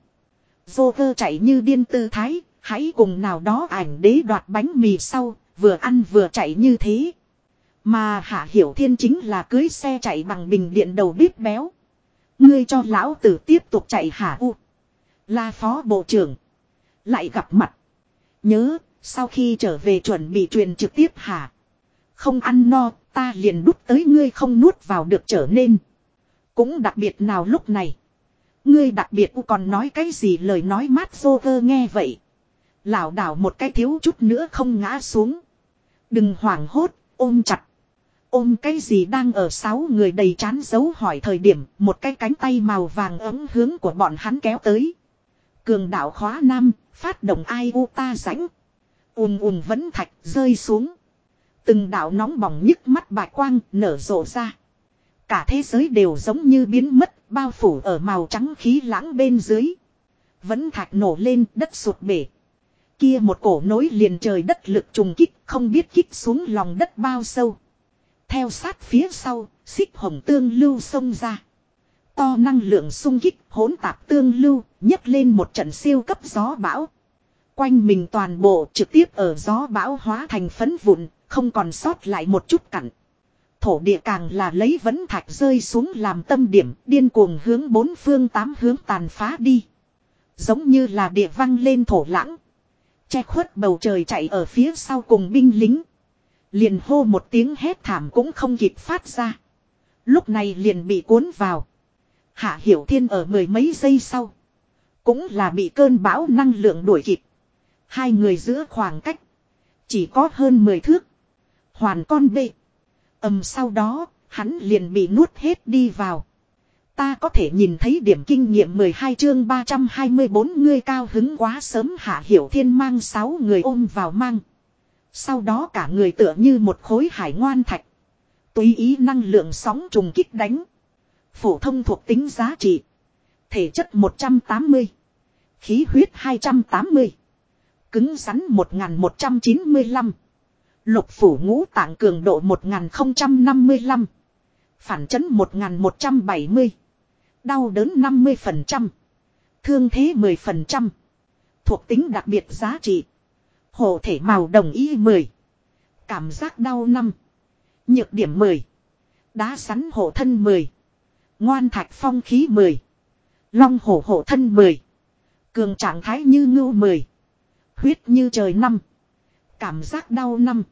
Vô cơ chạy như điên tư thái, hãy cùng nào đó ảnh đế đoạt bánh mì sau, vừa ăn vừa chạy như thế. Mà Hạ Hiểu Thiên chính là cưới xe chạy bằng bình điện đầu bếp béo. Ngươi cho lão tử tiếp tục chạy Hạ U. là phó bộ trưởng. Lại gặp mặt. Nhớ, sau khi trở về chuẩn bị truyền trực tiếp Hạ. Không ăn no, ta liền đút tới ngươi không nuốt vào được trở nên. Cũng đặc biệt nào lúc này. Ngươi đặc biệt còn nói cái gì lời nói mát xô vơ nghe vậy lảo đảo một cái thiếu chút nữa không ngã xuống. Đừng hoảng hốt, ôm chặt. Ôm cái gì đang ở sáu người đầy chán dấu hỏi thời điểm một cái cánh tay màu vàng ấm hướng của bọn hắn kéo tới. Cường đạo khóa nam, phát động ai u ta rãnh. ùm ùm vẫn thạch rơi xuống. Từng đạo nóng bỏng nhức mắt bạch quang nở rộ ra. Cả thế giới đều giống như biến mất, bao phủ ở màu trắng khí lãng bên dưới. Vẫn thạch nổ lên, đất sụt bể. Kia một cổ nối liền trời đất lực trùng kích, không biết kích xuống lòng đất bao sâu. Theo sát phía sau, xích hồng tương lưu xông ra. To năng lượng sung kích hỗn tạp tương lưu, nhấc lên một trận siêu cấp gió bão. Quanh mình toàn bộ trực tiếp ở gió bão hóa thành phấn vụn, không còn sót lại một chút cặn. Thổ địa càng là lấy vấn thạch rơi xuống làm tâm điểm, điên cuồng hướng bốn phương tám hướng tàn phá đi. Giống như là địa văng lên thổ lãng. Che khuất bầu trời chạy ở phía sau cùng binh lính. Liền hô một tiếng hét thảm cũng không kịp phát ra. Lúc này liền bị cuốn vào. Hạ Hiểu Thiên ở mười mấy giây sau. Cũng là bị cơn bão năng lượng đuổi kịp. Hai người giữa khoảng cách. Chỉ có hơn 10 thước. Hoàn con bệ. ầm sau đó, hắn liền bị nuốt hết đi vào. Ta có thể nhìn thấy điểm kinh nghiệm 12 chương 324 ngươi cao hứng quá sớm hạ hiểu thiên mang 6 người ôm vào mang. Sau đó cả người tựa như một khối hải ngoan thạch. Tùy ý năng lượng sóng trùng kích đánh. Phổ thông thuộc tính giá trị. Thể chất 180. Khí huyết 280. Cứng rắn 1195. Lục phủ ngũ tạng cường độ 1055. Phản chấn 1170. Đau đớn 50%. Thương thế 10%. Thuộc tính đặc biệt giá trị. Hộ thể màu đồng y 10. Cảm giác đau 5. Nhược điểm 10. Đá sắn hộ thân 10. Ngoan thạch phong khí 10. Long hổ hộ thân 10. Cường trạng thái như ngưu 10. Huyết như trời năm. Cảm giác đau năm.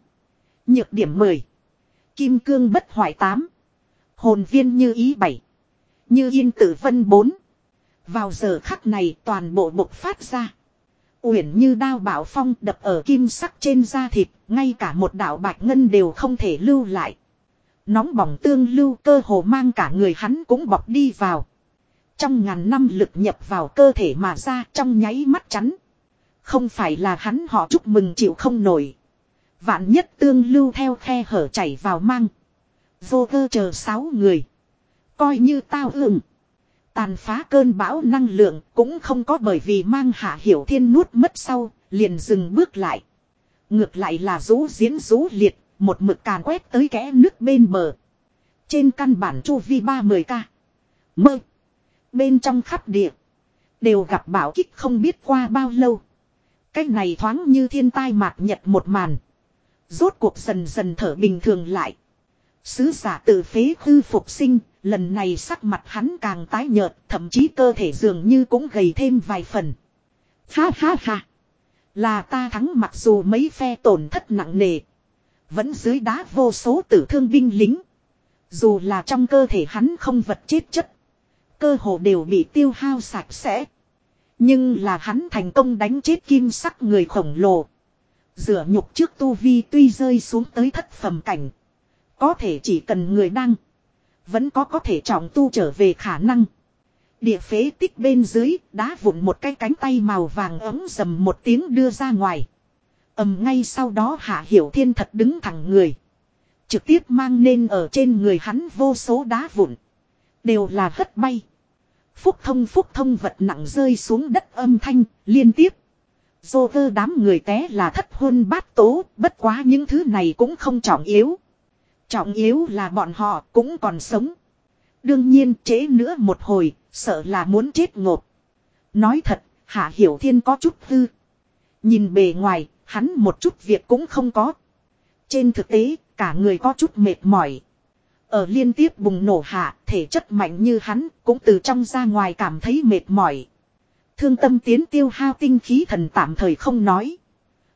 Nhược điểm 10. Kim cương bất hoại 8. Hồn viên như ý 7. Như yên tử vân bốn Vào giờ khắc này toàn bộ bộc phát ra. Uyển như đao bảo phong đập ở kim sắc trên da thịt, ngay cả một đạo bạch ngân đều không thể lưu lại. Nóng bỏng tương lưu cơ hồ mang cả người hắn cũng bọc đi vào. Trong ngàn năm lực nhập vào cơ thể mà ra trong nháy mắt chắn. Không phải là hắn họ chúc mừng chịu không nổi. Vạn nhất tương lưu theo khe hở chảy vào mang. Vô cơ chờ sáu người. Coi như tao ưng. Tàn phá cơn bão năng lượng cũng không có bởi vì mang hạ hiểu thiên nuốt mất sau, liền dừng bước lại. Ngược lại là rú diễn rú liệt, một mực càn quét tới kẽ nước bên bờ. Trên căn bản chu vi ba mười ca. Mơ. Bên trong khắp địa. Đều gặp bảo kích không biết qua bao lâu. Cái này thoáng như thiên tai mạt nhật một màn. Rốt cuộc dần dần thở bình thường lại. Sứ giả tự phế hư phục sinh, lần này sắc mặt hắn càng tái nhợt, thậm chí cơ thể dường như cũng gầy thêm vài phần. Ha ha ha. Là ta thắng mặc dù mấy phe tổn thất nặng nề. Vẫn dưới đá vô số tử thương binh lính. Dù là trong cơ thể hắn không vật chết chất. Cơ hồ đều bị tiêu hao sạch sẽ. Nhưng là hắn thành công đánh chết kim sắc người khổng lồ. Rửa nhục trước tu vi tuy rơi xuống tới thất phẩm cảnh. Có thể chỉ cần người đang. Vẫn có có thể trọng tu trở về khả năng. Địa phế tích bên dưới đá vụn một cái cánh tay màu vàng ấm dầm một tiếng đưa ra ngoài. ầm ngay sau đó hạ hiểu thiên thật đứng thẳng người. Trực tiếp mang nên ở trên người hắn vô số đá vụn. Đều là hất bay. Phúc thông phúc thông vật nặng rơi xuống đất âm thanh liên tiếp. Dô vơ đám người té là thất hôn bát tố, bất quá những thứ này cũng không trọng yếu. Trọng yếu là bọn họ cũng còn sống. Đương nhiên chế nữa một hồi, sợ là muốn chết ngột. Nói thật, Hạ Hiểu Thiên có chút hư. Nhìn bề ngoài, hắn một chút việc cũng không có. Trên thực tế, cả người có chút mệt mỏi. Ở liên tiếp bùng nổ hạ, thể chất mạnh như hắn, cũng từ trong ra ngoài cảm thấy mệt mỏi. Thương tâm tiến tiêu hao tinh khí thần tạm thời không nói.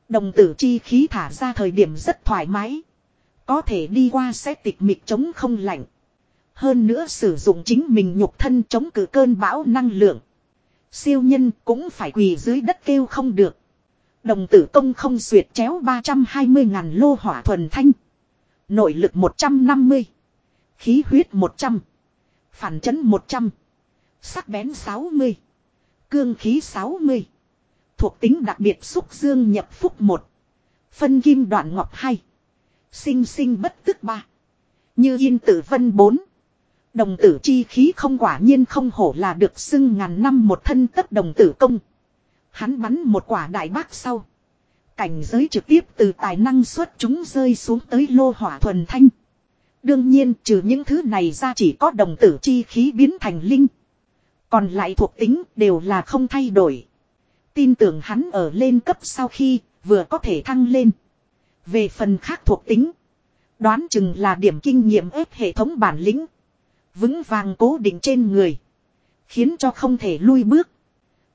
Đồng tử chi khí thả ra thời điểm rất thoải mái. Có thể đi qua sẽ tịch mịch chống không lạnh. Hơn nữa sử dụng chính mình nhục thân chống cử cơn bão năng lượng. Siêu nhân cũng phải quỳ dưới đất kêu không được. Đồng tử công không xuyệt chéo 320 ngàn lô hỏa thuần thanh. Nội lực 150. Khí huyết 100. Phản chấn 100. Sắc bén 60. Cương khí 60. Thuộc tính đặc biệt xúc dương nhập phúc 1. Phân kim đoạn ngọc 2. Sinh sinh bất tức ba Như yên tử vân bốn Đồng tử chi khí không quả nhiên không hổ là được xưng ngàn năm một thân tất đồng tử công. Hắn bắn một quả đại bác sau. Cảnh giới trực tiếp từ tài năng xuất chúng rơi xuống tới lô hỏa thuần thanh. Đương nhiên, trừ những thứ này ra chỉ có đồng tử chi khí biến thành linh. Còn lại thuộc tính đều là không thay đổi. Tin tưởng hắn ở lên cấp sau khi vừa có thể thăng lên. Về phần khác thuộc tính. Đoán chừng là điểm kinh nghiệm ép hệ thống bản lĩnh. Vững vàng cố định trên người. Khiến cho không thể lui bước.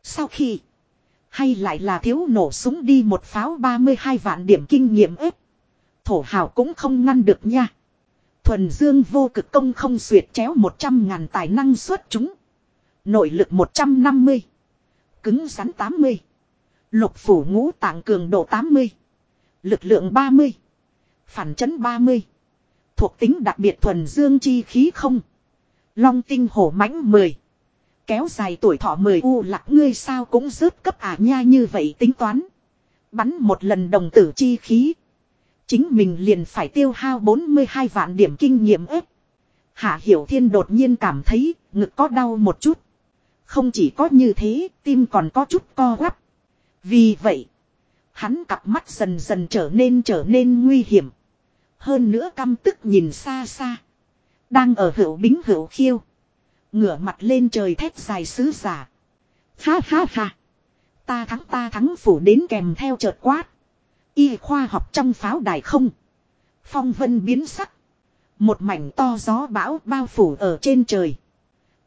Sau khi. Hay lại là thiếu nổ súng đi một pháo 32 vạn điểm kinh nghiệm ếp. Thổ hào cũng không ngăn được nha. Thuần dương vô cực công không xuyệt chéo 100 ngàn tài năng xuất chúng. Nội lực 150. Cứng rắn 80. Lục phủ ngũ tạng cường độ 80. Lực lượng 30. Phản chấn 30. Thuộc tính đặc biệt thuần dương chi khí không. Long tinh hổ mãnh 10. Kéo dài tuổi thọ 10 u lạc ngươi sao cũng rớt cấp ả nha như vậy tính toán. Bắn một lần đồng tử chi khí. Chính mình liền phải tiêu hao 42 vạn điểm kinh nghiệm ếp. Hạ Hiểu Thiên đột nhiên cảm thấy ngực có đau một chút. Không chỉ có như thế, tim còn có chút co quắp. Vì vậy, hắn cặp mắt dần dần trở nên trở nên nguy hiểm. Hơn nữa căm tức nhìn xa xa. Đang ở hữu bính hữu khiêu. Ngửa mặt lên trời thét dài sứ giả. Ha ha ha. Ta thắng ta thắng phủ đến kèm theo chợt quát. Y khoa học trong pháo đài không. Phong vân biến sắc. Một mảnh to gió bão bao phủ ở trên trời.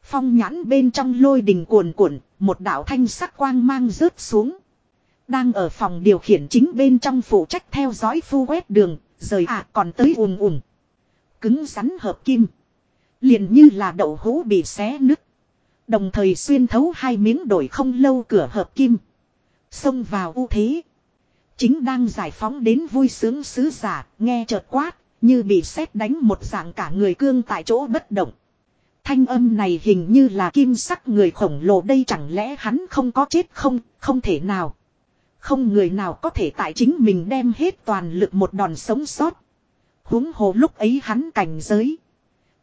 Phong nhãn bên trong lôi đình cuồn cuộn, một đạo thanh sắc quang mang rớt xuống. Đang ở phòng điều khiển chính bên trong phụ trách theo dõi phu quét đường, rời ạ à còn tới ùm ùm. Cứng rắn hợp kim. Liền như là đậu hũ bị xé nứt. Đồng thời xuyên thấu hai miếng đổi không lâu cửa hợp kim. Xông vào ưu thế. Chính đang giải phóng đến vui sướng sứ giả, nghe chợt quát, như bị sét đánh một dạng cả người cương tại chỗ bất động. Thanh âm này hình như là kim sắc người khổng lồ đây chẳng lẽ hắn không có chết không, không thể nào. Không người nào có thể tại chính mình đem hết toàn lực một đòn sống sót. huống hồ lúc ấy hắn cảnh giới.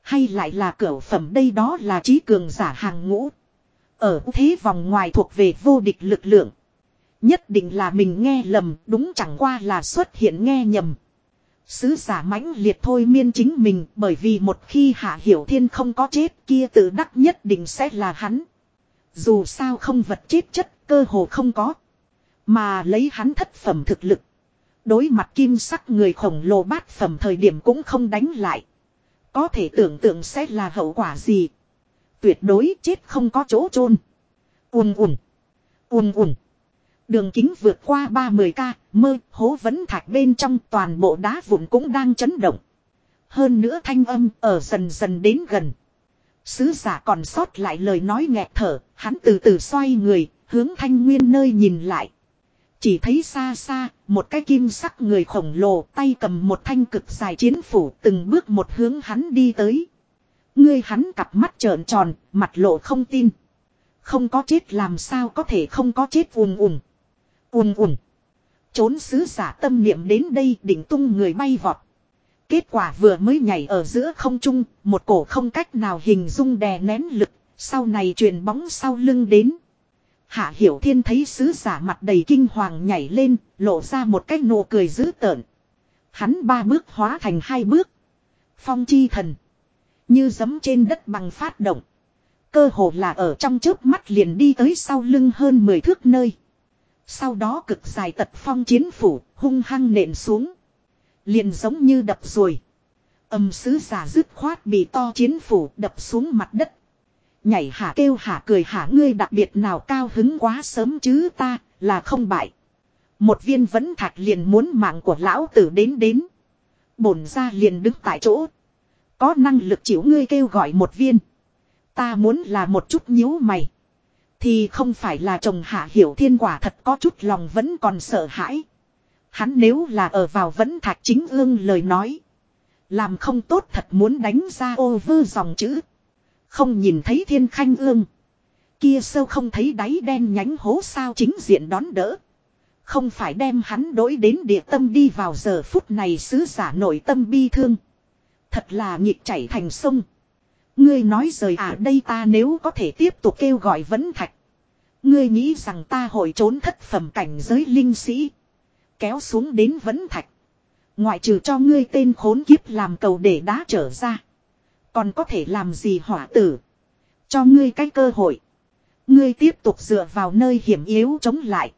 Hay lại là cửa phẩm đây đó là trí cường giả hàng ngũ. Ở thế vòng ngoài thuộc về vô địch lực lượng. Nhất định là mình nghe lầm, đúng chẳng qua là xuất hiện nghe nhầm. Sứ giả mãnh liệt thôi miên chính mình bởi vì một khi Hạ Hiểu Thiên không có chết kia tự đắc nhất định sẽ là hắn. Dù sao không vật chết chất cơ hồ không có. Mà lấy hắn thất phẩm thực lực. Đối mặt kim sắc người khổng lồ bát phẩm thời điểm cũng không đánh lại. Có thể tưởng tượng sẽ là hậu quả gì. Tuyệt đối chết không có chỗ chôn Ùm ùm. Ùm ùm. Đường kính vượt qua 30k, mơ, hố vẫn thạch bên trong toàn bộ đá vụn cũng đang chấn động. Hơn nữa thanh âm ở dần dần đến gần. Sứ giả còn sót lại lời nói nghẹt thở, hắn từ từ xoay người, hướng thanh nguyên nơi nhìn lại. Chỉ thấy xa xa, một cái kim sắc người khổng lồ tay cầm một thanh cực dài chiến phủ từng bước một hướng hắn đi tới. Ngươi hắn cặp mắt trợn tròn, mặt lộ không tin. Không có chết làm sao có thể không có chết ùm ùm. Ùm ùm. Trốn sứ giả tâm niệm đến đây định tung người bay vọt. Kết quả vừa mới nhảy ở giữa không trung, một cổ không cách nào hình dung đè nén lực, sau này truyền bóng sau lưng đến. Hạ Hiểu Thiên thấy sứ giả mặt đầy kinh hoàng nhảy lên, lộ ra một cái nụ cười dữ tợn. Hắn ba bước hóa thành hai bước. Phong chi thần. Như giấm trên đất bằng phát động. Cơ hồ là ở trong chớp mắt liền đi tới sau lưng hơn 10 thước nơi. Sau đó cực dài tật phong chiến phủ, hung hăng nện xuống. Liền giống như đập rồi. Âm sứ giả dứt khoát bị to chiến phủ đập xuống mặt đất. Nhảy hả kêu hả cười hả ngươi đặc biệt nào cao hứng quá sớm chứ ta, là không bại. Một viên vẫn thạch liền muốn mạng của lão tử đến đến. Bổn ra liền đứng tại chỗ. Có năng lực chịu ngươi kêu gọi một viên. Ta muốn là một chút nhíu mày. Thì không phải là chồng hạ hiểu thiên quả thật có chút lòng vẫn còn sợ hãi. Hắn nếu là ở vào vẫn thạch chính ương lời nói. Làm không tốt thật muốn đánh ra ô vơ dòng chữ. Không nhìn thấy thiên khanh ương. Kia sâu không thấy đáy đen nhánh hố sao chính diện đón đỡ. Không phải đem hắn đối đến địa tâm đi vào giờ phút này sứ giả nội tâm bi thương. Thật là nhịp chảy thành sông. Ngươi nói rời à đây ta nếu có thể tiếp tục kêu gọi vấn thạch. Ngươi nghĩ rằng ta hội trốn thất phẩm cảnh giới linh sĩ. Kéo xuống đến vấn thạch. Ngoại trừ cho ngươi tên khốn kiếp làm cầu để đá trở ra. Còn có thể làm gì hỏa tử. Cho ngươi cái cơ hội. Ngươi tiếp tục dựa vào nơi hiểm yếu chống lại.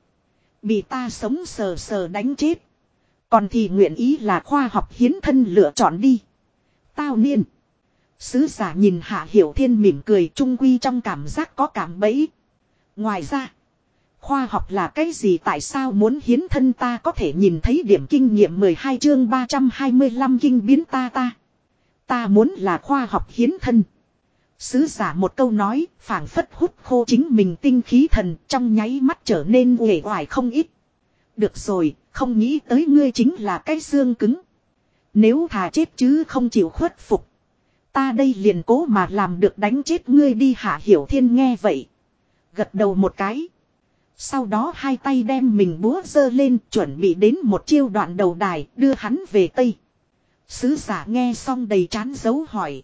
Bị ta sống sờ sờ đánh chết. Còn thì nguyện ý là khoa học hiến thân lựa chọn đi. Tao niên. Sứ giả nhìn Hạ Hiểu Thiên mỉm cười trung quy trong cảm giác có cảm bẫy. Ngoài ra, khoa học là cái gì tại sao muốn hiến thân ta có thể nhìn thấy điểm kinh nghiệm 12 chương 325 kinh biến ta ta. Ta muốn là khoa học hiến thân. Sứ giả một câu nói, phảng phất hút khô chính mình tinh khí thần trong nháy mắt trở nên uể oải không ít. Được rồi, không nghĩ tới ngươi chính là cái xương cứng. Nếu thà chết chứ không chịu khuất phục. Ta đây liền cố mà làm được đánh chết ngươi đi hạ hiểu thiên nghe vậy. Gật đầu một cái. Sau đó hai tay đem mình búa dơ lên chuẩn bị đến một chiêu đoạn đầu đài đưa hắn về Tây. Sứ giả nghe xong đầy chán dấu hỏi.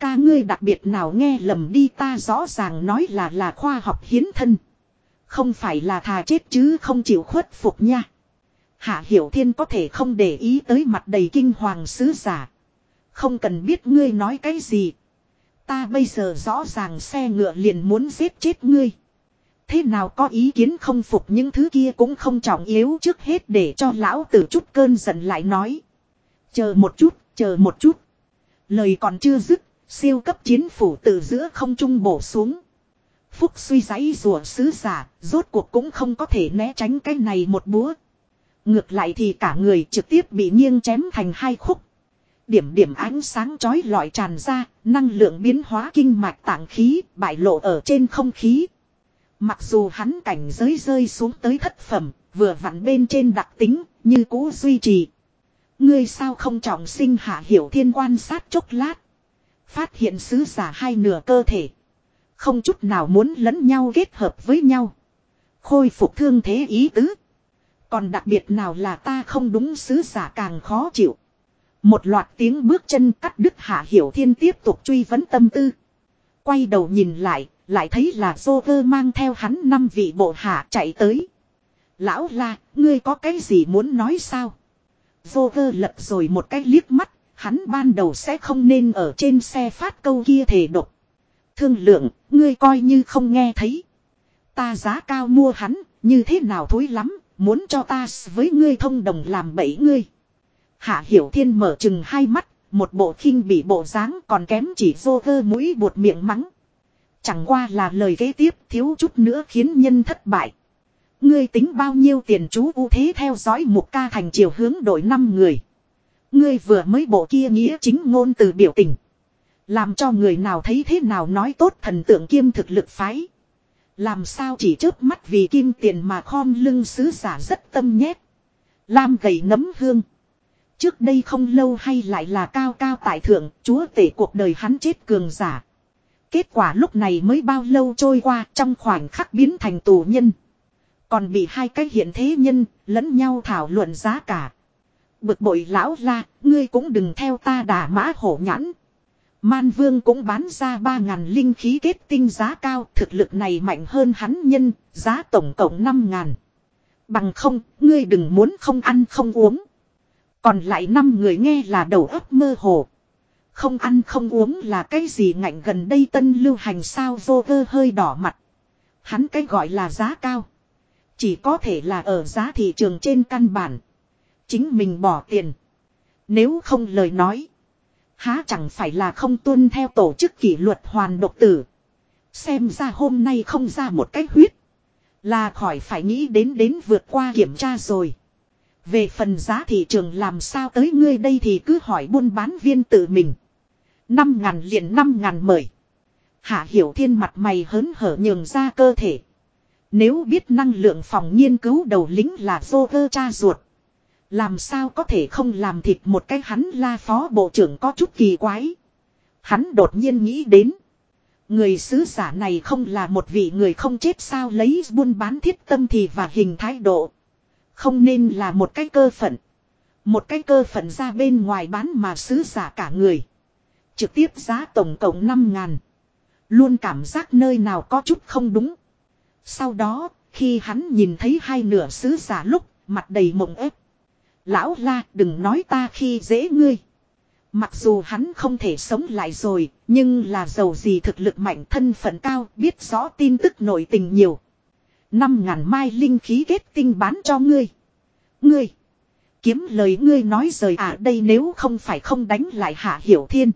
Ca ngươi đặc biệt nào nghe lầm đi ta rõ ràng nói là là khoa học hiến thân. Không phải là thà chết chứ không chịu khuất phục nha. Hạ Hiểu Thiên có thể không để ý tới mặt đầy kinh hoàng sứ giả. Không cần biết ngươi nói cái gì. Ta bây giờ rõ ràng xe ngựa liền muốn giết chết ngươi. Thế nào có ý kiến không phục những thứ kia cũng không trọng yếu trước hết để cho lão tử chút cơn giận lại nói. Chờ một chút, chờ một chút. Lời còn chưa dứt, siêu cấp chiến phủ từ giữa không trung bổ xuống. Phúc suy giấy rùa sứ giả, rốt cuộc cũng không có thể né tránh cái này một búa. Ngược lại thì cả người trực tiếp bị nghiêng chém thành hai khúc. Điểm điểm ánh sáng chói lọi tràn ra, năng lượng biến hóa kinh mạch tạng khí, bại lộ ở trên không khí. Mặc dù hắn cảnh giới rơi xuống tới thất phẩm, vừa vặn bên trên đặc tính, như cũ duy trì. Ngươi sao không trọng sinh hạ hiểu thiên quan sát chốc lát. Phát hiện sứ giả hai nửa cơ thể. Không chút nào muốn lẫn nhau kết hợp với nhau. Khôi phục thương thế ý tứ. Còn đặc biệt nào là ta không đúng sứ giả càng khó chịu. Một loạt tiếng bước chân cắt đứt hạ hiểu thiên tiếp tục truy vấn tâm tư. Quay đầu nhìn lại, lại thấy là Joker mang theo hắn năm vị bộ hạ chạy tới. Lão la, ngươi có cái gì muốn nói sao? Joker lật rồi một cái liếc mắt, hắn ban đầu sẽ không nên ở trên xe phát câu kia thể độc. Thương lượng, ngươi coi như không nghe thấy. Ta giá cao mua hắn, như thế nào thối lắm, muốn cho ta với ngươi thông đồng làm bẫy ngươi. Hạ Hiểu Thiên mở chừng hai mắt, một bộ khinh bị bộ dáng còn kém chỉ vô cơ mũi buột miệng mắng. Chẳng qua là lời kế tiếp thiếu chút nữa khiến nhân thất bại. Ngươi tính bao nhiêu tiền chú ưu thế theo dõi một ca thành chiều hướng đổi năm người. Ngươi vừa mới bộ kia nghĩa chính ngôn từ biểu tình. Làm cho người nào thấy thế nào nói tốt thần tượng kiêm thực lực phái. Làm sao chỉ chớp mắt vì kim tiền mà khom lưng sứ giả rất tâm nhét. Lam gầy nấm hương. Trước đây không lâu hay lại là cao cao tại thượng, chúa tể cuộc đời hắn chết cường giả. Kết quả lúc này mới bao lâu trôi qua trong khoảnh khắc biến thành tù nhân. Còn bị hai cái hiện thế nhân, lẫn nhau thảo luận giá cả. Bực bội lão la, ngươi cũng đừng theo ta đả mã hổ nhãn. Man vương cũng bán ra ba ngàn linh khí kết tinh giá cao, thực lực này mạnh hơn hắn nhân, giá tổng cộng năm ngàn. Bằng không, ngươi đừng muốn không ăn không uống. Còn lại năm người nghe là đầu óc mơ hồ. Không ăn không uống là cái gì ngạnh gần đây tân lưu hành sao vô cơ hơi đỏ mặt. Hắn cái gọi là giá cao. Chỉ có thể là ở giá thị trường trên căn bản. Chính mình bỏ tiền. Nếu không lời nói. Há chẳng phải là không tuân theo tổ chức kỷ luật hoàn độc tử. Xem ra hôm nay không ra một cách huyết. Là khỏi phải nghĩ đến đến vượt qua kiểm tra rồi. Về phần giá thị trường làm sao tới ngươi đây thì cứ hỏi buôn bán viên tự mình. Năm ngàn liền năm ngàn mời. Hạ hiểu thiên mặt mày hớn hở nhường ra cơ thể. Nếu biết năng lượng phòng nghiên cứu đầu lính là vô cha ruột. Làm sao có thể không làm thịt một cái hắn la phó bộ trưởng có chút kỳ quái. Hắn đột nhiên nghĩ đến. Người sứ giả này không là một vị người không chết sao lấy buôn bán thiết tâm thì và hình thái độ. Không nên là một cái cơ phận. Một cái cơ phận ra bên ngoài bán mà sứ giả cả người. Trực tiếp giá tổng cộng 5 ngàn. Luôn cảm giác nơi nào có chút không đúng. Sau đó, khi hắn nhìn thấy hai nửa sứ giả lúc, mặt đầy mộng ép. Lão la đừng nói ta khi dễ ngươi. Mặc dù hắn không thể sống lại rồi, nhưng là giàu gì thực lực mạnh thân phận cao, biết rõ tin tức nội tình nhiều. Năm ngàn mai linh khí kết tinh bán cho ngươi. Ngươi. Kiếm lời ngươi nói rời à đây nếu không phải không đánh lại hạ hiểu thiên.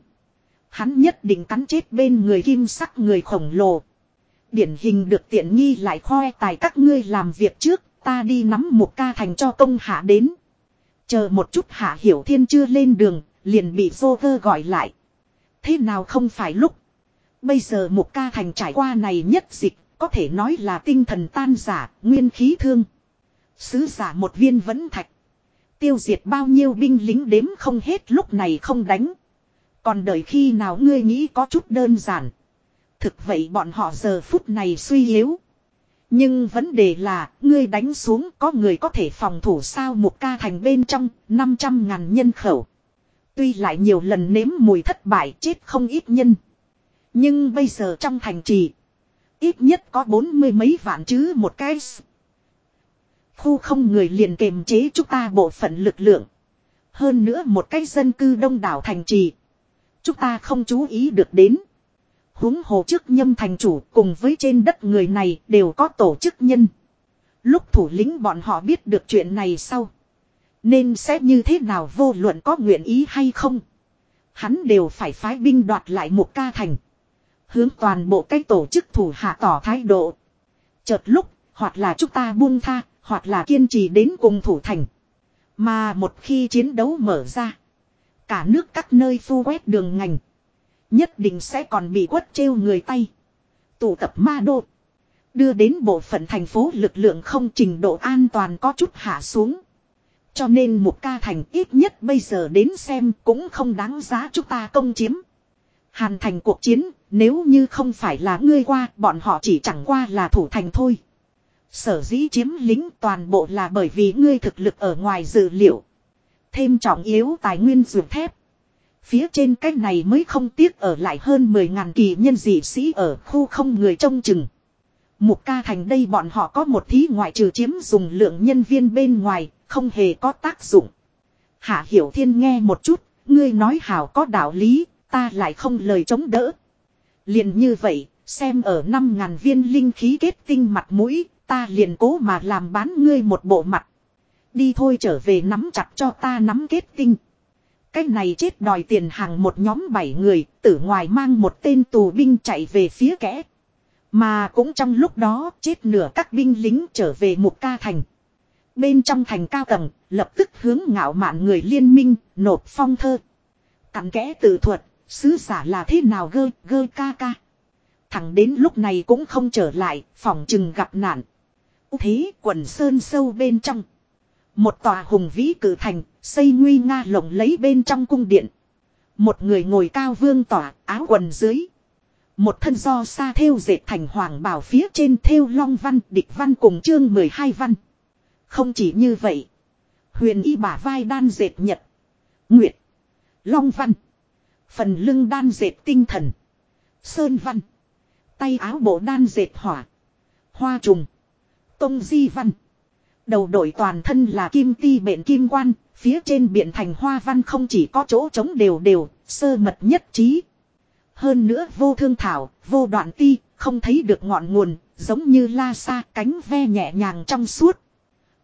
Hắn nhất định cắn chết bên người kim sắc người khổng lồ. Điển hình được tiện nghi lại khoe tài các ngươi làm việc trước, ta đi nắm một ca thành cho công hạ đến. Chờ một chút hạ hiểu thiên chưa lên đường, liền bị vô vơ gọi lại. Thế nào không phải lúc. Bây giờ một ca thành trải qua này nhất dịch, có thể nói là tinh thần tan giả, nguyên khí thương. Sứ giả một viên vẫn thạch. Tiêu diệt bao nhiêu binh lính đếm không hết lúc này không đánh. Còn đợi khi nào ngươi nghĩ có chút đơn giản. Thực vậy bọn họ giờ phút này suy yếu. Nhưng vấn đề là, ngươi đánh xuống có người có thể phòng thủ sao một ca thành bên trong, 500 ngàn nhân khẩu. Tuy lại nhiều lần nếm mùi thất bại chết không ít nhân. Nhưng bây giờ trong thành trì, ít nhất có bốn mươi mấy vạn chứ một cái. Khu không người liền kềm chế chúng ta bộ phận lực lượng. Hơn nữa một cái dân cư đông đảo thành trì. Chúng ta không chú ý được đến huống hồ trước nhâm thành chủ cùng với trên đất người này đều có tổ chức nhân. Lúc thủ lĩnh bọn họ biết được chuyện này sau. Nên sẽ như thế nào vô luận có nguyện ý hay không. Hắn đều phải phái binh đoạt lại một ca thành. Hướng toàn bộ cái tổ chức thủ hạ tỏ thái độ. Chợt lúc, hoặc là chúng ta buông tha, hoặc là kiên trì đến cùng thủ thành. Mà một khi chiến đấu mở ra. Cả nước các nơi phu quét đường ngành. Nhất định sẽ còn bị quất trêu người tay. Tụ tập ma đô. Đưa đến bộ phận thành phố lực lượng không trình độ an toàn có chút hạ xuống. Cho nên một ca thành ít nhất bây giờ đến xem cũng không đáng giá chúng ta công chiếm. Hàn thành cuộc chiến, nếu như không phải là ngươi qua, bọn họ chỉ chẳng qua là thủ thành thôi. Sở dĩ chiếm lính toàn bộ là bởi vì ngươi thực lực ở ngoài dự liệu. Thêm trọng yếu tài nguyên dược thép. Phía trên cách này mới không tiếc ở lại hơn 10.000 kỳ nhân dị sĩ ở khu không người trông chừng. Mục ca thành đây bọn họ có một thí ngoại trừ chiếm dùng lượng nhân viên bên ngoài, không hề có tác dụng. Hạ Hiểu Thiên nghe một chút, ngươi nói hảo có đạo lý, ta lại không lời chống đỡ. Liền như vậy, xem ở 5.000 viên linh khí kết tinh mặt mũi, ta liền cố mà làm bán ngươi một bộ mặt. Đi thôi trở về nắm chặt cho ta nắm kết tinh. Cái này chết đòi tiền hàng một nhóm bảy người, tử ngoài mang một tên tù binh chạy về phía kẽ. Mà cũng trong lúc đó chết nửa các binh lính trở về một ca thành. Bên trong thành cao tầng, lập tức hướng ngạo mạn người liên minh, nộp phong thơ. Cặn kẽ tự thuật, sứ giả là thế nào gơ, gơ ca ca. Thẳng đến lúc này cũng không trở lại, phòng chừng gặp nạn. Thế quần sơn sâu bên trong. Một tòa hùng vĩ cử thành, xây nguy nga lộng lấy bên trong cung điện. Một người ngồi cao vương tỏa, áo quần dưới. Một thân do xa theo dệt thành hoàng bảo phía trên theo long văn, địch văn cùng chương 12 văn. Không chỉ như vậy. Huyền y bả vai đan dệt nhật. Nguyệt. Long văn. Phần lưng đan dệt tinh thần. Sơn văn. Tay áo bộ đan dệt hỏa. Hoa trùng. Tông di văn. Đầu đội toàn thân là kim ti bện kim quan, phía trên biển thành hoa văn không chỉ có chỗ trống đều đều, sơ mật nhất trí. Hơn nữa vô thương thảo, vô đoạn ti, không thấy được ngọn nguồn, giống như la sa cánh ve nhẹ nhàng trong suốt.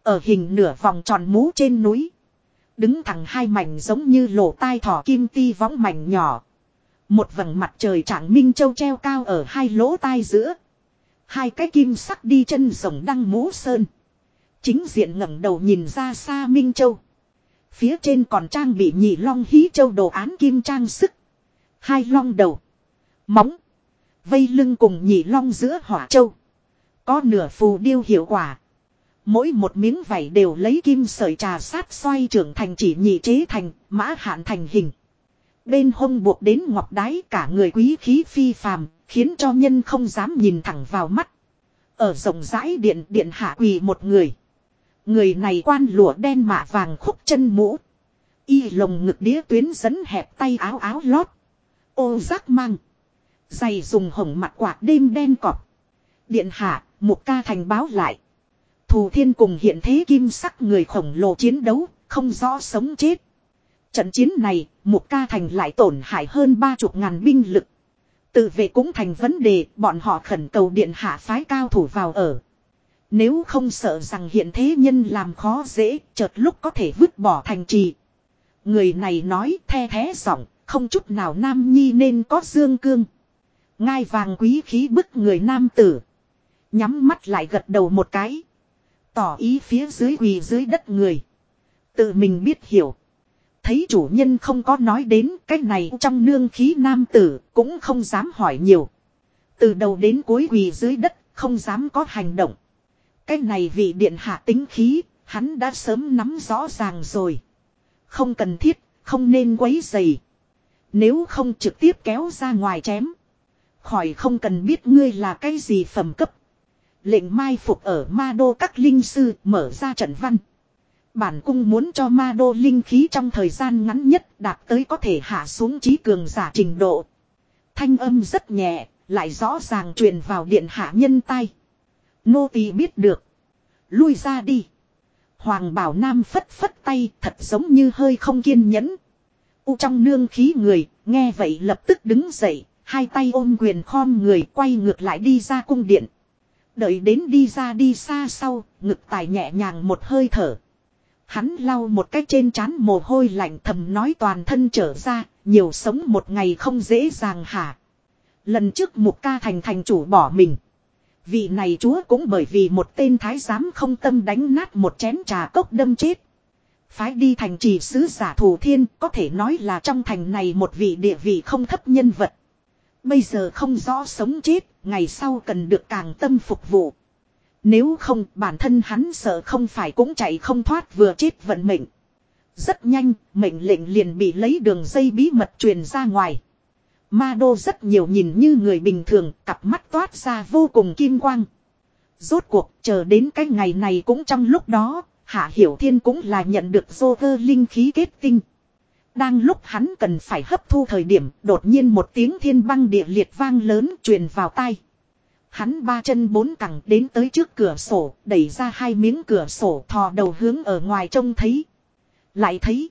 Ở hình nửa vòng tròn mũ trên núi. Đứng thẳng hai mảnh giống như lỗ tai thỏ kim ti võng mảnh nhỏ. Một vầng mặt trời trạng minh châu treo cao ở hai lỗ tai giữa. Hai cái kim sắc đi chân rồng đăng mũ sơn. Chính diện ngẩng đầu nhìn ra xa Minh Châu. Phía trên còn trang bị nhị long hí châu đồ án kim trang sức. Hai long đầu. Móng. Vây lưng cùng nhị long giữa hỏa châu. Có nửa phù điêu hiệu quả. Mỗi một miếng vảy đều lấy kim sợi trà sát xoay trưởng thành chỉ nhị chế thành, mã hạn thành hình. Bên hông buộc đến ngọc đái cả người quý khí phi phàm, khiến cho nhân không dám nhìn thẳng vào mắt. Ở rộng rãi điện điện hạ quỳ một người. Người này quan lụa đen mạ vàng khúc chân mũ. Y lồng ngực đĩa tuyến dẫn hẹp tay áo áo lót. Ô giác mang. Giày dùng hồng mặt quạt đêm đen cọp. Điện hạ, một ca thành báo lại. Thù thiên cùng hiện thế kim sắc người khổng lồ chiến đấu, không rõ sống chết. Trận chiến này, một ca thành lại tổn hại hơn ba chục ngàn binh lực. Tự vệ cũng thành vấn đề, bọn họ khẩn cầu điện hạ phái cao thủ vào ở. Nếu không sợ rằng hiện thế nhân làm khó dễ, chợt lúc có thể vứt bỏ thành trì. Người này nói the thế giọng, không chút nào nam nhi nên có dương cương. Ngai vàng quý khí bức người nam tử. Nhắm mắt lại gật đầu một cái. Tỏ ý phía dưới quỳ dưới đất người. Tự mình biết hiểu. Thấy chủ nhân không có nói đến cái này trong nương khí nam tử cũng không dám hỏi nhiều. Từ đầu đến cuối quỳ dưới đất không dám có hành động. Cái này vị điện hạ tính khí, hắn đã sớm nắm rõ ràng rồi. Không cần thiết, không nên quấy dày. Nếu không trực tiếp kéo ra ngoài chém. Khỏi không cần biết ngươi là cái gì phẩm cấp. Lệnh mai phục ở ma đô các linh sư mở ra trận văn. Bản cung muốn cho ma đô linh khí trong thời gian ngắn nhất đạt tới có thể hạ xuống trí cường giả trình độ. Thanh âm rất nhẹ, lại rõ ràng truyền vào điện hạ nhân tay. Nô tỳ biết được. Lui ra đi. Hoàng bảo nam phất phất tay thật giống như hơi không kiên nhẫn. U trong nương khí người, nghe vậy lập tức đứng dậy, hai tay ôm quyền khom người quay ngược lại đi ra cung điện. Đợi đến đi ra đi xa sau, ngực tài nhẹ nhàng một hơi thở. Hắn lau một cách trên trán mồ hôi lạnh thầm nói toàn thân trở ra, nhiều sống một ngày không dễ dàng hả. Lần trước mục ca thành thành chủ bỏ mình. Vị này chúa cũng bởi vì một tên thái giám không tâm đánh nát một chén trà cốc đâm chết. Phái đi thành trì sứ giả thủ thiên có thể nói là trong thành này một vị địa vị không thấp nhân vật. Bây giờ không rõ sống chết, ngày sau cần được càng tâm phục vụ. Nếu không bản thân hắn sợ không phải cũng chạy không thoát vừa chết vận mệnh. Rất nhanh, mệnh lệnh liền bị lấy đường dây bí mật truyền ra ngoài. Ma đô rất nhiều nhìn như người bình thường, cặp mắt toát ra vô cùng kim quang. Rốt cuộc, chờ đến cái ngày này cũng trong lúc đó, Hạ Hiểu Thiên cũng là nhận được dô cơ linh khí kết tinh. Đang lúc hắn cần phải hấp thu thời điểm, đột nhiên một tiếng thiên băng địa liệt vang lớn truyền vào tai. Hắn ba chân bốn cẳng đến tới trước cửa sổ, đẩy ra hai miếng cửa sổ thò đầu hướng ở ngoài trông thấy. Lại thấy.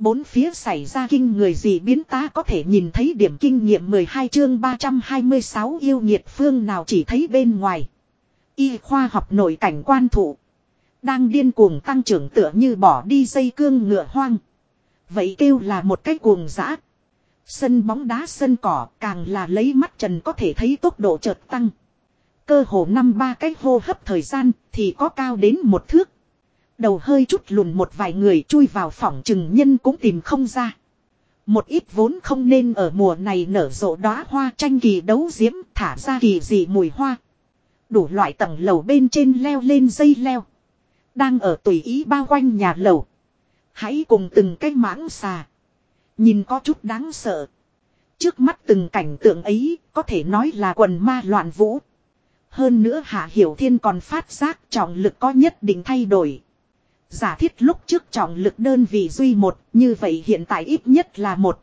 Bốn phía xảy ra kinh người gì biến ta có thể nhìn thấy điểm kinh nghiệm 12 chương 326 yêu nhiệt phương nào chỉ thấy bên ngoài. Y khoa học nội cảnh quan thụ. Đang điên cuồng tăng trưởng tựa như bỏ đi dây cương ngựa hoang. Vậy kêu là một cái cuồng dã. Sân bóng đá sân cỏ càng là lấy mắt trần có thể thấy tốc độ chợt tăng. Cơ hồ năm ba cái hô hấp thời gian thì có cao đến một thước. Đầu hơi chút lùn một vài người chui vào phòng chừng nhân cũng tìm không ra. Một ít vốn không nên ở mùa này nở rộ đóa hoa tranh kỳ đấu diễm, thả ra kỳ dị mùi hoa. Đủ loại tầng lầu bên trên leo lên dây leo. Đang ở tùy ý bao quanh nhà lầu. Hãy cùng từng cái mãng xà. Nhìn có chút đáng sợ. Trước mắt từng cảnh tượng ấy, có thể nói là quần ma loạn vũ. Hơn nữa Hạ Hiểu Thiên còn phát giác trọng lực có nhất định thay đổi. Giả thiết lúc trước trọng lực đơn vị duy một, như vậy hiện tại ít nhất là một.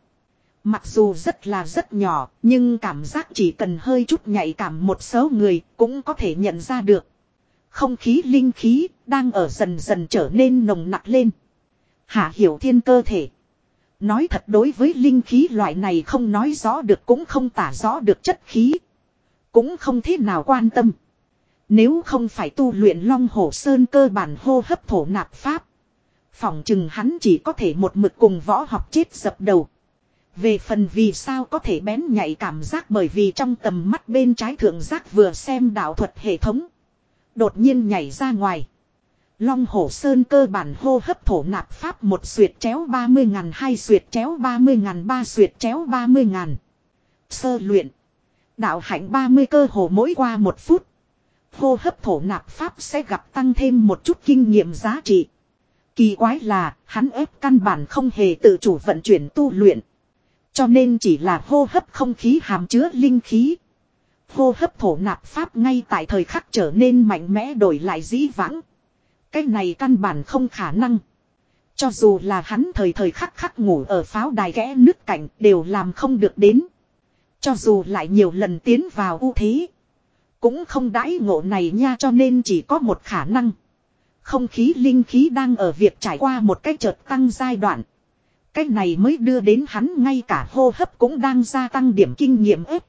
Mặc dù rất là rất nhỏ, nhưng cảm giác chỉ cần hơi chút nhạy cảm một số người cũng có thể nhận ra được. Không khí linh khí đang ở dần dần trở nên nồng nặc lên. Hạ hiểu thiên cơ thể. Nói thật đối với linh khí loại này không nói rõ được cũng không tả rõ được chất khí. Cũng không thế nào quan tâm. Nếu không phải tu luyện long hổ sơn cơ bản hô hấp thổ nạp pháp. Phỏng chừng hắn chỉ có thể một mực cùng võ học chết dập đầu. Về phần vì sao có thể bén nhạy cảm giác bởi vì trong tầm mắt bên trái thượng giác vừa xem đạo thuật hệ thống. Đột nhiên nhảy ra ngoài. Long hổ sơn cơ bản hô hấp thổ nạp pháp một suyệt chéo 30 ngàn, hai suyệt chéo 30 ngàn, ba suyệt chéo 30 ngàn. Sơ luyện. Đạo hạnh 30 cơ hồ mỗi qua một phút. Hô hấp thổ nạp pháp sẽ gặp tăng thêm một chút kinh nghiệm giá trị. Kỳ quái là, hắn ép căn bản không hề tự chủ vận chuyển tu luyện. Cho nên chỉ là hô hấp không khí hàm chứa linh khí. Hô hấp thổ nạp pháp ngay tại thời khắc trở nên mạnh mẽ đổi lại dĩ vãng. Cái này căn bản không khả năng. Cho dù là hắn thời thời khắc khắc ngủ ở pháo đài ghẽ nước cảnh đều làm không được đến. Cho dù lại nhiều lần tiến vào ưu thế. Cũng không đãi ngộ này nha cho nên chỉ có một khả năng. Không khí linh khí đang ở việc trải qua một cái chợt tăng giai đoạn. Cái này mới đưa đến hắn ngay cả hô hấp cũng đang gia tăng điểm kinh nghiệm ếp.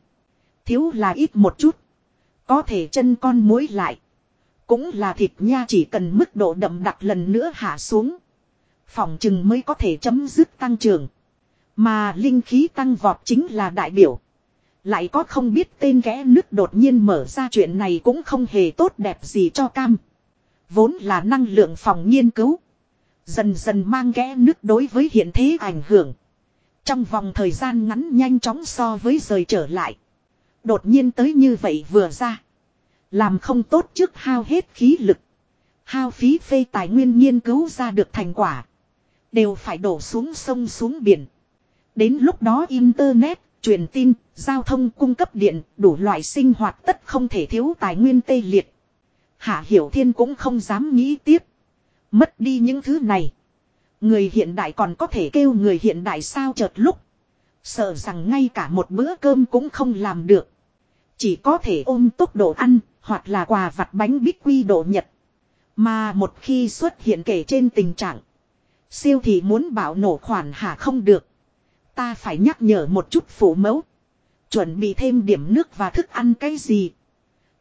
Thiếu là ít một chút. Có thể chân con muối lại. Cũng là thịt nha chỉ cần mức độ đậm đặc lần nữa hạ xuống. Phòng chừng mới có thể chấm dứt tăng trưởng. Mà linh khí tăng vọt chính là đại biểu. Lại có không biết tên ghé nước đột nhiên mở ra chuyện này cũng không hề tốt đẹp gì cho cam. Vốn là năng lượng phòng nghiên cứu. Dần dần mang ghé nước đối với hiện thế ảnh hưởng. Trong vòng thời gian ngắn nhanh chóng so với rời trở lại. Đột nhiên tới như vậy vừa ra. Làm không tốt trước hao hết khí lực. Hao phí phê tài nguyên nghiên cứu ra được thành quả. Đều phải đổ xuống sông xuống biển. Đến lúc đó Internet, truyền tin, giao thông cung cấp điện, đủ loại sinh hoạt tất không thể thiếu tài nguyên tê liệt. Hạ Hiểu Thiên cũng không dám nghĩ tiếp. Mất đi những thứ này. Người hiện đại còn có thể kêu người hiện đại sao chợt lúc. Sợ rằng ngay cả một bữa cơm cũng không làm được. Chỉ có thể ôm tốc độ ăn, hoặc là quà vặt bánh bích quy độ nhật. Mà một khi xuất hiện kể trên tình trạng. Siêu thị muốn bảo nổ khoản hạ không được. Ta phải nhắc nhở một chút phụ mẫu. Chuẩn bị thêm điểm nước và thức ăn cái gì.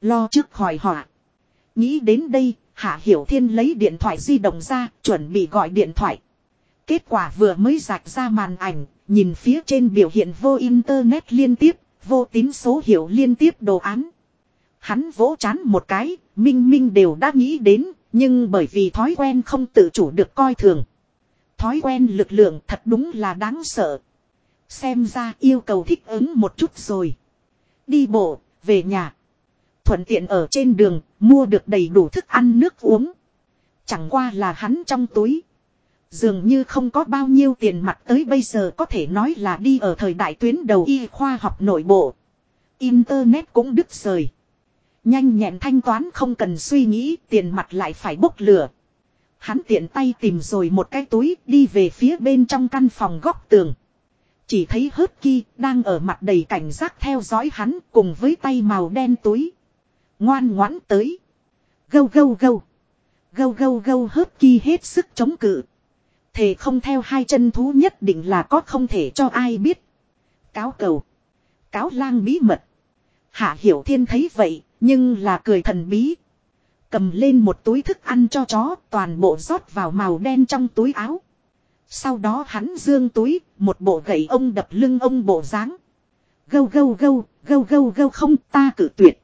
Lo trước khỏi họa. Nghĩ đến đây, Hạ Hiểu Thiên lấy điện thoại di động ra, chuẩn bị gọi điện thoại. Kết quả vừa mới rạch ra màn ảnh, nhìn phía trên biểu hiện vô internet liên tiếp, vô tín số hiệu liên tiếp đồ án. Hắn vỗ chán một cái, minh minh đều đã nghĩ đến, nhưng bởi vì thói quen không tự chủ được coi thường. Thói quen lực lượng thật đúng là đáng sợ. Xem ra yêu cầu thích ứng một chút rồi. Đi bộ, về nhà. Thuận tiện ở trên đường, mua được đầy đủ thức ăn nước uống. Chẳng qua là hắn trong túi. Dường như không có bao nhiêu tiền mặt tới bây giờ có thể nói là đi ở thời đại tuyến đầu y khoa học nội bộ. Internet cũng đứt rời. Nhanh nhẹn thanh toán không cần suy nghĩ tiền mặt lại phải bốc lửa. Hắn tiện tay tìm rồi một cái túi đi về phía bên trong căn phòng góc tường. Chỉ thấy hớt ki đang ở mặt đầy cảnh giác theo dõi hắn cùng với tay màu đen túi. Ngoan ngoãn tới. Gâu gâu gâu. Gâu gâu gâu hớt ki hết sức chống cự. Thề không theo hai chân thú nhất định là có không thể cho ai biết. Cáo cầu. Cáo lang bí mật. Hạ Hiểu Thiên thấy vậy, nhưng là cười thần bí. Cầm lên một túi thức ăn cho chó, toàn bộ rót vào màu đen trong túi áo. Sau đó hắn dương túi, một bộ gậy ông đập lưng ông bộ dáng Gâu gâu gâu, gâu gâu gâu không ta cử tuyệt.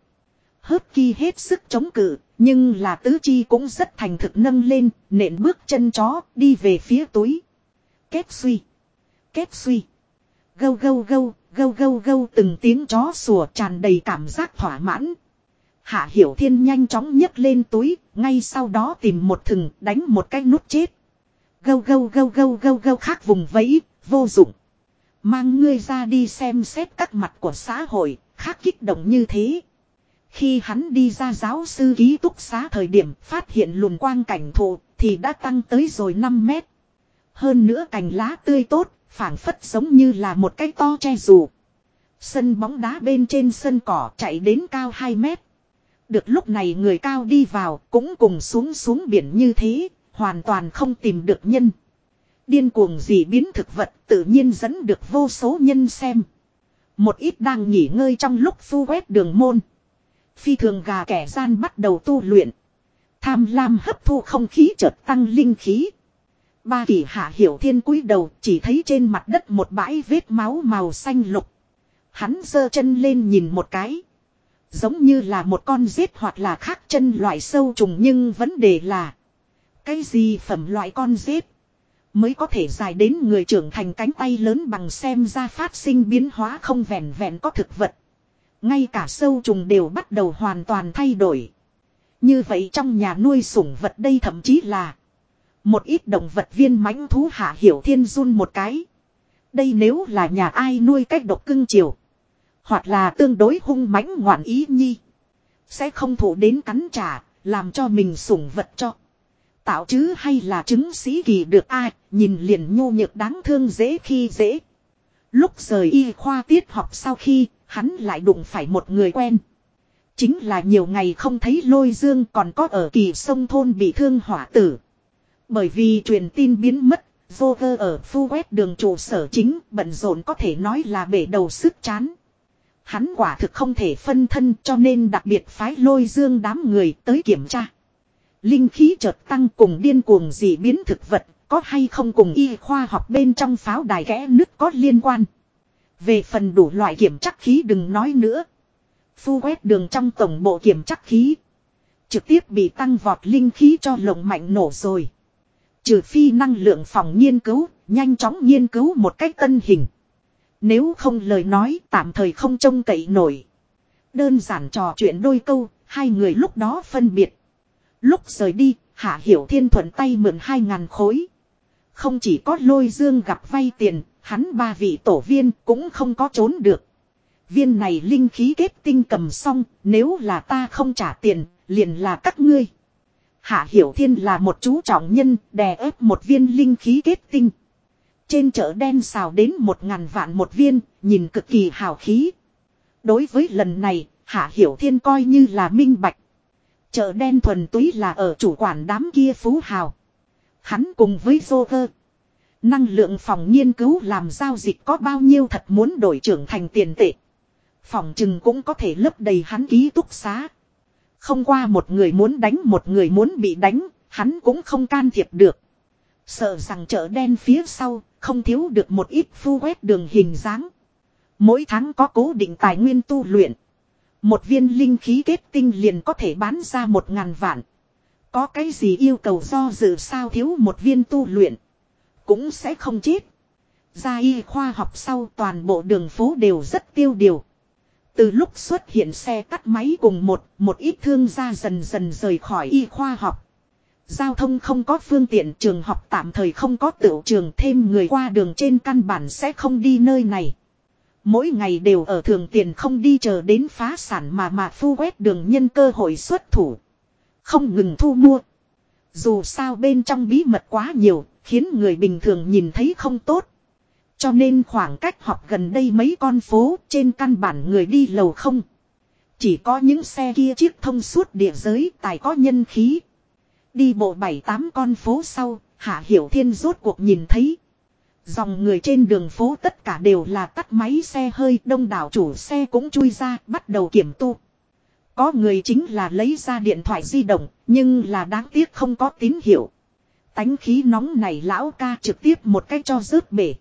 Hớp ki hết sức chống cự, nhưng là tứ chi cũng rất thành thực nâng lên, nện bước chân chó, đi về phía túi. Kết suy. Kết suy. Gâu gâu gâu, gâu gâu gâu từng tiếng chó sủa tràn đầy cảm giác thỏa mãn. Hạ Hiểu Thiên nhanh chóng nhấc lên túi, ngay sau đó tìm một thừng đánh một cái nút chết. Gâu gâu gâu gâu gâu gâu khác vùng vẫy, vô dụng. Mang ngươi ra đi xem xét các mặt của xã hội, khác kích động như thế. Khi hắn đi ra giáo sư ký túc xá thời điểm phát hiện luồng quang cảnh thụ thì đã tăng tới rồi 5 mét. Hơn nữa cành lá tươi tốt, phảng phất giống như là một cái to che dù. Sân bóng đá bên trên sân cỏ chạy đến cao 2 mét. Được lúc này người cao đi vào cũng cùng xuống xuống biển như thế, hoàn toàn không tìm được nhân. Điên cuồng gì biến thực vật tự nhiên dẫn được vô số nhân xem. Một ít đang nghỉ ngơi trong lúc phu quét đường môn. Phi thường gà kẻ gian bắt đầu tu luyện. Tham lam hấp thu không khí chợt tăng linh khí. Ba kỳ hạ hiểu thiên cúi đầu chỉ thấy trên mặt đất một bãi vết máu màu xanh lục. Hắn giơ chân lên nhìn một cái. Giống như là một con rết hoặc là khác chân loại sâu trùng nhưng vấn đề là. Cái gì phẩm loại con rết. Mới có thể dài đến người trưởng thành cánh tay lớn bằng xem ra phát sinh biến hóa không vẹn vẹn có thực vật. Ngay cả sâu trùng đều bắt đầu hoàn toàn thay đổi. Như vậy trong nhà nuôi sủng vật đây thậm chí là một ít động vật viên mãnh thú hạ hiểu thiên run một cái. Đây nếu là nhà ai nuôi cách độc cưng chiều. Hoặc là tương đối hung mãnh ngoạn ý nhi. Sẽ không thủ đến cắn trả, làm cho mình sủng vật cho. Tạo chứ hay là chứng sĩ kỳ được ai, nhìn liền nhô nhược đáng thương dễ khi dễ. Lúc rời y khoa tiết học sau khi, hắn lại đụng phải một người quen. Chính là nhiều ngày không thấy lôi dương còn có ở kỳ sông thôn bị thương hỏa tử. Bởi vì truyền tin biến mất, Joker ở phu quét đường trụ sở chính bận rộn có thể nói là bể đầu sức chán. Hắn quả thực không thể phân thân cho nên đặc biệt phái lôi dương đám người tới kiểm tra. Linh khí chợt tăng cùng điên cuồng dị biến thực vật, có hay không cùng y khoa học bên trong pháo đài kẽ nứt có liên quan. Về phần đủ loại kiểm chắc khí đừng nói nữa. Phu quét đường trong tổng bộ kiểm chắc khí. Trực tiếp bị tăng vọt linh khí cho lồng mạnh nổ rồi. Trừ phi năng lượng phòng nghiên cứu, nhanh chóng nghiên cứu một cách tân hình. Nếu không lời nói tạm thời không trông cậy nổi. Đơn giản trò chuyện đôi câu, hai người lúc đó phân biệt. Lúc rời đi, Hạ Hiểu Thiên thuận tay mượn hai ngàn khối. Không chỉ có lôi dương gặp vay tiền, hắn ba vị tổ viên cũng không có trốn được. Viên này linh khí kết tinh cầm xong, nếu là ta không trả tiền, liền là các ngươi. Hạ Hiểu Thiên là một chú trọng nhân, đè ép một viên linh khí kết tinh. Trên chợ đen xào đến một ngàn vạn một viên, nhìn cực kỳ hào khí. Đối với lần này, Hạ Hiểu Thiên coi như là minh bạch. Chợ đen thuần túy là ở chủ quản đám kia phú hào. Hắn cùng với Joker. Năng lượng phòng nghiên cứu làm giao dịch có bao nhiêu thật muốn đổi trưởng thành tiền tệ. Phòng chừng cũng có thể lấp đầy hắn ký túc xá. Không qua một người muốn đánh một người muốn bị đánh, hắn cũng không can thiệp được. Sợ rằng chợ đen phía sau, không thiếu được một ít phu quét đường hình dáng. Mỗi tháng có cố định tài nguyên tu luyện. Một viên linh khí kết tinh liền có thể bán ra một ngàn vạn. Có cái gì yêu cầu do dự sao thiếu một viên tu luyện. Cũng sẽ không chết. Ra y khoa học sau toàn bộ đường phố đều rất tiêu điều. Từ lúc xuất hiện xe tắt máy cùng một, một ít thương gia dần dần rời khỏi y khoa học. Giao thông không có phương tiện trường học tạm thời không có tựu trường thêm người qua đường trên căn bản sẽ không đi nơi này. Mỗi ngày đều ở thường tiền không đi chờ đến phá sản mà mà phu quét đường nhân cơ hội xuất thủ. Không ngừng thu mua. Dù sao bên trong bí mật quá nhiều, khiến người bình thường nhìn thấy không tốt. Cho nên khoảng cách học gần đây mấy con phố trên căn bản người đi lầu không. Chỉ có những xe kia chiếc thông suốt địa giới tài có nhân khí. Đi bộ bảy tám con phố sau, Hạ Hiểu Thiên rốt cuộc nhìn thấy. Dòng người trên đường phố tất cả đều là tắt máy xe hơi đông đảo chủ xe cũng chui ra bắt đầu kiểm tu. Có người chính là lấy ra điện thoại di động nhưng là đáng tiếc không có tín hiệu. Tánh khí nóng này lão ca trực tiếp một cách cho rớt bể.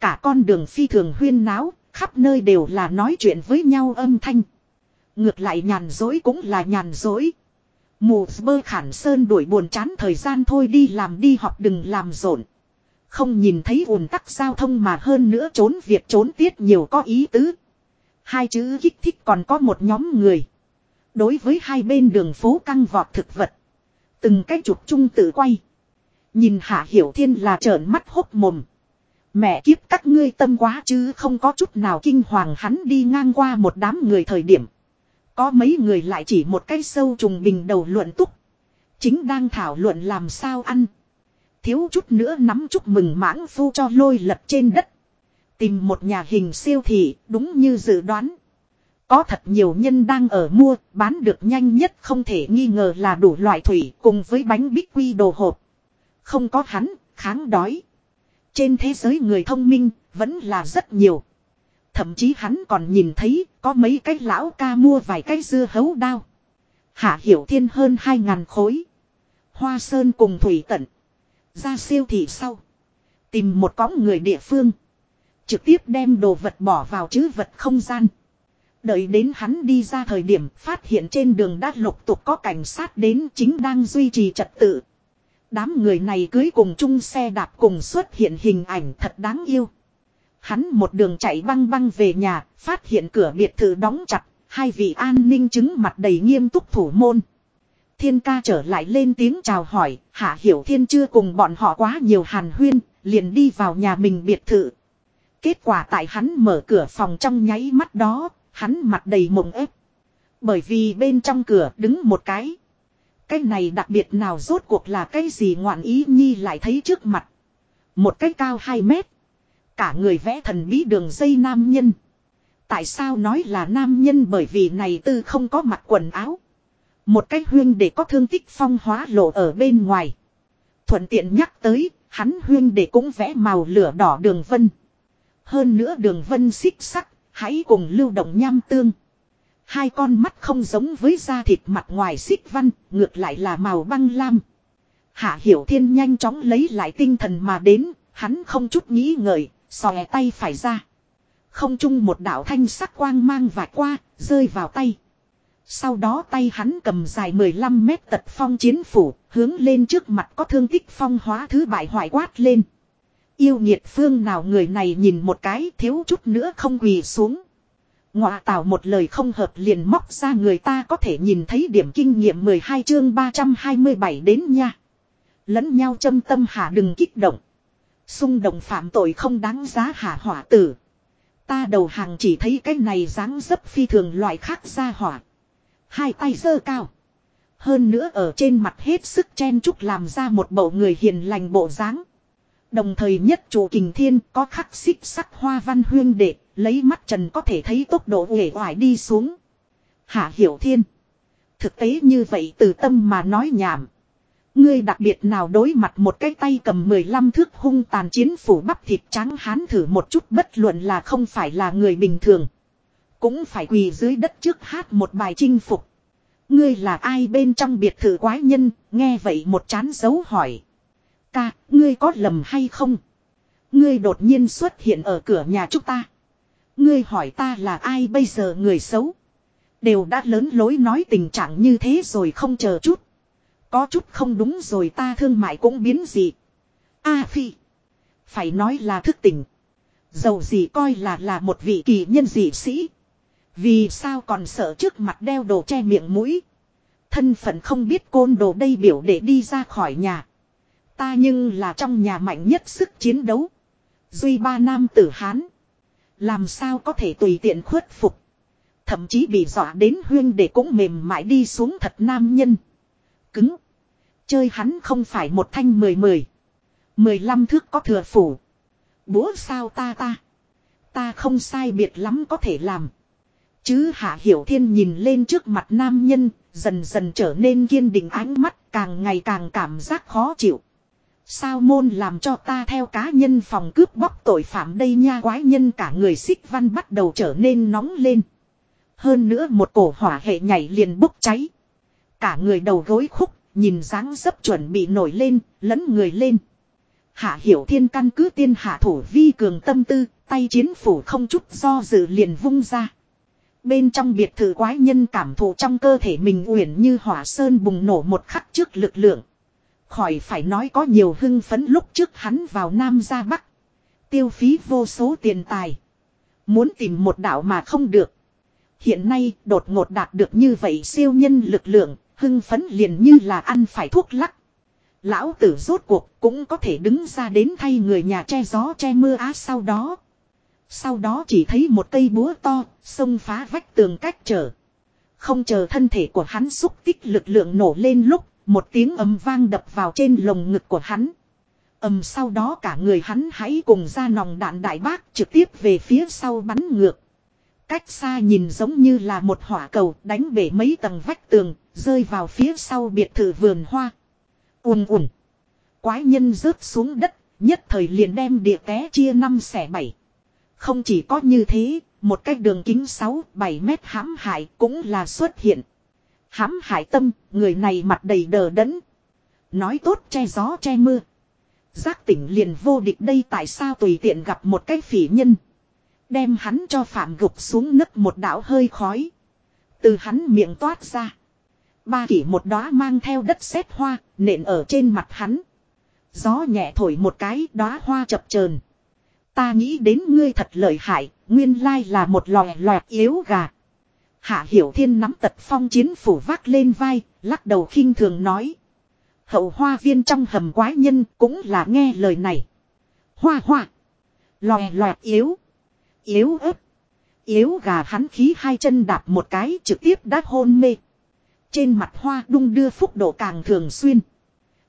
Cả con đường phi thường huyên náo, khắp nơi đều là nói chuyện với nhau âm thanh. Ngược lại nhàn dối cũng là nhàn dối. Mù bơ khản sơn đuổi buồn chán thời gian thôi đi làm đi học đừng làm rộn. Không nhìn thấy ùn tắc giao thông mà hơn nữa trốn việc trốn tiết nhiều có ý tứ. Hai chữ kích thích còn có một nhóm người. Đối với hai bên đường phố căng vọt thực vật. Từng cái chụp chung tự quay. Nhìn Hạ Hiểu Thiên là trợn mắt hốt mồm. Mẹ kiếp các ngươi tâm quá chứ không có chút nào kinh hoàng hắn đi ngang qua một đám người thời điểm. Có mấy người lại chỉ một cái sâu trùng bình đầu luận túc. Chính đang thảo luận làm sao ăn. Thiếu chút nữa nắm chúc mừng mãng phu cho lôi lật trên đất. Tìm một nhà hình siêu thị đúng như dự đoán. Có thật nhiều nhân đang ở mua, bán được nhanh nhất không thể nghi ngờ là đủ loại thủy cùng với bánh bích quy đồ hộp. Không có hắn, kháng đói. Trên thế giới người thông minh, vẫn là rất nhiều. Thậm chí hắn còn nhìn thấy, có mấy cái lão ca mua vài cái dưa hấu đao. Hạ hiểu thiên hơn hai ngàn khối. Hoa sơn cùng thủy tận. Ra siêu thị sau. Tìm một cõng người địa phương. Trực tiếp đem đồ vật bỏ vào chữ vật không gian. Đợi đến hắn đi ra thời điểm phát hiện trên đường đã lục tục có cảnh sát đến chính đang duy trì trật tự. Đám người này cưới cùng chung xe đạp cùng xuất hiện hình ảnh thật đáng yêu. Hắn một đường chạy băng băng về nhà, phát hiện cửa biệt thự đóng chặt, hai vị an ninh chứng mặt đầy nghiêm túc thủ môn. Thiên ca trở lại lên tiếng chào hỏi, Hạ Hiểu Thiên chưa cùng bọn họ quá nhiều hàn huyên, liền đi vào nhà mình biệt thự. Kết quả tại hắn mở cửa phòng trong nháy mắt đó, hắn mặt đầy mộng ép. Bởi vì bên trong cửa đứng một cái. Cái này đặc biệt nào rốt cuộc là cái gì ngoạn ý nhi lại thấy trước mặt. Một cái cao 2 mét. Cả người vẽ thần bí đường dây nam nhân. Tại sao nói là nam nhân bởi vì này tư không có mặc quần áo. Một cái huyên để có thương tích phong hóa lộ ở bên ngoài. Thuận tiện nhắc tới, hắn huyên để cũng vẽ màu lửa đỏ đường vân. Hơn nữa đường vân xích sắc, hãy cùng lưu động nham tương. Hai con mắt không giống với da thịt mặt ngoài xích văn, ngược lại là màu băng lam. Hạ Hiểu Thiên nhanh chóng lấy lại tinh thần mà đến, hắn không chút nghĩ ngợi, xòe tay phải ra. Không chung một đạo thanh sắc quang mang vạch qua, rơi vào tay. Sau đó tay hắn cầm dài 15 mét tật phong chiến phủ, hướng lên trước mặt có thương tích phong hóa thứ bại hoại quát lên. Yêu nhiệt phương nào người này nhìn một cái thiếu chút nữa không quỳ xuống. Ngọa tạo một lời không hợp liền móc ra người ta có thể nhìn thấy điểm kinh nghiệm 12 chương 327 đến nha. Lẫn nhau châm tâm hạ đừng kích động. Xung động phạm tội không đáng giá hạ hỏa tử. Ta đầu hàng chỉ thấy cái này dáng dấp phi thường loại khác ra hỏa. Hai tay giơ cao. Hơn nữa ở trên mặt hết sức chen chúc làm ra một bộ người hiền lành bộ dáng. Đồng thời nhất chủ kình thiên có khắc xích sắc hoa văn huyên đệ, lấy mắt trần có thể thấy tốc độ uể hoài đi xuống. Hạ hiểu thiên. Thực tế như vậy từ tâm mà nói nhảm. Ngươi đặc biệt nào đối mặt một cái tay cầm 15 thước hung tàn chiến phủ bắp thịt trắng hán thử một chút bất luận là không phải là người bình thường. Cũng phải quỳ dưới đất trước hát một bài chinh phục. Ngươi là ai bên trong biệt thự quái nhân, nghe vậy một chán dấu hỏi. Ca, ngươi có lầm hay không? Ngươi đột nhiên xuất hiện ở cửa nhà chúng ta. Ngươi hỏi ta là ai bây giờ người xấu? Đều đã lớn lối nói tình trạng như thế rồi không chờ chút. Có chút không đúng rồi ta thương mại cũng biến gì. A phi. Phải nói là thức tỉnh. Dầu gì coi là là một vị kỳ nhân dị sĩ. Vì sao còn sợ trước mặt đeo đồ che miệng mũi. Thân phận không biết côn đồ đây biểu để đi ra khỏi nhà. Ta nhưng là trong nhà mạnh nhất sức chiến đấu. Duy ba nam tử Hán. Làm sao có thể tùy tiện khuất phục. Thậm chí bị dọa đến huyên để cũng mềm mại đi xuống thật nam nhân. Cứng. Chơi hắn không phải một thanh mười mười. Mười lăm thước có thừa phủ. Búa sao ta ta. Ta không sai biệt lắm có thể làm. Chứ Hạ Hiểu Thiên nhìn lên trước mặt nam nhân, dần dần trở nên kiên định ánh mắt, càng ngày càng cảm giác khó chịu. Sao môn làm cho ta theo cá nhân phòng cướp bóc tội phạm đây nha quái nhân cả người xích văn bắt đầu trở nên nóng lên. Hơn nữa một cổ hỏa hệ nhảy liền bốc cháy. Cả người đầu gối khúc, nhìn dáng dấp chuẩn bị nổi lên, lấn người lên. Hạ hiểu thiên căn cứ tiên hạ thủ vi cường tâm tư, tay chiến phủ không chút do dự liền vung ra. Bên trong biệt thự quái nhân cảm thụ trong cơ thể mình uyển như hỏa sơn bùng nổ một khắc trước lực lượng. Khỏi phải nói có nhiều hưng phấn lúc trước hắn vào Nam ra Bắc. Tiêu phí vô số tiền tài. Muốn tìm một đạo mà không được. Hiện nay đột ngột đạt được như vậy siêu nhân lực lượng, hưng phấn liền như là ăn phải thuốc lắc. Lão tử rốt cuộc cũng có thể đứng ra đến thay người nhà che gió che mưa á sau đó. Sau đó chỉ thấy một cây búa to, xông phá vách tường cách trở. Không chờ thân thể của hắn xúc tích lực lượng nổ lên lúc, một tiếng ầm vang đập vào trên lồng ngực của hắn. ầm sau đó cả người hắn hãy cùng ra nòng đạn đại bác trực tiếp về phía sau bắn ngược. Cách xa nhìn giống như là một hỏa cầu đánh bể mấy tầng vách tường, rơi vào phía sau biệt thự vườn hoa. ùn ùn. Quái nhân rớt xuống đất, nhất thời liền đem địa té chia năm xẻ bảy. Không chỉ có như thế, một cái đường kính 6-7 mét hãm hại cũng là xuất hiện. Hãm hại tâm, người này mặt đầy đờ đẫn. Nói tốt che gió che mưa. Giác tỉnh liền vô địch đây tại sao tùy tiện gặp một cái phỉ nhân. Đem hắn cho phạm gục xuống nấc một đảo hơi khói. Từ hắn miệng toát ra. Ba kỷ một đóa mang theo đất sét hoa, nện ở trên mặt hắn. Gió nhẹ thổi một cái đóa hoa chập chờn. Ta nghĩ đến ngươi thật lợi hại, nguyên lai là một lòe loẹt yếu gà. Hạ Hiểu Thiên nắm tật phong chiến phủ vác lên vai, lắc đầu khinh thường nói. Hậu hoa viên trong hầm quái nhân cũng là nghe lời này. Hoa hoa. Lòe loẹt yếu. Yếu ớt. Yếu gà hắn khí hai chân đạp một cái trực tiếp đã hôn mê. Trên mặt hoa đung đưa phúc độ càng thường xuyên.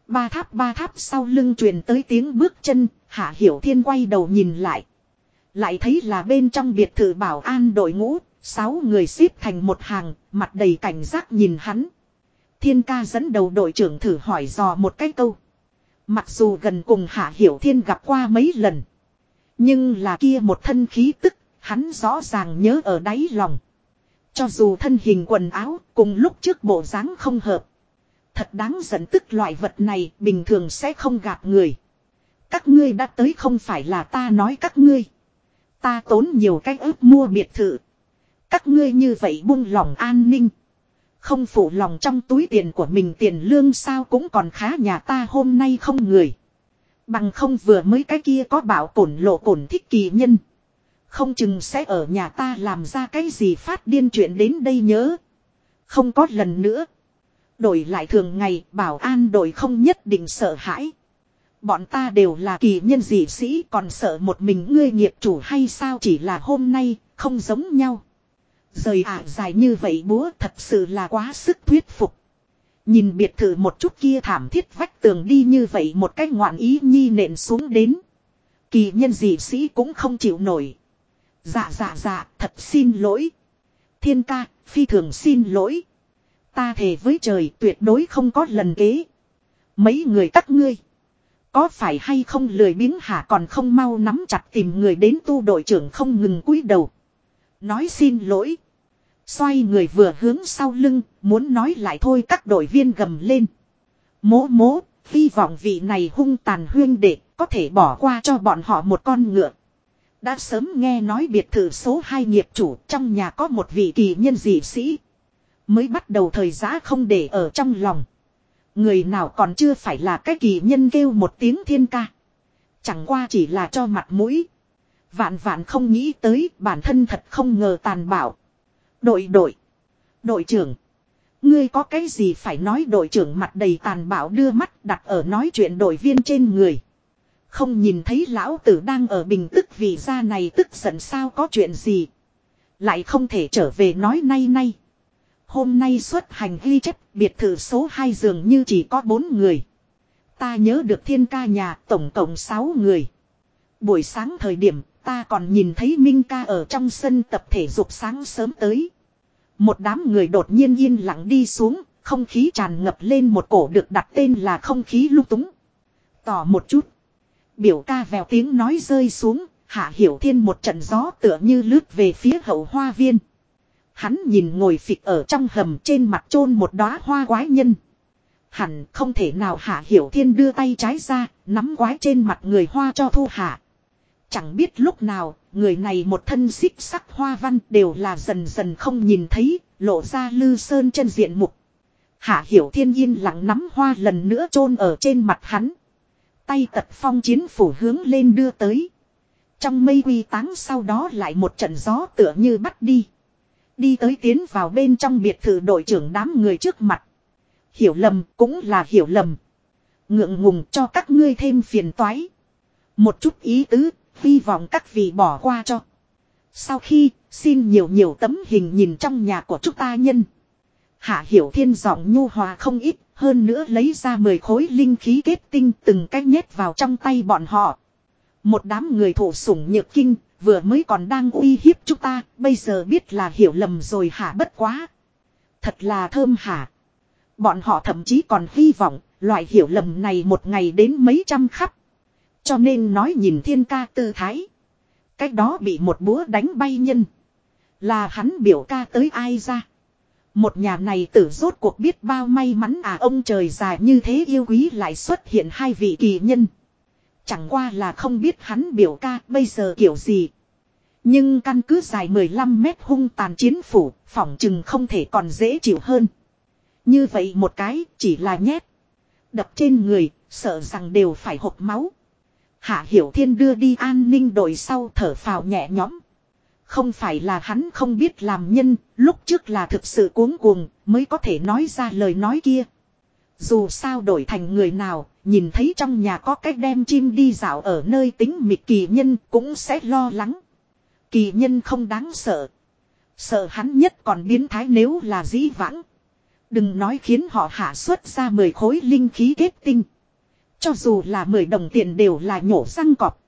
Ba tháp ba tháp sau lưng truyền tới tiếng bước chân, Hạ Hiểu Thiên quay đầu nhìn lại. Lại thấy là bên trong biệt thự bảo an đội ngũ, sáu người xếp thành một hàng, mặt đầy cảnh giác nhìn hắn. Thiên ca dẫn đầu đội trưởng thử hỏi dò một cái câu. Mặc dù gần cùng Hạ Hiểu Thiên gặp qua mấy lần. Nhưng là kia một thân khí tức, hắn rõ ràng nhớ ở đáy lòng. Cho dù thân hình quần áo cùng lúc trước bộ dáng không hợp. Thật đáng giận tức loại vật này bình thường sẽ không gạt người. Các ngươi đã tới không phải là ta nói các ngươi. Ta tốn nhiều cách ước mua biệt thự. Các ngươi như vậy buông lòng an ninh. Không phụ lòng trong túi tiền của mình tiền lương sao cũng còn khá nhà ta hôm nay không người. Bằng không vừa mới cái kia có bảo cổn lộ cổn thích kỳ nhân. Không chừng sẽ ở nhà ta làm ra cái gì phát điên chuyện đến đây nhớ. Không có lần nữa. Đổi lại thường ngày, bảo an đội không nhất định sợ hãi. Bọn ta đều là kỳ nhân dị sĩ còn sợ một mình ngươi nghiệp chủ hay sao chỉ là hôm nay không giống nhau. Rời ả dài như vậy búa thật sự là quá sức thuyết phục. Nhìn biệt thự một chút kia thảm thiết vách tường đi như vậy một cái ngoạn ý nhi nện xuống đến. Kỳ nhân dị sĩ cũng không chịu nổi. Dạ dạ dạ, thật xin lỗi. Thiên ca, phi thường xin lỗi. Ta thề với trời tuyệt đối không có lần kế. Mấy người các ngươi. Có phải hay không lười biếng hả còn không mau nắm chặt tìm người đến tu đội trưởng không ngừng cúi đầu. Nói xin lỗi. Xoay người vừa hướng sau lưng, muốn nói lại thôi các đội viên gầm lên. Mố mố, hy vọng vị này hung tàn huyên đệ, có thể bỏ qua cho bọn họ một con ngựa. Đã sớm nghe nói biệt thự số 2 nghiệp chủ trong nhà có một vị kỳ nhân dị sĩ. Mới bắt đầu thời giá không để ở trong lòng. Người nào còn chưa phải là cái kỳ nhân kêu một tiếng thiên ca. Chẳng qua chỉ là cho mặt mũi. Vạn vạn không nghĩ tới, bản thân thật không ngờ tàn bạo. Đội đội. Đội trưởng. Ngươi có cái gì phải nói đội trưởng mặt đầy tàn bạo đưa mắt đặt ở nói chuyện đội viên trên người. Không nhìn thấy lão tử đang ở bình tức vì ra này tức giận sao có chuyện gì. Lại không thể trở về nói nay nay. Hôm nay xuất hành ghi chép biệt thự số 2 giường như chỉ có 4 người. Ta nhớ được thiên ca nhà tổng cộng 6 người. Buổi sáng thời điểm ta còn nhìn thấy Minh ca ở trong sân tập thể dục sáng sớm tới. Một đám người đột nhiên yên lặng đi xuống, không khí tràn ngập lên một cổ được đặt tên là không khí lung túng. Tỏ một chút. Biểu ca vèo tiếng nói rơi xuống, hạ hiểu thiên một trận gió tựa như lướt về phía hậu hoa viên. Hắn nhìn ngồi phịch ở trong hầm trên mặt chôn một đóa hoa quái nhân. Hẳn không thể nào hạ hiểu thiên đưa tay trái ra, nắm quái trên mặt người hoa cho thu hạ. Chẳng biết lúc nào, người này một thân xích sắc hoa văn đều là dần dần không nhìn thấy, lộ ra lư sơn chân diện mục. Hạ hiểu thiên yên lặng nắm hoa lần nữa chôn ở trên mặt hắn. Tay tật phong chiến phủ hướng lên đưa tới. Trong mây quy táng sau đó lại một trận gió tựa như bắt đi. Đi tới tiến vào bên trong biệt thự đội trưởng đám người trước mặt. Hiểu lầm cũng là hiểu lầm. Ngượng ngùng cho các ngươi thêm phiền toái. Một chút ý tứ, hy vọng các vị bỏ qua cho. Sau khi, xin nhiều nhiều tấm hình nhìn trong nhà của chúng ta nhân. Hạ hiểu thiên giọng nhu hòa không ít, hơn nữa lấy ra 10 khối linh khí kết tinh từng cách nhét vào trong tay bọn họ. Một đám người thổ sủng nhược kinh, vừa mới còn đang uy hiếp chúng ta, bây giờ biết là hiểu lầm rồi hả bất quá. Thật là thơm hả. Bọn họ thậm chí còn hy vọng, loại hiểu lầm này một ngày đến mấy trăm khắp. Cho nên nói nhìn thiên ca tư thái. Cách đó bị một búa đánh bay nhân. Là hắn biểu ca tới ai ra. Một nhà này tử rốt cuộc biết bao may mắn à ông trời dài như thế yêu quý lại xuất hiện hai vị kỳ nhân. Chẳng qua là không biết hắn biểu ca bây giờ kiểu gì. Nhưng căn cứ dài 15 mét hung tàn chiến phủ, phỏng chừng không thể còn dễ chịu hơn. Như vậy một cái chỉ là nhét. Đập trên người, sợ rằng đều phải hộp máu. Hạ Hiểu Thiên đưa đi an ninh đội sau thở phào nhẹ nhõm. Không phải là hắn không biết làm nhân, lúc trước là thực sự cuống cuồng, mới có thể nói ra lời nói kia. Dù sao đổi thành người nào, nhìn thấy trong nhà có cách đem chim đi dạo ở nơi tính mịt kỳ nhân cũng sẽ lo lắng. Kỳ nhân không đáng sợ. Sợ hắn nhất còn biến thái nếu là dĩ vãng. Đừng nói khiến họ hạ xuất ra 10 khối linh khí kết tinh. Cho dù là 10 đồng tiền đều là nhổ răng cọp.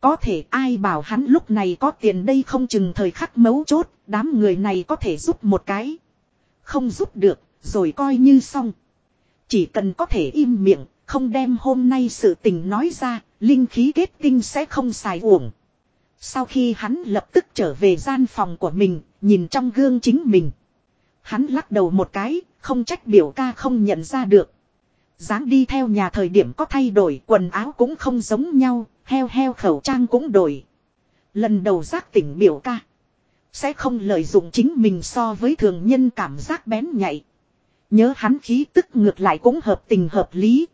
Có thể ai bảo hắn lúc này có tiền đây không chừng thời khắc mấu chốt, đám người này có thể giúp một cái. Không giúp được, rồi coi như xong. Chỉ cần có thể im miệng, không đem hôm nay sự tình nói ra, linh khí kết tinh sẽ không xài uổng. Sau khi hắn lập tức trở về gian phòng của mình, nhìn trong gương chính mình. Hắn lắc đầu một cái, không trách biểu ca không nhận ra được dáng đi theo nhà thời điểm có thay đổi quần áo cũng không giống nhau, heo heo khẩu trang cũng đổi. Lần đầu giác tỉnh biểu ca. Sẽ không lợi dụng chính mình so với thường nhân cảm giác bén nhạy. Nhớ hắn khí tức ngược lại cũng hợp tình hợp lý.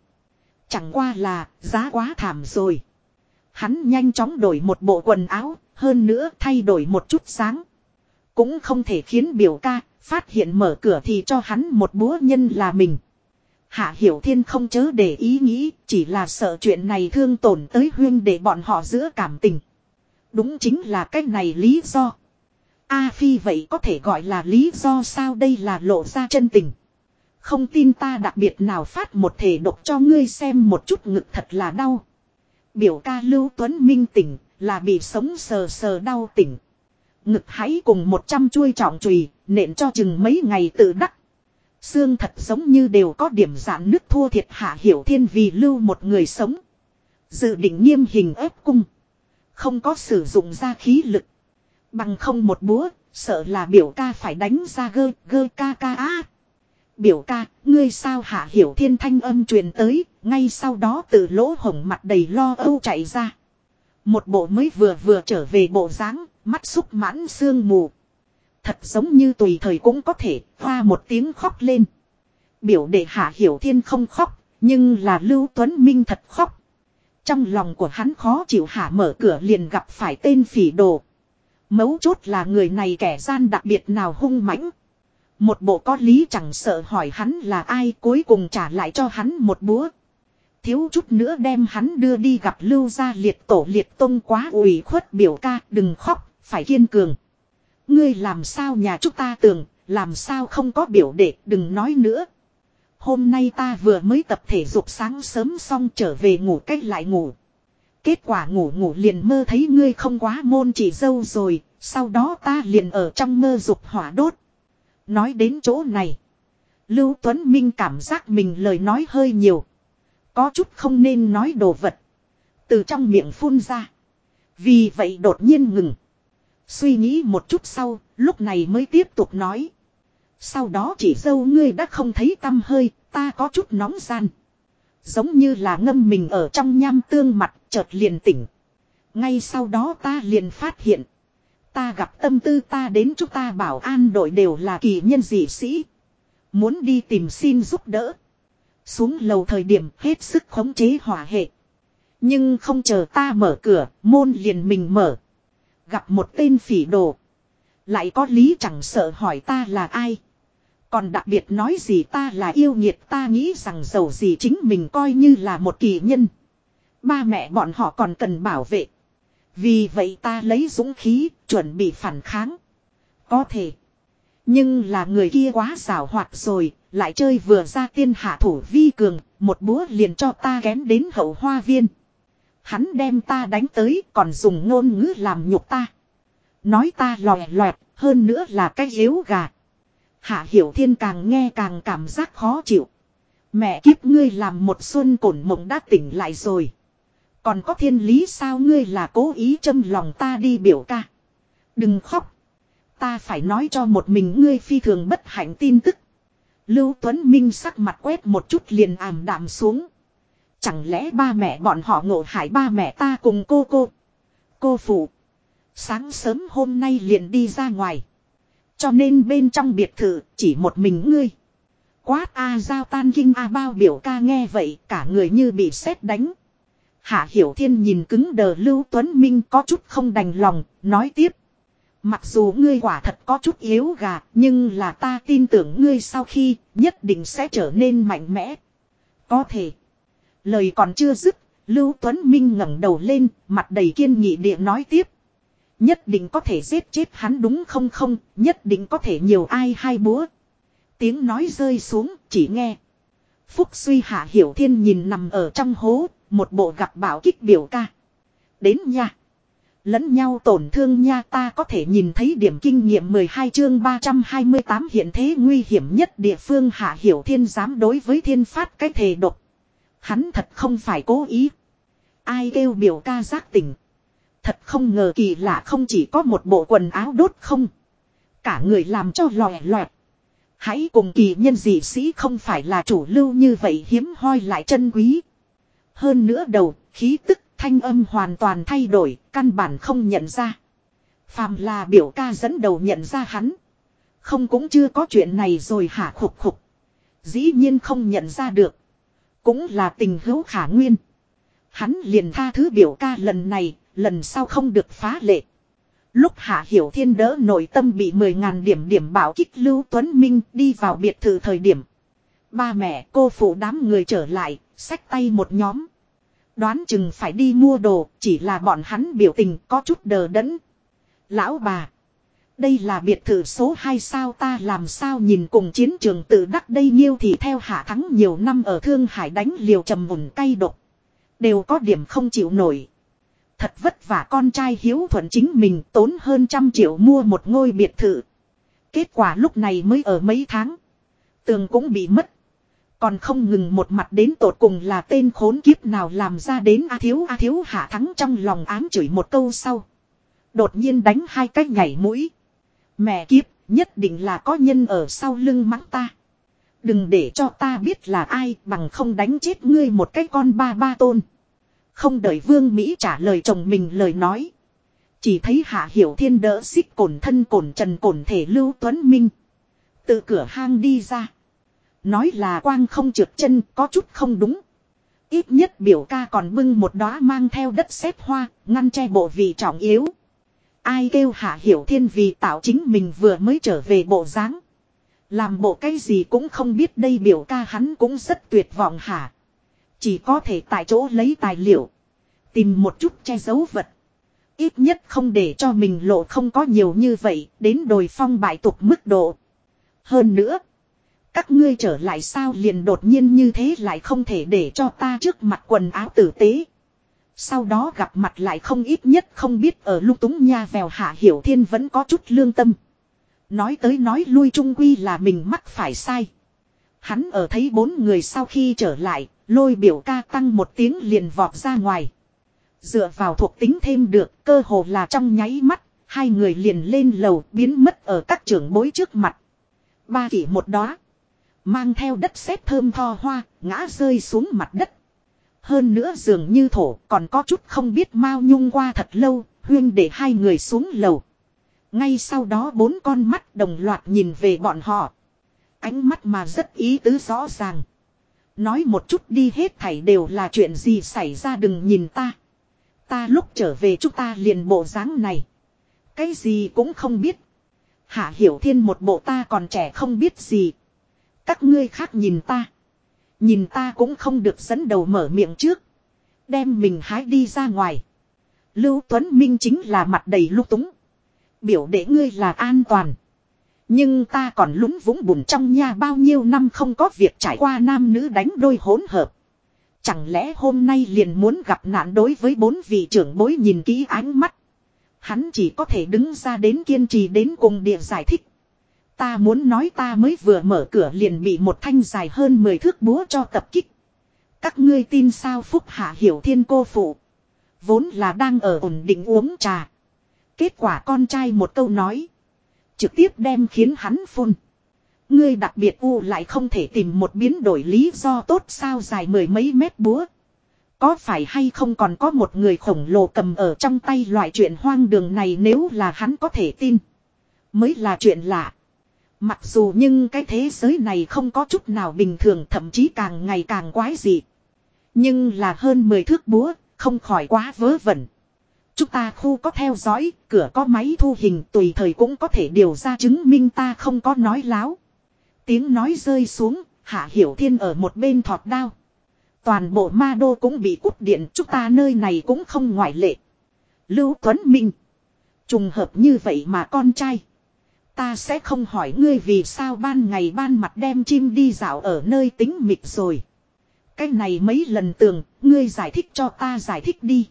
Chẳng qua là giá quá thảm rồi. Hắn nhanh chóng đổi một bộ quần áo, hơn nữa thay đổi một chút sáng. Cũng không thể khiến biểu ca phát hiện mở cửa thì cho hắn một búa nhân là mình. Hạ Hiểu Thiên không chớ để ý nghĩ, chỉ là sợ chuyện này thương tổn tới huyên để bọn họ giữa cảm tình. Đúng chính là cách này lý do. A Phi vậy có thể gọi là lý do sao đây là lộ ra chân tình. Không tin ta đặc biệt nào phát một thể độc cho ngươi xem một chút ngực thật là đau. Biểu ca Lưu Tuấn Minh tỉnh, là bị sống sờ sờ đau tỉnh. Ngực hãy cùng một trăm chuôi trọng chùy nện cho chừng mấy ngày tự đắc. Xương thật giống như đều có điểm giãn nước thua thiệt hạ hiểu thiên vì lưu một người sống. Dự định nghiêm hình ép cung. Không có sử dụng ra khí lực. Bằng không một búa, sợ là biểu ca phải đánh ra gơ, gơ ca ca á. Biểu ca, ngươi sao hạ hiểu thiên thanh âm truyền tới, ngay sau đó từ lỗ hổng mặt đầy lo âu chạy ra. Một bộ mới vừa vừa trở về bộ dáng mắt xúc mãn sương mù. Thật giống như tùy thời cũng có thể hoa một tiếng khóc lên. Biểu đệ hạ hiểu thiên không khóc, nhưng là Lưu Tuấn Minh thật khóc. Trong lòng của hắn khó chịu hạ mở cửa liền gặp phải tên phỉ đồ. Mấu chốt là người này kẻ gian đặc biệt nào hung mãnh. Một bộ có lý chẳng sợ hỏi hắn là ai cuối cùng trả lại cho hắn một búa. Thiếu chút nữa đem hắn đưa đi gặp lưu gia liệt tổ liệt tông quá ủy khuất biểu ca đừng khóc, phải kiên cường. Ngươi làm sao nhà chúng ta tưởng, làm sao không có biểu đệ đừng nói nữa. Hôm nay ta vừa mới tập thể dục sáng sớm xong trở về ngủ cách lại ngủ. Kết quả ngủ ngủ liền mơ thấy ngươi không quá môn chỉ dâu rồi, sau đó ta liền ở trong mơ dục hỏa đốt. Nói đến chỗ này. Lưu Tuấn Minh cảm giác mình lời nói hơi nhiều. Có chút không nên nói đồ vật. Từ trong miệng phun ra. Vì vậy đột nhiên ngừng. Suy nghĩ một chút sau, lúc này mới tiếp tục nói. Sau đó chỉ dâu ngươi đã không thấy tâm hơi, ta có chút nóng gian. Giống như là ngâm mình ở trong nham tương mặt, chợt liền tỉnh. Ngay sau đó ta liền phát hiện. Ta gặp tâm tư ta đến chúng ta bảo an đội đều là kỳ nhân dị sĩ. Muốn đi tìm xin giúp đỡ. Xuống lầu thời điểm hết sức khống chế hỏa hệ. Nhưng không chờ ta mở cửa, môn liền mình mở. Gặp một tên phỉ đồ. Lại có lý chẳng sợ hỏi ta là ai. Còn đặc biệt nói gì ta là yêu nghiệt ta nghĩ rằng giàu gì chính mình coi như là một kỳ nhân. Ba mẹ bọn họ còn cần bảo vệ. Vì vậy ta lấy dũng khí, chuẩn bị phản kháng. Có thể. Nhưng là người kia quá xảo hoạt rồi, lại chơi vừa ra tiên hạ thủ vi cường, một búa liền cho ta kém đến hậu hoa viên. Hắn đem ta đánh tới còn dùng ngôn ngữ làm nhục ta. Nói ta lòe loẹt, hơn nữa là cái yếu gà. Hạ Hiểu Thiên càng nghe càng cảm giác khó chịu. Mẹ kiếp ngươi làm một xuân cổn mộng đã tỉnh lại rồi. Còn có thiên lý sao ngươi là cố ý châm lòng ta đi biểu ca. Đừng khóc. Ta phải nói cho một mình ngươi phi thường bất hạnh tin tức. Lưu Tuấn Minh sắc mặt quét một chút liền ảm đạm xuống. Chẳng lẽ ba mẹ bọn họ ngộ hại ba mẹ ta cùng cô cô. Cô phụ. Sáng sớm hôm nay liền đi ra ngoài. Cho nên bên trong biệt thự chỉ một mình ngươi. Quát A à, giao tan kinh A bao biểu ca nghe vậy cả người như bị sét đánh. Hạ Hiểu Thiên nhìn cứng đờ Lưu Tuấn Minh có chút không đành lòng, nói tiếp. Mặc dù ngươi quả thật có chút yếu gà, nhưng là ta tin tưởng ngươi sau khi nhất định sẽ trở nên mạnh mẽ. Có thể. Lời còn chưa dứt, Lưu Tuấn Minh ngẩng đầu lên, mặt đầy kiên nghị địa nói tiếp. Nhất định có thể giết chết hắn đúng không không, nhất định có thể nhiều ai hai búa. Tiếng nói rơi xuống, chỉ nghe. Phúc suy hạ hiểu thiên nhìn nằm ở trong hố, một bộ gặp bảo kích biểu ca. Đến nha. Lẫn nhau tổn thương nha ta có thể nhìn thấy điểm kinh nghiệm 12 chương 328 hiện thế nguy hiểm nhất địa phương hạ hiểu thiên giám đối với thiên phát cái thề độc. Hắn thật không phải cố ý. Ai kêu biểu ca giác tỉnh. Thật không ngờ kỳ lạ không chỉ có một bộ quần áo đốt không. Cả người làm cho lòe loẹt. Hãy cùng kỳ nhân dị sĩ không phải là chủ lưu như vậy hiếm hoi lại chân quý. Hơn nữa đầu, khí tức, thanh âm hoàn toàn thay đổi, căn bản không nhận ra. Phàm là biểu ca dẫn đầu nhận ra hắn. Không cũng chưa có chuyện này rồi hả khục khục. Dĩ nhiên không nhận ra được. Cũng là tình hữu khả nguyên. Hắn liền tha thứ biểu ca lần này, lần sau không được phá lệ. Lúc Hạ Hiểu Thiên đỡ nội tâm bị 10.000 điểm điểm bảo kích Lưu Tuấn Minh đi vào biệt thự thời điểm. Ba mẹ cô phụ đám người trở lại, xách tay một nhóm. Đoán chừng phải đi mua đồ, chỉ là bọn hắn biểu tình có chút đờ đẫn. Lão bà. Đây là biệt thự số 2 sao ta làm sao nhìn cùng chiến trường tự đắc đây nhiêu thì theo hạ thắng nhiều năm ở Thương Hải đánh liều trầm mùn cay độc. Đều có điểm không chịu nổi. Thật vất vả con trai hiếu thuận chính mình tốn hơn trăm triệu mua một ngôi biệt thự. Kết quả lúc này mới ở mấy tháng. Tường cũng bị mất. Còn không ngừng một mặt đến tột cùng là tên khốn kiếp nào làm ra đến A thiếu A thiếu hạ thắng trong lòng ám chửi một câu sau. Đột nhiên đánh hai cái nhảy mũi. Mẹ kiếp, nhất định là có nhân ở sau lưng mắng ta. Đừng để cho ta biết là ai bằng không đánh chết ngươi một cái con ba ba tôn. Không đợi vương Mỹ trả lời chồng mình lời nói. Chỉ thấy hạ hiểu thiên đỡ xích cổn thân cổn trần cổn thể lưu tuấn minh. Từ cửa hang đi ra. Nói là quang không trượt chân có chút không đúng. Ít nhất biểu ca còn bưng một đóa mang theo đất xếp hoa, ngăn che bộ vị trọng yếu. Ai kêu hạ hiểu thiên vì tạo chính mình vừa mới trở về bộ dáng Làm bộ cái gì cũng không biết đây biểu ca hắn cũng rất tuyệt vọng hả. Chỉ có thể tại chỗ lấy tài liệu. Tìm một chút che giấu vật. Ít nhất không để cho mình lộ không có nhiều như vậy, đến đồi phong bại tục mức độ. Hơn nữa, các ngươi trở lại sao liền đột nhiên như thế lại không thể để cho ta trước mặt quần áo tử tế. Sau đó gặp mặt lại không ít nhất không biết ở lúc túng nha vèo hạ hiểu thiên vẫn có chút lương tâm. Nói tới nói lui trung quy là mình mắc phải sai. Hắn ở thấy bốn người sau khi trở lại, lôi biểu ca tăng một tiếng liền vọt ra ngoài. Dựa vào thuộc tính thêm được cơ hồ là trong nháy mắt, hai người liền lên lầu biến mất ở các trưởng bối trước mặt. Ba kỷ một đóa Mang theo đất sét thơm tho hoa, ngã rơi xuống mặt đất. Hơn nữa dường như thổ còn có chút không biết mau nhung qua thật lâu, huyên để hai người xuống lầu. Ngay sau đó bốn con mắt đồng loạt nhìn về bọn họ. Ánh mắt mà rất ý tứ rõ ràng. Nói một chút đi hết thảy đều là chuyện gì xảy ra đừng nhìn ta. Ta lúc trở về chúng ta liền bộ dáng này. Cái gì cũng không biết. Hạ hiểu thiên một bộ ta còn trẻ không biết gì. Các ngươi khác nhìn ta. Nhìn ta cũng không được dẫn đầu mở miệng trước. Đem mình hái đi ra ngoài. Lưu Tuấn Minh chính là mặt đầy lúc túng. Biểu để ngươi là an toàn. Nhưng ta còn lúng vũng bùn trong nhà bao nhiêu năm không có việc trải qua nam nữ đánh đôi hỗn hợp. Chẳng lẽ hôm nay liền muốn gặp nạn đối với bốn vị trưởng bối nhìn kỹ ánh mắt. Hắn chỉ có thể đứng ra đến kiên trì đến cùng địa giải thích. Ta muốn nói ta mới vừa mở cửa liền bị một thanh dài hơn 10 thước búa cho tập kích. Các ngươi tin sao Phúc Hạ Hiểu Thiên cô phụ. Vốn là đang ở ổn định uống trà. Kết quả con trai một câu nói. Trực tiếp đem khiến hắn phun. Ngươi đặc biệt u lại không thể tìm một biến đổi lý do tốt sao dài mười mấy mét búa. Có phải hay không còn có một người khổng lồ cầm ở trong tay loại chuyện hoang đường này nếu là hắn có thể tin. Mới là chuyện lạ. Mặc dù nhưng cái thế giới này không có chút nào bình thường thậm chí càng ngày càng quái dị. Nhưng là hơn 10 thước búa, không khỏi quá vớ vẩn. Chúng ta khu có theo dõi, cửa có máy thu hình tùy thời cũng có thể điều ra chứng minh ta không có nói láo. Tiếng nói rơi xuống, Hạ Hiểu Thiên ở một bên thọt đao. Toàn bộ ma đô cũng bị cút điện, chúng ta nơi này cũng không ngoại lệ. Lưu Tuấn Minh. Trùng hợp như vậy mà con trai. Ta sẽ không hỏi ngươi vì sao ban ngày ban mặt đem chim đi dạo ở nơi tính mịt rồi. Cái này mấy lần tường, ngươi giải thích cho ta giải thích đi.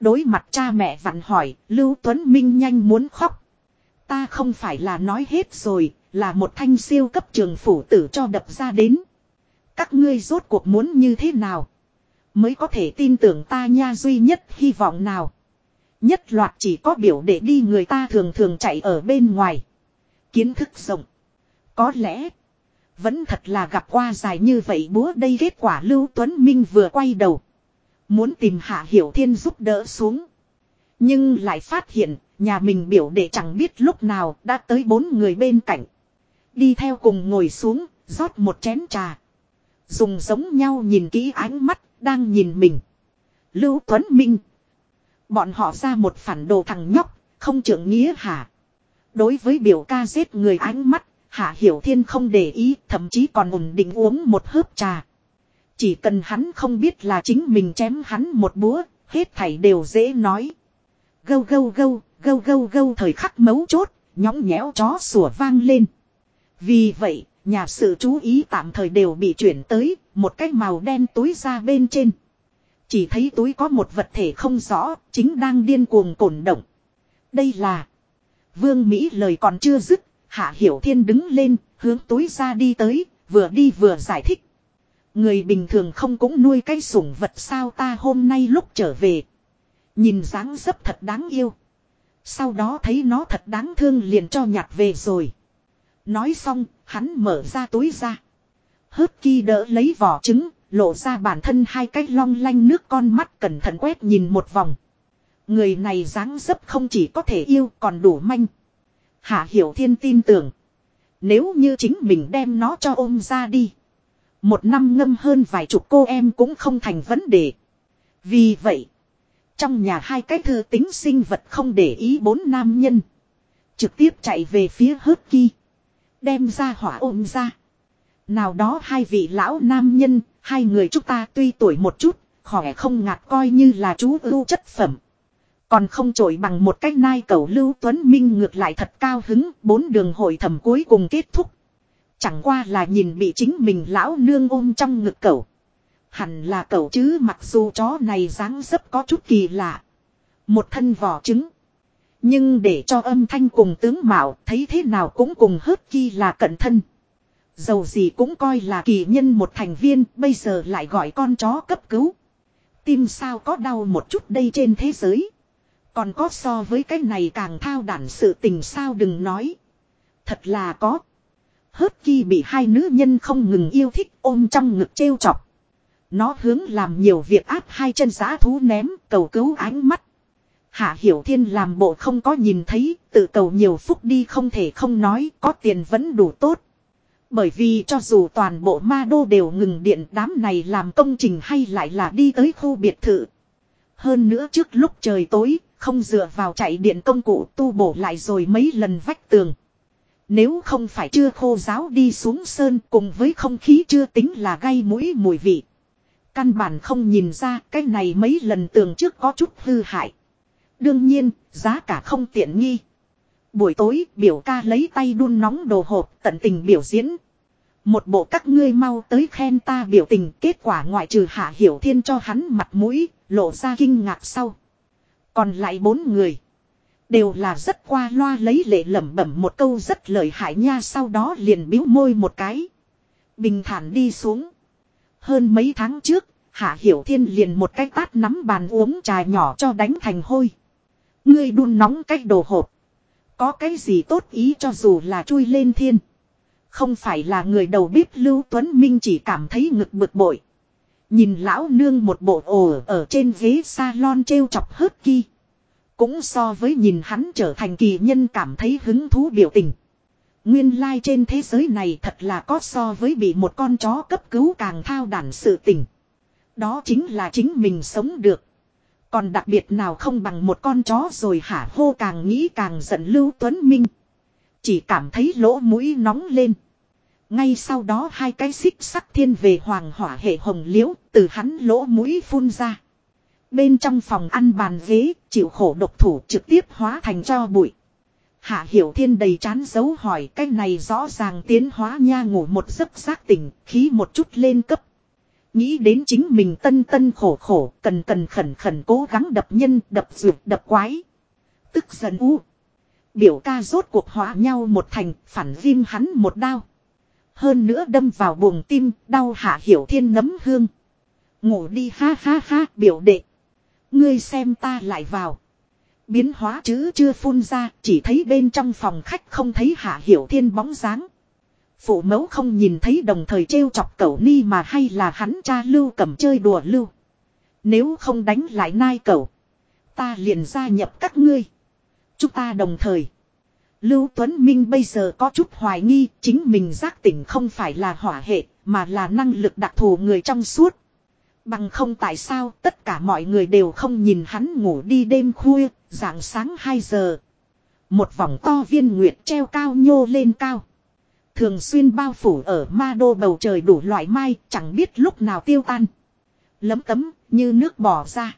Đối mặt cha mẹ vặn hỏi, Lưu Tuấn Minh nhanh muốn khóc. Ta không phải là nói hết rồi, là một thanh siêu cấp trường phủ tử cho đập ra đến. Các ngươi rốt cuộc muốn như thế nào? Mới có thể tin tưởng ta nha duy nhất hy vọng nào? Nhất loạt chỉ có biểu để đi người ta thường thường chạy ở bên ngoài. Kiến thức rộng. Có lẽ. Vẫn thật là gặp qua dài như vậy búa đây kết quả Lưu Tuấn Minh vừa quay đầu. Muốn tìm Hạ Hiểu Thiên giúp đỡ xuống. Nhưng lại phát hiện nhà mình biểu đệ chẳng biết lúc nào đã tới bốn người bên cạnh. Đi theo cùng ngồi xuống, rót một chén trà. Dùng giống nhau nhìn kỹ ánh mắt, đang nhìn mình. Lưu Tuấn Minh. Bọn họ ra một phản đồ thằng nhóc, không trưởng nghĩa hả? Đối với biểu ca giết người ánh mắt, Hạ Hiểu Thiên không để ý, thậm chí còn ổn định uống một hớp trà. Chỉ cần hắn không biết là chính mình chém hắn một búa, hết thảy đều dễ nói. Gâu gâu gâu, gâu gâu gâu thời khắc mấu chốt, nhõng nhẽo chó sủa vang lên. Vì vậy, nhà sự chú ý tạm thời đều bị chuyển tới, một cái màu đen túi ra bên trên. Chỉ thấy túi có một vật thể không rõ, chính đang điên cuồng cổn động. Đây là Vương Mỹ lời còn chưa dứt, Hạ Hiểu Thiên đứng lên, hướng túi ra đi tới, vừa đi vừa giải thích. Người bình thường không cũng nuôi cái sủng vật sao ta hôm nay lúc trở về. Nhìn dáng dấp thật đáng yêu. Sau đó thấy nó thật đáng thương liền cho nhặt về rồi. Nói xong, hắn mở ra túi ra. Hớt kỳ đỡ lấy vỏ trứng, lộ ra bản thân hai cái long lanh nước con mắt cẩn thận quét nhìn một vòng. Người này dáng dấp không chỉ có thể yêu còn đủ manh. Hạ Hiểu Thiên tin tưởng. Nếu như chính mình đem nó cho ôm ra đi. Một năm ngâm hơn vài chục cô em cũng không thành vấn đề. Vì vậy, trong nhà hai cái thư tính sinh vật không để ý bốn nam nhân. Trực tiếp chạy về phía hớt kỳ. Đem ra hỏa ôm ra. Nào đó hai vị lão nam nhân, hai người chúng ta tuy tuổi một chút, khỏe không ngạt coi như là chú ưu chất phẩm. Còn không trội bằng một cách nai cầu Lưu Tuấn Minh ngược lại thật cao hứng, bốn đường hội thẩm cuối cùng kết thúc. Chẳng qua là nhìn bị chính mình lão nương ôm trong ngực cầu. Hẳn là cầu chứ mặc dù chó này dáng dấp có chút kỳ lạ. Một thân vỏ trứng. Nhưng để cho âm thanh cùng tướng mạo thấy thế nào cũng cùng hớt chi là cận thân. Dầu gì cũng coi là kỳ nhân một thành viên bây giờ lại gọi con chó cấp cứu. Tim sao có đau một chút đây trên thế giới. Còn có so với cái này càng thao đản sự tình sao đừng nói. Thật là có. Hớt khi bị hai nữ nhân không ngừng yêu thích ôm trong ngực trêu chọc. Nó hướng làm nhiều việc áp hai chân giã thú ném cầu cứu ánh mắt. Hạ Hiểu Thiên làm bộ không có nhìn thấy, tự cầu nhiều phúc đi không thể không nói, có tiền vẫn đủ tốt. Bởi vì cho dù toàn bộ ma đô đều ngừng điện đám này làm công trình hay lại là đi tới khu biệt thự. Hơn nữa trước lúc trời tối, không dựa vào chạy điện công cụ tu bổ lại rồi mấy lần vách tường. Nếu không phải chưa khô giáo đi xuống sơn cùng với không khí chưa tính là gây mũi mùi vị. Căn bản không nhìn ra cái này mấy lần tường trước có chút hư hại. Đương nhiên, giá cả không tiện nghi. Buổi tối, biểu ca lấy tay đun nóng đồ hộp, tận tình biểu diễn. Một bộ các ngươi mau tới khen ta biểu tình, kết quả ngoại trừ hạ hiểu thiên cho hắn mặt mũi, lộ ra kinh ngạc sau. Còn lại bốn người. Đều là rất qua loa lấy lệ lẩm bẩm một câu rất lợi hại nha sau đó liền biếu môi một cái. Bình thản đi xuống. Hơn mấy tháng trước, Hạ Hiểu Thiên liền một cái tát nắm bàn uống trà nhỏ cho đánh thành hôi. Ngươi đun nóng cách đồ hộp. Có cái gì tốt ý cho dù là chui lên thiên. Không phải là người đầu bếp Lưu Tuấn Minh chỉ cảm thấy ngực bực bội. Nhìn lão nương một bộ ồ ở trên ghế salon treo chọc hớt ki. Cũng so với nhìn hắn trở thành kỳ nhân cảm thấy hứng thú biểu tình. Nguyên lai like trên thế giới này thật là có so với bị một con chó cấp cứu càng thao đản sự tình. Đó chính là chính mình sống được. Còn đặc biệt nào không bằng một con chó rồi hả hô càng nghĩ càng giận Lưu Tuấn Minh. Chỉ cảm thấy lỗ mũi nóng lên. Ngay sau đó hai cái xích sắc thiên về hoàng hỏa hệ hồng liễu từ hắn lỗ mũi phun ra. Bên trong phòng ăn bàn ghế, chịu khổ độc thủ trực tiếp hóa thành cho bụi. Hạ Hiểu Thiên đầy chán dấu hỏi cái này rõ ràng tiến hóa nha ngủ một giấc giác tỉnh, khí một chút lên cấp. Nghĩ đến chính mình tân tân khổ khổ, cần cần khẩn khẩn cố gắng đập nhân, đập ruột đập quái. Tức giận u. Biểu ca rốt cuộc hóa nhau một thành, phản viêm hắn một đao. Hơn nữa đâm vào buồng tim, đau hạ hiểu thiên nấm hương. Ngủ đi ha ha ha, biểu đệ. Ngươi xem ta lại vào. Biến hóa chứ chưa phun ra, chỉ thấy bên trong phòng khách không thấy hạ hiểu thiên bóng dáng. Phụ mẫu không nhìn thấy đồng thời trêu chọc cậu ni mà hay là hắn cha lưu cầm chơi đùa lưu. Nếu không đánh lại nai cậu. Ta liền gia nhập các ngươi. Chúng ta đồng thời. Lưu Tuấn Minh bây giờ có chút hoài nghi chính mình giác tỉnh không phải là hỏa hệ mà là năng lực đặc thù người trong suốt. Bằng không tại sao tất cả mọi người đều không nhìn hắn ngủ đi đêm khuya, dạng sáng 2 giờ. Một vòng to viên nguyệt treo cao nhô lên cao. Thường xuyên bao phủ ở ma đô bầu trời đủ loại mai, chẳng biết lúc nào tiêu tan. Lấm tấm, như nước bỏ ra.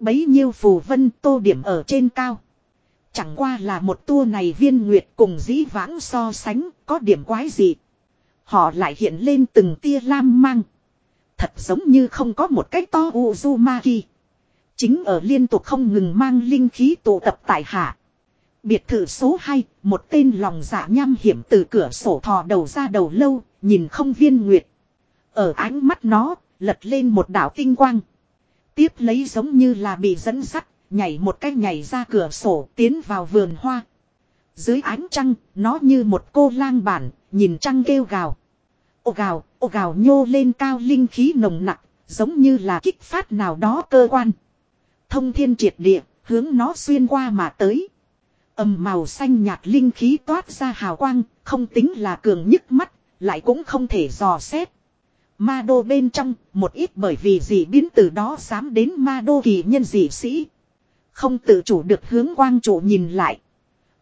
Bấy nhiêu phù vân tô điểm ở trên cao. Chẳng qua là một tour này viên nguyệt cùng dĩ vãng so sánh, có điểm quái gì. Họ lại hiện lên từng tia lam mang. Thật giống như không có một cách to Uzumaki. Chính ở liên tục không ngừng mang linh khí tụ tập tại hạ. Biệt thự số 2, một tên lòng dạ nham hiểm từ cửa sổ thò đầu ra đầu lâu, nhìn không viên nguyệt. Ở ánh mắt nó, lật lên một đảo tinh quang. Tiếp lấy giống như là bị dẫn sắt, nhảy một cái nhảy ra cửa sổ tiến vào vườn hoa. Dưới ánh trăng, nó như một cô lang bản, nhìn trăng kêu gào. Ô gào, ô gào nhô lên cao linh khí nồng nặc giống như là kích phát nào đó cơ quan. Thông thiên triệt địa, hướng nó xuyên qua mà tới ầm màu xanh nhạt linh khí toát ra hào quang, không tính là cường nhức mắt, lại cũng không thể dò xét. Ma đô bên trong, một ít bởi vì dị biến từ đó dám đến ma đô kỳ nhân dị sĩ. Không tự chủ được hướng quang chủ nhìn lại.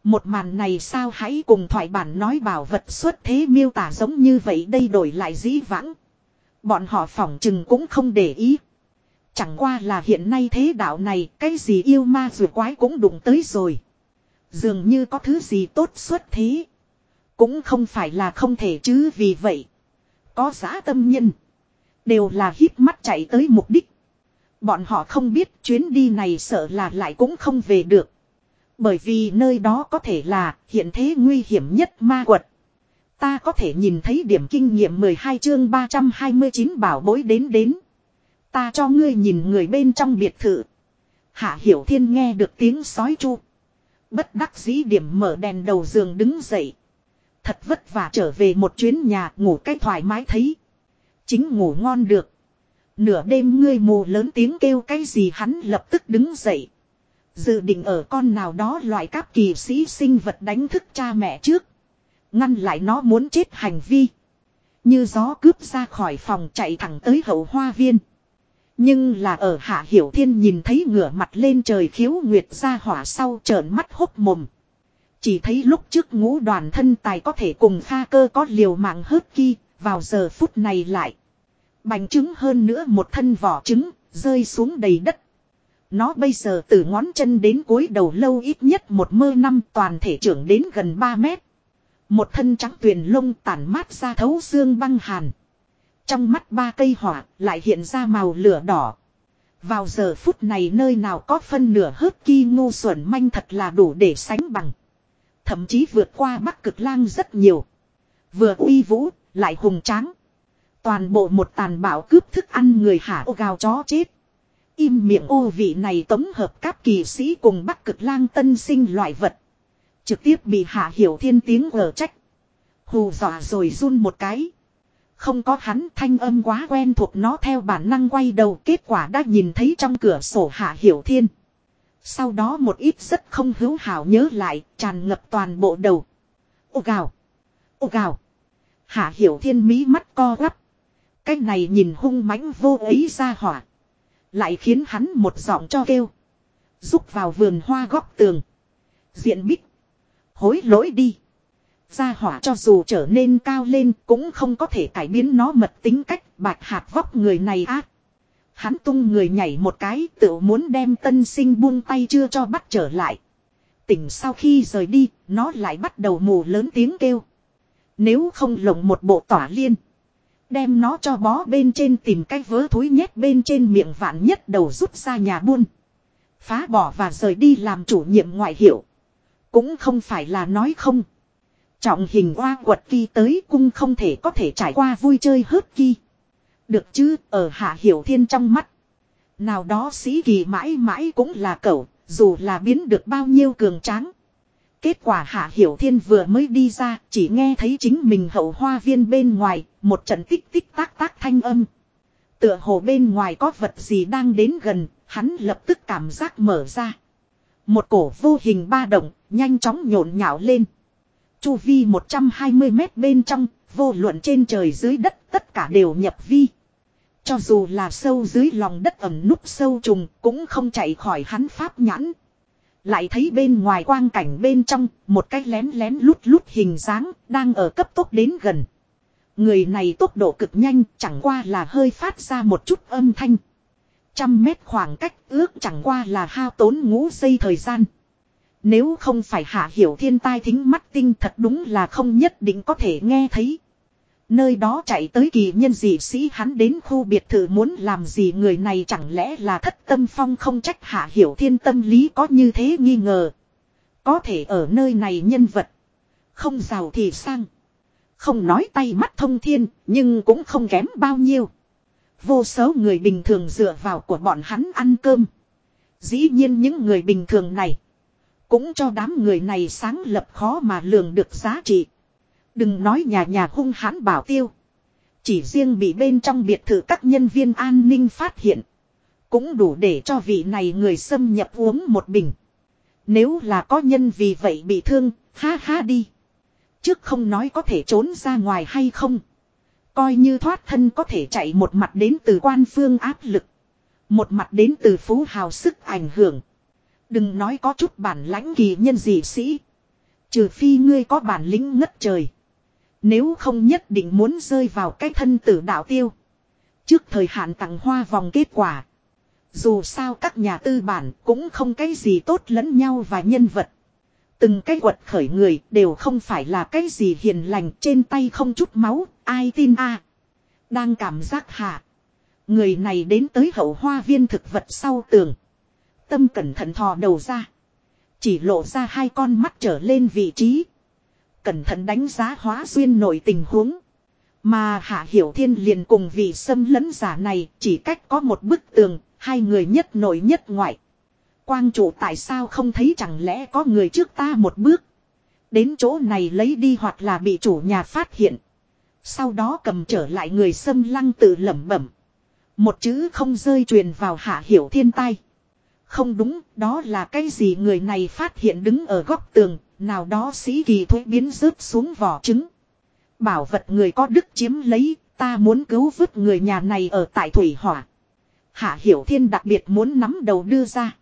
Một màn này sao hãy cùng thoại bản nói bảo vật xuất thế miêu tả giống như vậy đây đổi lại dĩ vãng. Bọn họ phỏng chừng cũng không để ý. Chẳng qua là hiện nay thế đạo này, cái gì yêu ma dù quái cũng đụng tới rồi. Dường như có thứ gì tốt xuất thế. Cũng không phải là không thể chứ vì vậy. Có giá tâm nhân. Đều là hít mắt chạy tới mục đích. Bọn họ không biết chuyến đi này sợ là lại cũng không về được. Bởi vì nơi đó có thể là hiện thế nguy hiểm nhất ma quật. Ta có thể nhìn thấy điểm kinh nghiệm 12 chương 329 bảo bối đến đến. Ta cho ngươi nhìn người bên trong biệt thự. Hạ Hiểu Thiên nghe được tiếng sói chu. Bất đắc dĩ điểm mở đèn đầu giường đứng dậy. Thật vất vả trở về một chuyến nhà, ngủ cách thoải mái thấy. Chính ngủ ngon được. Nửa đêm ngươi mù lớn tiếng kêu cái gì hắn lập tức đứng dậy. Dự định ở con nào đó loại các kỳ sĩ sinh vật đánh thức cha mẹ trước. Ngăn lại nó muốn chết hành vi. Như gió cướp ra khỏi phòng chạy thẳng tới hậu hoa viên. Nhưng là ở hạ hiểu thiên nhìn thấy ngửa mặt lên trời khiếu nguyệt ra hỏa sau trợn mắt hốc mồm. Chỉ thấy lúc trước ngũ đoàn thân tài có thể cùng pha cơ có liều mạng hớt khi vào giờ phút này lại. Bành trứng hơn nữa một thân vỏ trứng, rơi xuống đầy đất. Nó bây giờ từ ngón chân đến cuối đầu lâu ít nhất một mơ năm toàn thể trưởng đến gần 3 mét. Một thân trắng tuyền lông tản mát ra thấu xương băng hàn. Trong mắt ba cây hỏa lại hiện ra màu lửa đỏ. Vào giờ phút này nơi nào có phân nửa hớt ki ngu xuẩn manh thật là đủ để sánh bằng. Thậm chí vượt qua bắc cực lang rất nhiều. Vừa uy vũ, lại hùng tráng. Toàn bộ một tàn bạo cướp thức ăn người hả ô gào chó chết. Im miệng ô vị này tống hợp các kỳ sĩ cùng bắc cực lang tân sinh loại vật. Trực tiếp bị hạ hiểu thiên tiếng ở trách. Hù dọa rồi run một cái. Không có hắn thanh âm quá quen thuộc nó theo bản năng quay đầu, kết quả đã nhìn thấy trong cửa sổ hạ hiểu thiên. Sau đó một ít rất không hữu hảo nhớ lại, tràn ngập toàn bộ đầu. Ô gào. Ô gào. Hạ hiểu thiên mí mắt co quắp. Cái này nhìn hung mãnh vô ấy ra hỏa. Lại khiến hắn một giọng cho kêu. Rúc vào vườn hoa góc tường. Diện bích. Hối lỗi đi. Gia hỏa cho dù trở nên cao lên cũng không có thể cải biến nó mật tính cách bạch hạt vóc người này ác. Hắn tung người nhảy một cái tự muốn đem tân sinh buông tay chưa cho bắt trở lại. Tỉnh sau khi rời đi, nó lại bắt đầu mù lớn tiếng kêu. Nếu không lồng một bộ tỏa liên. Đem nó cho bó bên trên tìm cái vớ thối nhét bên trên miệng vạn nhất đầu rút ra nhà buôn. Phá bỏ và rời đi làm chủ nhiệm ngoại hiệu. Cũng không phải là nói không. Trọng hình oa quật kỳ tới cung không thể có thể trải qua vui chơi hớt kỳ. Được chứ, ở hạ hiểu thiên trong mắt. Nào đó sĩ kỳ mãi mãi cũng là cậu, dù là biến được bao nhiêu cường tráng. Kết quả hạ hiểu thiên vừa mới đi ra, chỉ nghe thấy chính mình hậu hoa viên bên ngoài, một trận tích tích tác tác thanh âm. Tựa hồ bên ngoài có vật gì đang đến gần, hắn lập tức cảm giác mở ra. Một cổ vô hình ba động, nhanh chóng nhộn nhạo lên. Chu vi 120 mét bên trong, vô luận trên trời dưới đất tất cả đều nhập vi. Cho dù là sâu dưới lòng đất ẩm núp sâu trùng cũng không chạy khỏi hắn pháp nhãn. Lại thấy bên ngoài quang cảnh bên trong, một cái lén lén lút lút hình dáng, đang ở cấp tốc đến gần. Người này tốc độ cực nhanh, chẳng qua là hơi phát ra một chút âm thanh. Trăm mét khoảng cách ước chẳng qua là hao tốn ngũ giây thời gian. Nếu không phải hạ hiểu thiên tai thính mắt tinh thật đúng là không nhất định có thể nghe thấy. Nơi đó chạy tới kỳ nhân dị sĩ hắn đến khu biệt thự muốn làm gì người này chẳng lẽ là thất tâm phong không trách hạ hiểu thiên tâm lý có như thế nghi ngờ. Có thể ở nơi này nhân vật. Không giàu thì sang. Không nói tay mắt thông thiên, nhưng cũng không kém bao nhiêu. Vô số người bình thường dựa vào của bọn hắn ăn cơm. Dĩ nhiên những người bình thường này. Cũng cho đám người này sáng lập khó mà lường được giá trị. Đừng nói nhà nhà hung hãn bảo tiêu. Chỉ riêng bị bên trong biệt thự các nhân viên an ninh phát hiện. Cũng đủ để cho vị này người xâm nhập uống một bình. Nếu là có nhân vì vậy bị thương, ha ha đi. Trước không nói có thể trốn ra ngoài hay không. Coi như thoát thân có thể chạy một mặt đến từ quan phương áp lực. Một mặt đến từ phú hào sức ảnh hưởng. Đừng nói có chút bản lãnh kỳ nhân dị sĩ. Trừ phi ngươi có bản lĩnh ngất trời. Nếu không nhất định muốn rơi vào cái thân tử đạo tiêu. Trước thời hạn tặng hoa vòng kết quả. Dù sao các nhà tư bản cũng không cái gì tốt lẫn nhau và nhân vật. Từng cái quật khởi người đều không phải là cái gì hiền lành trên tay không chút máu, ai tin a Đang cảm giác hạ. Người này đến tới hậu hoa viên thực vật sau tường. Tâm cẩn thận thò đầu ra. Chỉ lộ ra hai con mắt trở lên vị trí. Cẩn thận đánh giá hóa duyên nổi tình huống. Mà Hạ Hiểu Thiên liền cùng vị xâm lấn giả này chỉ cách có một bức tường, hai người nhất nội nhất ngoại. Quang chủ tại sao không thấy chẳng lẽ có người trước ta một bước. Đến chỗ này lấy đi hoặc là bị chủ nhà phát hiện. Sau đó cầm trở lại người xâm lăng tự lẩm bẩm. Một chữ không rơi truyền vào hạ hiểu thiên tai. Không đúng, đó là cái gì người này phát hiện đứng ở góc tường, nào đó sĩ kỳ thuế biến rớt xuống vỏ trứng. Bảo vật người có đức chiếm lấy, ta muốn cứu vứt người nhà này ở tại Thủy Hỏa. Hạ Hiểu Thiên đặc biệt muốn nắm đầu đưa ra.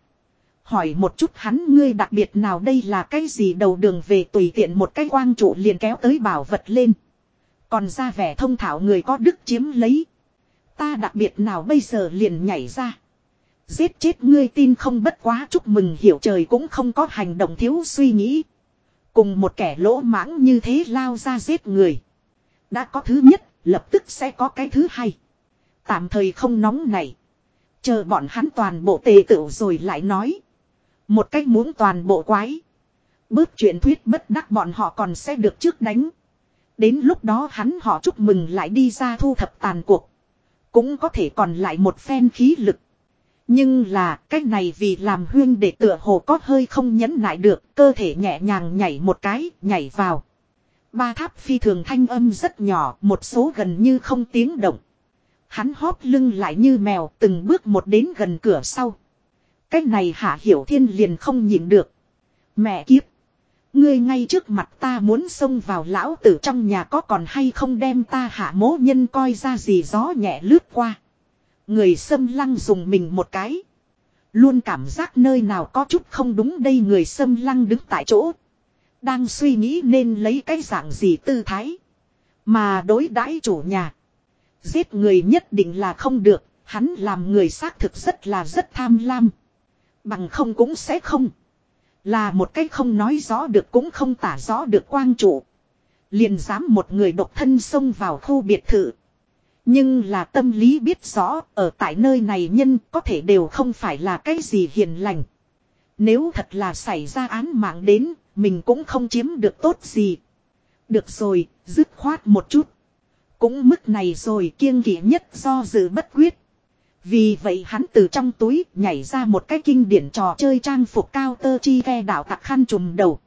Hỏi một chút hắn ngươi đặc biệt nào đây là cái gì đầu đường về tùy tiện một cái quang trụ liền kéo tới bảo vật lên. Còn ra vẻ thông thảo người có đức chiếm lấy. Ta đặc biệt nào bây giờ liền nhảy ra. Giết chết ngươi tin không bất quá chúc mừng hiểu trời cũng không có hành động thiếu suy nghĩ. Cùng một kẻ lỗ mãng như thế lao ra giết người. Đã có thứ nhất, lập tức sẽ có cái thứ hai. Tạm thời không nóng này. Chờ bọn hắn toàn bộ tề tựu rồi lại nói. Một cách muốn toàn bộ quái. Bớt chuyện thuyết bất đắc bọn họ còn sẽ được trước đánh. Đến lúc đó hắn họ chúc mừng lại đi ra thu thập tàn cuộc. Cũng có thể còn lại một phen khí lực. Nhưng là cách này vì làm huyên để tựa hồ có hơi không nhẫn nại được, cơ thể nhẹ nhàng nhảy một cái, nhảy vào. Ba tháp phi thường thanh âm rất nhỏ, một số gần như không tiếng động. Hắn hóp lưng lại như mèo từng bước một đến gần cửa sau. Cách này hạ hiểu thiên liền không nhịn được. Mẹ kiếp. Ngươi ngay trước mặt ta muốn xông vào lão tử trong nhà có còn hay không đem ta hạ mố nhân coi ra gì gió nhẹ lướt qua. Người xâm lăng dùng mình một cái. Luôn cảm giác nơi nào có chút không đúng đây người xâm lăng đứng tại chỗ. Đang suy nghĩ nên lấy cái dạng gì tư thái. Mà đối đãi chủ nhà. Giết người nhất định là không được. Hắn làm người xác thực rất là rất tham lam. Bằng không cũng sẽ không. Là một cái không nói rõ được cũng không tả rõ được quang trụ. Liền dám một người độc thân xông vào khu biệt thự. Nhưng là tâm lý biết rõ ở tại nơi này nhân có thể đều không phải là cái gì hiền lành. Nếu thật là xảy ra án mạng đến, mình cũng không chiếm được tốt gì. Được rồi, dứt khoát một chút. Cũng mức này rồi kiêng kỵ nhất do dự bất quyết. Vì vậy hắn từ trong túi nhảy ra một cái kinh điển trò chơi trang phục cao tơ chi ve đảo tặc khăn trùm đầu.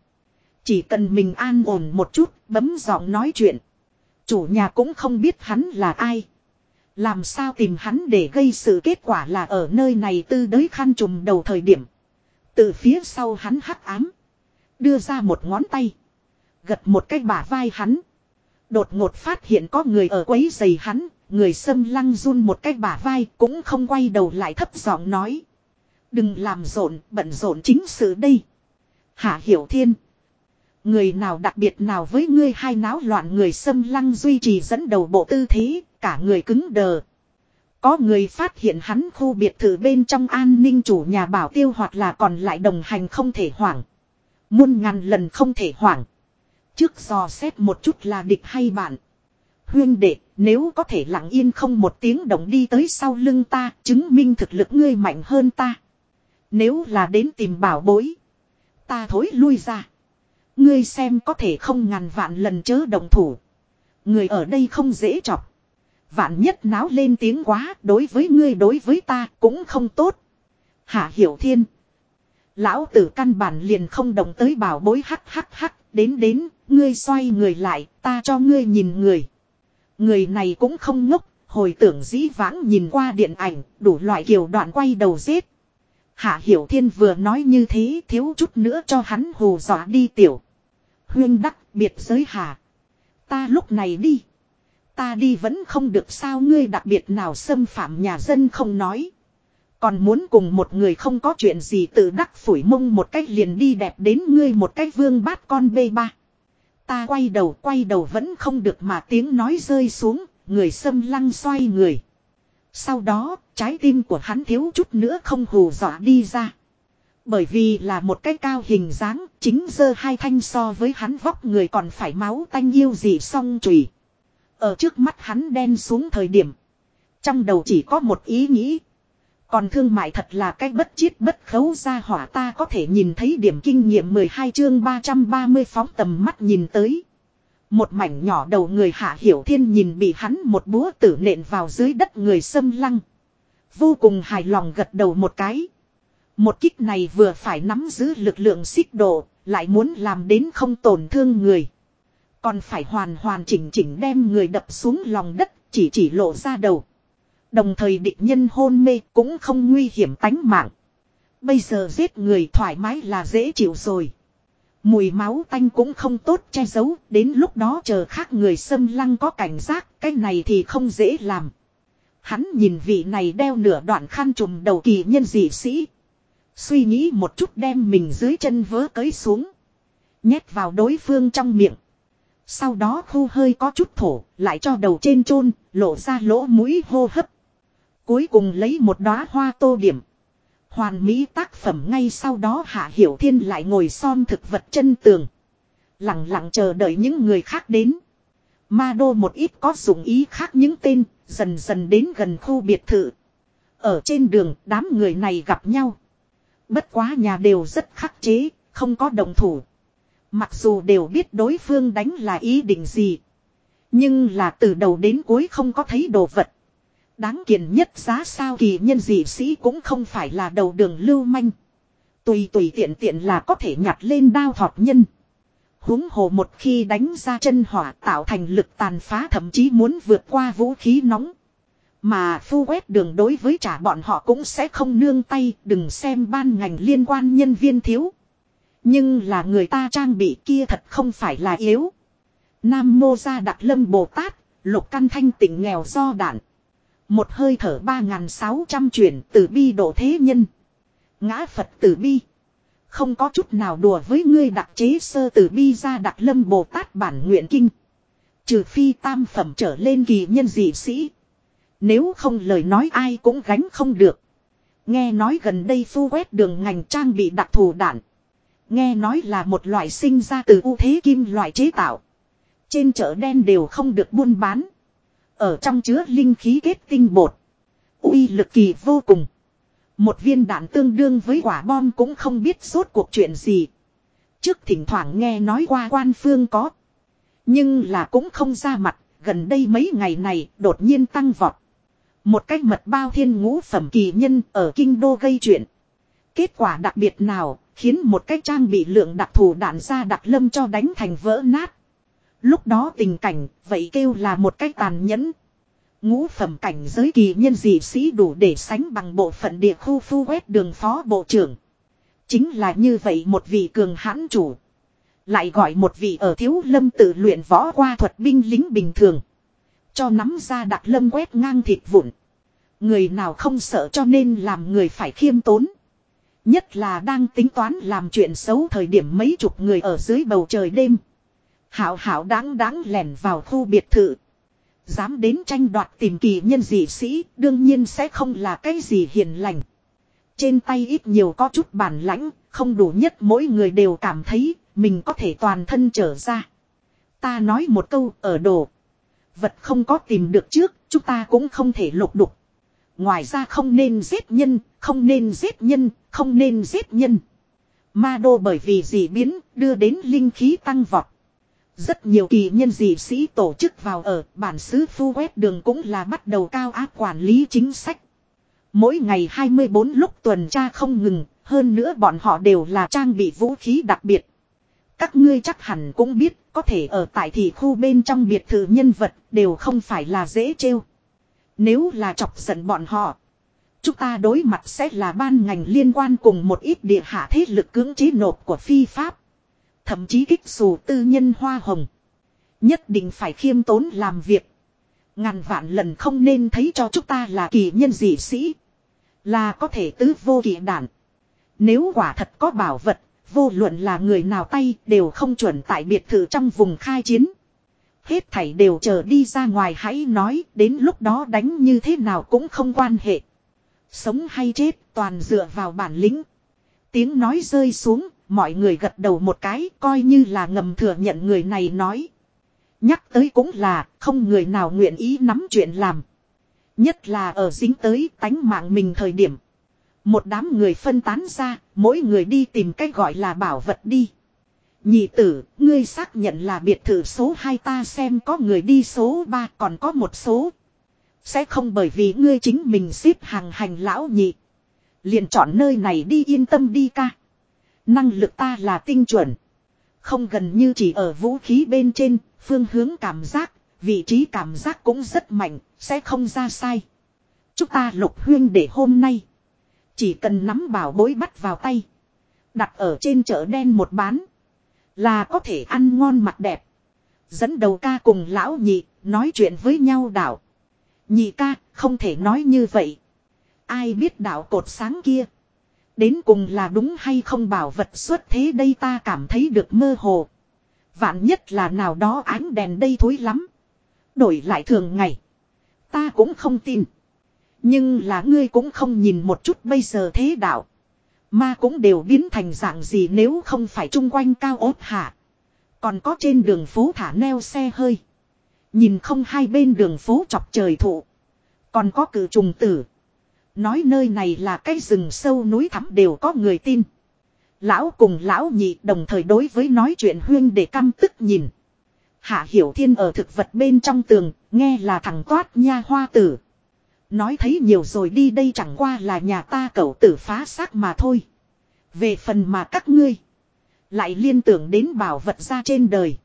Chỉ cần mình an ổn một chút, bấm giọng nói chuyện. Chủ nhà cũng không biết hắn là ai. Làm sao tìm hắn để gây sự kết quả là ở nơi này tư đới khăn trùm đầu thời điểm. Từ phía sau hắn hắc ám. Đưa ra một ngón tay. Gật một cái bả vai hắn. Đột ngột phát hiện có người ở quấy giày hắn. Người xâm lăng run một cái bả vai cũng không quay đầu lại thấp giọng nói. Đừng làm rộn, bận rộn chính sự đây. Hạ Hiểu Thiên. Người nào đặc biệt nào với ngươi hai náo loạn người xâm lăng duy trì dẫn đầu bộ tư thế, cả người cứng đờ. Có người phát hiện hắn khu biệt thự bên trong an ninh chủ nhà bảo tiêu hoặc là còn lại đồng hành không thể hoảng. Muôn ngàn lần không thể hoảng. Trước dò xét một chút là địch hay bạn. Huyên đệ, nếu có thể lặng yên không một tiếng động đi tới sau lưng ta, chứng minh thực lực ngươi mạnh hơn ta. Nếu là đến tìm bảo bối, ta thối lui ra. Ngươi xem có thể không ngàn vạn lần chớ động thủ. Người ở đây không dễ chọc. Vạn nhất náo lên tiếng quá, đối với ngươi đối với ta cũng không tốt. Hạ Hiểu Thiên. Lão tử căn bản liền không động tới bảo bối hắc hắc hắc, đến đến, ngươi xoay người lại, ta cho ngươi nhìn người. Người này cũng không ngốc, hồi tưởng dĩ vãng nhìn qua điện ảnh, đủ loại kiểu đoạn quay đầu giết. Hạ Hiểu Thiên vừa nói như thế thiếu chút nữa cho hắn hù dọa đi tiểu. Huyên đắc biệt giới hà. Ta lúc này đi. Ta đi vẫn không được sao ngươi đặc biệt nào xâm phạm nhà dân không nói. Còn muốn cùng một người không có chuyện gì tự đắc phủi mông một cách liền đi đẹp đến ngươi một cách vương bát con bê ba. Ta quay đầu quay đầu vẫn không được mà tiếng nói rơi xuống, người xâm lăng xoay người. Sau đó, trái tim của hắn thiếu chút nữa không hù dọa đi ra. Bởi vì là một cái cao hình dáng, chính dơ hai thanh so với hắn vóc người còn phải máu tanh yêu gì song chùy. Ở trước mắt hắn đen xuống thời điểm. Trong đầu chỉ có một ý nghĩ. Còn thương mại thật là cái bất chiết bất khấu ra hỏa ta có thể nhìn thấy điểm kinh nghiệm 12 chương 330 phóng tầm mắt nhìn tới. Một mảnh nhỏ đầu người hạ hiểu thiên nhìn bị hắn một búa tử nện vào dưới đất người xâm lăng. Vô cùng hài lòng gật đầu một cái. Một kích này vừa phải nắm giữ lực lượng xích độ, lại muốn làm đến không tổn thương người. Còn phải hoàn hoàn chỉnh chỉnh đem người đập xuống lòng đất, chỉ chỉ lộ ra đầu. Đồng thời địch nhân hôn mê cũng không nguy hiểm tánh mạng. Bây giờ giết người thoải mái là dễ chịu rồi. Mùi máu tanh cũng không tốt che giấu, đến lúc đó chờ khác người xâm lăng có cảnh giác, cái này thì không dễ làm. Hắn nhìn vị này đeo nửa đoạn khăn trùm đầu kỳ nhân dị sĩ. Suy nghĩ một chút đem mình dưới chân vớ cấy xuống. Nhét vào đối phương trong miệng. Sau đó khu hơi có chút thổ, lại cho đầu trên chôn lộ ra lỗ mũi hô hấp. Cuối cùng lấy một đóa hoa tô điểm. Hoàn mỹ tác phẩm ngay sau đó Hạ Hiểu Thiên lại ngồi son thực vật chân tường. Lặng lặng chờ đợi những người khác đến. Ma đô một ít có dụng ý khác những tên, dần dần đến gần khu biệt thự. Ở trên đường, đám người này gặp nhau. Bất quá nhà đều rất khắc chế, không có đồng thủ. Mặc dù đều biết đối phương đánh là ý định gì. Nhưng là từ đầu đến cuối không có thấy đồ vật. Đáng kiền nhất giá sao kỳ nhân dị sĩ cũng không phải là đầu đường lưu manh. Tùy tùy tiện tiện là có thể nhặt lên đao thọt nhân. huống hồ một khi đánh ra chân hỏa tạo thành lực tàn phá thậm chí muốn vượt qua vũ khí nóng. Mà phu quét đường đối với trả bọn họ cũng sẽ không nương tay đừng xem ban ngành liên quan nhân viên thiếu. Nhưng là người ta trang bị kia thật không phải là yếu. Nam mô gia đặc lâm Bồ Tát, lục căn thanh tỉnh nghèo do đạn. Một hơi thở ba ngàn sáu trăm chuyển từ bi độ thế nhân. Ngã Phật từ bi. Không có chút nào đùa với ngươi đặc chế sơ từ bi ra đặc lâm Bồ Tát bản nguyện kinh. Trừ phi tam phẩm trở lên kỳ nhân dị sĩ. Nếu không lời nói ai cũng gánh không được. Nghe nói gần đây phu quét đường ngành trang bị đặc thù đạn. Nghe nói là một loại sinh ra từ ưu thế kim loại chế tạo. Trên chợ đen đều không được buôn bán. Ở trong chứa linh khí kết tinh bột. uy lực kỳ vô cùng. Một viên đạn tương đương với quả bom cũng không biết suốt cuộc chuyện gì. Trước thỉnh thoảng nghe nói qua quan phương có. Nhưng là cũng không ra mặt, gần đây mấy ngày này đột nhiên tăng vọt. Một cách mật bao thiên ngũ phẩm kỳ nhân ở kinh đô gây chuyện. Kết quả đặc biệt nào khiến một cách trang bị lượng đặc thù đạn ra đặc lâm cho đánh thành vỡ nát. Lúc đó tình cảnh vậy kêu là một cách tàn nhẫn. Ngũ phẩm cảnh giới kỳ nhân dị sĩ đủ để sánh bằng bộ phận địa khu phu quét đường phó bộ trưởng. Chính là như vậy một vị cường hãn chủ. Lại gọi một vị ở thiếu lâm tự luyện võ qua thuật binh lính bình thường. Cho nắm ra đặc lâm quét ngang thịt vụn. Người nào không sợ cho nên làm người phải khiêm tốn. Nhất là đang tính toán làm chuyện xấu thời điểm mấy chục người ở dưới bầu trời đêm. Hảo hảo đáng đáng lẻn vào khu biệt thự. Dám đến tranh đoạt tìm kỳ nhân dị sĩ đương nhiên sẽ không là cái gì hiền lành. Trên tay ít nhiều có chút bản lãnh, không đủ nhất mỗi người đều cảm thấy mình có thể toàn thân trở ra. Ta nói một câu ở đồ. Vật không có tìm được trước, chúng ta cũng không thể lục đục. Ngoài ra không nên giết nhân, không nên giết nhân, không nên giết nhân. Ma đô bởi vì dị biến, đưa đến linh khí tăng vọt. Rất nhiều kỳ nhân dị sĩ tổ chức vào ở bản xứ phu quét đường cũng là bắt đầu cao áp quản lý chính sách. Mỗi ngày 24 lúc tuần tra không ngừng, hơn nữa bọn họ đều là trang bị vũ khí đặc biệt. Các ngươi chắc hẳn cũng biết, có thể ở tại thị khu bên trong biệt thự nhân vật đều không phải là dễ trêu. Nếu là chọc giận bọn họ, chúng ta đối mặt sẽ là ban ngành liên quan cùng một ít địa hạ thế lực cưỡng chế nộp của phi pháp. Thậm chí kích xù tư nhân hoa hồng. Nhất định phải khiêm tốn làm việc. Ngàn vạn lần không nên thấy cho chúng ta là kỳ nhân dị sĩ. Là có thể tứ vô kỳ đản. Nếu quả thật có bảo vật, vô luận là người nào tay đều không chuẩn tại biệt thự trong vùng khai chiến. Hết thảy đều chờ đi ra ngoài hãy nói đến lúc đó đánh như thế nào cũng không quan hệ. Sống hay chết toàn dựa vào bản lĩnh. Tiếng nói rơi xuống, mọi người gật đầu một cái coi như là ngầm thừa nhận người này nói. Nhắc tới cũng là không người nào nguyện ý nắm chuyện làm. Nhất là ở dính tới tánh mạng mình thời điểm. Một đám người phân tán ra, mỗi người đi tìm cách gọi là bảo vật đi. Nhị tử, ngươi xác nhận là biệt thự số 2 ta xem có người đi số 3 còn có một số. Sẽ không bởi vì ngươi chính mình xếp hàng hành lão nhị. liền chọn nơi này đi yên tâm đi ca. Năng lực ta là tinh chuẩn. Không gần như chỉ ở vũ khí bên trên, phương hướng cảm giác, vị trí cảm giác cũng rất mạnh, sẽ không ra sai. Chúng ta lục huyên để hôm nay. Chỉ cần nắm bảo bối bắt vào tay. Đặt ở trên chợ đen một bán. Là có thể ăn ngon mặt đẹp. Dẫn đầu ca cùng lão nhị, nói chuyện với nhau đảo. Nhị ca, không thể nói như vậy. Ai biết đảo cột sáng kia. Đến cùng là đúng hay không bảo vật xuất thế đây ta cảm thấy được mơ hồ. Vạn nhất là nào đó ánh đèn đây thối lắm. Đổi lại thường ngày. Ta cũng không tin. Nhưng là ngươi cũng không nhìn một chút bây giờ thế đạo. Ma cũng đều biến thành dạng gì nếu không phải chung quanh cao ốt hạ. Còn có trên đường phố thả neo xe hơi. Nhìn không hai bên đường phố chọc trời thụ. Còn có cử trùng tử. Nói nơi này là cái rừng sâu núi thẳm đều có người tin. Lão cùng lão nhị đồng thời đối với nói chuyện huyên để căm tức nhìn. Hạ Hiểu Thiên ở thực vật bên trong tường, nghe là thằng toát nha hoa tử. Nói thấy nhiều rồi đi đây chẳng qua là nhà ta cậu tử phá xác mà thôi. Về phần mà các ngươi. Lại liên tưởng đến bảo vật ra trên đời.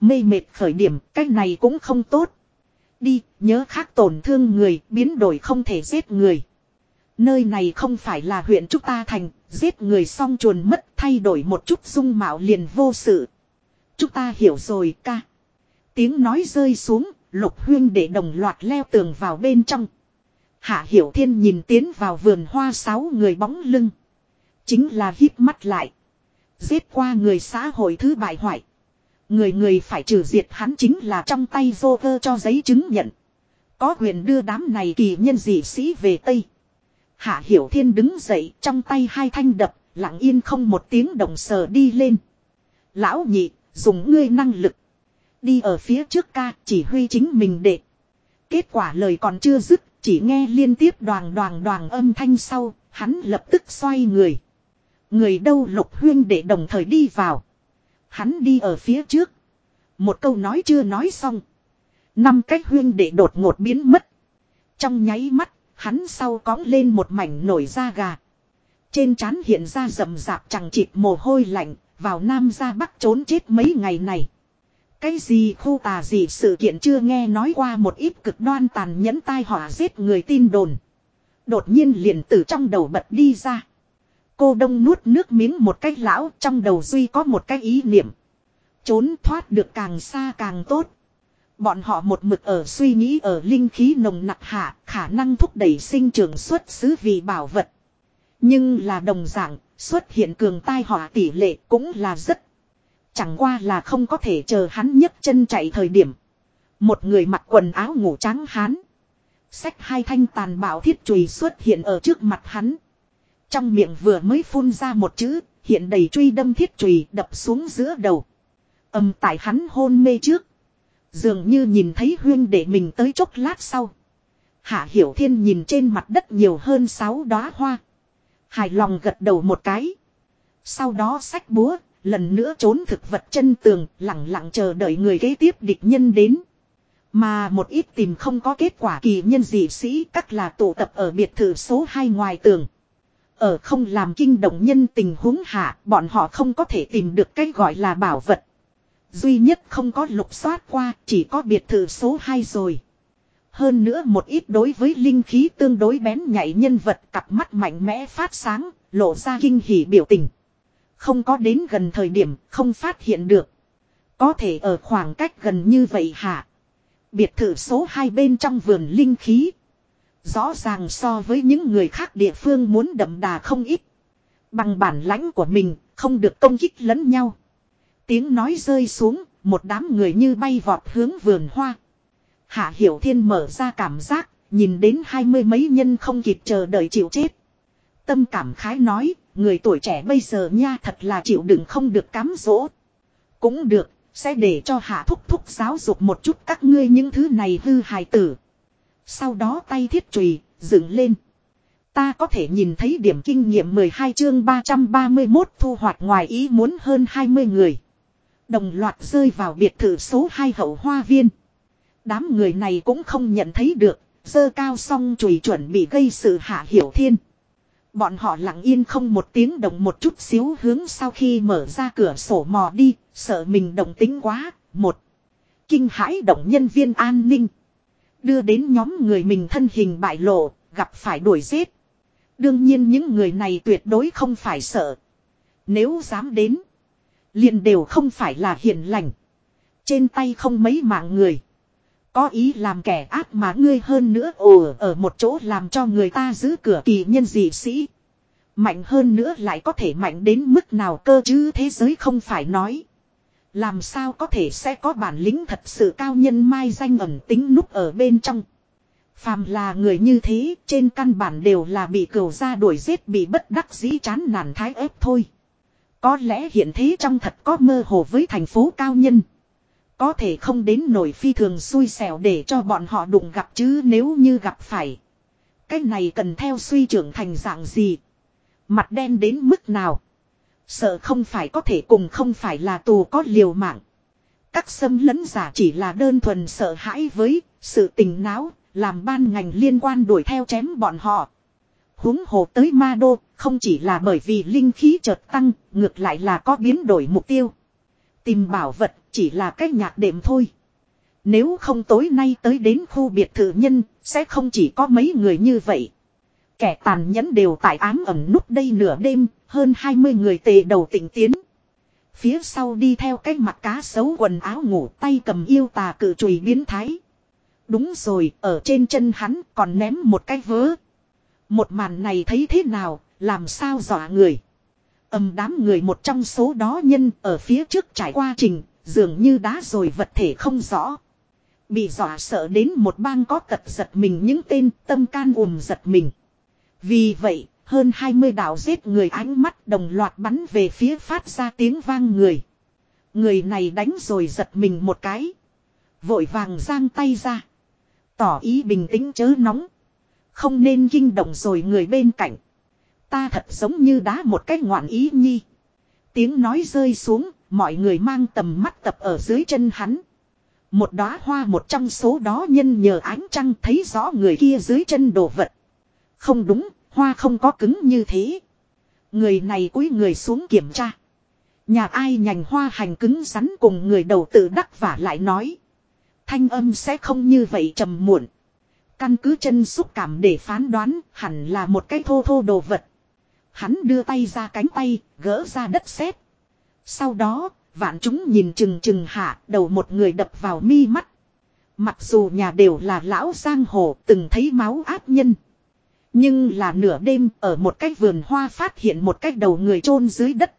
Mê mệt khởi điểm, cách này cũng không tốt. Đi, nhớ khác tổn thương người, biến đổi không thể giết người. Nơi này không phải là huyện chúng ta thành, giết người xong chuồn mất thay đổi một chút dung mạo liền vô sự. Chúng ta hiểu rồi ca. Tiếng nói rơi xuống, lục huyên để đồng loạt leo tường vào bên trong. Hạ Hiểu Thiên nhìn tiến vào vườn hoa sáu người bóng lưng. Chính là hít mắt lại. Giết qua người xã hội thứ bại hoại. Người người phải trừ diệt hắn chính là trong tay vô cơ cho giấy chứng nhận. Có quyền đưa đám này kỳ nhân dị sĩ về Tây. Hạ Hiểu Thiên đứng dậy trong tay hai thanh đập, lặng yên không một tiếng động sờ đi lên. Lão nhị, dùng ngươi năng lực. Đi ở phía trước ca chỉ huy chính mình để. Kết quả lời còn chưa dứt, chỉ nghe liên tiếp đoàn đoàn đoàn âm thanh sau, hắn lập tức xoay người. Người đâu lục huyên để đồng thời đi vào. Hắn đi ở phía trước. Một câu nói chưa nói xong. Năm cách huyên để đột ngột biến mất. Trong nháy mắt, hắn sau cóng lên một mảnh nổi da gà. Trên trán hiện ra rậm rạp chẳng chịt mồ hôi lạnh, vào Nam ra Bắc trốn chết mấy ngày này. Cái gì khu tà gì sự kiện chưa nghe nói qua một ít cực đoan tàn nhẫn tai họa giết người tin đồn. Đột nhiên liền từ trong đầu bật đi ra. Cô đông nuốt nước miếng một cách lão, trong đầu duy có một cái ý niệm. Trốn thoát được càng xa càng tốt. Bọn họ một mực ở suy nghĩ ở linh khí nồng nặc hạ, khả năng thúc đẩy sinh trưởng xuất xứ vì bảo vật. Nhưng là đồng dạng, xuất hiện cường tai họa tỷ lệ cũng là rất. Chẳng qua là không có thể chờ hắn nhấc chân chạy thời điểm. Một người mặc quần áo ngủ trắng hán. Xách hai thanh tàn bạo thiết chùy xuất hiện ở trước mặt hắn. Trong miệng vừa mới phun ra một chữ, hiện đầy truy đâm thiết chùy đập xuống giữa đầu. Âm tại hắn hôn mê trước. Dường như nhìn thấy huyên để mình tới chốc lát sau. Hạ Hiểu Thiên nhìn trên mặt đất nhiều hơn sáu đóa hoa. Hài lòng gật đầu một cái. Sau đó sách búa, lần nữa trốn thực vật chân tường, lặng lặng chờ đợi người kế tiếp địch nhân đến. Mà một ít tìm không có kết quả kỳ nhân dị sĩ các là tụ tập ở biệt thự số 2 ngoài tường. Ở không làm kinh động nhân tình huống hạ, bọn họ không có thể tìm được cái gọi là bảo vật. Duy nhất không có lục soát qua, chỉ có biệt thự số 2 rồi. Hơn nữa một ít đối với linh khí tương đối bén nhạy nhân vật cặp mắt mạnh mẽ phát sáng, lộ ra kinh hỉ biểu tình. Không có đến gần thời điểm, không phát hiện được. Có thể ở khoảng cách gần như vậy hả? Biệt thự số 2 bên trong vườn linh khí. Rõ ràng so với những người khác địa phương muốn đậm đà không ít. Bằng bản lãnh của mình, không được công kích lẫn nhau. Tiếng nói rơi xuống, một đám người như bay vọt hướng vườn hoa. Hạ Hiểu Thiên mở ra cảm giác, nhìn đến hai mươi mấy nhân không kịp chờ đợi chịu chết. Tâm cảm khái nói, người tuổi trẻ bây giờ nha thật là chịu đựng không được cám dỗ. Cũng được, sẽ để cho hạ thúc thúc giáo dục một chút các ngươi những thứ này hư hài tử. Sau đó tay thiết chùy dựng lên. Ta có thể nhìn thấy điểm kinh nghiệm 12 chương 331 thu hoạch ngoài ý muốn hơn 20 người. Đồng loạt rơi vào biệt thự số 2 hậu hoa viên. Đám người này cũng không nhận thấy được, dơ cao song chùy chuẩn bị gây sự hạ hiểu thiên. Bọn họ lặng yên không một tiếng động một chút xíu hướng sau khi mở ra cửa sổ mò đi, sợ mình động tính quá. Một, kinh hãi động nhân viên an ninh. Đưa đến nhóm người mình thân hình bại lộ, gặp phải đuổi giết. Đương nhiên những người này tuyệt đối không phải sợ. Nếu dám đến, liền đều không phải là hiền lành. Trên tay không mấy mạng người. Có ý làm kẻ ác mà ngươi hơn nữa ồ, ở một chỗ làm cho người ta giữ cửa kỳ nhân dị sĩ. Mạnh hơn nữa lại có thể mạnh đến mức nào cơ chứ thế giới không phải nói. Làm sao có thể sẽ có bản lĩnh thật sự cao nhân mai danh ẩn tính núp ở bên trong. Phàm là người như thế, trên căn bản đều là bị cửu gia đuổi giết, bị bất đắc dĩ chán nản thái ép thôi. Có lẽ hiện thế trong thật có mơ hồ với thành phố cao nhân. Có thể không đến nổi phi thường xui xẻo để cho bọn họ đụng gặp chứ nếu như gặp phải. Cái này cần theo suy trưởng thành dạng gì. Mặt đen đến mức nào. Sợ không phải có thể cùng không phải là tù có liều mạng. Các xâm lấn giả chỉ là đơn thuần sợ hãi với sự tình náo, làm ban ngành liên quan đuổi theo chém bọn họ. Húng hồ tới ma đô, không chỉ là bởi vì linh khí chợt tăng, ngược lại là có biến đổi mục tiêu. Tìm bảo vật chỉ là cái nhạc đệm thôi. Nếu không tối nay tới đến khu biệt thự nhân, sẽ không chỉ có mấy người như vậy. Kẻ tàn nhẫn đều tại ám ẩm nút đây nửa đêm, hơn 20 người tề đầu tỉnh tiến. Phía sau đi theo cái mặt cá xấu quần áo ngủ tay cầm yêu tà cự chùy biến thái. Đúng rồi, ở trên chân hắn còn ném một cái vớ. Một màn này thấy thế nào, làm sao dọa người. ầm đám người một trong số đó nhân ở phía trước trải qua trình, dường như đá rồi vật thể không rõ. Bị dọa sợ đến một bang có tật giật mình những tên tâm can ùm giật mình. Vì vậy, hơn 20 đạo giết người ánh mắt đồng loạt bắn về phía phát ra tiếng vang người. Người này đánh rồi giật mình một cái. Vội vàng giang tay ra. Tỏ ý bình tĩnh chớ nóng. Không nên kinh động rồi người bên cạnh. Ta thật giống như đá một cái ngoạn ý nhi. Tiếng nói rơi xuống, mọi người mang tầm mắt tập ở dưới chân hắn. Một đóa hoa một trong số đó nhân nhờ ánh trăng thấy rõ người kia dưới chân đồ vật. Không đúng, hoa không có cứng như thế. Người này cúi người xuống kiểm tra. Nhà ai nhành hoa hành cứng rắn cùng người đầu tự đắc vả lại nói. Thanh âm sẽ không như vậy trầm muộn. Căn cứ chân xúc cảm để phán đoán hẳn là một cái thô thô đồ vật. Hắn đưa tay ra cánh tay, gỡ ra đất sét. Sau đó, vạn chúng nhìn chừng chừng hạ đầu một người đập vào mi mắt. Mặc dù nhà đều là lão giang hồ từng thấy máu ác nhân. Nhưng là nửa đêm ở một cái vườn hoa phát hiện một cái đầu người chôn dưới đất.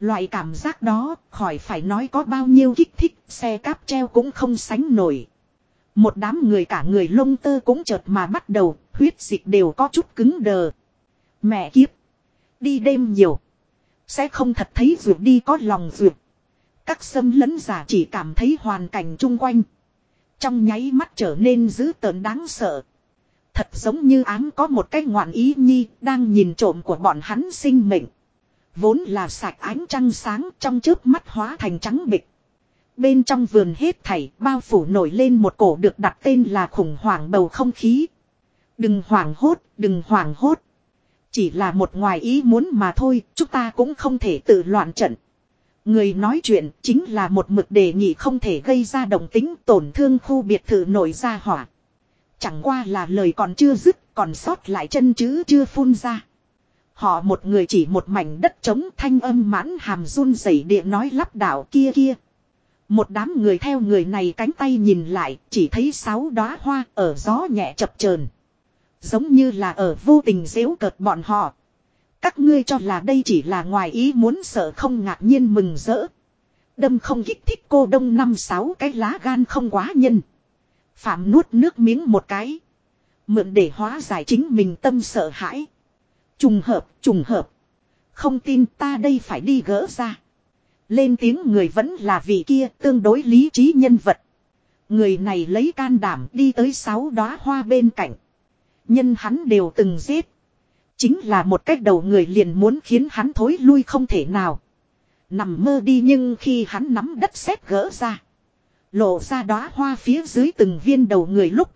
Loại cảm giác đó khỏi phải nói có bao nhiêu kích thích xe cáp treo cũng không sánh nổi. Một đám người cả người lông tơ cũng chợt mà bắt đầu, huyết dịch đều có chút cứng đờ. Mẹ kiếp! Đi đêm nhiều. Sẽ không thật thấy vượt đi có lòng vượt. Các xâm lấn giả chỉ cảm thấy hoàn cảnh chung quanh. Trong nháy mắt trở nên dữ tợn đáng sợ. Thật giống như ám có một cái ngoạn ý nhi đang nhìn trộm của bọn hắn sinh mệnh. Vốn là sạch ánh trăng sáng trong trước mắt hóa thành trắng bịch. Bên trong vườn hết thảy bao phủ nổi lên một cổ được đặt tên là khủng hoảng bầu không khí. Đừng hoảng hốt, đừng hoảng hốt. Chỉ là một ngoài ý muốn mà thôi, chúng ta cũng không thể tự loạn trận. Người nói chuyện chính là một mực đề nghị không thể gây ra động tính tổn thương khu biệt thự nổi ra hỏa. Chẳng qua là lời còn chưa dứt, còn sót lại chân chữ chưa phun ra. Họ một người chỉ một mảnh đất trống thanh âm mãn hàm run rẩy địa nói lắp đảo kia kia. Một đám người theo người này cánh tay nhìn lại, chỉ thấy sáu đóa hoa ở gió nhẹ chập chờn Giống như là ở vô tình dễu cợt bọn họ. Các ngươi cho là đây chỉ là ngoài ý muốn sợ không ngạc nhiên mừng rỡ. Đâm không kích thích cô đông năm sáu cái lá gan không quá nhân. Phạm nuốt nước miếng một cái. Mượn để hóa giải chính mình tâm sợ hãi. Trùng hợp, trùng hợp. Không tin ta đây phải đi gỡ ra. Lên tiếng người vẫn là vị kia tương đối lý trí nhân vật. Người này lấy can đảm đi tới sáu đóa hoa bên cạnh. Nhân hắn đều từng giết. Chính là một cách đầu người liền muốn khiến hắn thối lui không thể nào. Nằm mơ đi nhưng khi hắn nắm đất sét gỡ ra. Lộ ra đóa hoa phía dưới từng viên đầu người lúc.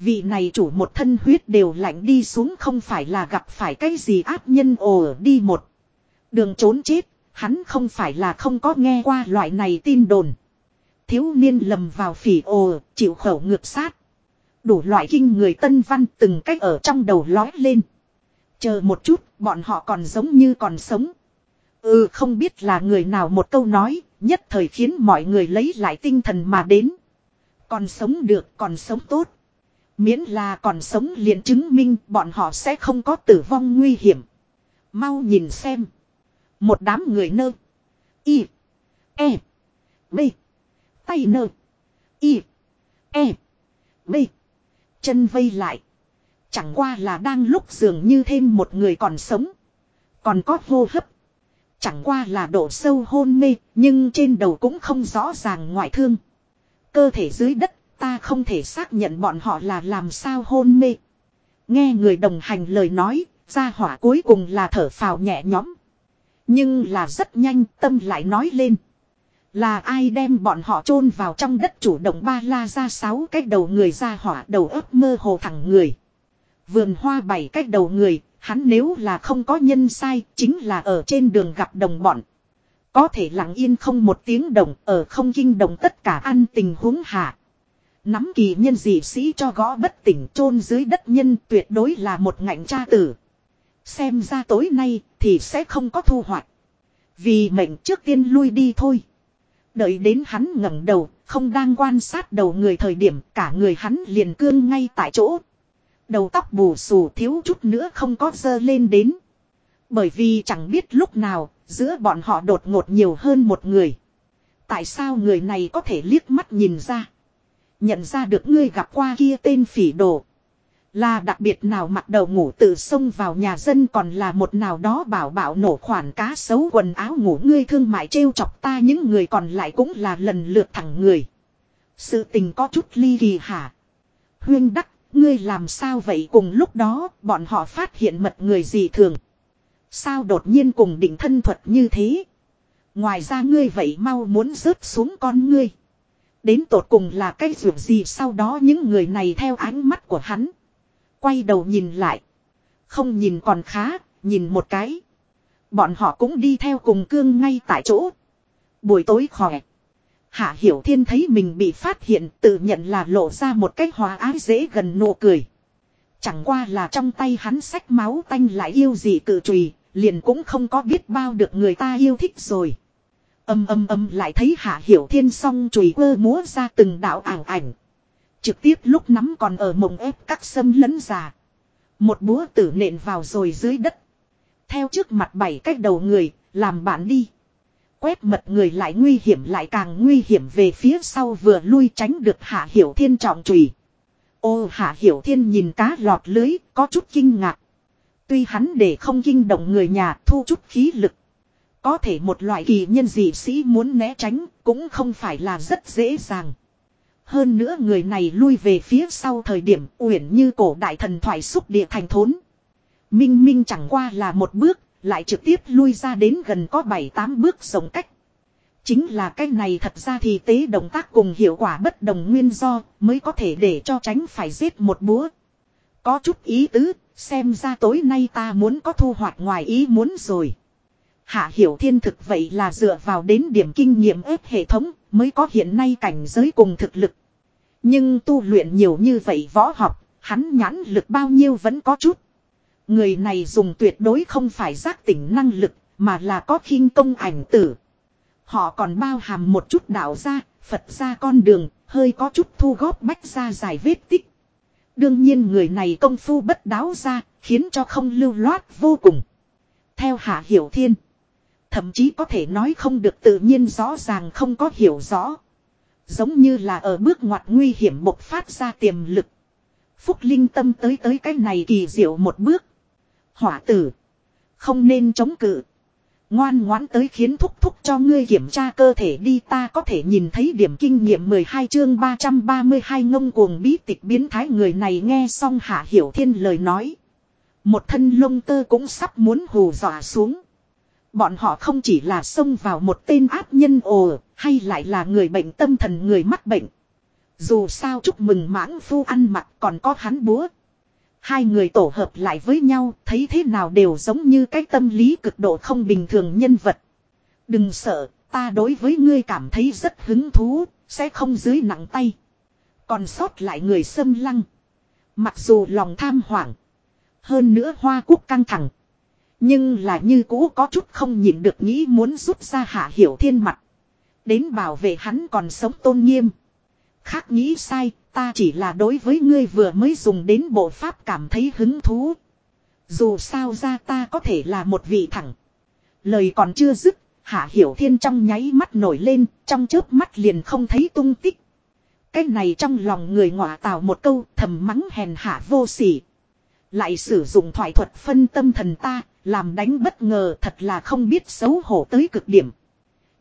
Vị này chủ một thân huyết đều lạnh đi xuống không phải là gặp phải cái gì áp nhân ồ đi một. Đường trốn chết, hắn không phải là không có nghe qua loại này tin đồn. Thiếu niên lầm vào phỉ ồ, chịu khẩu ngược sát. Đủ loại kinh người tân văn từng cách ở trong đầu lói lên. Chờ một chút, bọn họ còn giống như còn sống. Ừ không biết là người nào một câu nói, nhất thời khiến mọi người lấy lại tinh thần mà đến. Còn sống được, còn sống tốt. Miễn là còn sống liền chứng minh bọn họ sẽ không có tử vong nguy hiểm. Mau nhìn xem. Một đám người nơ. Y. E. B. Tay nơ. Y. E. B. Chân vây lại. Chẳng qua là đang lúc dường như thêm một người còn sống. Còn có hô hấp. Chẳng qua là độ sâu hôn mê, nhưng trên đầu cũng không rõ ràng ngoại thương. Cơ thể dưới đất, ta không thể xác nhận bọn họ là làm sao hôn mê. Nghe người đồng hành lời nói, ra hỏa cuối cùng là thở phào nhẹ nhõm. Nhưng là rất nhanh tâm lại nói lên. Là ai đem bọn họ chôn vào trong đất chủ động ba la ra sáu cái đầu người ra hỏa đầu ấp mơ hồ thẳng người. Vườn hoa bảy cái đầu người, hắn nếu là không có nhân sai, chính là ở trên đường gặp đồng bọn. Có thể lặng yên không một tiếng động, ở không kinh động tất cả ăn tình huống hạ. Nắm kỳ nhân dị sĩ cho gõ bất tỉnh chôn dưới đất nhân tuyệt đối là một ngạnh cha tử. Xem ra tối nay thì sẽ không có thu hoạch. Vì mệnh trước tiên lui đi thôi. Đợi đến hắn ngẩng đầu, không đang quan sát đầu người thời điểm cả người hắn liền cương ngay tại chỗ. Đầu tóc bù xù thiếu chút nữa không có dơ lên đến. Bởi vì chẳng biết lúc nào, giữa bọn họ đột ngột nhiều hơn một người. Tại sao người này có thể liếc mắt nhìn ra? Nhận ra được ngươi gặp qua kia tên phỉ đồ. Là đặc biệt nào mặt đầu ngủ tự xông vào nhà dân còn là một nào đó bảo bảo nổ khoản cá xấu quần áo ngủ ngươi thương mại trêu chọc ta những người còn lại cũng là lần lượt thẳng người. Sự tình có chút ly kỳ hả? Huyên đắc, ngươi làm sao vậy cùng lúc đó bọn họ phát hiện mật người gì thường. Sao đột nhiên cùng định thân thuật như thế? Ngoài ra ngươi vậy mau muốn rớt xuống con ngươi. Đến tột cùng là cái ruột gì sau đó những người này theo ánh mắt của hắn. Quay đầu nhìn lại. Không nhìn còn khá, nhìn một cái. Bọn họ cũng đi theo cùng cương ngay tại chỗ. Buổi tối khỏe. Hạ Hiểu Thiên thấy mình bị phát hiện tự nhận là lộ ra một cách hòa ái dễ gần nụ cười. Chẳng qua là trong tay hắn sách máu tanh lại yêu gì cự trùy, liền cũng không có biết bao được người ta yêu thích rồi. Âm âm âm lại thấy Hạ Hiểu Thiên song chùy quơ múa ra từng đạo ảng ảnh. Trực tiếp lúc nắm còn ở mộng ép các sâm lấn già. Một búa tử nện vào rồi dưới đất. Theo trước mặt bảy cách đầu người, làm bạn đi. Quét mật người lại nguy hiểm lại càng nguy hiểm về phía sau vừa lui tránh được Hạ Hiểu Thiên trọng trùy. Ô Hạ Hiểu Thiên nhìn cá lọt lưới, có chút kinh ngạc. Tuy hắn để không kinh động người nhà thu chút khí lực. Có thể một loại kỳ nhân dị sĩ muốn né tránh cũng không phải là rất dễ dàng. Hơn nữa người này lui về phía sau thời điểm uyển như cổ đại thần thoại xúc địa thành thốn. Minh Minh chẳng qua là một bước, lại trực tiếp lui ra đến gần có 7-8 bước rộng cách. Chính là cái này thật ra thì tế động tác cùng hiệu quả bất đồng nguyên do mới có thể để cho tránh phải giết một búa. Có chút ý tứ, xem ra tối nay ta muốn có thu hoạch ngoài ý muốn rồi. Hạ hiểu thiên thực vậy là dựa vào đến điểm kinh nghiệm ép hệ thống mới có hiện nay cảnh giới cùng thực lực. Nhưng tu luyện nhiều như vậy võ học, hắn nhãn lực bao nhiêu vẫn có chút. Người này dùng tuyệt đối không phải giác tỉnh năng lực, mà là có khinh công ảnh tử. Họ còn bao hàm một chút đạo ra, Phật ra con đường, hơi có chút thu góp bách ra dài vết tích. Đương nhiên người này công phu bất đáo ra, khiến cho không lưu loát vô cùng. Theo Hạ Hiểu Thiên, thậm chí có thể nói không được tự nhiên rõ ràng không có hiểu rõ. Giống như là ở bước ngoặt nguy hiểm bộc phát ra tiềm lực. Phúc Linh tâm tới tới cái này kỳ diệu một bước. Hỏa tử. Không nên chống cự. Ngoan ngoãn tới khiến thúc thúc cho ngươi kiểm tra cơ thể đi ta có thể nhìn thấy điểm kinh nghiệm 12 chương 332 ngông cuồng bí tịch biến thái người này nghe xong hạ hiểu thiên lời nói. Một thân lông tơ cũng sắp muốn hù dọa xuống. Bọn họ không chỉ là xông vào một tên ác nhân ồ, hay lại là người bệnh tâm thần người mắc bệnh. Dù sao chúc mừng mãng phu ăn mặc còn có hắn búa. Hai người tổ hợp lại với nhau thấy thế nào đều giống như cái tâm lý cực độ không bình thường nhân vật. Đừng sợ, ta đối với ngươi cảm thấy rất hứng thú, sẽ không dưới nặng tay. Còn sót lại người xâm lăng. Mặc dù lòng tham hoảng. Hơn nữa hoa cúc căng thẳng. Nhưng là như cũ có chút không nhịn được nghĩ muốn rút ra hạ hiểu thiên mặt. Đến bảo vệ hắn còn sống tôn nghiêm. Khác nghĩ sai, ta chỉ là đối với ngươi vừa mới dùng đến bộ pháp cảm thấy hứng thú. Dù sao ra ta có thể là một vị thẳng. Lời còn chưa dứt, hạ hiểu thiên trong nháy mắt nổi lên, trong chớp mắt liền không thấy tung tích. Cái này trong lòng người ngọa tào một câu thầm mắng hèn hạ vô sỉ. Lại sử dụng thoại thuật phân tâm thần ta, làm đánh bất ngờ thật là không biết xấu hổ tới cực điểm.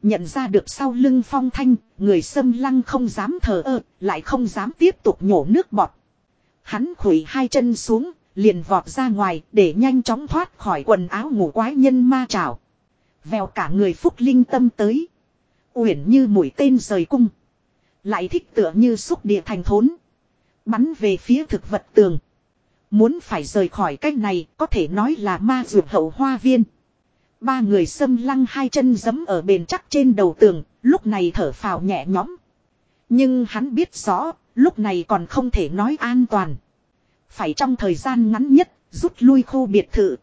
Nhận ra được sau lưng phong thanh, người Sâm lăng không dám thờ ơ, lại không dám tiếp tục nhổ nước bọt. Hắn khủy hai chân xuống, liền vọt ra ngoài để nhanh chóng thoát khỏi quần áo ngủ quái nhân ma trào. Vèo cả người phúc linh tâm tới. Uyển như mũi tên rời cung. Lại thích tựa như xúc địa thành thốn. Bắn về phía thực vật tường. Muốn phải rời khỏi cách này có thể nói là ma dược hậu hoa viên. Ba người xâm lăng hai chân giấm ở bền chắc trên đầu tường, lúc này thở phào nhẹ nhõm. Nhưng hắn biết rõ, lúc này còn không thể nói an toàn. Phải trong thời gian ngắn nhất, rút lui khu biệt thự.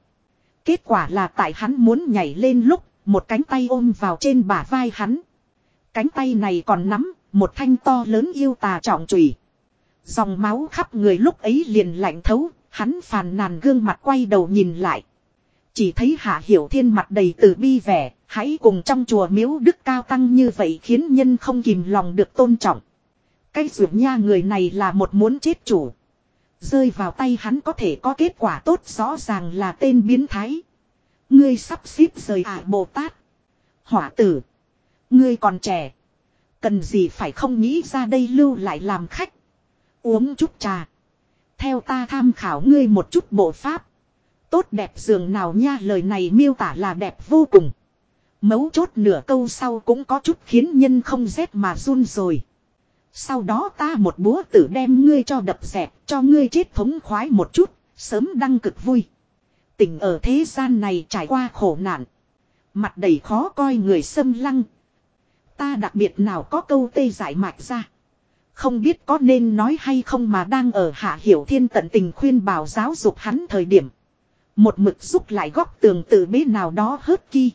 Kết quả là tại hắn muốn nhảy lên lúc, một cánh tay ôm vào trên bả vai hắn. Cánh tay này còn nắm, một thanh to lớn yêu tà trọng trùy. Dòng máu khắp người lúc ấy liền lạnh thấu, hắn phàn nàn gương mặt quay đầu nhìn lại. Chỉ thấy hạ hiểu thiên mặt đầy từ bi vẻ, hãy cùng trong chùa miếu đức cao tăng như vậy khiến nhân không kìm lòng được tôn trọng. Cái ruột nha người này là một muốn chết chủ. Rơi vào tay hắn có thể có kết quả tốt rõ ràng là tên biến thái. Ngươi sắp xếp rời ả Bồ Tát. Hỏa tử. Ngươi còn trẻ. Cần gì phải không nghĩ ra đây lưu lại làm khách. Uống chút trà. Theo ta tham khảo ngươi một chút bộ pháp. Tốt đẹp giường nào nha lời này miêu tả là đẹp vô cùng. Mấu chốt nửa câu sau cũng có chút khiến nhân không rét mà run rồi. Sau đó ta một búa tử đem ngươi cho đập dẹp, cho ngươi chết thống khoái một chút, sớm đăng cực vui. Tình ở thế gian này trải qua khổ nạn. Mặt đầy khó coi người xâm lăng. Ta đặc biệt nào có câu tê giải mạch ra. Không biết có nên nói hay không mà đang ở hạ hiểu thiên tận tình khuyên bảo giáo dục hắn thời điểm. Một mực rút lại góc tường tự bế nào đó hớt kỳ.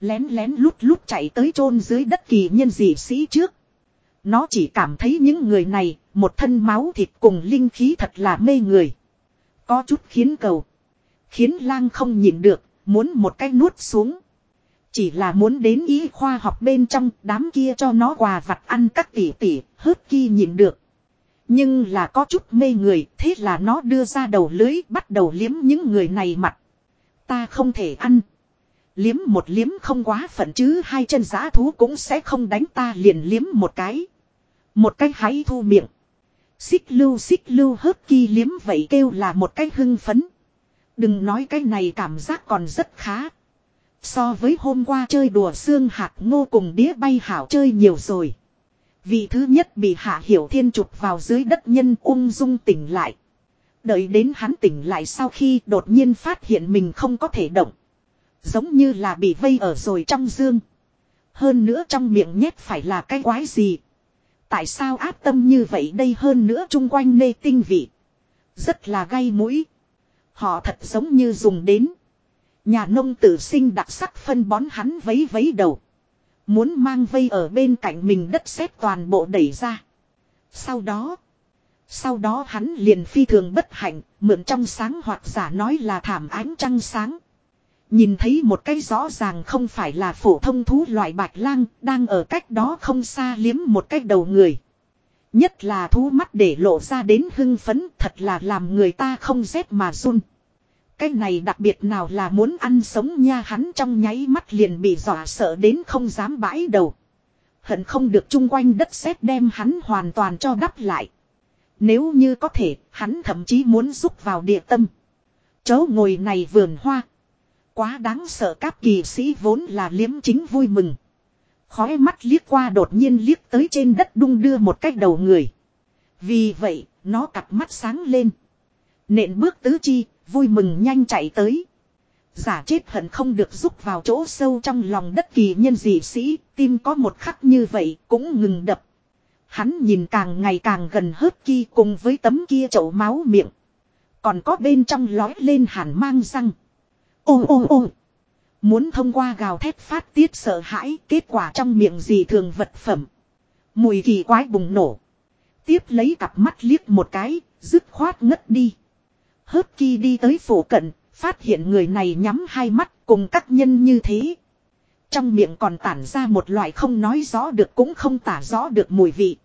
Lén lén lút lút chạy tới chôn dưới đất kỳ nhân dị sĩ trước. Nó chỉ cảm thấy những người này, một thân máu thịt cùng linh khí thật là mê người. Có chút khiến cầu. Khiến lang không nhịn được, muốn một cái nuốt xuống. Chỉ là muốn đến ý khoa học bên trong đám kia cho nó quà vặt ăn các tỷ tỷ, hớt kia nhịn được. Nhưng là có chút mê người, thế là nó đưa ra đầu lưới bắt đầu liếm những người này mặt. Ta không thể ăn. Liếm một liếm không quá phận chứ hai chân giá thú cũng sẽ không đánh ta liền liếm một cái. Một cái hãy thu miệng. Xích lưu xích lưu hớt kỳ liếm vậy kêu là một cái hưng phấn. Đừng nói cái này cảm giác còn rất khá. So với hôm qua chơi đùa xương hạt ngô cùng đĩa bay hảo chơi nhiều rồi. Vị thứ nhất bị hạ hiểu thiên chụp vào dưới đất nhân ung dung tỉnh lại. Đợi đến hắn tỉnh lại sau khi đột nhiên phát hiện mình không có thể động. Giống như là bị vây ở rồi trong dương. Hơn nữa trong miệng nhét phải là cái quái gì. Tại sao áp tâm như vậy đây hơn nữa chung quanh nê tinh vị. Rất là gay mũi. Họ thật giống như dùng đến. Nhà nông tử sinh đặc sắc phân bón hắn vấy vấy đầu. Muốn mang vây ở bên cạnh mình đất xếp toàn bộ đẩy ra. Sau đó. Sau đó hắn liền phi thường bất hạnh, mượn trong sáng hoặc giả nói là thảm ánh trăng sáng. Nhìn thấy một cái rõ ràng không phải là phổ thông thú loại bạch lang, đang ở cách đó không xa liếm một cái đầu người. Nhất là thú mắt để lộ ra đến hưng phấn thật là làm người ta không rét mà run. Cái này đặc biệt nào là muốn ăn sống nha hắn trong nháy mắt liền bị dọa sợ đến không dám bãi đầu. Hận không được chung quanh đất sét đem hắn hoàn toàn cho đắp lại. Nếu như có thể, hắn thậm chí muốn rút vào địa tâm. Chớ ngồi này vườn hoa. Quá đáng sợ các kỳ sĩ vốn là liếm chính vui mừng. Khói mắt liếc qua đột nhiên liếc tới trên đất đung đưa một cách đầu người. Vì vậy, nó cặp mắt sáng lên. Nện bước tứ chi, vui mừng nhanh chạy tới. Giả chết hận không được rút vào chỗ sâu trong lòng đất kỳ nhân dị sĩ, tim có một khắc như vậy cũng ngừng đập. Hắn nhìn càng ngày càng gần hớp kia cùng với tấm kia chậu máu miệng. Còn có bên trong lói lên hàn mang răng. Ô ô ô. Muốn thông qua gào thét phát tiết sợ hãi kết quả trong miệng gì thường vật phẩm. Mùi kỳ quái bùng nổ. Tiếp lấy cặp mắt liếc một cái, dứt khoát ngất đi. Hớt ki đi tới phủ cận, phát hiện người này nhắm hai mắt cùng các nhân như thế. Trong miệng còn tản ra một loại không nói rõ được cũng không tả rõ được mùi vị.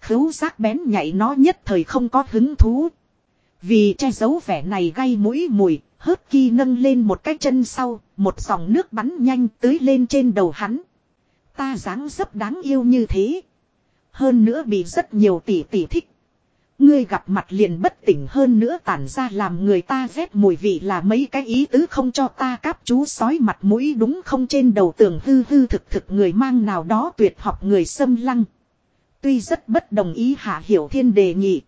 Khứu giác bén nhạy nó nhất thời không có hứng thú. Vì che giấu vẻ này gây mũi mùi, hớt kỳ nâng lên một cái chân sau, một dòng nước bắn nhanh tưới lên trên đầu hắn. Ta dáng dấp đáng yêu như thế. Hơn nữa bị rất nhiều tỷ tỷ thích. Ngươi gặp mặt liền bất tỉnh hơn nữa tản ra làm người ta ghét mùi vị là mấy cái ý tứ không cho ta cáp chú sói mặt mũi đúng không trên đầu tường hư hư thực thực người mang nào đó tuyệt học người xâm lăng. Tuy rất bất đồng ý hạ hiểu thiên đề nghị.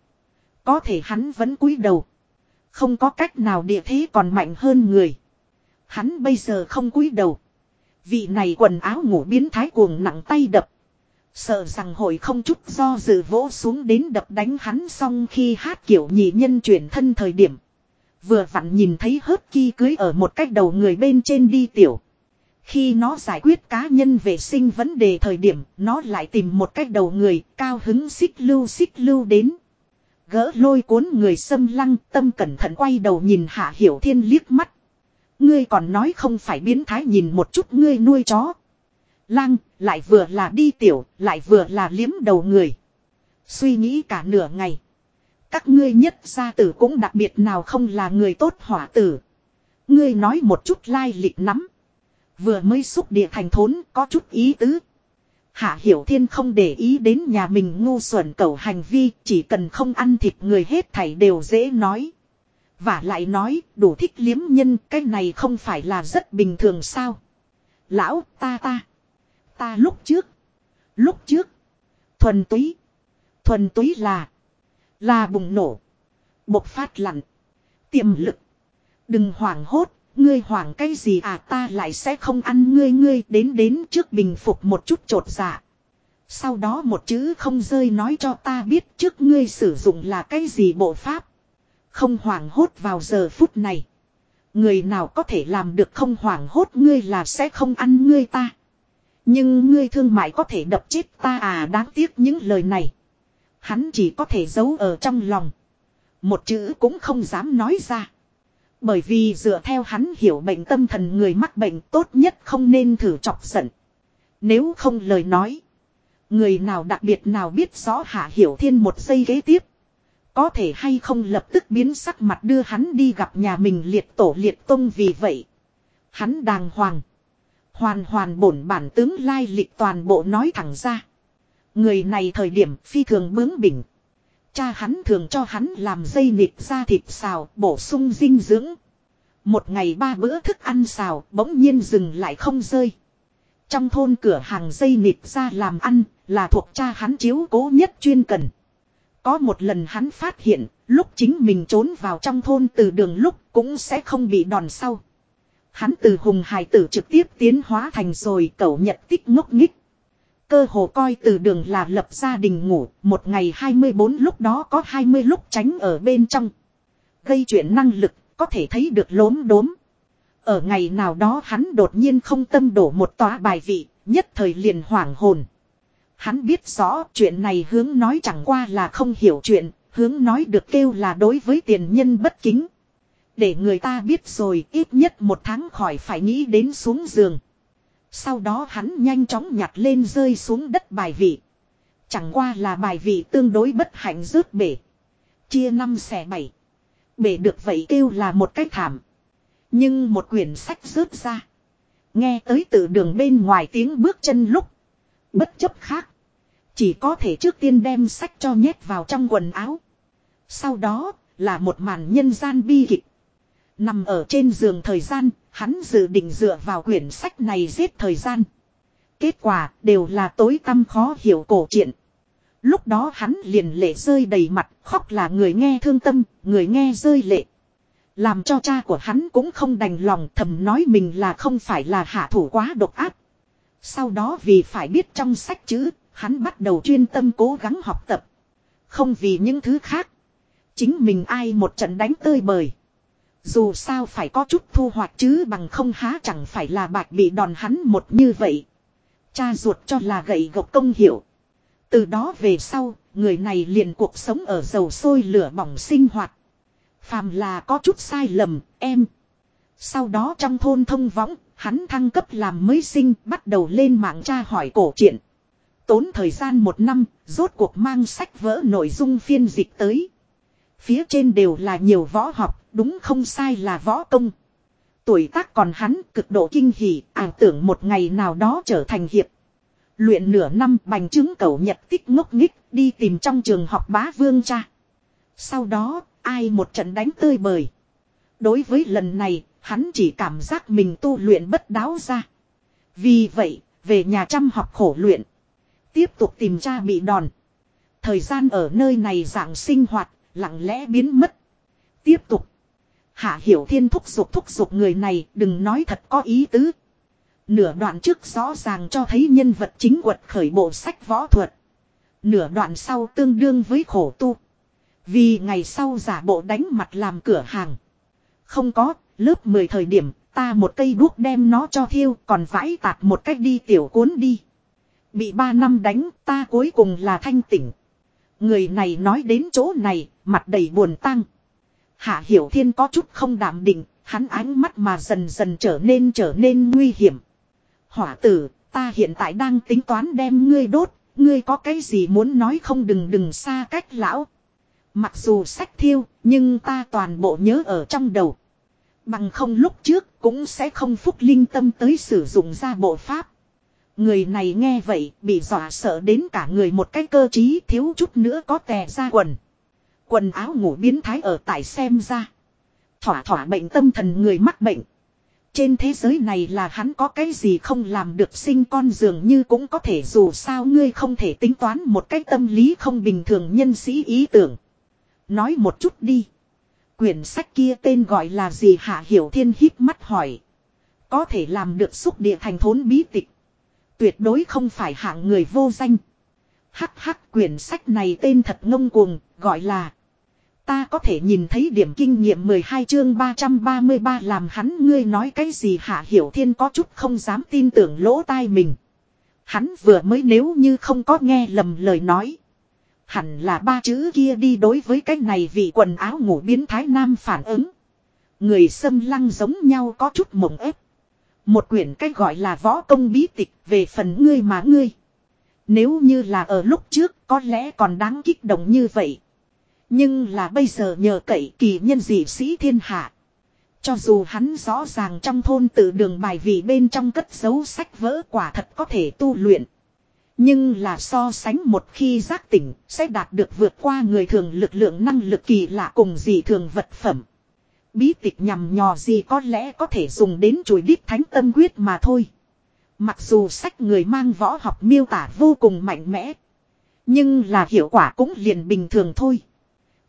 Có thể hắn vẫn cúi đầu. Không có cách nào địa thế còn mạnh hơn người. Hắn bây giờ không cúi đầu. Vị này quần áo ngủ biến thái cuồng nặng tay đập. Sợ rằng hội không chút do dự vỗ xuống đến đập đánh hắn xong khi hát kiểu nhị nhân chuyển thân thời điểm. Vừa vặn nhìn thấy hớt ki cưới ở một cách đầu người bên trên đi tiểu. Khi nó giải quyết cá nhân vệ sinh vấn đề thời điểm, nó lại tìm một cách đầu người, cao hứng xích lưu xích lưu đến. Gỡ lôi cuốn người xâm lăng, tâm cẩn thận quay đầu nhìn Hạ Hiểu Thiên liếc mắt. Ngươi còn nói không phải biến thái nhìn một chút ngươi nuôi chó. Lang, lại vừa là đi tiểu, lại vừa là liếm đầu người. Suy nghĩ cả nửa ngày. Các ngươi nhất gia tử cũng đặc biệt nào không là người tốt hỏa tử. Ngươi nói một chút lai lịch nắm. Vừa mới xúc địa thành thốn có chút ý tứ. Hạ Hiểu Thiên không để ý đến nhà mình ngu xuẩn cầu hành vi, chỉ cần không ăn thịt người hết thảy đều dễ nói. Và lại nói, đủ thích liếm nhân, cái này không phải là rất bình thường sao. Lão, ta ta, ta lúc trước, lúc trước, thuần túy, thuần túy là, là bùng nổ, bộc phát lặn, tiềm lực. Đừng hoảng hốt, Ngươi hoảng cái gì à ta lại sẽ không ăn ngươi ngươi đến đến trước bình phục một chút trột dạ. Sau đó một chữ không rơi nói cho ta biết trước ngươi sử dụng là cái gì bộ pháp. Không hoảng hốt vào giờ phút này. Người nào có thể làm được không hoảng hốt ngươi là sẽ không ăn ngươi ta. Nhưng ngươi thương mại có thể đập chết ta à đáng tiếc những lời này. Hắn chỉ có thể giấu ở trong lòng. Một chữ cũng không dám nói ra. Bởi vì dựa theo hắn hiểu bệnh tâm thần người mắc bệnh tốt nhất không nên thử chọc giận. Nếu không lời nói. Người nào đặc biệt nào biết rõ hạ hiểu thiên một giây kế tiếp. Có thể hay không lập tức biến sắc mặt đưa hắn đi gặp nhà mình liệt tổ liệt tông vì vậy. Hắn đàng hoàng. Hoàn hoàn bổn bản tướng lai lịch toàn bộ nói thẳng ra. Người này thời điểm phi thường bướng bỉnh. Cha hắn thường cho hắn làm dây nịt ra thịt xào, bổ sung dinh dưỡng. Một ngày ba bữa thức ăn xào, bỗng nhiên dừng lại không rơi. Trong thôn cửa hàng dây nịt ra làm ăn, là thuộc cha hắn chiếu cố nhất chuyên cần. Có một lần hắn phát hiện, lúc chính mình trốn vào trong thôn từ đường lúc cũng sẽ không bị đòn sau. Hắn từ hùng hài tử trực tiếp tiến hóa thành rồi cẩu nhật tích ngốc nghích. Cơ hồ coi từ đường là lập gia đình ngủ, một ngày 24 lúc đó có 20 lúc tránh ở bên trong. Gây chuyện năng lực, có thể thấy được lốm đốm. Ở ngày nào đó hắn đột nhiên không tâm đổ một tòa bài vị, nhất thời liền hoảng hồn. Hắn biết rõ chuyện này hướng nói chẳng qua là không hiểu chuyện, hướng nói được kêu là đối với tiền nhân bất kính. Để người ta biết rồi, ít nhất một tháng khỏi phải nghĩ đến xuống giường. Sau đó hắn nhanh chóng nhặt lên rơi xuống đất bài vị. Chẳng qua là bài vị tương đối bất hạnh rớt bể. Chia năm xẻ bảy. Bể được vậy kêu là một cách thảm. Nhưng một quyển sách rớt ra. Nghe tới từ đường bên ngoài tiếng bước chân lúc. Bất chấp khác. Chỉ có thể trước tiên đem sách cho nhét vào trong quần áo. Sau đó là một màn nhân gian bi kịch. Nằm ở trên giường thời gian, hắn dự định dựa vào quyển sách này giết thời gian. Kết quả đều là tối tăm khó hiểu cổ truyện. Lúc đó hắn liền lệ rơi đầy mặt, khóc là người nghe thương tâm, người nghe rơi lệ. Làm cho cha của hắn cũng không đành lòng thầm nói mình là không phải là hạ thủ quá độc ác. Sau đó vì phải biết trong sách chữ, hắn bắt đầu chuyên tâm cố gắng học tập. Không vì những thứ khác. Chính mình ai một trận đánh tơi bời. Dù sao phải có chút thu hoạch chứ bằng không há chẳng phải là bạch bị đòn hắn một như vậy. Cha ruột cho là gậy gộc công hiệu. Từ đó về sau, người này liền cuộc sống ở dầu sôi lửa bỏng sinh hoạt. Phàm là có chút sai lầm, em. Sau đó trong thôn thông võng, hắn thăng cấp làm mới sinh, bắt đầu lên mạng tra hỏi cổ truyện. Tốn thời gian một năm, rốt cuộc mang sách vỡ nội dung phiên dịch tới. Phía trên đều là nhiều võ học, đúng không sai là võ công. Tuổi tác còn hắn cực độ kinh hỉ, ảo tưởng một ngày nào đó trở thành hiệp. Luyện nửa năm bành chứng cầu nhật tích ngốc nghích đi tìm trong trường học bá vương cha. Sau đó, ai một trận đánh tơi bời. Đối với lần này, hắn chỉ cảm giác mình tu luyện bất đáo ra. Vì vậy, về nhà chăm học khổ luyện. Tiếp tục tìm cha bị đòn. Thời gian ở nơi này dạng sinh hoạt, lặng lẽ biến mất. Tiếp tục. Hạ Hiểu Thiên thúc giục thúc giục người này đừng nói thật có ý tứ. Nửa đoạn trước rõ ràng cho thấy nhân vật chính quật khởi bộ sách võ thuật. Nửa đoạn sau tương đương với khổ tu. Vì ngày sau giả bộ đánh mặt làm cửa hàng. Không có, lớp 10 thời điểm, ta một cây đuốc đem nó cho thiêu còn vãi tạt một cách đi tiểu cuốn đi. Bị 3 năm đánh, ta cuối cùng là thanh tỉnh. Người này nói đến chỗ này, mặt đầy buồn tăng. Hạ Hiểu Thiên có chút không đảm định, hắn ánh mắt mà dần dần trở nên trở nên nguy hiểm. Hỏa tử, ta hiện tại đang tính toán đem ngươi đốt, ngươi có cái gì muốn nói không đừng đừng xa cách lão. Mặc dù sách thiêu, nhưng ta toàn bộ nhớ ở trong đầu. Bằng không lúc trước cũng sẽ không phúc linh tâm tới sử dụng ra bộ pháp. Người này nghe vậy bị dọa sợ đến cả người một cái cơ trí thiếu chút nữa có tè ra quần. Quần áo ngủ biến thái ở tại xem ra. Thỏa thỏa bệnh tâm thần người mắc bệnh. Trên thế giới này là hắn có cái gì không làm được sinh con dường như cũng có thể dù sao ngươi không thể tính toán một cách tâm lý không bình thường nhân sĩ ý tưởng. Nói một chút đi. Quyển sách kia tên gọi là gì Hạ Hiểu Thiên hít mắt hỏi. Có thể làm được xúc địa thành thốn bí tịch. Tuyệt đối không phải hạng người vô danh. Hắc hắc quyển sách này tên thật ngông cuồng, gọi là Ta có thể nhìn thấy điểm kinh nghiệm 12 chương 333 làm hắn ngươi nói cái gì hạ hiểu thiên có chút không dám tin tưởng lỗ tai mình. Hắn vừa mới nếu như không có nghe lầm lời nói. Hẳn là ba chữ kia đi đối với cái này vì quần áo ngủ biến thái nam phản ứng. Người xâm lăng giống nhau có chút mộng ép. Một quyển cách gọi là võ công bí tịch về phần ngươi mà ngươi. Nếu như là ở lúc trước có lẽ còn đáng kích động như vậy. Nhưng là bây giờ nhờ cậy kỳ nhân dị sĩ thiên hạ. Cho dù hắn rõ ràng trong thôn tự đường bài vị bên trong cất dấu sách vỡ quả thật có thể tu luyện. Nhưng là so sánh một khi giác tỉnh sẽ đạt được vượt qua người thường lực lượng năng lực kỳ lạ cùng dị thường vật phẩm. Bí tịch nhằm nhò gì có lẽ có thể dùng đến chuỗi đít thánh tâm quyết mà thôi. Mặc dù sách người mang võ học miêu tả vô cùng mạnh mẽ. Nhưng là hiệu quả cũng liền bình thường thôi.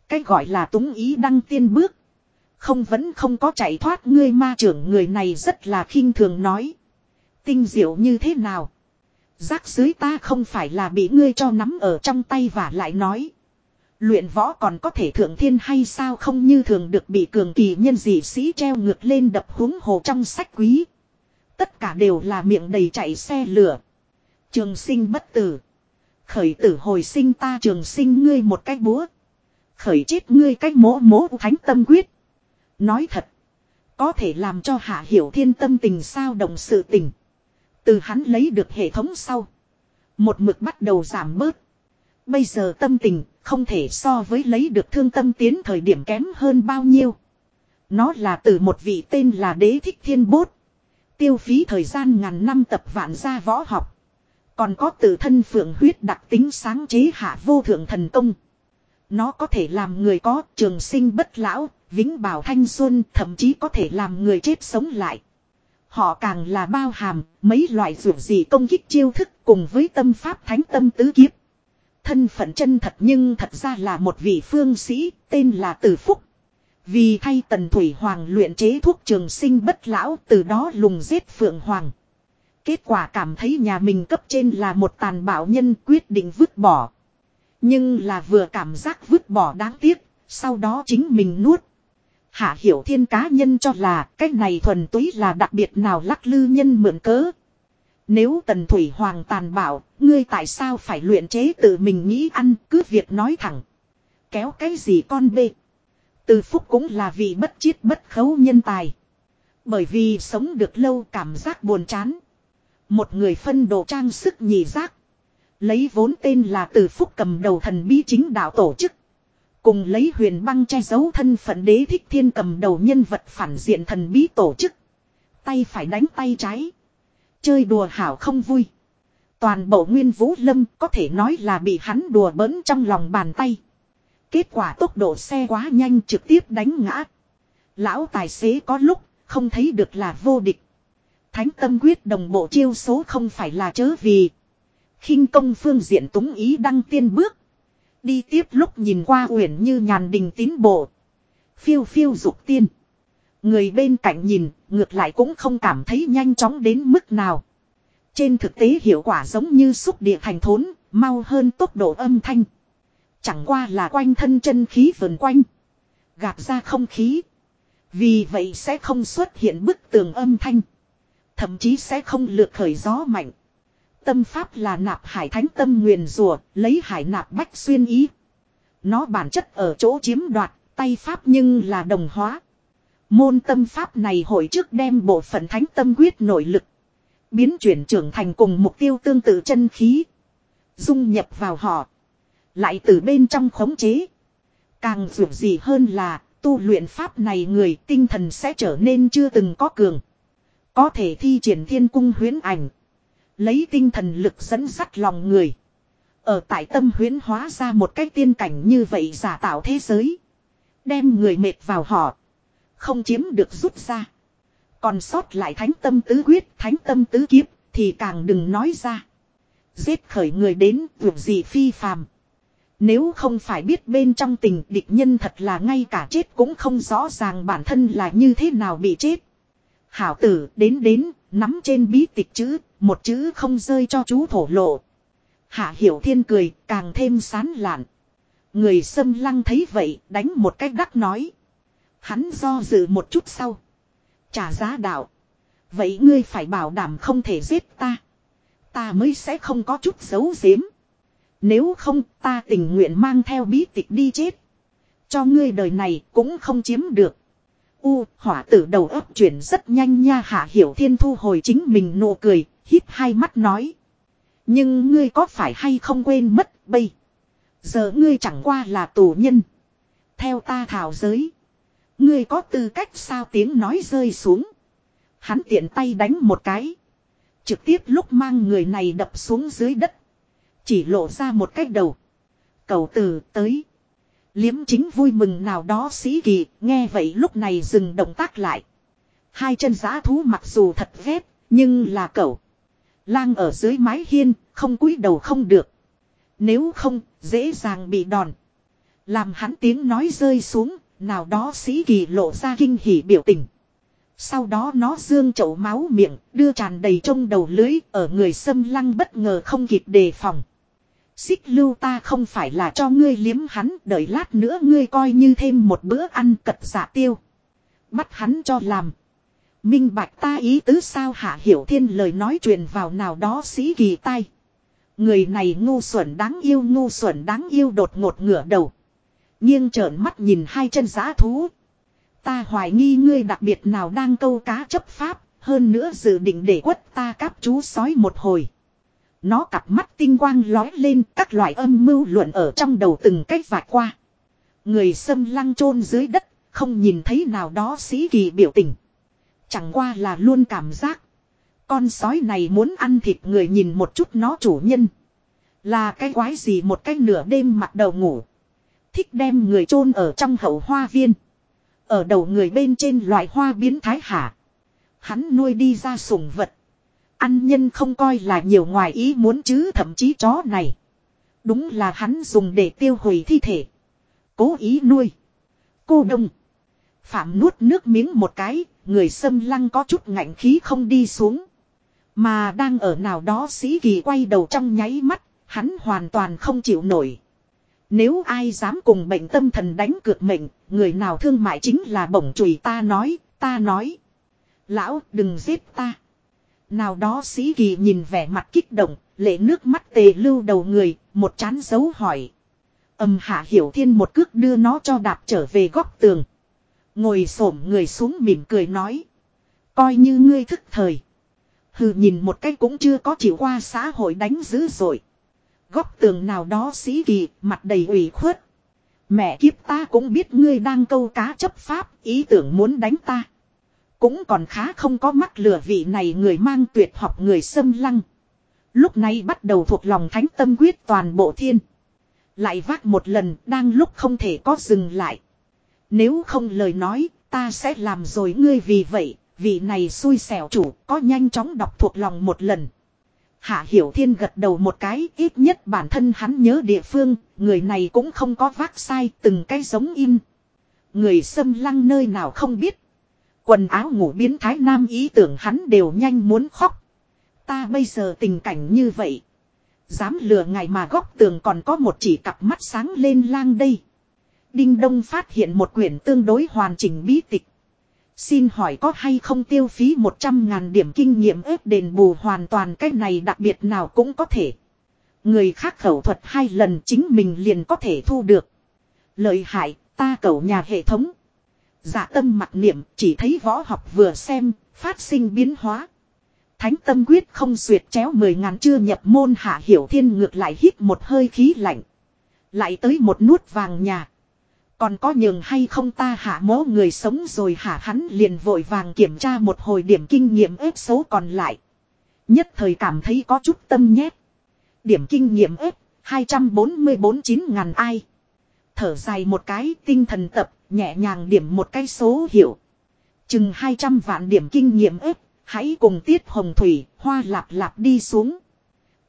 Cái gọi là túng ý đăng tiên bước. Không vẫn không có chạy thoát ngươi ma trưởng người này rất là khinh thường nói. Tinh diệu như thế nào? Giác dưới ta không phải là bị ngươi cho nắm ở trong tay và lại nói. Luyện võ còn có thể thượng thiên hay sao không như thường được bị cường kỳ nhân dị sĩ treo ngược lên đập huống hồ trong sách quý. Tất cả đều là miệng đầy chạy xe lửa. Trường sinh bất tử. Khởi tử hồi sinh ta trường sinh ngươi một cái búa. Khởi chết ngươi cách mỗ mỗ thánh tâm quyết. Nói thật. Có thể làm cho hạ hiểu thiên tâm tình sao động sự tình. Từ hắn lấy được hệ thống sau. Một mực bắt đầu giảm bớt. Bây giờ tâm tình không thể so với lấy được thương tâm tiến thời điểm kém hơn bao nhiêu. Nó là từ một vị tên là đế thích thiên bốt. Tiêu phí thời gian ngàn năm tập vạn gia võ học. Còn có tự thân phượng huyết đặc tính sáng chế hạ vô thượng thần công. Nó có thể làm người có trường sinh bất lão, vĩnh bảo thanh xuân, thậm chí có thể làm người chết sống lại. Họ càng là bao hàm, mấy loại rủi gì công kích chiêu thức cùng với tâm pháp thánh tâm tứ kiếp. Thân phận chân thật nhưng thật ra là một vị phương sĩ, tên là Tử Phúc. Vì thay tần thủy hoàng luyện chế thuốc trường sinh bất lão từ đó lùng giết phượng hoàng. Kết quả cảm thấy nhà mình cấp trên là một tàn bạo nhân quyết định vứt bỏ. Nhưng là vừa cảm giác vứt bỏ đáng tiếc, sau đó chính mình nuốt. Hạ hiểu thiên cá nhân cho là cách này thuần túy là đặc biệt nào lắc lư nhân mượn cớ. Nếu tần thủy hoàng tàn bạo, ngươi tại sao phải luyện chế tự mình nghĩ ăn cứ việc nói thẳng. Kéo cái gì con bê. Từ phúc cũng là vị bất chiết bất khấu nhân tài. Bởi vì sống được lâu cảm giác buồn chán. Một người phân đồ trang sức nhì giác. Lấy vốn tên là từ phúc cầm đầu thần bí chính đạo tổ chức. Cùng lấy huyền băng che giấu thân phận đế thích thiên cầm đầu nhân vật phản diện thần bí tổ chức. Tay phải đánh tay trái. Chơi đùa hảo không vui. Toàn bộ nguyên vũ lâm có thể nói là bị hắn đùa bỡn trong lòng bàn tay. Kết quả tốc độ xe quá nhanh trực tiếp đánh ngã. Lão tài xế có lúc không thấy được là vô địch. Thánh tâm quyết đồng bộ chiêu số không phải là chớ vì khinh công phương diện túng ý đăng tiên bước. Đi tiếp lúc nhìn qua uyển như nhàn đình tín bộ. Phiêu phiêu dục tiên. Người bên cạnh nhìn, ngược lại cũng không cảm thấy nhanh chóng đến mức nào. Trên thực tế hiệu quả giống như xúc địa thành thốn, mau hơn tốc độ âm thanh. Chẳng qua là quanh thân chân khí vần quanh. Gạt ra không khí. Vì vậy sẽ không xuất hiện bức tường âm thanh. Thậm chí sẽ không lược khởi gió mạnh. Tâm pháp là nạp hải thánh tâm nguyền rùa, lấy hải nạp bách xuyên ý. Nó bản chất ở chỗ chiếm đoạt, tay pháp nhưng là đồng hóa. Môn tâm pháp này hội trước đem bộ phận thánh tâm quyết nội lực. Biến chuyển trưởng thành cùng mục tiêu tương tự chân khí. Dung nhập vào họ. Lại từ bên trong khống chế. Càng dù gì hơn là tu luyện pháp này người tinh thần sẽ trở nên chưa từng có cường. Có thể thi triển thiên cung huyến ảnh. Lấy tinh thần lực dẫn dắt lòng người. Ở tại tâm huyến hóa ra một cái tiên cảnh như vậy giả tạo thế giới. Đem người mệt vào họ. Không chiếm được rút ra. Còn sót lại thánh tâm tứ quyết, thánh tâm tứ kiếp, thì càng đừng nói ra. Giết khởi người đến, vượt gì phi phàm. Nếu không phải biết bên trong tình địch nhân thật là ngay cả chết cũng không rõ ràng bản thân là như thế nào bị chết. Hảo tử đến đến, nắm trên bí tịch chữ, một chữ không rơi cho chú thổ lộ. Hạ hiểu thiên cười, càng thêm sán lạn. Người xâm lăng thấy vậy, đánh một cách đắc nói. Hắn do dự một chút sau. Trả giá đạo. Vậy ngươi phải bảo đảm không thể giết ta. Ta mới sẽ không có chút xấu giếm. Nếu không ta tình nguyện mang theo bí tịch đi chết. Cho ngươi đời này cũng không chiếm được. U, hỏa tử đầu ấp chuyển rất nhanh nha hạ hiểu thiên thu hồi chính mình nụ cười, hít hai mắt nói. Nhưng ngươi có phải hay không quên mất bây. Giờ ngươi chẳng qua là tù nhân. Theo ta thảo giới. Ngươi có tư cách sao tiếng nói rơi xuống. Hắn tiện tay đánh một cái. Trực tiếp lúc mang người này đập xuống dưới đất. Chỉ lộ ra một cách đầu. Cầu từ tới. Liếm chính vui mừng nào đó sĩ kỳ, nghe vậy lúc này dừng động tác lại. Hai chân giã thú mặc dù thật ghét, nhưng là cậu. Lang ở dưới mái hiên, không cúi đầu không được. Nếu không, dễ dàng bị đòn. Làm hắn tiếng nói rơi xuống, nào đó sĩ kỳ lộ ra kinh hỉ biểu tình. Sau đó nó dương chậu máu miệng, đưa tràn đầy trong đầu lưới, ở người xâm lăng bất ngờ không kịp đề phòng. Xích lưu ta không phải là cho ngươi liếm hắn, đợi lát nữa ngươi coi như thêm một bữa ăn cật giả tiêu. Bắt hắn cho làm. Minh bạch ta ý tứ sao hạ hiểu thiên lời nói truyền vào nào đó sĩ kỳ tai. Người này ngu xuẩn đáng yêu ngu xuẩn đáng yêu đột ngột ngửa đầu. nghiêng trợn mắt nhìn hai chân giã thú. Ta hoài nghi ngươi đặc biệt nào đang câu cá chấp pháp, hơn nữa dự định để quất ta cáp chú sói một hồi. Nó cặp mắt tinh quang lói lên các loại âm mưu luận ở trong đầu từng cách vạch qua. Người xâm lăng chôn dưới đất, không nhìn thấy nào đó sĩ kỳ biểu tình. Chẳng qua là luôn cảm giác. Con sói này muốn ăn thịt người nhìn một chút nó chủ nhân. Là cái quái gì một cái nửa đêm mặt đầu ngủ. Thích đem người chôn ở trong hậu hoa viên. Ở đầu người bên trên loại hoa biến thái hả. Hắn nuôi đi ra sủng vật. Ăn nhân không coi là nhiều ngoài ý muốn chứ thậm chí chó này. Đúng là hắn dùng để tiêu hủy thi thể. Cố ý nuôi. Cô đông. Phạm nuốt nước miếng một cái, người xâm lăng có chút ngạnh khí không đi xuống. Mà đang ở nào đó sĩ kỳ quay đầu trong nháy mắt, hắn hoàn toàn không chịu nổi. Nếu ai dám cùng bệnh tâm thần đánh cược mệnh, người nào thương mại chính là bổng chùy ta nói, ta nói. Lão, đừng giết ta. Nào đó sĩ kỳ nhìn vẻ mặt kích động, lệ nước mắt tề lưu đầu người, một chán dấu hỏi. Âm hạ hiểu thiên một cước đưa nó cho đạp trở về góc tường. Ngồi xổm người xuống mỉm cười nói. Coi như ngươi thức thời. Hừ nhìn một cái cũng chưa có chịu qua xã hội đánh dữ rồi. Góc tường nào đó sĩ kỳ, mặt đầy ủy khuất. Mẹ kiếp ta cũng biết ngươi đang câu cá chấp pháp, ý tưởng muốn đánh ta. Cũng còn khá không có mắt lửa vị này người mang tuyệt học người xâm lăng. Lúc này bắt đầu thuộc lòng thánh tâm quyết toàn bộ thiên. Lại vác một lần, đang lúc không thể có dừng lại. Nếu không lời nói, ta sẽ làm rồi ngươi vì vậy, vị này xui xẻo chủ có nhanh chóng đọc thuộc lòng một lần. Hạ Hiểu Thiên gật đầu một cái, ít nhất bản thân hắn nhớ địa phương, người này cũng không có vác sai từng cái giống in. Người xâm lăng nơi nào không biết. Quần áo ngủ biến thái nam ý tưởng hắn đều nhanh muốn khóc. Ta bây giờ tình cảnh như vậy. Dám lừa ngài mà góc tường còn có một chỉ cặp mắt sáng lên lang đây. Đinh Đông phát hiện một quyển tương đối hoàn chỉnh bí tịch. Xin hỏi có hay không tiêu phí 100 ngàn điểm kinh nghiệm ếp đền bù hoàn toàn cái này đặc biệt nào cũng có thể. Người khác khẩu thuật hai lần chính mình liền có thể thu được. Lợi hại, ta cầu nhà hệ thống. Dạ tâm mặt niệm chỉ thấy võ học vừa xem, phát sinh biến hóa. Thánh tâm quyết không duyệt chéo mười ngàn chưa nhập môn hạ hiểu thiên ngược lại hít một hơi khí lạnh. Lại tới một nuốt vàng nhà. Còn có nhường hay không ta hạ mố người sống rồi hạ hắn liền vội vàng kiểm tra một hồi điểm kinh nghiệm ếp xấu còn lại. Nhất thời cảm thấy có chút tâm nhét. Điểm kinh nghiệm ếp 244 chín ngàn ai. Thở dài một cái tinh thần tập, nhẹ nhàng điểm một cái số hiệu. Chừng 200 vạn điểm kinh nghiệm ếp, hãy cùng tiết hồng thủy, hoa lạp lạp đi xuống.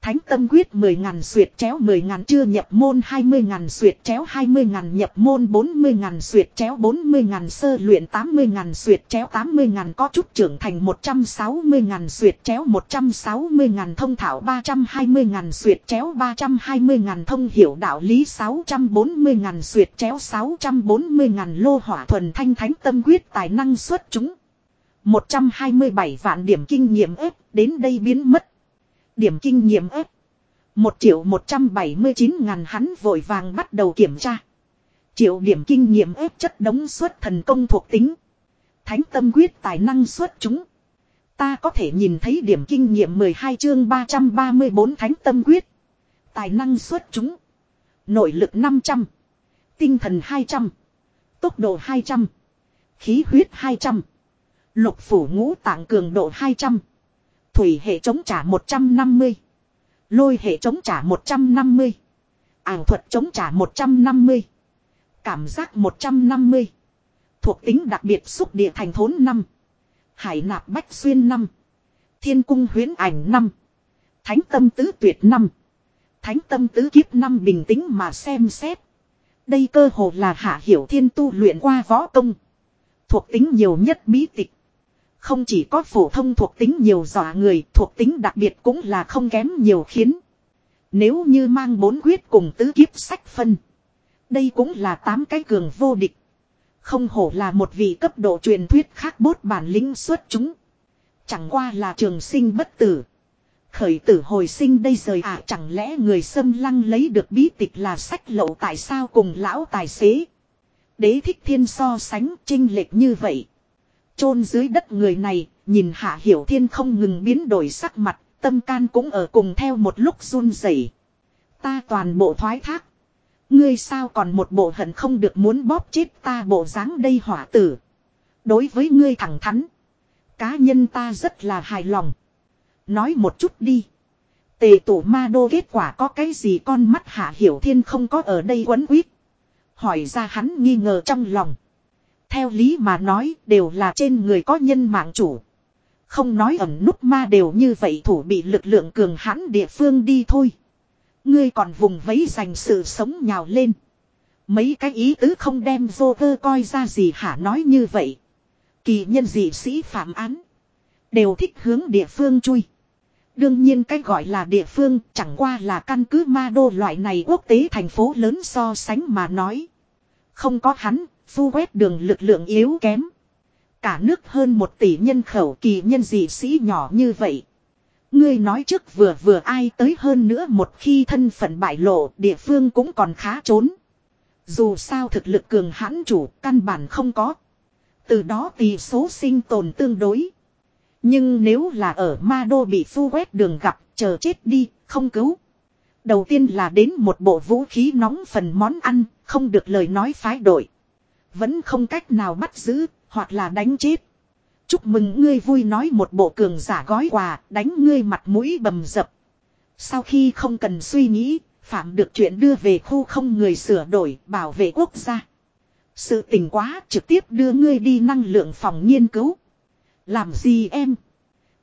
Thánh tâm quyết 10 ngàn suyệt chéo 10 ngàn, chưa nhập môn 20 ngàn suyệt chéo 20 ngàn, nhập môn 40 ngàn suyệt chéo 40 ngàn, sơ luyện 80 ngàn suyệt chéo 80 ngàn, có chút trưởng thành 160 ngàn suyệt chéo 160 ngàn, thông thảo 320 ngàn suyệt chéo 320 ngàn, thông hiểu đạo lý 640 ngàn suyệt chéo 640 ngàn, lô hỏa thuần thanh thánh tâm quyết tài năng xuất chúng. 127 vạn điểm kinh nghiệm ếp, đến đây biến mất. Điểm kinh nghiệm ếp. 1 triệu một trăm bảy mươi chín ngàn hắn vội vàng bắt đầu kiểm tra. Triệu điểm kinh nghiệm ếp chất đống suất thần công thuộc tính. Thánh tâm quyết tài năng suất chúng. Ta có thể nhìn thấy điểm kinh nghiệm 12 chương 334 thánh tâm quyết. Tài năng suất chúng. Nội lực 500. Tinh thần 200. Tốc độ 200. Khí huyết 200. Lục phủ ngũ tạng cường độ 200. Thủy hệ chống trả 150. Lôi hệ chống trả 150. Ảng thuật chống trả 150. Cảm giác 150. Thuộc tính đặc biệt xúc địa thành thốn 5. Hải nạp bách xuyên 5. Thiên cung huyến ảnh 5. Thánh tâm tứ tuyệt 5. Thánh tâm tứ kiếp 5 bình tĩnh mà xem xét. Đây cơ hồ là hạ hiểu thiên tu luyện qua võ công. Thuộc tính nhiều nhất bí tịch. Không chỉ có phổ thông thuộc tính nhiều dọa người, thuộc tính đặc biệt cũng là không kém nhiều khiến. Nếu như mang bốn quyết cùng tứ kiếp sách phân. Đây cũng là tám cái cường vô địch. Không hổ là một vị cấp độ truyền thuyết khác bốt bản lĩnh xuất chúng. Chẳng qua là trường sinh bất tử. Khởi tử hồi sinh đây rời à chẳng lẽ người xâm lăng lấy được bí tịch là sách lậu tại sao cùng lão tài xế. Đế thích thiên so sánh trinh lệch như vậy chôn dưới đất người này, nhìn hạ hiểu thiên không ngừng biến đổi sắc mặt, tâm can cũng ở cùng theo một lúc run rẩy. Ta toàn bộ thoái thác. Ngươi sao còn một bộ hận không được muốn bóp chết ta bộ dáng đây hỏa tử. Đối với ngươi thẳng thắn. Cá nhân ta rất là hài lòng. Nói một chút đi. Tề tổ ma đô kết quả có cái gì con mắt hạ hiểu thiên không có ở đây quấn quýt. Hỏi ra hắn nghi ngờ trong lòng. Theo lý mà nói đều là trên người có nhân mạng chủ. Không nói ẩn nút ma đều như vậy thủ bị lực lượng cường hãn địa phương đi thôi. Ngươi còn vùng vẫy dành sự sống nhào lên. Mấy cái ý tứ không đem vô cơ coi ra gì hả nói như vậy. Kỳ nhân dị sĩ phạm án. Đều thích hướng địa phương chui. Đương nhiên cái gọi là địa phương chẳng qua là căn cứ ma đô loại này quốc tế thành phố lớn so sánh mà nói. Không có hắn, phu quét đường lực lượng yếu kém. Cả nước hơn một tỷ nhân khẩu kỳ nhân dị sĩ nhỏ như vậy. Ngươi nói trước vừa vừa ai tới hơn nữa một khi thân phận bại lộ địa phương cũng còn khá trốn. Dù sao thực lực cường hãn chủ căn bản không có. Từ đó tỷ số sinh tồn tương đối. Nhưng nếu là ở ma đô bị phu quét đường gặp, chờ chết đi, không cứu. Đầu tiên là đến một bộ vũ khí nóng phần món ăn, không được lời nói phái đổi. Vẫn không cách nào bắt giữ, hoặc là đánh chết. Chúc mừng ngươi vui nói một bộ cường giả gói quà, đánh ngươi mặt mũi bầm dập. Sau khi không cần suy nghĩ, phạm được chuyện đưa về khu không người sửa đổi, bảo vệ quốc gia. Sự tình quá trực tiếp đưa ngươi đi năng lượng phòng nghiên cứu. Làm gì em?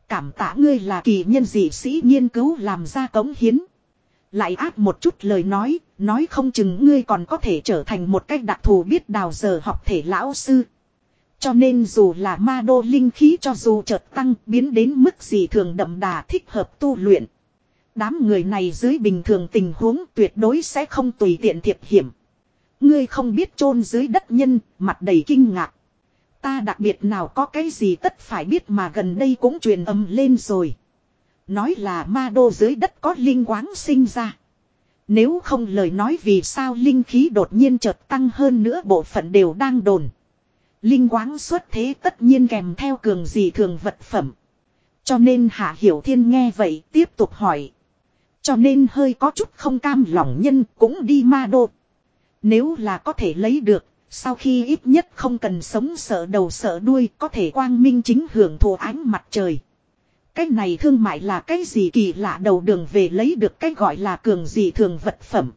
Cảm tạ ngươi là kỳ nhân dị sĩ nghiên cứu làm ra cống hiến. Lại áp một chút lời nói, nói không chừng ngươi còn có thể trở thành một cách đặc thù biết đào giờ học thể lão sư. Cho nên dù là ma đô linh khí cho dù chợt tăng biến đến mức gì thường đậm đà thích hợp tu luyện. Đám người này dưới bình thường tình huống tuyệt đối sẽ không tùy tiện thiệp hiểm. Ngươi không biết chôn dưới đất nhân, mặt đầy kinh ngạc. Ta đặc biệt nào có cái gì tất phải biết mà gần đây cũng truyền âm lên rồi. Nói là ma đô dưới đất có linh quáng sinh ra. Nếu không lời nói vì sao linh khí đột nhiên chợt tăng hơn nữa bộ phận đều đang đồn. Linh quáng xuất thế tất nhiên kèm theo cường gì thường vật phẩm. Cho nên Hạ Hiểu Thiên nghe vậy tiếp tục hỏi. Cho nên hơi có chút không cam lòng nhân cũng đi ma đô. Nếu là có thể lấy được, sau khi ít nhất không cần sống sợ đầu sợ đuôi có thể quang minh chính hưởng thụ ánh mặt trời. Cái này thương mại là cái gì kỳ lạ đầu đường về lấy được cái gọi là cường gì thường vật phẩm.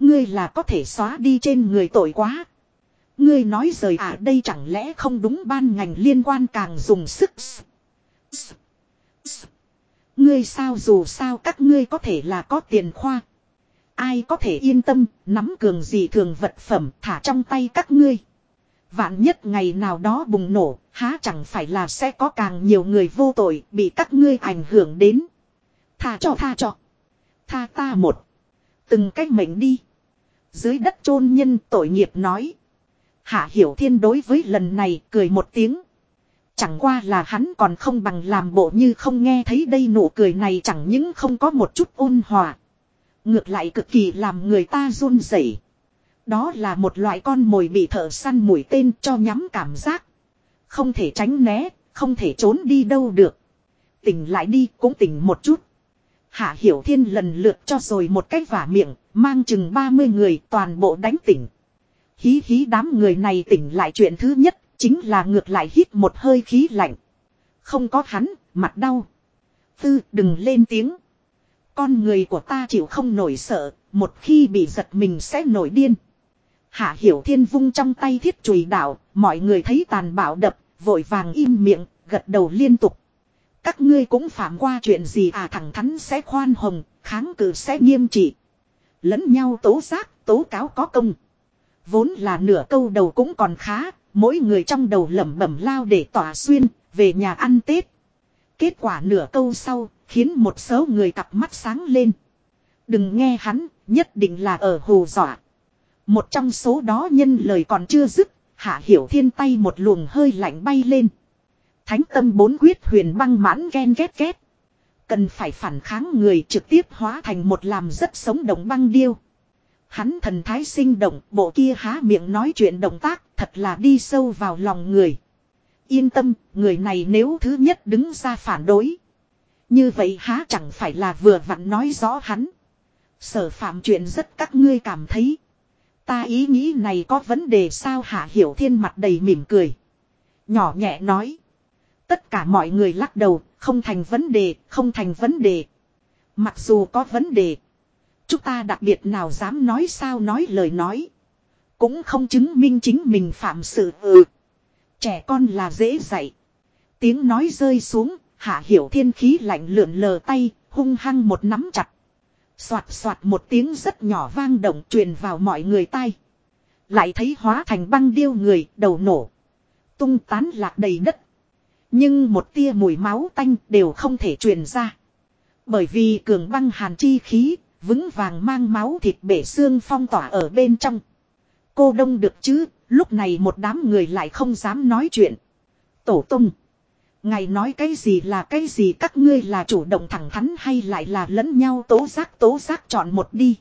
Ngươi là có thể xóa đi trên người tội quá. Ngươi nói rời à đây chẳng lẽ không đúng ban ngành liên quan càng dùng sức. Ngươi sao dù sao các ngươi có thể là có tiền khoa. Ai có thể yên tâm, nắm cường gì thường vật phẩm thả trong tay các ngươi. Vạn nhất ngày nào đó bùng nổ, há chẳng phải là sẽ có càng nhiều người vô tội bị các ngươi ảnh hưởng đến. Tha cho tha cho. Tha ta một. Từng cách mệnh đi. Dưới đất chôn nhân tội nghiệp nói. Hạ Hiểu Thiên đối với lần này cười một tiếng. Chẳng qua là hắn còn không bằng làm bộ như không nghe thấy đây nụ cười này chẳng những không có một chút ôn hòa. Ngược lại cực kỳ làm người ta run rẩy. Đó là một loại con mồi bị thợ săn mũi tên cho nhắm cảm giác. Không thể tránh né, không thể trốn đi đâu được. Tỉnh lại đi cũng tỉnh một chút. Hạ Hiểu Thiên lần lượt cho rồi một cách vả miệng, mang chừng 30 người toàn bộ đánh tỉnh. Hí hí đám người này tỉnh lại chuyện thứ nhất, chính là ngược lại hít một hơi khí lạnh. Không có hắn, mặt đau. Tư đừng lên tiếng. Con người của ta chịu không nổi sợ, một khi bị giật mình sẽ nổi điên. Hạ hiểu thiên vung trong tay thiết chùy đạo, mọi người thấy tàn bạo đập, vội vàng im miệng, gật đầu liên tục. Các ngươi cũng phạm qua chuyện gì à thẳng thắn sẽ khoan hồng, kháng cự sẽ nghiêm trị. Lẫn nhau tố giác, tố cáo có công. Vốn là nửa câu đầu cũng còn khá, mỗi người trong đầu lẩm bẩm lao để tỏa xuyên, về nhà ăn Tết. Kết quả nửa câu sau, khiến một số người cặp mắt sáng lên. Đừng nghe hắn, nhất định là ở hồ dọa. Một trong số đó nhân lời còn chưa dứt, hạ hiểu thiên tay một luồng hơi lạnh bay lên. Thánh tâm bốn quyết huyền băng mãn ghen ghét ghét. Cần phải phản kháng người trực tiếp hóa thành một làm rất sống động băng điêu. Hắn thần thái sinh động, bộ kia há miệng nói chuyện động tác, thật là đi sâu vào lòng người. Yên tâm, người này nếu thứ nhất đứng ra phản đối. Như vậy há chẳng phải là vừa vặn nói rõ hắn. Sở phạm chuyện rất các ngươi cảm thấy. Ta ý nghĩ này có vấn đề sao hạ hiểu thiên mặt đầy mỉm cười. Nhỏ nhẹ nói. Tất cả mọi người lắc đầu, không thành vấn đề, không thành vấn đề. Mặc dù có vấn đề. Chúng ta đặc biệt nào dám nói sao nói lời nói. Cũng không chứng minh chính mình phạm sự ừ. Trẻ con là dễ dạy. Tiếng nói rơi xuống, hạ hiểu thiên khí lạnh lượn lờ tay, hung hăng một nắm chặt. Xoạt xoạt một tiếng rất nhỏ vang động truyền vào mọi người tai, Lại thấy hóa thành băng điêu người, đầu nổ. Tung tán lạc đầy đất. Nhưng một tia mùi máu tanh đều không thể truyền ra. Bởi vì cường băng hàn chi khí, vững vàng mang máu thịt bể xương phong tỏa ở bên trong. Cô đông được chứ, lúc này một đám người lại không dám nói chuyện. Tổ tung. Ngài nói cái gì là cái gì các ngươi là chủ động thẳng thắn hay lại là lẫn nhau tố giác tố giác chọn một đi.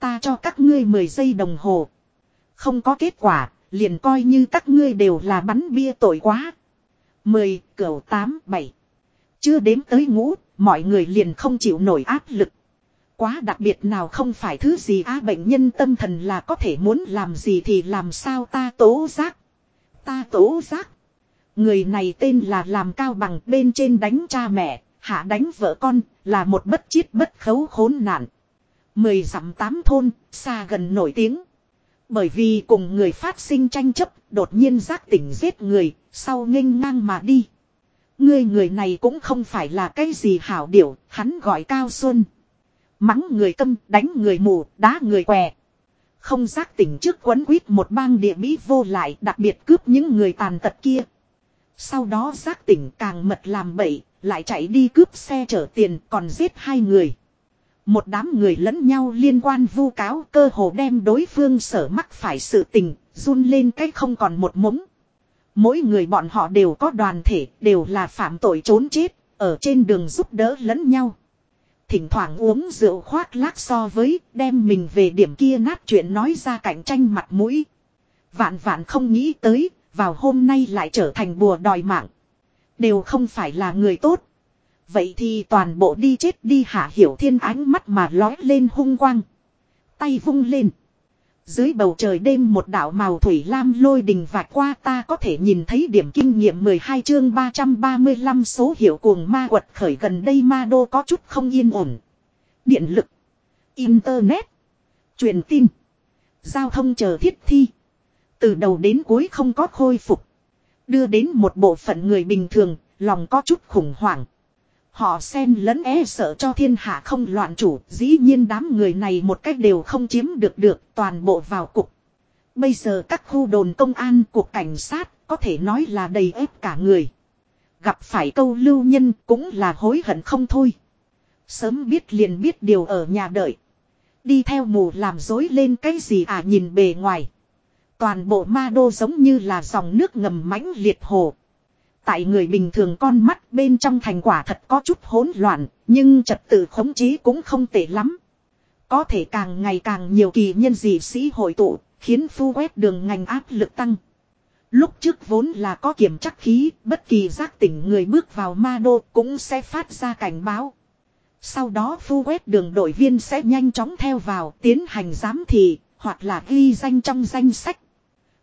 Ta cho các ngươi 10 giây đồng hồ. Không có kết quả, liền coi như các ngươi đều là bắn bia tội quá. 10, cửu 8, 7. Chưa đếm tới ngũ, mọi người liền không chịu nổi áp lực. Quá đặc biệt nào không phải thứ gì á bệnh nhân tâm thần là có thể muốn làm gì thì làm sao ta tố giác. Ta tố giác. Người này tên là làm cao bằng bên trên đánh cha mẹ, hạ đánh vợ con, là một bất chiết bất khấu khốn nạn. Mười dặm tám thôn, xa gần nổi tiếng. Bởi vì cùng người phát sinh tranh chấp, đột nhiên giác tỉnh giết người, sau nghênh ngang mà đi. Người người này cũng không phải là cái gì hảo điểu, hắn gọi Cao Xuân. Mắng người câm, đánh người mù, đá người què. Không giác tỉnh trước quấn quýt một bang địa mỹ vô lại đặc biệt cướp những người tàn tật kia. Sau đó giác tỉnh càng mật làm bậy, lại chạy đi cướp xe chở tiền còn giết hai người. Một đám người lẫn nhau liên quan vu cáo cơ hồ đem đối phương sở mắc phải sự tình, run lên cách không còn một mống. Mỗi người bọn họ đều có đoàn thể, đều là phạm tội trốn chết, ở trên đường giúp đỡ lẫn nhau. Thỉnh thoảng uống rượu khoác lác so với đem mình về điểm kia nát chuyện nói ra cạnh tranh mặt mũi. Vạn vạn không nghĩ tới, vào hôm nay lại trở thành bùa đòi mạng. Đều không phải là người tốt. Vậy thì toàn bộ đi chết đi hạ hiểu thiên ánh mắt mà lói lên hung quang. Tay vung lên. Dưới bầu trời đêm một đạo màu thủy lam lôi đình vạch qua ta có thể nhìn thấy điểm kinh nghiệm 12 chương 335 số hiệu cuồng ma quật khởi gần đây ma đô có chút không yên ổn. Điện lực. Internet. Truyền tin. Giao thông chờ thiết thi. Từ đầu đến cuối không có khôi phục. Đưa đến một bộ phận người bình thường, lòng có chút khủng hoảng. Họ xen lẫn e sợ cho thiên hạ không loạn chủ, dĩ nhiên đám người này một cách đều không chiếm được được, toàn bộ vào cục. Bây giờ các khu đồn công an, cuộc cảnh sát, có thể nói là đầy ép cả người. Gặp phải câu lưu nhân cũng là hối hận không thôi. Sớm biết liền biết điều ở nhà đợi. Đi theo mù làm dối lên cái gì à nhìn bề ngoài. Toàn bộ ma đô giống như là dòng nước ngầm mãnh liệt hồ. Tại người bình thường con mắt bên trong thành quả thật có chút hỗn loạn, nhưng trật tự khống chế cũng không tệ lắm. Có thể càng ngày càng nhiều kỳ nhân dị sĩ hội tụ, khiến phu quét đường ngành áp lực tăng. Lúc trước vốn là có kiểm chắc khí, bất kỳ giác tỉnh người bước vào ma đô cũng sẽ phát ra cảnh báo. Sau đó phu quét đường đội viên sẽ nhanh chóng theo vào tiến hành giám thị, hoặc là ghi danh trong danh sách.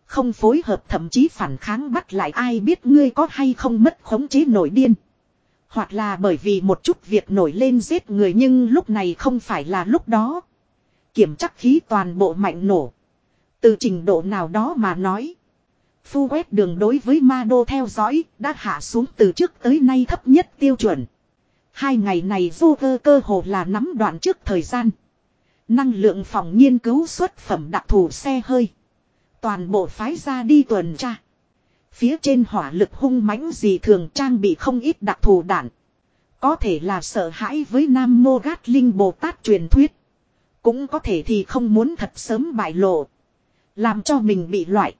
Không phối hợp thậm chí phản kháng bắt lại ai biết ngươi có hay không mất khống chế nổi điên. Hoặc là bởi vì một chút việc nổi lên giết người nhưng lúc này không phải là lúc đó. Kiểm chắc khí toàn bộ mạnh nổ. Từ trình độ nào đó mà nói. Phu quét đường đối với ma đô theo dõi đã hạ xuống từ trước tới nay thấp nhất tiêu chuẩn. Hai ngày này vô cơ cơ hồ là nắm đoạn trước thời gian. Năng lượng phòng nghiên cứu xuất phẩm đặc thù xe hơi. Toàn bộ phái ra đi tuần tra. Phía trên hỏa lực hung mãnh gì thường trang bị không ít đặc thù đạn. Có thể là sợ hãi với Nam Mô Gát Linh Bồ Tát truyền thuyết. Cũng có thể thì không muốn thật sớm bại lộ. Làm cho mình bị loại.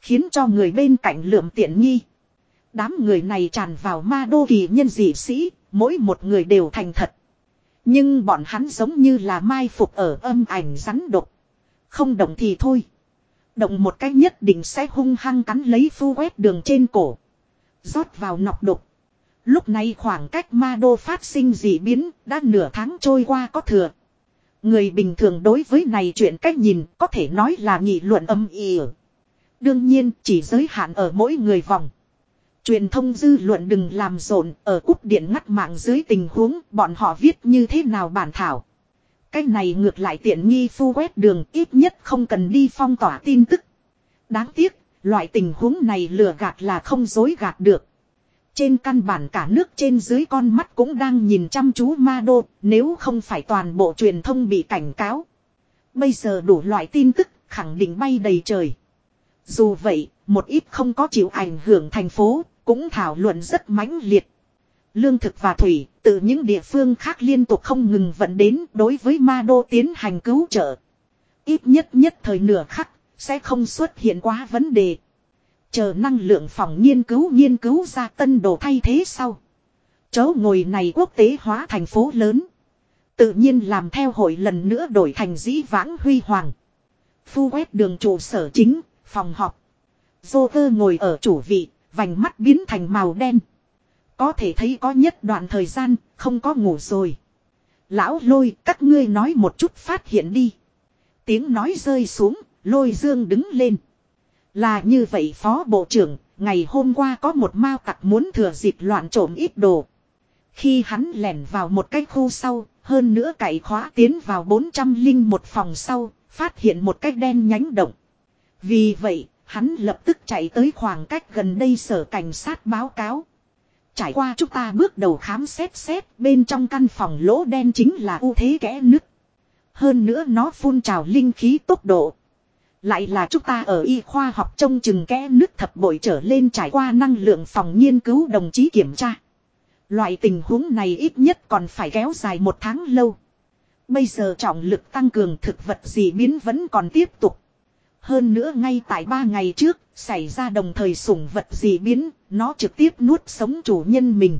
Khiến cho người bên cạnh lượm tiện nghi. Đám người này tràn vào ma đô kỳ nhân dị sĩ, mỗi một người đều thành thật. Nhưng bọn hắn giống như là mai phục ở âm ảnh rắn độc. Không động thì thôi. Động một cách nhất định sẽ hung hăng cắn lấy phu quét đường trên cổ. rót vào nọc độc. Lúc này khoảng cách ma đô phát sinh dị biến đã nửa tháng trôi qua có thừa. Người bình thường đối với này chuyện cách nhìn có thể nói là nghị luận âm ỉ. Đương nhiên, chỉ giới hạn ở mỗi người vòng. Truyền thông dư luận đừng làm rộn, ở cúp điện ngắt mạng dưới tình huống, bọn họ viết như thế nào bản thảo. Cái này ngược lại tiện nghi phu quét đường ít nhất không cần đi phong tỏa tin tức. Đáng tiếc, loại tình huống này lừa gạt là không dối gạt được. Trên căn bản cả nước trên dưới con mắt cũng đang nhìn chăm chú ma đô, nếu không phải toàn bộ truyền thông bị cảnh cáo. Bây giờ đủ loại tin tức, khẳng định bay đầy trời. Dù vậy, một ít không có chịu ảnh hưởng thành phố, cũng thảo luận rất mãnh liệt. Lương thực và thủy, từ những địa phương khác liên tục không ngừng vận đến đối với ma đô tiến hành cứu trợ. Ít nhất nhất thời nửa khắc, sẽ không xuất hiện quá vấn đề. Chờ năng lượng phòng nghiên cứu nghiên cứu ra tân đồ thay thế sau. Chớ ngồi này quốc tế hóa thành phố lớn. Tự nhiên làm theo hội lần nữa đổi thành dĩ vãng huy hoàng. Phu quét đường trụ sở chính, phòng họp. Dô ngồi ở chủ vị, vành mắt biến thành màu đen. Có thể thấy có nhất đoạn thời gian, không có ngủ rồi. Lão lôi, các ngươi nói một chút phát hiện đi. Tiếng nói rơi xuống, lôi dương đứng lên. Là như vậy phó bộ trưởng, ngày hôm qua có một mao tặc muốn thừa dịp loạn trộm ít đồ. Khi hắn lẻn vào một cái khu sau, hơn nữa cậy khóa tiến vào 400 linh một phòng sau, phát hiện một cái đen nhánh động. Vì vậy, hắn lập tức chạy tới khoảng cách gần đây sở cảnh sát báo cáo. Trải qua chúng ta bước đầu khám xét xét, bên trong căn phòng lỗ đen chính là ưu thế kẽ nứt. Hơn nữa nó phun trào linh khí tốc độ. Lại là chúng ta ở y khoa học trông chừng kẽ nứt thập bội trở lên trải qua năng lượng phòng nghiên cứu đồng chí kiểm tra. Loại tình huống này ít nhất còn phải kéo dài một tháng lâu. Bây giờ trọng lực tăng cường thực vật gì biến vẫn còn tiếp tục. Hơn nữa ngay tại ba ngày trước, xảy ra đồng thời sủng vật gì biến, nó trực tiếp nuốt sống chủ nhân mình.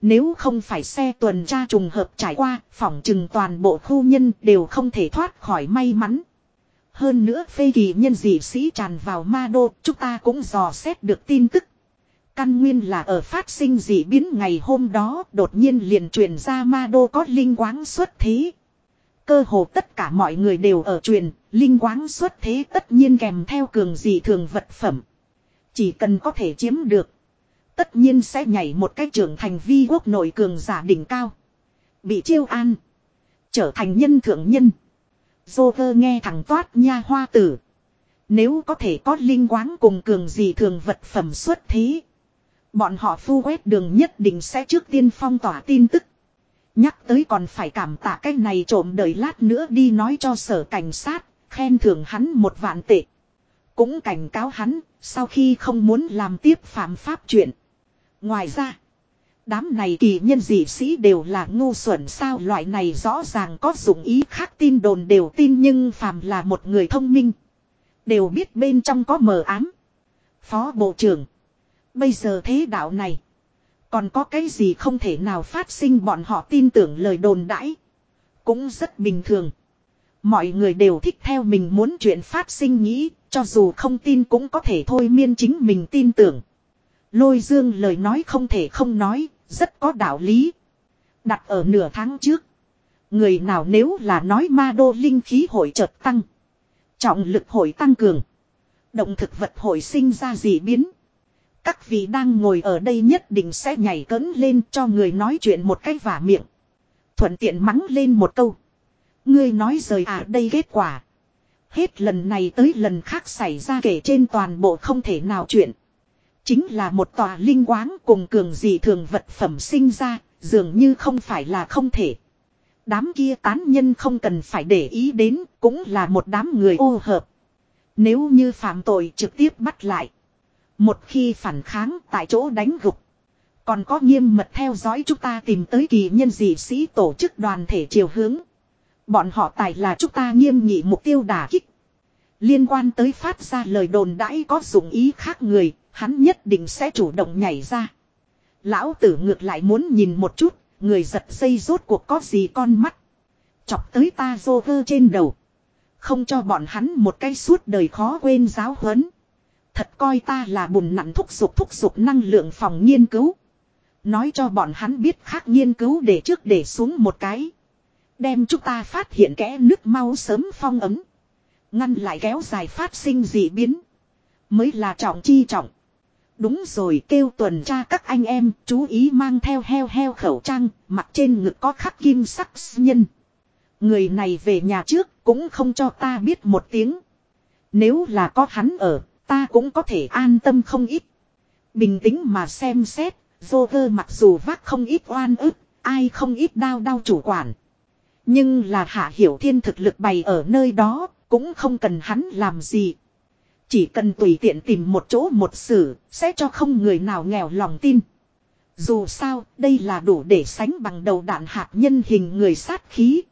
Nếu không phải xe tuần tra trùng hợp trải qua, phỏng chừng toàn bộ khu nhân đều không thể thoát khỏi may mắn. Hơn nữa phê kỳ nhân dị sĩ tràn vào ma đô, chúng ta cũng dò xét được tin tức. Căn nguyên là ở phát sinh dị biến ngày hôm đó đột nhiên liền truyền ra ma đô có linh quáng xuất thế. Cơ hồ tất cả mọi người đều ở truyền, linh quáng xuất thế tất nhiên kèm theo cường dị thường vật phẩm. Chỉ cần có thể chiếm được. Tất nhiên sẽ nhảy một cách trưởng thành vi quốc nội cường giả đỉnh cao. Bị chiêu an. Trở thành nhân thượng nhân. Joker nghe thẳng toát nha hoa tử. Nếu có thể có linh quáng cùng cường dị thường vật phẩm xuất thế. Bọn họ phu quét đường nhất định sẽ trước tiên phong tỏa tin tức. Nhắc tới còn phải cảm tạ cái này trộm đợi lát nữa đi nói cho sở cảnh sát, khen thưởng hắn một vạn tệ. Cũng cảnh cáo hắn, sau khi không muốn làm tiếp phạm pháp chuyện. Ngoài ra, đám này kỳ nhân dị sĩ đều là ngu xuẩn sao loại này rõ ràng có dụng ý khác tin đồn đều tin nhưng phàm là một người thông minh. Đều biết bên trong có mờ ám. Phó Bộ trưởng. Bây giờ thế đạo này. Còn có cái gì không thể nào phát sinh bọn họ tin tưởng lời đồn đãi. Cũng rất bình thường. Mọi người đều thích theo mình muốn chuyện phát sinh nghĩ, cho dù không tin cũng có thể thôi miên chính mình tin tưởng. Lôi dương lời nói không thể không nói, rất có đạo lý. Đặt ở nửa tháng trước. Người nào nếu là nói ma đô linh khí hội chợt tăng. Trọng lực hội tăng cường. Động thực vật hội sinh ra dị biến. Các vị đang ngồi ở đây nhất định sẽ nhảy cấn lên cho người nói chuyện một cách vả miệng. Thuận tiện mắng lên một câu. Ngươi nói rời à đây kết quả. Hết lần này tới lần khác xảy ra kể trên toàn bộ không thể nào chuyện. Chính là một tòa linh quáng cùng cường dị thường vật phẩm sinh ra, dường như không phải là không thể. Đám kia tán nhân không cần phải để ý đến, cũng là một đám người ô hợp. Nếu như phạm tội trực tiếp bắt lại. Một khi phản kháng tại chỗ đánh gục. Còn có nghiêm mật theo dõi chúng ta tìm tới kỳ nhân dị sĩ tổ chức đoàn thể chiều hướng. Bọn họ tài là chúng ta nghiêm nghị mục tiêu đả kích. Liên quan tới phát ra lời đồn đãi có dụng ý khác người, hắn nhất định sẽ chủ động nhảy ra. Lão tử ngược lại muốn nhìn một chút, người giật dây rốt cuộc có gì con mắt. Chọc tới ta dô vơ trên đầu. Không cho bọn hắn một cái suốt đời khó quên giáo huấn. Thật coi ta là bùn nặn thúc giục thúc giục năng lượng phòng nghiên cứu. Nói cho bọn hắn biết khác nghiên cứu để trước để xuống một cái. Đem chúng ta phát hiện kẽ nước mau sớm phong ấm. Ngăn lại kéo dài phát sinh dị biến. Mới là trọng chi trọng. Đúng rồi kêu tuần tra các anh em chú ý mang theo heo heo khẩu trang, mặt trên ngực có khắc kim sắc nhân. Người này về nhà trước cũng không cho ta biết một tiếng. Nếu là có hắn ở, ta cũng có thể an tâm không ít. Bình tĩnh mà xem xét, Joker mặc dù vác không ít oan ức, ai không ít đau đau chủ quản. Nhưng là hạ hiểu thiên thực lực bày ở nơi đó, cũng không cần hắn làm gì. Chỉ cần tùy tiện tìm một chỗ một xử, sẽ cho không người nào nghèo lòng tin. Dù sao, đây là đủ để sánh bằng đầu đạn hạt nhân hình người sát khí.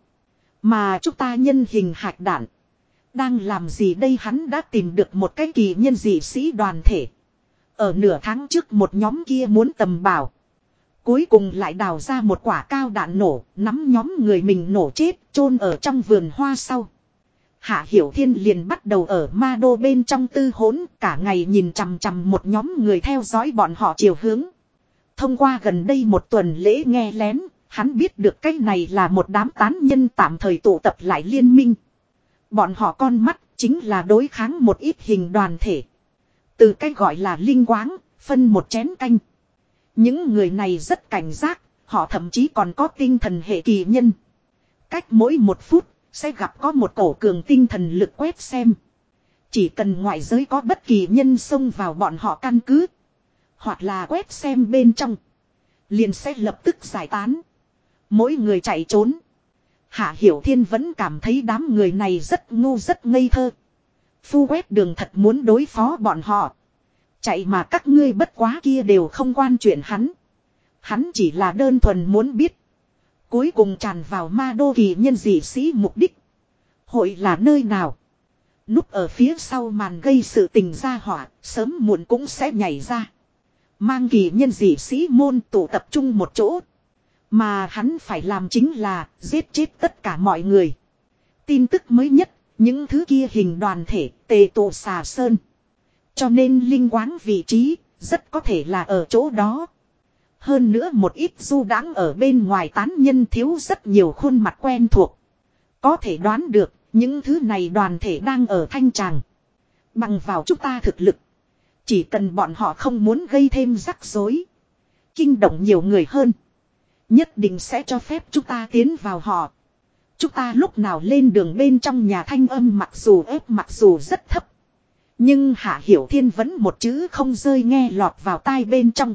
Mà chúng ta nhân hình hạt đạn. Đang làm gì đây hắn đã tìm được một cái kỳ nhân dị sĩ đoàn thể. Ở nửa tháng trước một nhóm kia muốn tầm bảo. Cuối cùng lại đào ra một quả cao đạn nổ, nắm nhóm người mình nổ chết, chôn ở trong vườn hoa sau. Hạ Hiểu Thiên liền bắt đầu ở ma đô bên trong tư hỗn, cả ngày nhìn chằm chằm một nhóm người theo dõi bọn họ chiều hướng. Thông qua gần đây một tuần lễ nghe lén, hắn biết được cái này là một đám tán nhân tạm thời tụ tập lại liên minh. Bọn họ con mắt chính là đối kháng một ít hình đoàn thể. Từ cái gọi là linh quáng, phân một chén canh. Những người này rất cảnh giác, họ thậm chí còn có tinh thần hệ kỳ nhân. Cách mỗi một phút, sẽ gặp có một cổ cường tinh thần lực quét xem. Chỉ cần ngoại giới có bất kỳ nhân xông vào bọn họ căn cứ. Hoặc là quét xem bên trong. Liền sẽ lập tức giải tán. Mỗi người chạy trốn. Hạ Hiểu Thiên vẫn cảm thấy đám người này rất ngu rất ngây thơ. Phu quét đường thật muốn đối phó bọn họ. Chạy mà các ngươi bất quá kia đều không quan chuyện hắn. Hắn chỉ là đơn thuần muốn biết. Cuối cùng tràn vào ma đô kỳ nhân dị sĩ mục đích. Hội là nơi nào? Núp ở phía sau màn gây sự tình ra hỏa, sớm muộn cũng sẽ nhảy ra. Mang kỳ nhân dị sĩ môn tụ tập trung một chỗ. Mà hắn phải làm chính là giết chết tất cả mọi người. Tin tức mới nhất, những thứ kia hình đoàn thể tề tụ xà sơn. Cho nên linh quáng vị trí, rất có thể là ở chỗ đó. Hơn nữa một ít du đáng ở bên ngoài tán nhân thiếu rất nhiều khuôn mặt quen thuộc. Có thể đoán được, những thứ này đoàn thể đang ở thanh tràng. Bằng vào chúng ta thực lực. Chỉ cần bọn họ không muốn gây thêm rắc rối. Kinh động nhiều người hơn. Nhất định sẽ cho phép chúng ta tiến vào họ. Chúng ta lúc nào lên đường bên trong nhà thanh âm mặc dù ép mặc dù rất thấp. Nhưng Hạ Hiểu Thiên vẫn một chữ không rơi nghe lọt vào tai bên trong.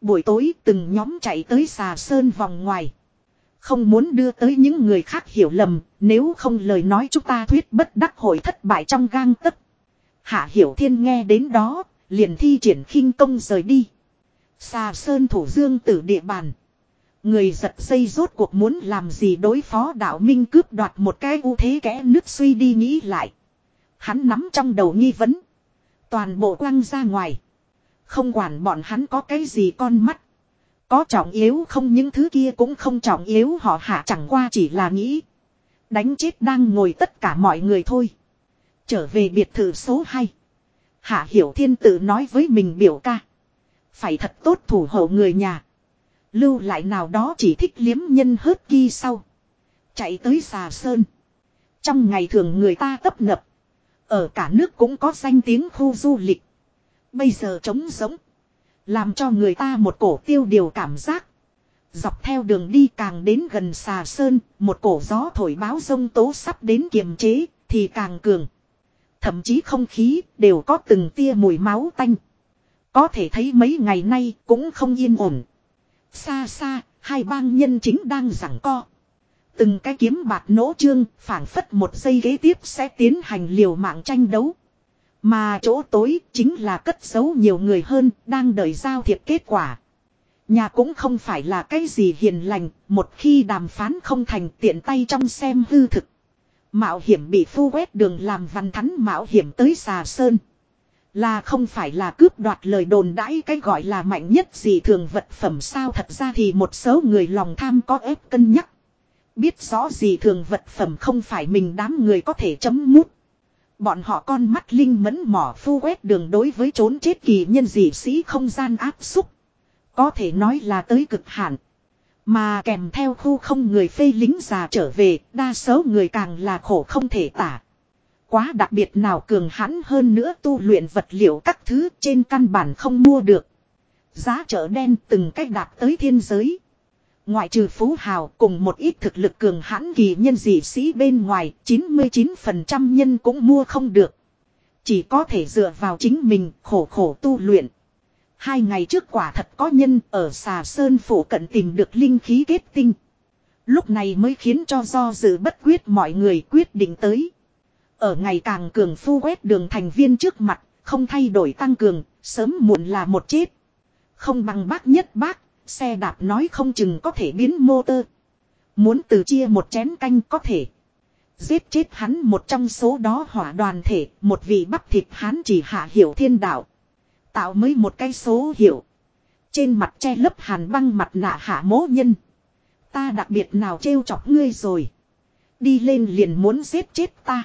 Buổi tối từng nhóm chạy tới xà sơn vòng ngoài. Không muốn đưa tới những người khác hiểu lầm, nếu không lời nói chúng ta thuyết bất đắc hội thất bại trong gang tấc. Hạ Hiểu Thiên nghe đến đó, liền thi triển khinh công rời đi. Xà sơn thủ dương tử địa bàn. Người giật dây rốt cuộc muốn làm gì đối phó đạo minh cướp đoạt một cái ưu thế kẽ nước suy đi nghĩ lại. Hắn nắm trong đầu nghi vấn. Toàn bộ quăng ra ngoài. Không quản bọn hắn có cái gì con mắt. Có trọng yếu không những thứ kia cũng không trọng yếu họ hạ chẳng qua chỉ là nghĩ. Đánh chết đang ngồi tất cả mọi người thôi. Trở về biệt thự số 2. Hạ Hiểu Thiên tự nói với mình biểu ca. Phải thật tốt thủ hộ người nhà. Lưu lại nào đó chỉ thích liếm nhân hớt ghi sau. Chạy tới xà sơn. Trong ngày thường người ta tấp nập. Ở cả nước cũng có danh tiếng khu du lịch. Bây giờ trống giống. Làm cho người ta một cổ tiêu điều cảm giác. Dọc theo đường đi càng đến gần xà sơn, một cổ gió thổi báo sông tố sắp đến kiềm chế, thì càng cường. Thậm chí không khí đều có từng tia mùi máu tanh. Có thể thấy mấy ngày nay cũng không yên ổn. Xa xa, hai bang nhân chính đang giảng co. Từng cái kiếm bạc nỗ trương, phảng phất một giây kế tiếp sẽ tiến hành liều mạng tranh đấu. Mà chỗ tối chính là cất giấu nhiều người hơn, đang đợi giao thiệp kết quả. Nhà cũng không phải là cái gì hiền lành, một khi đàm phán không thành tiện tay trong xem hư thực. Mạo hiểm bị phu quét đường làm văn thắn mạo hiểm tới xà sơn. Là không phải là cướp đoạt lời đồn đãi cái gọi là mạnh nhất gì thường vật phẩm sao thật ra thì một số người lòng tham có ép cân nhắc. Biết rõ gì thường vật phẩm không phải mình đám người có thể chấm mút. Bọn họ con mắt linh mẫn mỏ phu quét đường đối với trốn chết kỳ nhân dị sĩ không gian áp xúc. Có thể nói là tới cực hạn. Mà kèm theo khu không người phê lính già trở về, đa số người càng là khổ không thể tả. Quá đặc biệt nào cường hãn hơn nữa tu luyện vật liệu các thứ trên căn bản không mua được. Giá chợ đen từng cách đạt tới thiên giới. Ngoại trừ phú hào cùng một ít thực lực cường hãn kỳ nhân dị sĩ bên ngoài 99% nhân cũng mua không được. Chỉ có thể dựa vào chính mình khổ khổ tu luyện. Hai ngày trước quả thật có nhân ở xà sơn phủ cận tìm được linh khí kết tinh. Lúc này mới khiến cho do dự bất quyết mọi người quyết định tới. Ở ngày càng cường phu quét đường thành viên trước mặt, không thay đổi tăng cường, sớm muộn là một chết. Không bằng bác nhất bác, xe đạp nói không chừng có thể biến motor. Muốn từ chia một chén canh có thể. Giết chết hắn một trong số đó hỏa đoàn thể, một vị bắp thịt hắn chỉ hạ hiểu thiên đạo. Tạo mới một cái số hiệu. Trên mặt che lấp hàn băng mặt nạ hạ mố nhân. Ta đặc biệt nào trêu chọc ngươi rồi. Đi lên liền muốn giết chết ta.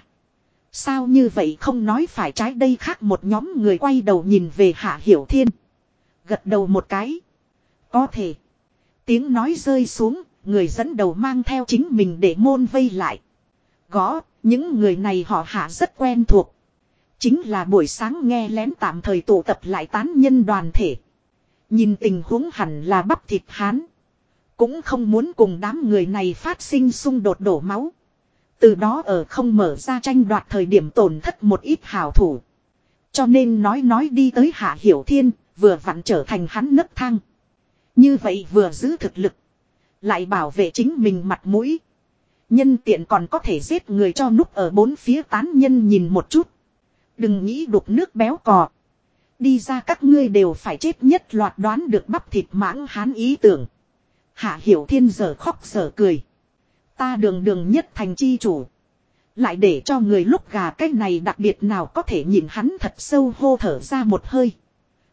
Sao như vậy không nói phải trái đây khác một nhóm người quay đầu nhìn về Hạ Hiểu Thiên. Gật đầu một cái. Có thể. Tiếng nói rơi xuống, người dẫn đầu mang theo chính mình để môn vây lại. Gõ, những người này họ hạ rất quen thuộc. Chính là buổi sáng nghe lén tạm thời tụ tập lại tán nhân đoàn thể. Nhìn tình huống hẳn là bắp thịt hán. Cũng không muốn cùng đám người này phát sinh xung đột đổ máu. Từ đó ở không mở ra tranh đoạt thời điểm tổn thất một ít hào thủ. Cho nên nói nói đi tới Hạ Hiểu Thiên, vừa vặn trở thành hắn nấc thang. Như vậy vừa giữ thực lực. Lại bảo vệ chính mình mặt mũi. Nhân tiện còn có thể giết người cho núp ở bốn phía tán nhân nhìn một chút. Đừng nghĩ đục nước béo cò. Đi ra các ngươi đều phải chết nhất loạt đoán được bắp thịt mãng hán ý tưởng. Hạ Hiểu Thiên giờ khóc giờ cười. Ta đường đường nhất thành chi chủ. Lại để cho người lúc gà cái này đặc biệt nào có thể nhìn hắn thật sâu hô thở ra một hơi.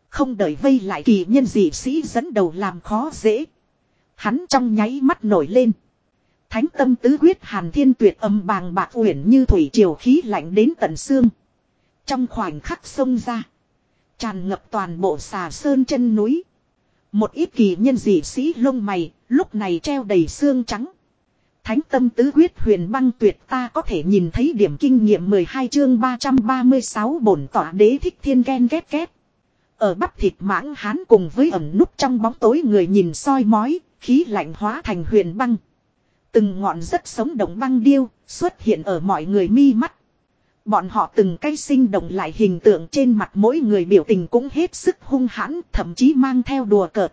Không đợi vây lại kỳ nhân dị sĩ dẫn đầu làm khó dễ. Hắn trong nháy mắt nổi lên. Thánh tâm tứ quyết hàn thiên tuyệt âm bàng bạc uyển như thủy triều khí lạnh đến tận xương. Trong khoảnh khắc sông ra. Tràn ngập toàn bộ xà sơn chân núi. Một ít kỳ nhân dị sĩ lông mày, lúc này treo đầy xương trắng. Thánh tâm tứ quyết huyền băng tuyệt ta có thể nhìn thấy điểm kinh nghiệm 12 chương 336 bổn tỏa đế thích thiên ghen ghét ghét. Ở bắp thịt mãng hán cùng với ẩm núp trong bóng tối người nhìn soi mói, khí lạnh hóa thành huyền băng. Từng ngọn rất sống động băng điêu xuất hiện ở mọi người mi mắt. Bọn họ từng cây sinh động lại hình tượng trên mặt mỗi người biểu tình cũng hết sức hung hãn, thậm chí mang theo đùa cợt.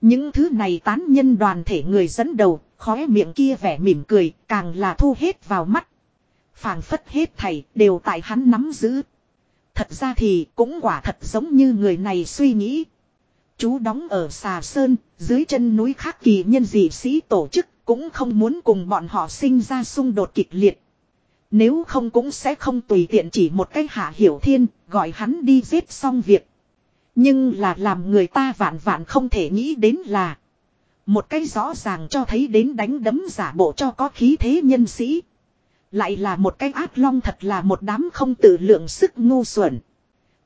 Những thứ này tán nhân đoàn thể người dẫn đầu, khóe miệng kia vẻ mỉm cười, càng là thu hết vào mắt. phảng phất hết thầy, đều tại hắn nắm giữ. Thật ra thì cũng quả thật giống như người này suy nghĩ. Chú đóng ở xà sơn, dưới chân núi khác kỳ nhân dị sĩ tổ chức, cũng không muốn cùng bọn họ sinh ra xung đột kịch liệt. Nếu không cũng sẽ không tùy tiện chỉ một cách hạ hiểu thiên, gọi hắn đi giết xong việc. Nhưng là làm người ta vạn vạn không thể nghĩ đến là. Một cái rõ ràng cho thấy đến đánh đấm giả bộ cho có khí thế nhân sĩ. Lại là một cái ác long thật là một đám không tự lượng sức ngu xuẩn.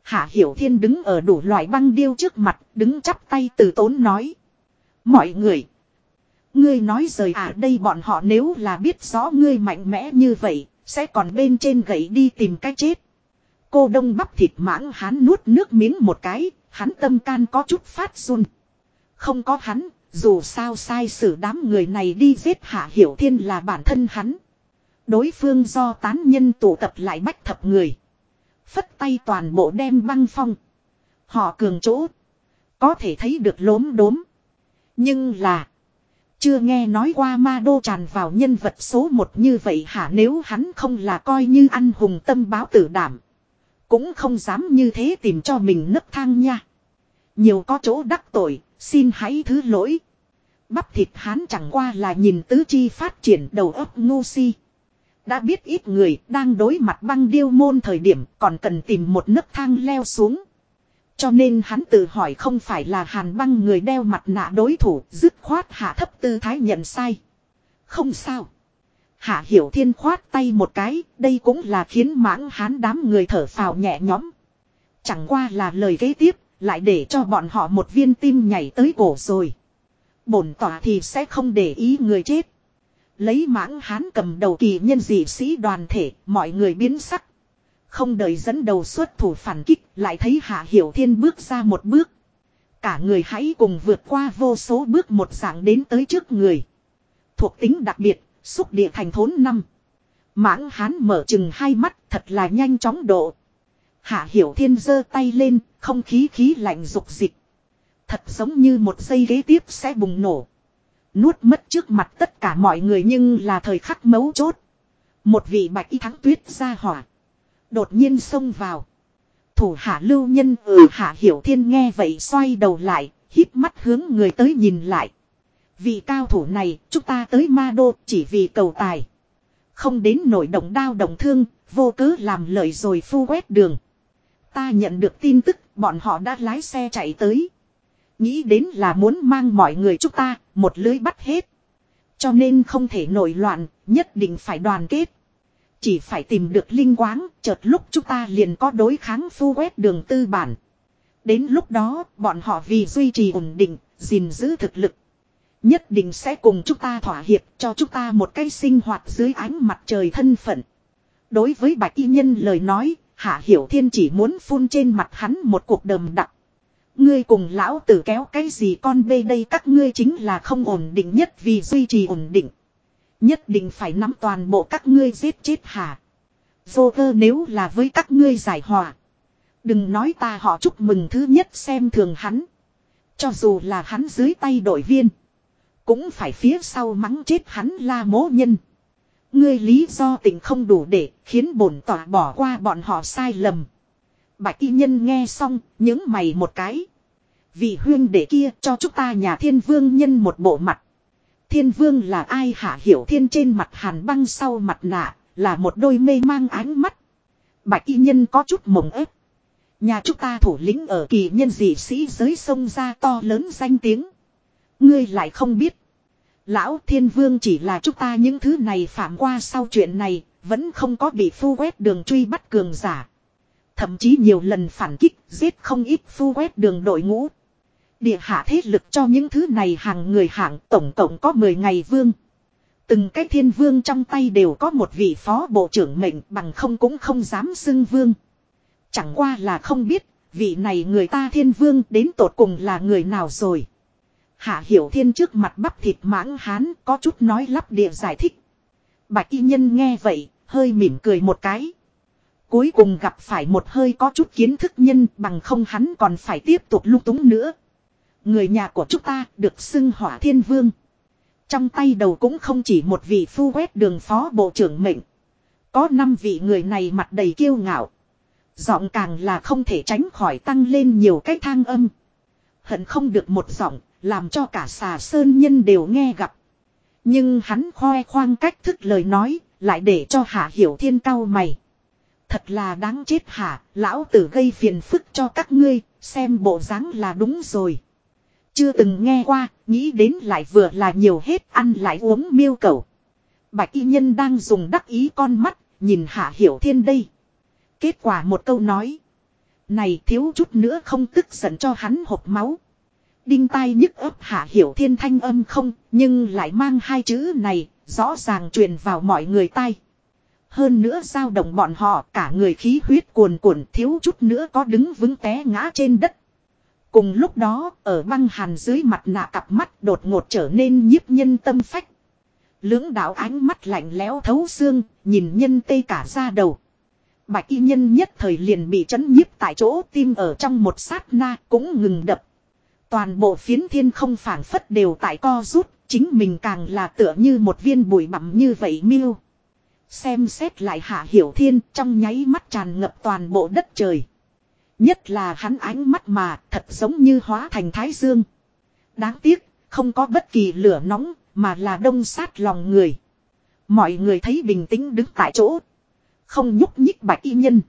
Hạ Hiểu Thiên đứng ở đủ loại băng điêu trước mặt, đứng chắp tay từ tốn nói. Mọi người. Ngươi nói rời à đây bọn họ nếu là biết rõ ngươi mạnh mẽ như vậy, sẽ còn bên trên gậy đi tìm cái chết. Cô đông bắp thịt mãng hắn nuốt nước miếng một cái, hắn tâm can có chút phát run. Không có hắn, dù sao sai xử đám người này đi giết hạ hiểu thiên là bản thân hắn. Đối phương do tán nhân tụ tập lại bách thập người. Phất tay toàn bộ đem băng phong. Họ cường chỗ. Có thể thấy được lốm đốm. Nhưng là. Chưa nghe nói qua ma đô tràn vào nhân vật số một như vậy hả nếu hắn không là coi như ăn hùng tâm báo tử đảm. Cũng không dám như thế tìm cho mình nấc thang nha. Nhiều có chỗ đắc tội, xin hãy thứ lỗi. Bắp thịt hắn chẳng qua là nhìn tứ chi phát triển đầu óc ngu si. Đã biết ít người đang đối mặt băng điêu môn thời điểm còn cần tìm một nấc thang leo xuống. Cho nên hắn tự hỏi không phải là hàn băng người đeo mặt nạ đối thủ dứt khoát hạ thấp tư thái nhận sai. Không sao. Hạ hiểu thiên khoát tay một cái, đây cũng là khiến mãng hán đám người thở phào nhẹ nhõm. Chẳng qua là lời kế tiếp, lại để cho bọn họ một viên tim nhảy tới cổ rồi. Bổn tỏa thì sẽ không để ý người chết. Lấy mãng hán cầm đầu kỳ nhân dị sĩ đoàn thể, mọi người biến sắc. Không đợi dẫn đầu xuất thủ phản kích, lại thấy Hạ Hiểu Thiên bước ra một bước. Cả người hãy cùng vượt qua vô số bước một dạng đến tới trước người. Thuộc tính đặc biệt, xúc địa thành thốn năm. Mãng hán mở chừng hai mắt thật là nhanh chóng độ. Hạ Hiểu Thiên giơ tay lên, không khí khí lạnh rục dịch. Thật giống như một giây ghế tiếp sẽ bùng nổ. Nuốt mất trước mặt tất cả mọi người nhưng là thời khắc mấu chốt. Một vị bạch y thắng tuyết ra hỏa. Đột nhiên xông vào. Thủ hạ lưu nhân ừ hạ hiểu thiên nghe vậy xoay đầu lại, híp mắt hướng người tới nhìn lại. Vị cao thủ này, chúng ta tới ma đô chỉ vì cầu tài. Không đến nổi động đao động thương, vô cớ làm lợi rồi phu quét đường. Ta nhận được tin tức, bọn họ đã lái xe chạy tới. Nghĩ đến là muốn mang mọi người chúng ta, một lưới bắt hết. Cho nên không thể nổi loạn, nhất định phải đoàn kết. Chỉ phải tìm được linh quáng, chợt lúc chúng ta liền có đối kháng phu quét đường tư bản. Đến lúc đó, bọn họ vì duy trì ổn định, gìn giữ thực lực. Nhất định sẽ cùng chúng ta thỏa hiệp cho chúng ta một cái sinh hoạt dưới ánh mặt trời thân phận. Đối với bạch y nhân lời nói, Hạ Hiểu Thiên chỉ muốn phun trên mặt hắn một cuộc đầm đặc. Ngươi cùng lão tử kéo cái gì con bê đây các ngươi chính là không ổn định nhất vì duy trì ổn định. Nhất định phải nắm toàn bộ các ngươi giết chết hả. Vô cơ nếu là với các ngươi giải hòa. Đừng nói ta họ chúc mừng thứ nhất xem thường hắn. Cho dù là hắn dưới tay đội viên. Cũng phải phía sau mắng chết hắn la mố nhân. Ngươi lý do tình không đủ để khiến bổn tỏa bỏ qua bọn họ sai lầm. Bạch y nhân nghe xong, những mày một cái. Vị huyên đệ kia cho chúng ta nhà thiên vương nhân một bộ mặt. Thiên vương là ai hạ hiểu thiên trên mặt hàn băng sau mặt nạ, là một đôi mê mang ánh mắt. Bạch y nhân có chút mộng ép. Nhà chúng ta thủ lĩnh ở kỳ nhân dị sĩ giới sông ra to lớn danh tiếng. Ngươi lại không biết. Lão thiên vương chỉ là chúng ta những thứ này phạm qua sau chuyện này, vẫn không có bị phu quét đường truy bắt cường giả. Thậm chí nhiều lần phản kích, giết không ít phu quét đường đội ngũ. Địa hạ thế lực cho những thứ này hàng người hạng tổng cộng có 10 ngày vương. Từng cái thiên vương trong tay đều có một vị phó bộ trưởng mệnh bằng không cũng không dám xưng vương. Chẳng qua là không biết, vị này người ta thiên vương đến tột cùng là người nào rồi. Hạ hiểu thiên trước mặt bắp thịt mãng hán có chút nói lắp địa giải thích. Bạch y nhân nghe vậy, hơi mỉm cười một cái. Cuối cùng gặp phải một hơi có chút kiến thức nhân bằng không hắn còn phải tiếp tục lung túng nữa. Người nhà của chúng ta được xưng hỏa thiên vương. Trong tay đầu cũng không chỉ một vị phu quét đường phó bộ trưởng mệnh. Có năm vị người này mặt đầy kiêu ngạo. Giọng càng là không thể tránh khỏi tăng lên nhiều cái thang âm. Hận không được một giọng, làm cho cả xà sơn nhân đều nghe gặp. Nhưng hắn khoe khoang cách thức lời nói, lại để cho hạ hiểu thiên cao mày. Thật là đáng chết hả, lão tử gây phiền phức cho các ngươi, xem bộ dáng là đúng rồi. Chưa từng nghe qua, nghĩ đến lại vừa là nhiều hết ăn lại uống miêu cầu. Bạch y nhân đang dùng đắc ý con mắt, nhìn hạ hiểu thiên đây. Kết quả một câu nói. Này thiếu chút nữa không tức giận cho hắn hộp máu. Đinh tai nhức ấp hạ hiểu thiên thanh âm không, nhưng lại mang hai chữ này, rõ ràng truyền vào mọi người tai. Hơn nữa dao động bọn họ cả người khí huyết cuồn cuộn thiếu chút nữa có đứng vững té ngã trên đất. Cùng lúc đó, ở băng hàn dưới mặt nạ cặp mắt đột ngột trở nên nhiếp nhân tâm phách. Lưỡng đạo ánh mắt lạnh lẽo thấu xương, nhìn nhân tê cả ra đầu. Bạch y nhân nhất thời liền bị chấn nhiếp tại chỗ tim ở trong một sát na cũng ngừng đập. Toàn bộ phiến thiên không phản phất đều tại co rút, chính mình càng là tựa như một viên bụi bặm như vậy miêu. Xem xét lại hạ hiểu thiên trong nháy mắt tràn ngập toàn bộ đất trời. Nhất là hắn ánh mắt mà thật giống như hóa thành thái dương. Đáng tiếc, không có bất kỳ lửa nóng, mà là đông sát lòng người. Mọi người thấy bình tĩnh đứng tại chỗ. Không nhúc nhích bạch y nhân.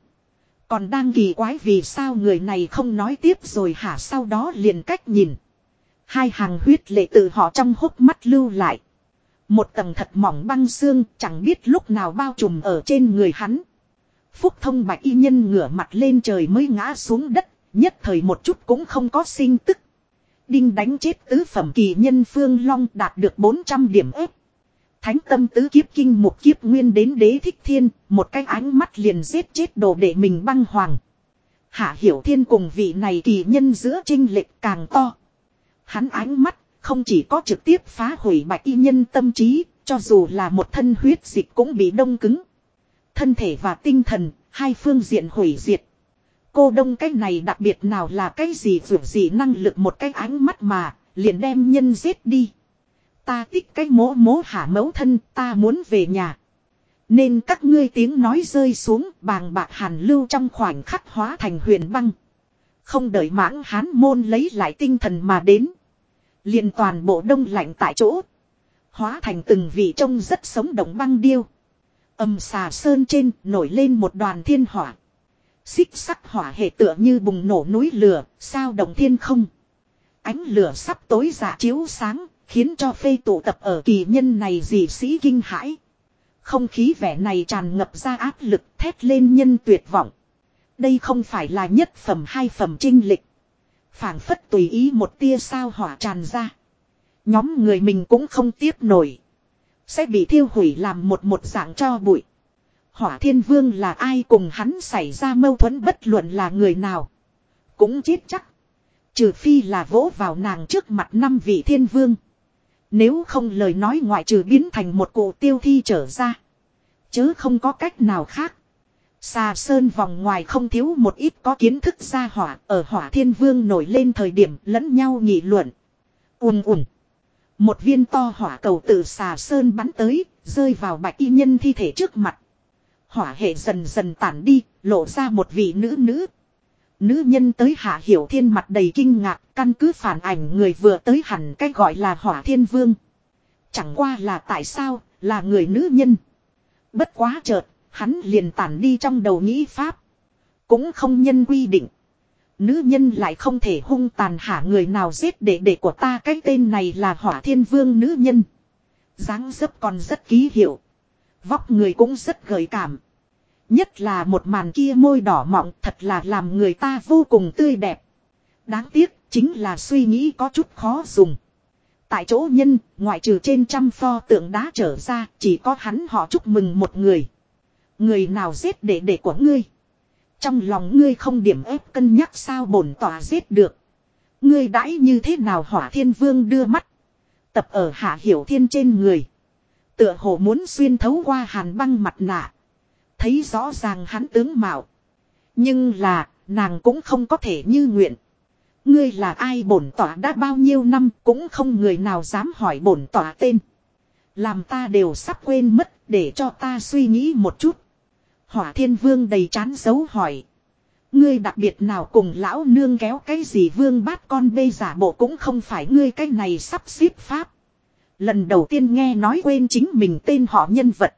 Còn đang kỳ quái vì sao người này không nói tiếp rồi hả sau đó liền cách nhìn. Hai hàng huyết lệ từ họ trong hốc mắt lưu lại. Một tầng thật mỏng băng xương chẳng biết lúc nào bao trùm ở trên người hắn. Phúc thông bạch y nhân ngửa mặt lên trời mới ngã xuống đất, nhất thời một chút cũng không có sinh tức. Đinh đánh chết tứ phẩm kỳ nhân Phương Long đạt được 400 điểm ếp. Thánh tâm tứ kiếp kinh một kiếp nguyên đến đế thích thiên, một cái ánh mắt liền giết chết đồ để mình băng hoàng. Hạ hiểu thiên cùng vị này kỳ nhân giữa trinh lệch càng to. Hắn ánh mắt không chỉ có trực tiếp phá hủy bạch y nhân tâm trí, cho dù là một thân huyết dịch cũng bị đông cứng. Thân thể và tinh thần, hai phương diện hủy diệt. Cô đông cái này đặc biệt nào là cái gì vượt gì năng lực một cái ánh mắt mà, liền đem nhân giết đi. Ta tích cái mố mố hả mẫu thân, ta muốn về nhà. Nên các ngươi tiếng nói rơi xuống bàng bạc hàn lưu trong khoảnh khắc hóa thành huyền băng. Không đợi mãng hán môn lấy lại tinh thần mà đến liền toàn bộ đông lạnh tại chỗ. Hóa thành từng vị trông rất sống động băng điêu. Âm xà sơn trên nổi lên một đoàn thiên hỏa. Xích sắc hỏa hệ tựa như bùng nổ núi lửa, sao động thiên không. Ánh lửa sắp tối dạ chiếu sáng, khiến cho phê tụ tập ở kỳ nhân này dị sĩ kinh hãi. Không khí vẻ này tràn ngập ra áp lực thét lên nhân tuyệt vọng. Đây không phải là nhất phẩm hai phẩm trinh lịch phảng phất tùy ý một tia sao hỏa tràn ra. Nhóm người mình cũng không tiếp nổi. Sẽ bị thiêu hủy làm một một dạng cho bụi. Hỏa thiên vương là ai cùng hắn xảy ra mâu thuẫn bất luận là người nào. Cũng chết chắc. Trừ phi là vỗ vào nàng trước mặt năm vị thiên vương. Nếu không lời nói ngoại trừ biến thành một cụ tiêu thi trở ra. chứ không có cách nào khác. Xà sơn vòng ngoài không thiếu một ít có kiến thức ra hỏa ở hỏa thiên vương nổi lên thời điểm lẫn nhau nghị luận. ùn ùn. Một viên to hỏa cầu từ xà sơn bắn tới, rơi vào bạch y nhân thi thể trước mặt. Hỏa hệ dần dần tản đi, lộ ra một vị nữ nữ. Nữ nhân tới hạ hiểu thiên mặt đầy kinh ngạc, căn cứ phản ảnh người vừa tới hẳn cách gọi là hỏa thiên vương. Chẳng qua là tại sao, là người nữ nhân. Bất quá chợt, hắn liền tản đi trong đầu nghĩ pháp. Cũng không nhân quy định. Nữ nhân lại không thể hung tàn hạ người nào giết đệ đệ của ta cái tên này là hỏa thiên vương nữ nhân. dáng dấp còn rất ký hiệu. Vóc người cũng rất gợi cảm. Nhất là một màn kia môi đỏ mọng thật là làm người ta vô cùng tươi đẹp. Đáng tiếc chính là suy nghĩ có chút khó dùng. Tại chỗ nhân, ngoại trừ trên trăm pho tượng đá trở ra, chỉ có hắn họ chúc mừng một người. Người nào giết đệ đệ của ngươi? Trong lòng ngươi không điểm ép cân nhắc sao bổn tỏa giết được. Ngươi đãi như thế nào hỏa thiên vương đưa mắt. Tập ở hạ hiểu thiên trên người. Tựa hồ muốn xuyên thấu qua hàn băng mặt nạ. Thấy rõ ràng hắn tướng mạo. Nhưng là, nàng cũng không có thể như nguyện. Ngươi là ai bổn tỏa đã bao nhiêu năm cũng không người nào dám hỏi bổn tỏa tên. Làm ta đều sắp quên mất để cho ta suy nghĩ một chút. Hỏa thiên vương đầy chán dấu hỏi. Ngươi đặc biệt nào cùng lão nương kéo cái gì vương bát con bê giả bộ cũng không phải ngươi cái này sắp xếp pháp. Lần đầu tiên nghe nói quên chính mình tên họ nhân vật.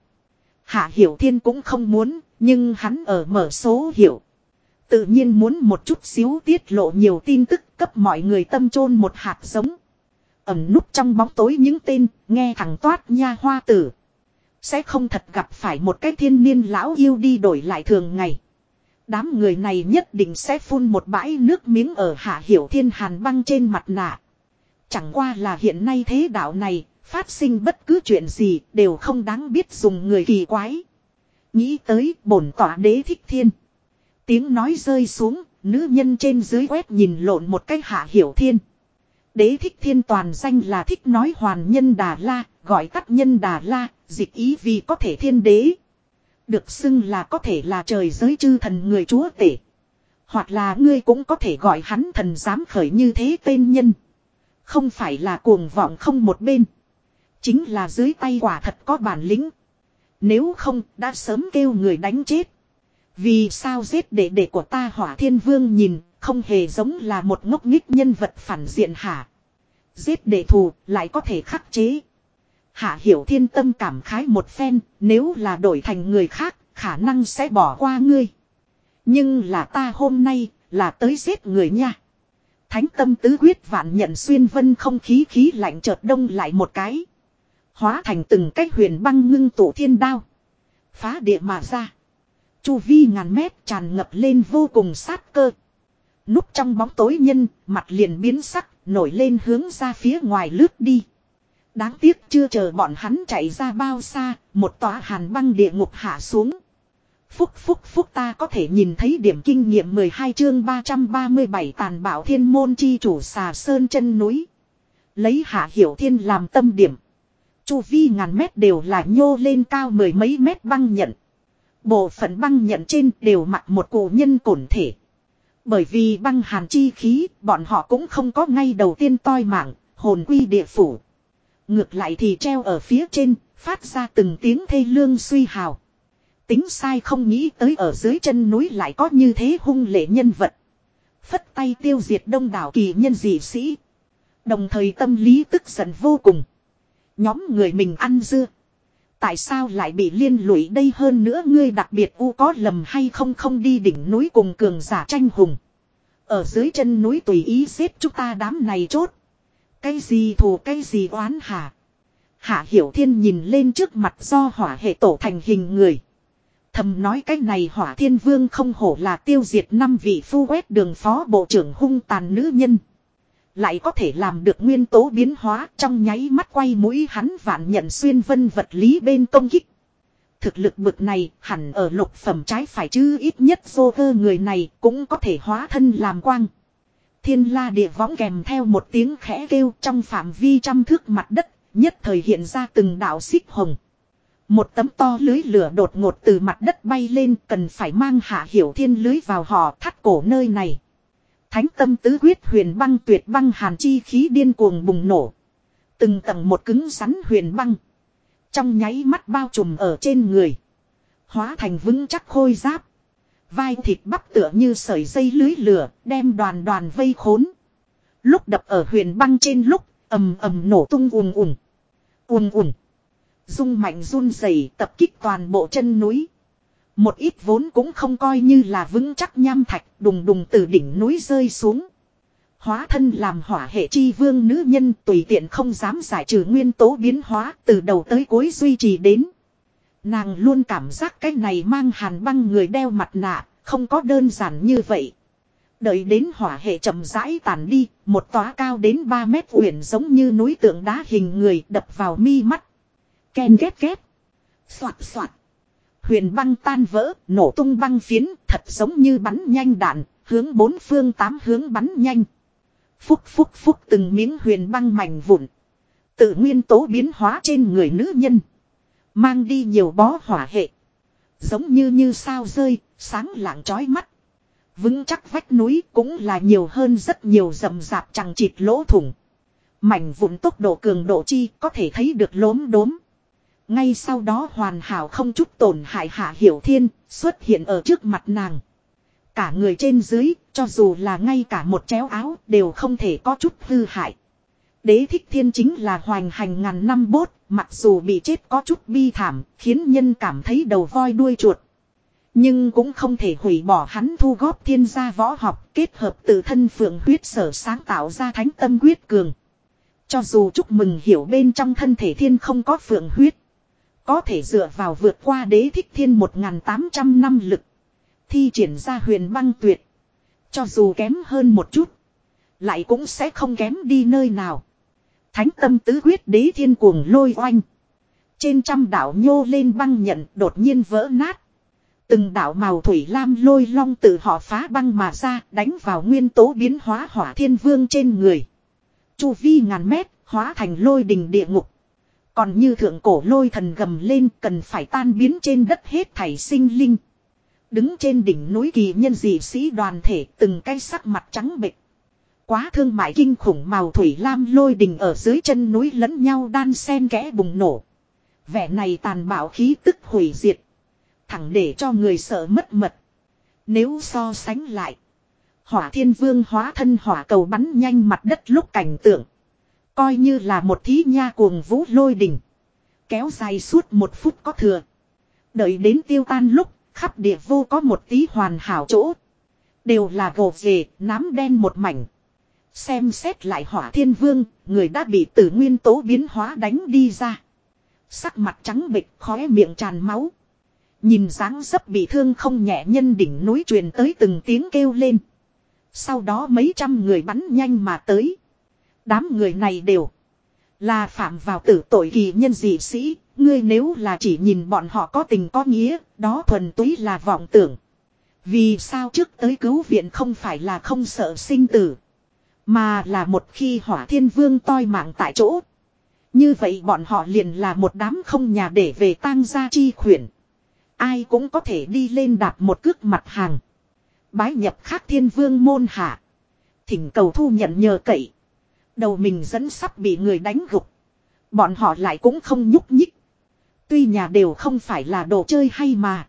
Hạ Hiểu Thiên cũng không muốn, nhưng hắn ở mở số hiểu. Tự nhiên muốn một chút xíu tiết lộ nhiều tin tức cấp mọi người tâm chôn một hạt giống. Ẩm núp trong bóng tối những tên, nghe thẳng toát nha hoa tử. Sẽ không thật gặp phải một cái thiên niên lão yêu đi đổi lại thường ngày. Đám người này nhất định sẽ phun một bãi nước miếng ở hạ hiểu thiên hàn băng trên mặt nạ. Chẳng qua là hiện nay thế đạo này, phát sinh bất cứ chuyện gì đều không đáng biết dùng người kỳ quái. Nghĩ tới bổn tỏa đế thích thiên. Tiếng nói rơi xuống, nữ nhân trên dưới quét nhìn lộn một cách hạ hiểu thiên. Đế thích thiên toàn danh là thích nói hoàn nhân đà la, gọi tắt nhân đà la, dịch ý vì có thể thiên đế. Được xưng là có thể là trời giới chư thần người chúa tể. Hoặc là ngươi cũng có thể gọi hắn thần dám khởi như thế tên nhân. Không phải là cuồng vọng không một bên. Chính là dưới tay quả thật có bản lĩnh. Nếu không, đã sớm kêu người đánh chết. Vì sao giết đệ đệ của ta hỏa thiên vương nhìn, không hề giống là một ngốc nghích nhân vật phản diện hả. Giết đệ thù, lại có thể khắc chế. Hạ hiểu thiên tâm cảm khái một phen, nếu là đổi thành người khác, khả năng sẽ bỏ qua ngươi. Nhưng là ta hôm nay, là tới giết người nha. Thánh tâm tứ quyết vạn nhận xuyên vân không khí khí lạnh chợt đông lại một cái. Hóa thành từng cái huyền băng ngưng tụ thiên đao. Phá địa mà ra. Chu vi ngàn mét tràn ngập lên vô cùng sát cơ. Núp trong bóng tối nhân, mặt liền biến sắc, nổi lên hướng ra phía ngoài lướt đi. Đáng tiếc chưa chờ bọn hắn chạy ra bao xa, một tòa hàn băng địa ngục hạ xuống. Phúc phúc phúc ta có thể nhìn thấy điểm kinh nghiệm 12 chương 337 tàn bạo thiên môn chi chủ xà sơn chân núi. Lấy hạ hiểu thiên làm tâm điểm. Chu vi ngàn mét đều là nhô lên cao mười mấy mét băng nhận. Bộ phận băng nhận trên đều mặc một cổ nhân cổn thể. Bởi vì băng hàn chi khí, bọn họ cũng không có ngay đầu tiên toi mạng, hồn quy địa phủ. Ngược lại thì treo ở phía trên, phát ra từng tiếng thê lương suy hào. Tính sai không nghĩ tới ở dưới chân núi lại có như thế hung lệ nhân vật. Phất tay tiêu diệt đông đảo kỳ nhân dị sĩ. Đồng thời tâm lý tức giận vô cùng. Nhóm người mình ăn dưa. Tại sao lại bị liên lụy đây hơn nữa ngươi đặc biệt u có lầm hay không không đi đỉnh núi cùng cường giả tranh hùng. Ở dưới chân núi tùy ý xếp chúng ta đám này chốt. Cái gì thù, cái gì oán hả? Hạ Hiểu Thiên nhìn lên trước mặt do hỏa hệ tổ thành hình người. Thầm nói cái này hỏa thiên vương không hổ là tiêu diệt năm vị phu quét đường phó bộ trưởng hung tàn nữ nhân. Lại có thể làm được nguyên tố biến hóa, trong nháy mắt quay mũi hắn vạn nhận xuyên vân vật lý bên công kích. Thực lực bực này hẳn ở lục phẩm trái phải chứ ít nhất vô cơ người này cũng có thể hóa thân làm quang. Thiên la địa võng kèm theo một tiếng khẽ kêu trong phạm vi trăm thước mặt đất, nhất thời hiện ra từng đạo xích hồng. Một tấm to lưới lửa đột ngột từ mặt đất bay lên cần phải mang hạ hiểu thiên lưới vào họ thắt cổ nơi này. Thánh tâm tứ quyết huyền băng tuyệt băng hàn chi khí điên cuồng bùng nổ. Từng tầng một cứng rắn huyền băng. Trong nháy mắt bao trùm ở trên người. Hóa thành vững chắc khôi giáp. Vai thịt bắp tựa như sợi dây lưới lửa, đem đoàn đoàn vây khốn. Lúc đập ở huyền băng trên lúc, ầm ầm nổ tung ùn ùn. Ùn ùn. Dung mạnh run rẩy tập kích toàn bộ chân núi. Một ít vốn cũng không coi như là vững chắc nham thạch, đùng đùng từ đỉnh núi rơi xuống. Hóa thân làm hỏa hệ chi vương nữ nhân, tùy tiện không dám giải trừ nguyên tố biến hóa, từ đầu tới cuối duy trì đến. Nàng luôn cảm giác cái này mang hàn băng người đeo mặt nạ, không có đơn giản như vậy. Đợi đến hỏa hệ chậm rãi tàn đi, một tóa cao đến 3 mét uyển giống như núi tượng đá hình người đập vào mi mắt. Ken ghét ghét. Xoạt xoạt. Huyền băng tan vỡ, nổ tung băng phiến, thật giống như bắn nhanh đạn, hướng bốn phương tám hướng bắn nhanh. Phúc phúc phúc từng miếng huyền băng mảnh vụn. Tự nguyên tố biến hóa trên người nữ nhân. Mang đi nhiều bó hỏa hệ. Giống như như sao rơi, sáng lạng trói mắt. Vững chắc vách núi cũng là nhiều hơn rất nhiều rầm rạp chẳng chịt lỗ thủng. Mảnh vụn tốc độ cường độ chi có thể thấy được lốm đốm. Ngay sau đó hoàn hảo không chút tổn hại hạ hiểu thiên xuất hiện ở trước mặt nàng. Cả người trên dưới, cho dù là ngay cả một chéo áo đều không thể có chút hư hại. Đế thích thiên chính là hoành hành ngàn năm bốt, mặc dù bị chết có chút bi thảm, khiến nhân cảm thấy đầu voi đuôi chuột. Nhưng cũng không thể hủy bỏ hắn thu góp thiên gia võ học kết hợp tự thân phượng huyết sở sáng tạo ra thánh tâm quyết cường. Cho dù chúc mừng hiểu bên trong thân thể thiên không có phượng huyết. Có thể dựa vào vượt qua đế thích thiên 1.800 năm lực. Thi triển ra huyền băng tuyệt. Cho dù kém hơn một chút. Lại cũng sẽ không kém đi nơi nào. Thánh tâm tứ quyết đế thiên cuồng lôi oanh. Trên trăm đảo nhô lên băng nhận đột nhiên vỡ nát. Từng đảo màu thủy lam lôi long tự họ phá băng mà ra, đánh vào nguyên tố biến hóa hỏa thiên vương trên người. Chu vi ngàn mét, hóa thành lôi đình địa ngục. Còn như thượng cổ lôi thần gầm lên, cần phải tan biến trên đất hết thảy sinh linh. Đứng trên đỉnh núi kỳ nhân dị sĩ đoàn thể, từng cái sắc mặt trắng bệch. Quá thương mại kinh khủng màu thủy lam lôi đình ở dưới chân núi lẫn nhau đan sen kẽ bùng nổ. Vẻ này tàn bạo khí tức hủy diệt. Thẳng để cho người sợ mất mật. Nếu so sánh lại. Hỏa thiên vương hóa thân hỏa cầu bắn nhanh mặt đất lúc cảnh tượng. Coi như là một thí nha cuồng vũ lôi đỉnh. Kéo dài suốt một phút có thừa. Đợi đến tiêu tan lúc, khắp địa vô có một tí hoàn hảo chỗ. Đều là gồ về, nám đen một mảnh. Xem xét lại hỏa thiên vương, người đã bị tử nguyên tố biến hóa đánh đi ra. Sắc mặt trắng bệch khóe miệng tràn máu. Nhìn dáng dấp bị thương không nhẹ nhân đỉnh núi truyền tới từng tiếng kêu lên. Sau đó mấy trăm người bắn nhanh mà tới. Đám người này đều là phạm vào tử tội kỳ nhân dị sĩ. Ngươi nếu là chỉ nhìn bọn họ có tình có nghĩa, đó thuần túy là vọng tưởng. Vì sao trước tới cứu viện không phải là không sợ sinh tử. Mà là một khi hỏa thiên vương toi mạng tại chỗ. Như vậy bọn họ liền là một đám không nhà để về tang gia chi khuyển. Ai cũng có thể đi lên đạp một cước mặt hàng. Bái nhập khác thiên vương môn hạ. Thỉnh cầu thu nhận nhờ cậy. Đầu mình dẫn sắp bị người đánh gục. Bọn họ lại cũng không nhúc nhích. Tuy nhà đều không phải là đồ chơi hay mà.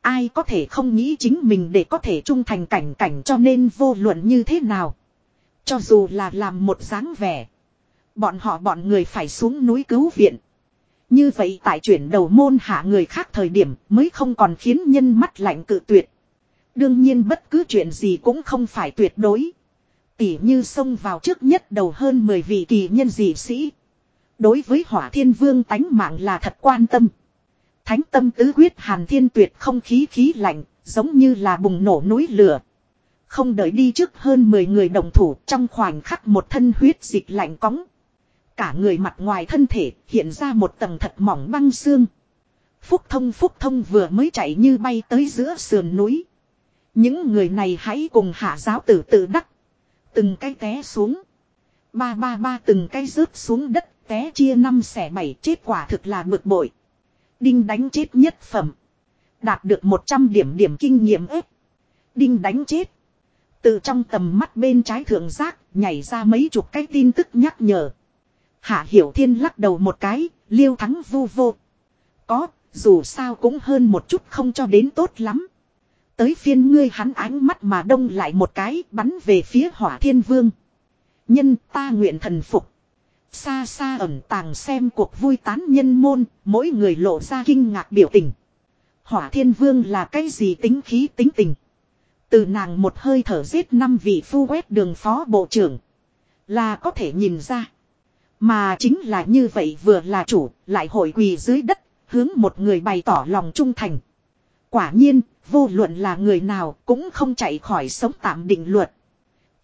Ai có thể không nghĩ chính mình để có thể trung thành cảnh cảnh cho nên vô luận như thế nào. Cho dù là làm một dáng vẻ. Bọn họ bọn người phải xuống núi cứu viện. Như vậy tại chuyển đầu môn hạ người khác thời điểm mới không còn khiến nhân mắt lạnh cự tuyệt. Đương nhiên bất cứ chuyện gì cũng không phải tuyệt đối. Tỉ như xông vào trước nhất đầu hơn 10 vị kỳ nhân dị sĩ. Đối với hỏa thiên vương tánh mạng là thật quan tâm. Thánh tâm tứ huyết hàn thiên tuyệt không khí khí lạnh, giống như là bùng nổ núi lửa. Không đợi đi trước hơn 10 người đồng thủ, trong khoảnh khắc một thân huyết dịch lạnh cóng. Cả người mặt ngoài thân thể hiện ra một tầng thật mỏng băng xương. Phúc thông phúc thông vừa mới chạy như bay tới giữa sườn núi. Những người này hãy cùng hạ giáo tử tự đắc. Từng cái té xuống. Ba ba ba, từng cái rớt xuống đất, té chia năm xẻ bảy, chết quả thực là bực bội. Đinh đánh chết nhất phẩm. Đạt được 100 điểm điểm kinh nghiệm ếp. Đinh đánh chết. Từ trong tầm mắt bên trái thượng giác nhảy ra mấy chục cái tin tức nhắc nhở. Hạ Hiểu Thiên lắc đầu một cái, liêu thắng vu vô. Có, dù sao cũng hơn một chút không cho đến tốt lắm. Tới phiên ngươi hắn ánh mắt mà đông lại một cái bắn về phía hỏa thiên vương. Nhân ta nguyện thần phục. Xa xa ẩn tàng xem cuộc vui tán nhân môn, mỗi người lộ ra kinh ngạc biểu tình. Hỏa thiên vương là cái gì tính khí tính tình. Từ nàng một hơi thở giết năm vị phu quét đường phó bộ trưởng. Là có thể nhìn ra. Mà chính là như vậy vừa là chủ, lại hội quỳ dưới đất, hướng một người bày tỏ lòng trung thành. Quả nhiên, vô luận là người nào cũng không chạy khỏi sống tạm định luật.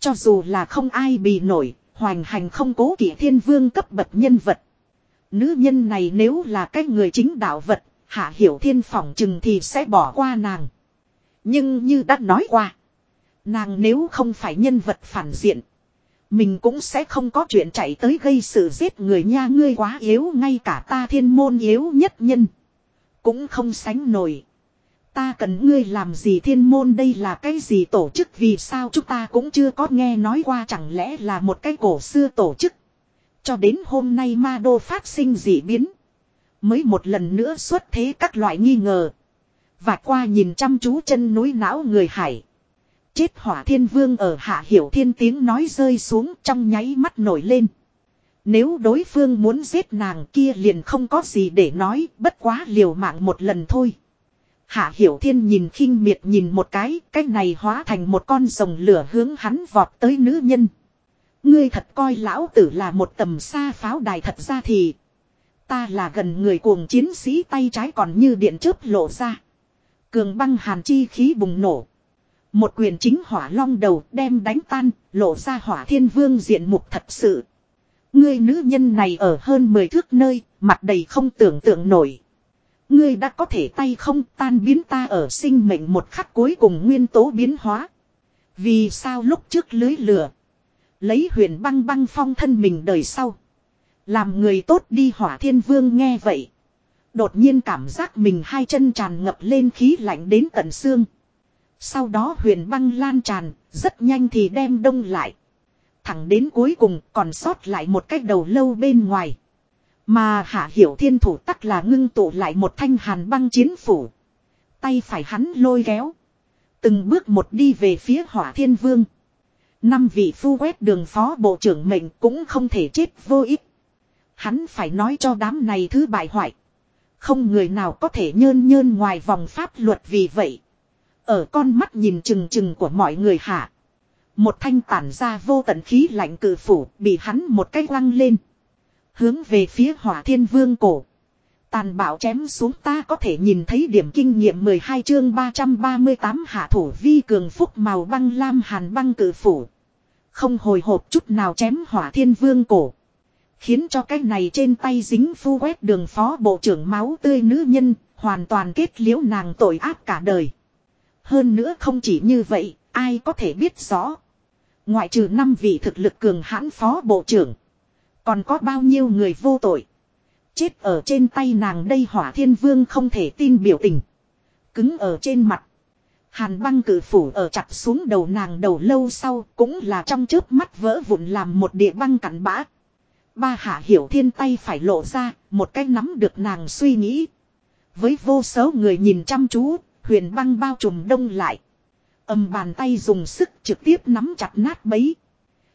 Cho dù là không ai bị nổi, hoành hành không cố kỵ thiên vương cấp bậc nhân vật. Nữ nhân này nếu là cái người chính đạo vật, hạ hiểu thiên phỏng chừng thì sẽ bỏ qua nàng. Nhưng như đã nói qua, nàng nếu không phải nhân vật phản diện, mình cũng sẽ không có chuyện chạy tới gây sự giết người nha ngươi quá yếu ngay cả ta thiên môn yếu nhất nhân. Cũng không sánh nổi. Ta cần ngươi làm gì thiên môn đây là cái gì tổ chức vì sao chúng ta cũng chưa có nghe nói qua chẳng lẽ là một cái cổ xưa tổ chức. Cho đến hôm nay ma đô phát sinh dị biến. Mới một lần nữa xuất thế các loại nghi ngờ. Và qua nhìn chăm chú chân núi não người hải. Chết hỏa thiên vương ở hạ hiểu thiên tiếng nói rơi xuống trong nháy mắt nổi lên. Nếu đối phương muốn giết nàng kia liền không có gì để nói, bất quá liều mạng một lần thôi. Hạ Hiểu Thiên nhìn khinh miệt nhìn một cái, cái này hóa thành một con rồng lửa hướng hắn vọt tới nữ nhân. Ngươi thật coi lão tử là một tầm xa pháo đài thật ra thì. Ta là gần người cuồng chiến sĩ tay trái còn như điện chớp lộ ra. Cường băng hàn chi khí bùng nổ. Một quyền chính hỏa long đầu đem đánh tan, lộ ra hỏa thiên vương diện mục thật sự. Ngươi nữ nhân này ở hơn 10 thước nơi, mặt đầy không tưởng tượng nổi. Ngươi đã có thể tay không tan biến ta ở sinh mệnh một khắc cuối cùng nguyên tố biến hóa. Vì sao lúc trước lưới lửa. Lấy huyền băng băng phong thân mình đời sau. Làm người tốt đi hỏa thiên vương nghe vậy. Đột nhiên cảm giác mình hai chân tràn ngập lên khí lạnh đến tận xương. Sau đó huyền băng lan tràn, rất nhanh thì đem đông lại. Thẳng đến cuối cùng còn sót lại một cách đầu lâu bên ngoài. Mà hạ hiểu thiên thủ tắc là ngưng tụ lại một thanh hàn băng chiến phủ. Tay phải hắn lôi kéo. Từng bước một đi về phía hỏa thiên vương. Năm vị phu quét đường phó bộ trưởng mệnh cũng không thể chết vô ích. Hắn phải nói cho đám này thứ bại hoại. Không người nào có thể nhơn nhơn ngoài vòng pháp luật vì vậy. Ở con mắt nhìn chừng chừng của mọi người hạ. Một thanh tản ra vô tận khí lạnh cử phủ bị hắn một cái lăng lên. Hướng về phía hỏa thiên vương cổ. Tàn bạo chém xuống ta có thể nhìn thấy điểm kinh nghiệm 12 chương 338 hạ thủ vi cường phúc màu băng lam hàn băng cử phủ. Không hồi hộp chút nào chém hỏa thiên vương cổ. Khiến cho cái này trên tay dính phu quét đường phó bộ trưởng máu tươi nữ nhân, hoàn toàn kết liễu nàng tội ác cả đời. Hơn nữa không chỉ như vậy, ai có thể biết rõ. Ngoại trừ năm vị thực lực cường hãn phó bộ trưởng. Còn có bao nhiêu người vô tội. Chết ở trên tay nàng đây hỏa thiên vương không thể tin biểu tình. Cứng ở trên mặt. Hàn băng cử phủ ở chặt xuống đầu nàng đầu lâu sau cũng là trong chớp mắt vỡ vụn làm một địa băng cặn bã. Ba hạ hiểu thiên tay phải lộ ra, một cái nắm được nàng suy nghĩ. Với vô số người nhìn chăm chú, huyền băng bao trùm đông lại. Âm bàn tay dùng sức trực tiếp nắm chặt nát bấy.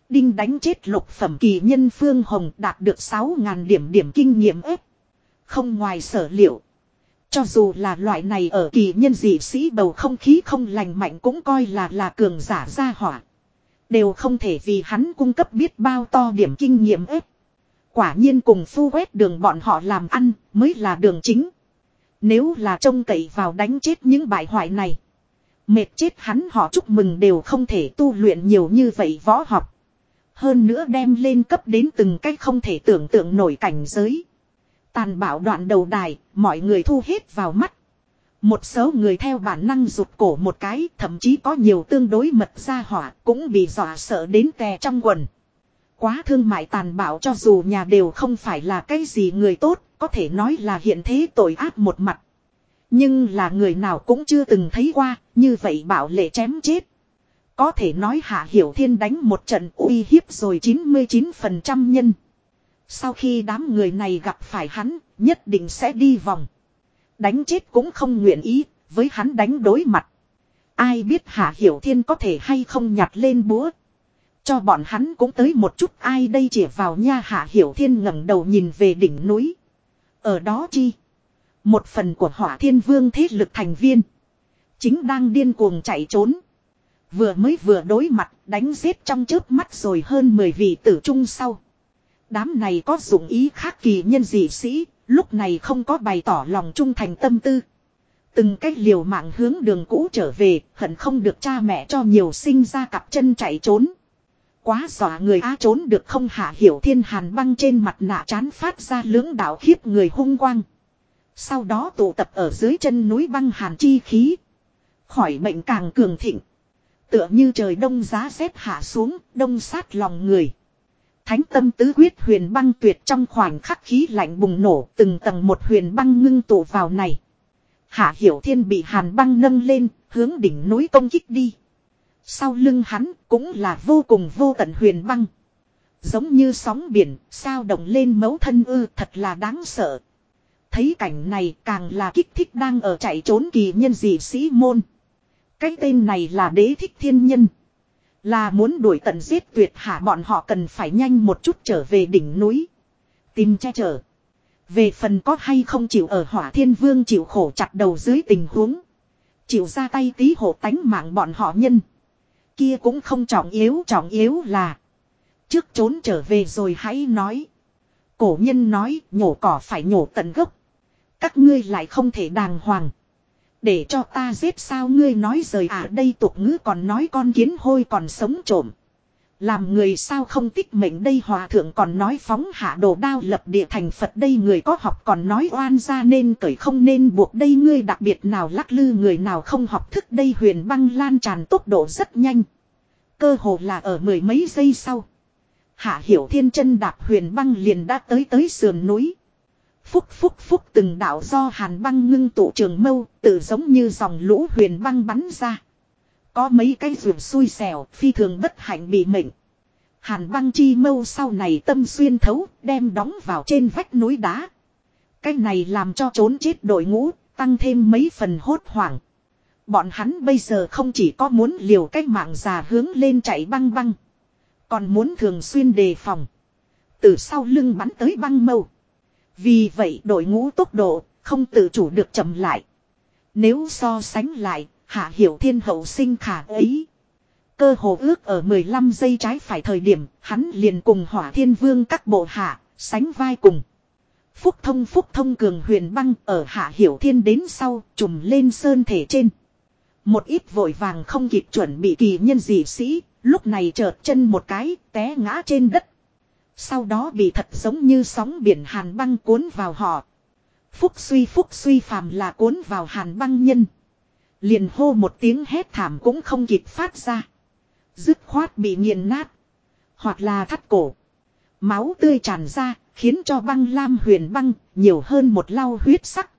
Đinh đánh chết lục phẩm kỳ nhân Phương Hồng đạt được 6.000 điểm điểm kinh nghiệm ếp. Không ngoài sở liệu. Cho dù là loại này ở kỳ nhân dị sĩ bầu không khí không lành mạnh cũng coi là là cường giả gia hỏa. Đều không thể vì hắn cung cấp biết bao to điểm kinh nghiệm ếp. Quả nhiên cùng phu quét đường bọn họ làm ăn mới là đường chính. Nếu là trông cậy vào đánh chết những bại hoại này. Mệt chết hắn họ chúc mừng đều không thể tu luyện nhiều như vậy võ học. Hơn nữa đem lên cấp đến từng cách không thể tưởng tượng nổi cảnh giới. Tàn bạo đoạn đầu đài, mọi người thu hết vào mắt. Một số người theo bản năng rụt cổ một cái, thậm chí có nhiều tương đối mật ra hỏa, cũng bị dọa sợ đến tè trong quần. Quá thương mại tàn bạo cho dù nhà đều không phải là cái gì người tốt, có thể nói là hiện thế tội ác một mặt. Nhưng là người nào cũng chưa từng thấy qua, như vậy bảo lệ chém chết. Có thể nói Hạ Hiểu Thiên đánh một trận uy hiếp rồi 99% nhân. Sau khi đám người này gặp phải hắn, nhất định sẽ đi vòng. Đánh chết cũng không nguyện ý, với hắn đánh đối mặt. Ai biết Hạ Hiểu Thiên có thể hay không nhặt lên búa. Cho bọn hắn cũng tới một chút ai đây chỉ vào nha Hạ Hiểu Thiên ngẩng đầu nhìn về đỉnh núi. Ở đó chi? Một phần của hỏa thiên vương thế lực thành viên. Chính đang điên cuồng chạy trốn. Vừa mới vừa đối mặt đánh giết trong chớp mắt rồi hơn 10 vị tử trung sau. Đám này có dụng ý khác kỳ nhân dị sĩ, lúc này không có bày tỏ lòng trung thành tâm tư. Từng cách liều mạng hướng đường cũ trở về, hận không được cha mẹ cho nhiều sinh ra cặp chân chạy trốn. Quá dọa người á trốn được không hạ hiểu thiên hàn băng trên mặt nạ chán phát ra lưỡng đạo khiếp người hung quang. Sau đó tụ tập ở dưới chân núi băng hàn chi khí. Khỏi bệnh càng cường thịnh. Tựa như trời đông giá rét hạ xuống, đông sát lòng người. Thánh tâm tứ quyết huyền băng tuyệt trong khoảnh khắc khí lạnh bùng nổ, từng tầng một huyền băng ngưng tụ vào này. Hạ Hiểu Thiên bị hàn băng nâng lên, hướng đỉnh núi công kích đi. Sau lưng hắn cũng là vô cùng vô tận huyền băng. Giống như sóng biển, sao động lên mấu thân ư thật là đáng sợ. Thấy cảnh này càng là kích thích đang ở chạy trốn kỳ nhân dị sĩ môn. Cái tên này là đế thích thiên nhân. Là muốn đuổi tận giết tuyệt hạ bọn họ cần phải nhanh một chút trở về đỉnh núi. Tìm che chở. Về phần có hay không chịu ở hỏa thiên vương chịu khổ chặt đầu dưới tình huống. Chịu ra tay tí hộ tánh mạng bọn họ nhân. Kia cũng không trọng yếu trọng yếu là. Trước trốn trở về rồi hãy nói. Cổ nhân nói, nhổ cỏ phải nhổ tận gốc. Các ngươi lại không thể đàng hoàng. Để cho ta giết sao ngươi nói rời à đây tục ngữ còn nói con kiến hôi còn sống trộm. Làm người sao không tích mệnh đây hòa thượng còn nói phóng hạ đồ đao lập địa thành Phật đây người có học còn nói oan ra nên cởi không nên buộc đây ngươi đặc biệt nào lắc lư người nào không học thức đây huyền băng lan tràn tốc độ rất nhanh. Cơ hồ là ở mười mấy giây sau. Hạ hiểu thiên chân đạp huyền băng liền đã tới tới sườn núi. Phúc phúc phúc từng đạo do hàn băng ngưng tụ trường mâu, tự giống như dòng lũ huyền băng bắn ra. Có mấy cái ruột xui xẻo, phi thường bất hạnh bị mệnh. Hàn băng chi mâu sau này tâm xuyên thấu, đem đóng vào trên vách núi đá. Cái này làm cho trốn chết đội ngũ, tăng thêm mấy phần hốt hoảng. Bọn hắn bây giờ không chỉ có muốn liều cách mạng già hướng lên chạy băng băng. Còn muốn thường xuyên đề phòng. từ sau lưng bắn tới băng mâu. Vì vậy đội ngũ tốc độ không tự chủ được chậm lại. Nếu so sánh lại, hạ hiểu thiên hậu sinh khả ấy. Cơ hồ ước ở 15 giây trái phải thời điểm, hắn liền cùng hỏa thiên vương các bộ hạ, sánh vai cùng. Phúc thông phúc thông cường huyền băng ở hạ hiểu thiên đến sau, trùm lên sơn thể trên. Một ít vội vàng không kịp chuẩn bị kỳ nhân dị sĩ, lúc này chợt chân một cái, té ngã trên đất. Sau đó bị thật giống như sóng biển hàn băng cuốn vào họ. Phúc suy phúc suy phàm là cuốn vào hàn băng nhân. Liền hô một tiếng hét thảm cũng không kịp phát ra. Dứt khoát bị nghiền nát. Hoặc là thắt cổ. Máu tươi tràn ra, khiến cho băng lam huyền băng nhiều hơn một lau huyết sắc.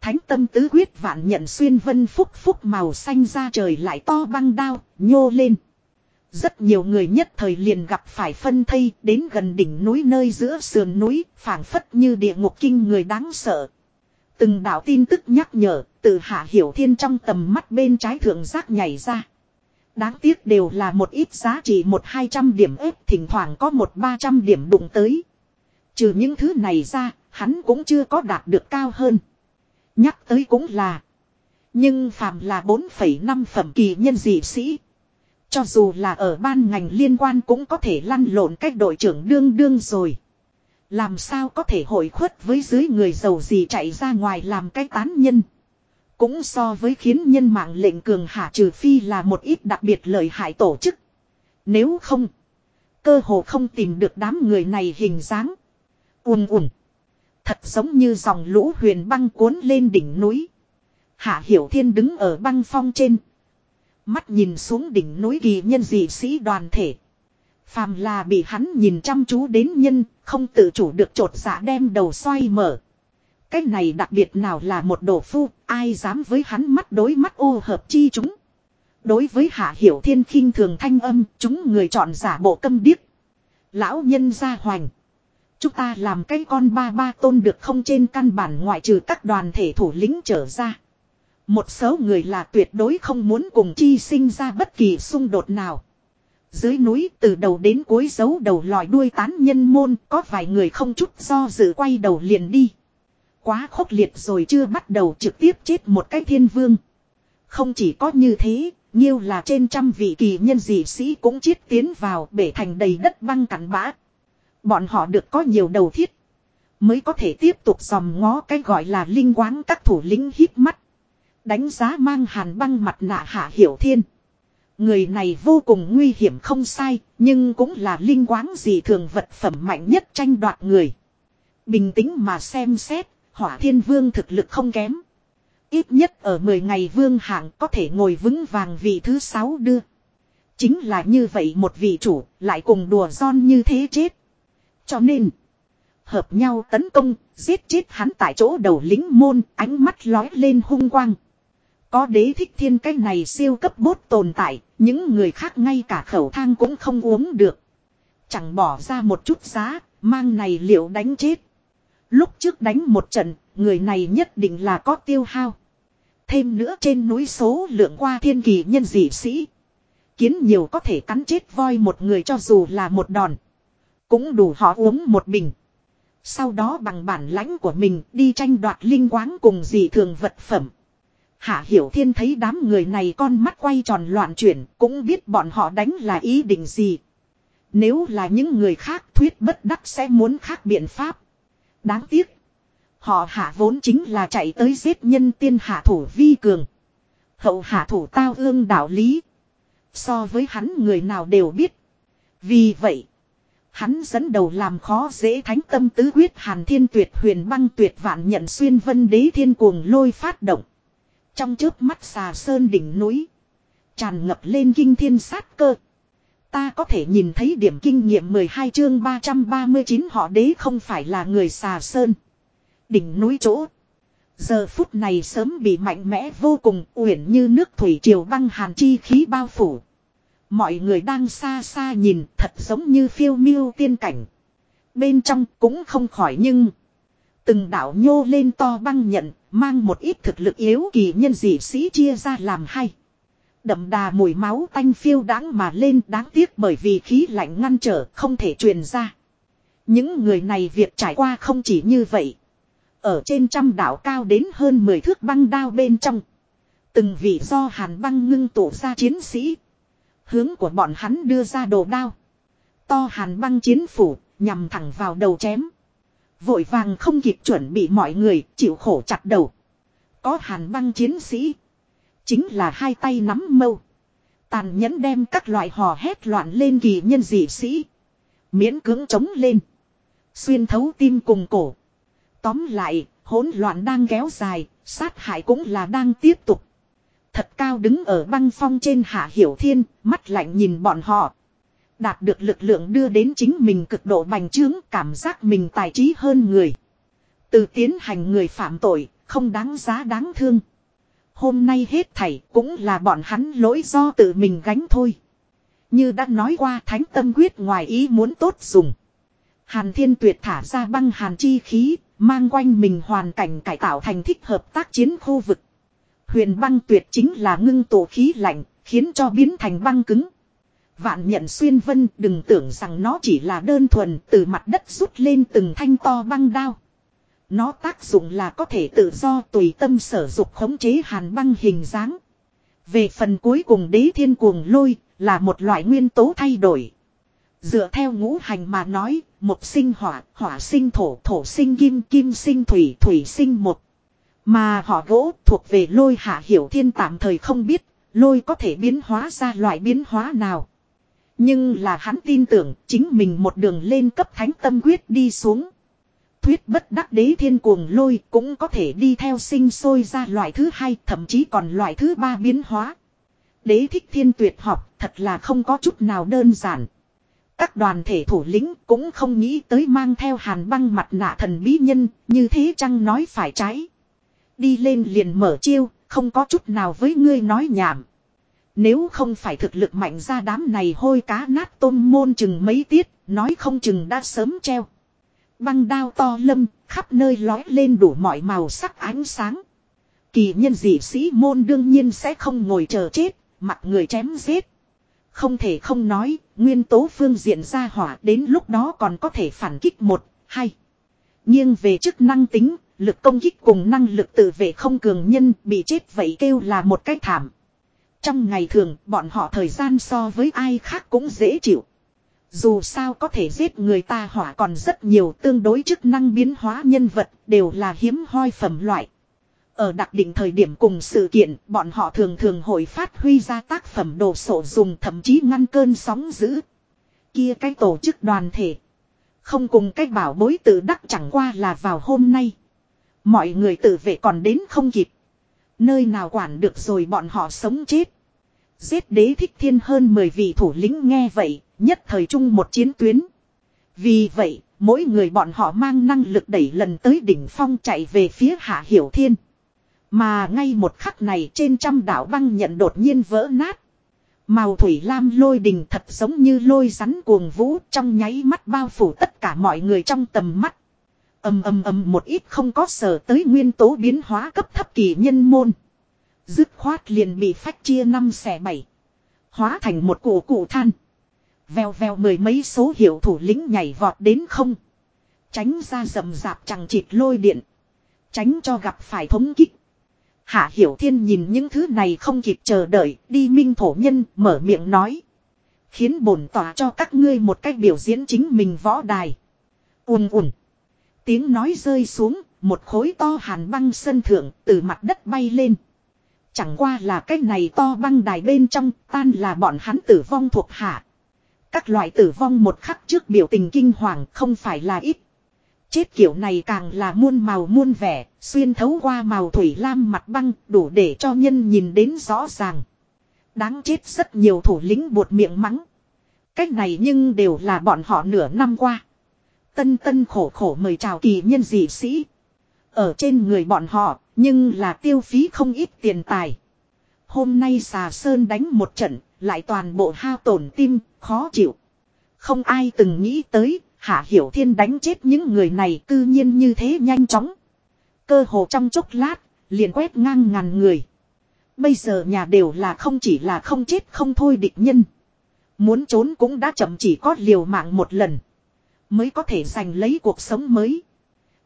Thánh tâm tứ huyết vạn nhận xuyên vân phúc phúc màu xanh ra trời lại to băng đao, nhô lên. Rất nhiều người nhất thời liền gặp phải phân thây đến gần đỉnh núi nơi giữa sườn núi, phảng phất như địa ngục kinh người đáng sợ. Từng đạo tin tức nhắc nhở, từ hạ hiểu thiên trong tầm mắt bên trái thượng giác nhảy ra. Đáng tiếc đều là một ít giá trị một hai trăm điểm ếp thỉnh thoảng có một ba trăm điểm đụng tới. Trừ những thứ này ra, hắn cũng chưa có đạt được cao hơn. Nhắc tới cũng là. Nhưng phàm là 4,5 phẩm kỳ nhân dị sĩ. Cho dù là ở ban ngành liên quan cũng có thể lăn lộn cách đội trưởng đương đương rồi. Làm sao có thể hội khuất với dưới người giàu gì chạy ra ngoài làm cái tán nhân. Cũng so với khiến nhân mạng lệnh cường hạ trừ phi là một ít đặc biệt lợi hại tổ chức. Nếu không, cơ hồ không tìm được đám người này hình dáng. Ùm ùm. Thật giống như dòng lũ huyền băng cuốn lên đỉnh núi. Hạ Hiểu Thiên đứng ở băng phong trên. Mắt nhìn xuống đỉnh núi kỳ nhân dị sĩ đoàn thể. Phàm là bị hắn nhìn chăm chú đến nhân, không tự chủ được trột dạ đem đầu xoay mở. Cái này đặc biệt nào là một đồ phu, ai dám với hắn mắt đối mắt ô hợp chi chúng. Đối với hạ hiểu thiên khinh thường thanh âm, chúng người chọn giả bộ câm điếc. Lão nhân gia hoành. Chúng ta làm cái con ba ba tôn được không trên căn bản ngoại trừ các đoàn thể thủ lĩnh trở ra. Một số người là tuyệt đối không muốn cùng chi sinh ra bất kỳ xung đột nào. Dưới núi từ đầu đến cuối giấu đầu lòi đuôi tán nhân môn có vài người không chút do dự quay đầu liền đi. Quá khốc liệt rồi chưa bắt đầu trực tiếp chết một cái thiên vương. Không chỉ có như thế, nhiêu là trên trăm vị kỳ nhân dị sĩ cũng chiết tiến vào bể thành đầy đất băng cắn bã. Bọn họ được có nhiều đầu thiết. Mới có thể tiếp tục dòm ngó cái gọi là linh quáng các thủ lĩnh hít mắt. Đánh giá mang hàn băng mặt nạ hạ hiểu thiên. Người này vô cùng nguy hiểm không sai, nhưng cũng là linh quáng gì thường vật phẩm mạnh nhất tranh đoạt người. Bình tĩnh mà xem xét, hỏa thiên vương thực lực không kém. Ít nhất ở 10 ngày vương hạng có thể ngồi vững vàng vị thứ 6 đưa. Chính là như vậy một vị chủ, lại cùng đùa giòn như thế chết. Cho nên, hợp nhau tấn công, giết chết hắn tại chỗ đầu lính môn, ánh mắt lói lên hung quang. Có đế thích thiên cái này siêu cấp bốt tồn tại, những người khác ngay cả khẩu thang cũng không uống được. Chẳng bỏ ra một chút giá, mang này liệu đánh chết. Lúc trước đánh một trận, người này nhất định là có tiêu hao. Thêm nữa trên núi số lượng qua thiên kỳ nhân dị sĩ. Kiến nhiều có thể cắn chết voi một người cho dù là một đòn. Cũng đủ họ uống một bình. Sau đó bằng bản lãnh của mình đi tranh đoạt linh quáng cùng dị thường vật phẩm. Hạ Hiểu Thiên thấy đám người này con mắt quay tròn loạn chuyển cũng biết bọn họ đánh là ý định gì. Nếu là những người khác thuyết bất đắc sẽ muốn khác biện pháp. Đáng tiếc. Họ hạ vốn chính là chạy tới giết nhân tiên hạ thủ vi cường. Hậu hạ thủ tao ương đạo lý. So với hắn người nào đều biết. Vì vậy. Hắn dẫn đầu làm khó dễ thánh tâm tứ quyết hàn thiên tuyệt huyền băng tuyệt vạn nhận xuyên vân đế thiên cuồng lôi phát động. Trong chớp mắt xà sơn đỉnh núi. Tràn ngập lên kinh thiên sát cơ. Ta có thể nhìn thấy điểm kinh nghiệm 12 chương 339 họ đế không phải là người xà sơn. Đỉnh núi chỗ. Giờ phút này sớm bị mạnh mẽ vô cùng uyển như nước thủy triều băng hàn chi khí bao phủ. Mọi người đang xa xa nhìn thật giống như phiêu miêu tiên cảnh. Bên trong cũng không khỏi nhưng. Từng đảo nhô lên to băng nhận, mang một ít thực lực yếu kỳ nhân dị sĩ chia ra làm hai. Đậm đà mùi máu tanh phiêu đáng mà lên đáng tiếc bởi vì khí lạnh ngăn trở không thể truyền ra. Những người này việc trải qua không chỉ như vậy. Ở trên trăm đảo cao đến hơn 10 thước băng đao bên trong. Từng vị do hàn băng ngưng tụ ra chiến sĩ. Hướng của bọn hắn đưa ra đồ đao. To hàn băng chiến phủ, nhằm thẳng vào đầu chém. Vội vàng không kịp chuẩn bị mọi người, chịu khổ chặt đầu. Có hàn băng chiến sĩ. Chính là hai tay nắm mâu. Tàn nhẫn đem các loại hò hét loạn lên kỳ nhân dị sĩ. Miễn cưỡng chống lên. Xuyên thấu tim cùng cổ. Tóm lại, hỗn loạn đang kéo dài, sát hại cũng là đang tiếp tục. Thật cao đứng ở băng phong trên hạ hiểu thiên, mắt lạnh nhìn bọn họ. Đạt được lực lượng đưa đến chính mình cực độ bành trướng cảm giác mình tài trí hơn người. Từ tiến hành người phạm tội, không đáng giá đáng thương. Hôm nay hết thảy cũng là bọn hắn lỗi do tự mình gánh thôi. Như đã nói qua thánh tâm quyết ngoài ý muốn tốt dùng. Hàn thiên tuyệt thả ra băng hàn chi khí, mang quanh mình hoàn cảnh cải tạo thành thích hợp tác chiến khu vực. Huyền băng tuyệt chính là ngưng tổ khí lạnh, khiến cho biến thành băng cứng. Vạn nhận xuyên vân đừng tưởng rằng nó chỉ là đơn thuần từ mặt đất rút lên từng thanh to băng đao. Nó tác dụng là có thể tự do tùy tâm sở dục khống chế hàn băng hình dáng. Về phần cuối cùng đế thiên cuồng lôi là một loại nguyên tố thay đổi. Dựa theo ngũ hành mà nói, một sinh hỏa, hỏa sinh thổ, thổ sinh kim, kim sinh thủy, thủy sinh một. Mà họ gỗ thuộc về lôi hạ hiểu thiên tạm thời không biết, lôi có thể biến hóa ra loại biến hóa nào. Nhưng là hắn tin tưởng chính mình một đường lên cấp thánh tâm quyết đi xuống. Thuyết bất đắc đế thiên cuồng lôi cũng có thể đi theo sinh sôi ra loại thứ hai thậm chí còn loại thứ ba biến hóa. Đế thích thiên tuyệt học thật là không có chút nào đơn giản. Các đoàn thể thủ lĩnh cũng không nghĩ tới mang theo hàn băng mặt nạ thần bí nhân, như thế chăng nói phải trái. Đi lên liền mở chiêu, không có chút nào với ngươi nói nhảm. Nếu không phải thực lực mạnh ra đám này hôi cá nát tôm môn chừng mấy tiết, nói không chừng đã sớm treo. Băng đao to lâm, khắp nơi lói lên đủ mọi màu sắc ánh sáng. Kỳ nhân dị sĩ môn đương nhiên sẽ không ngồi chờ chết, mặt người chém giết. Không thể không nói, nguyên tố phương diện ra hỏa đến lúc đó còn có thể phản kích một, hai. Nhưng về chức năng tính, lực công kích cùng năng lực tự vệ không cường nhân bị chết vậy kêu là một cái thảm. Trong ngày thường, bọn họ thời gian so với ai khác cũng dễ chịu. Dù sao có thể giết người ta hỏa còn rất nhiều tương đối chức năng biến hóa nhân vật đều là hiếm hoi phẩm loại. Ở đặc định thời điểm cùng sự kiện, bọn họ thường thường hội phát huy ra tác phẩm đồ sổ dùng thậm chí ngăn cơn sóng dữ. Kia cái tổ chức đoàn thể. Không cùng cái bảo bối tự đắc chẳng qua là vào hôm nay. Mọi người tự vệ còn đến không kịp. Nơi nào quản được rồi bọn họ sống chết. Giết đế thích thiên hơn 10 vị thủ lĩnh nghe vậy, nhất thời chung một chiến tuyến. Vì vậy, mỗi người bọn họ mang năng lực đẩy lần tới đỉnh phong chạy về phía hạ hiểu thiên. Mà ngay một khắc này trên trăm đảo băng nhận đột nhiên vỡ nát. Màu thủy lam lôi đình thật giống như lôi rắn cuồng vũ trong nháy mắt bao phủ tất cả mọi người trong tầm mắt. ầm ầm ầm một ít không có sở tới nguyên tố biến hóa cấp thấp kỳ nhân môn. Dứt khoát liền bị phách chia năm xẻ bảy. Hóa thành một cổ cụ than. Vèo vèo mười mấy số hiệu thủ lĩnh nhảy vọt đến không. Tránh ra rầm rạp chẳng chịt lôi điện. Tránh cho gặp phải thống kích. Hạ Hiểu Thiên nhìn những thứ này không kịp chờ đợi, đi minh thổ nhân, mở miệng nói. Khiến bổn tỏa cho các ngươi một cách biểu diễn chính mình võ đài. ùn ùn. Tiếng nói rơi xuống, một khối to hàn băng sân thượng, từ mặt đất bay lên. Chẳng qua là cái này to băng đài bên trong, tan là bọn hắn tử vong thuộc hạ. Các loại tử vong một khắc trước biểu tình kinh hoàng không phải là ít. Chết kiểu này càng là muôn màu muôn vẻ, xuyên thấu qua màu thủy lam mặt băng đủ để cho nhân nhìn đến rõ ràng. Đáng chết rất nhiều thủ lĩnh buột miệng mắng. Cách này nhưng đều là bọn họ nửa năm qua. Tân tân khổ khổ mời chào kỳ nhân dị sĩ. Ở trên người bọn họ, nhưng là tiêu phí không ít tiền tài. Hôm nay xà sơn đánh một trận, lại toàn bộ hao tổn tim, khó chịu. Không ai từng nghĩ tới, Hạ Hiểu Thiên đánh chết những người này cư nhiên như thế nhanh chóng. Cơ hồ trong chốc lát, liền quét ngang ngàn người. Bây giờ nhà đều là không chỉ là không chết không thôi địch nhân. Muốn trốn cũng đã chậm chỉ có liều mạng một lần. Mới có thể giành lấy cuộc sống mới.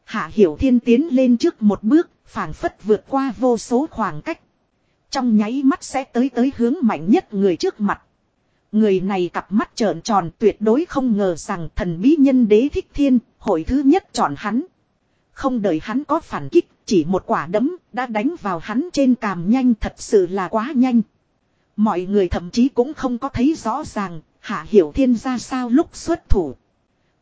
Hạ Hiểu Thiên tiến lên trước một bước, phảng phất vượt qua vô số khoảng cách. Trong nháy mắt sẽ tới tới hướng mạnh nhất người trước mặt. Người này cặp mắt trợn tròn tuyệt đối không ngờ rằng thần bí nhân đế thích thiên, hội thứ nhất chọn hắn. Không đợi hắn có phản kích, chỉ một quả đấm đã đánh vào hắn trên càm nhanh thật sự là quá nhanh. Mọi người thậm chí cũng không có thấy rõ ràng, hạ hiểu thiên ra sao lúc xuất thủ.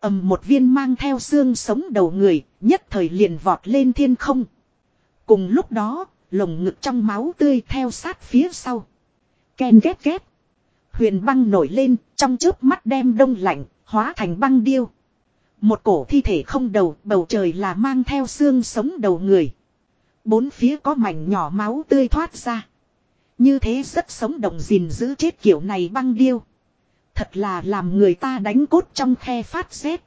ầm một viên mang theo xương sống đầu người, nhất thời liền vọt lên thiên không. Cùng lúc đó, lồng ngực trong máu tươi theo sát phía sau. Ken ghét ghét. Huyền băng nổi lên, trong chớp mắt đem đông lạnh, hóa thành băng điêu. Một cổ thi thể không đầu, bầu trời là mang theo xương sống đầu người. Bốn phía có mảnh nhỏ máu tươi thoát ra. Như thế rất sống động gìn giữ chết kiểu này băng điêu. Thật là làm người ta đánh cốt trong khe phát rét.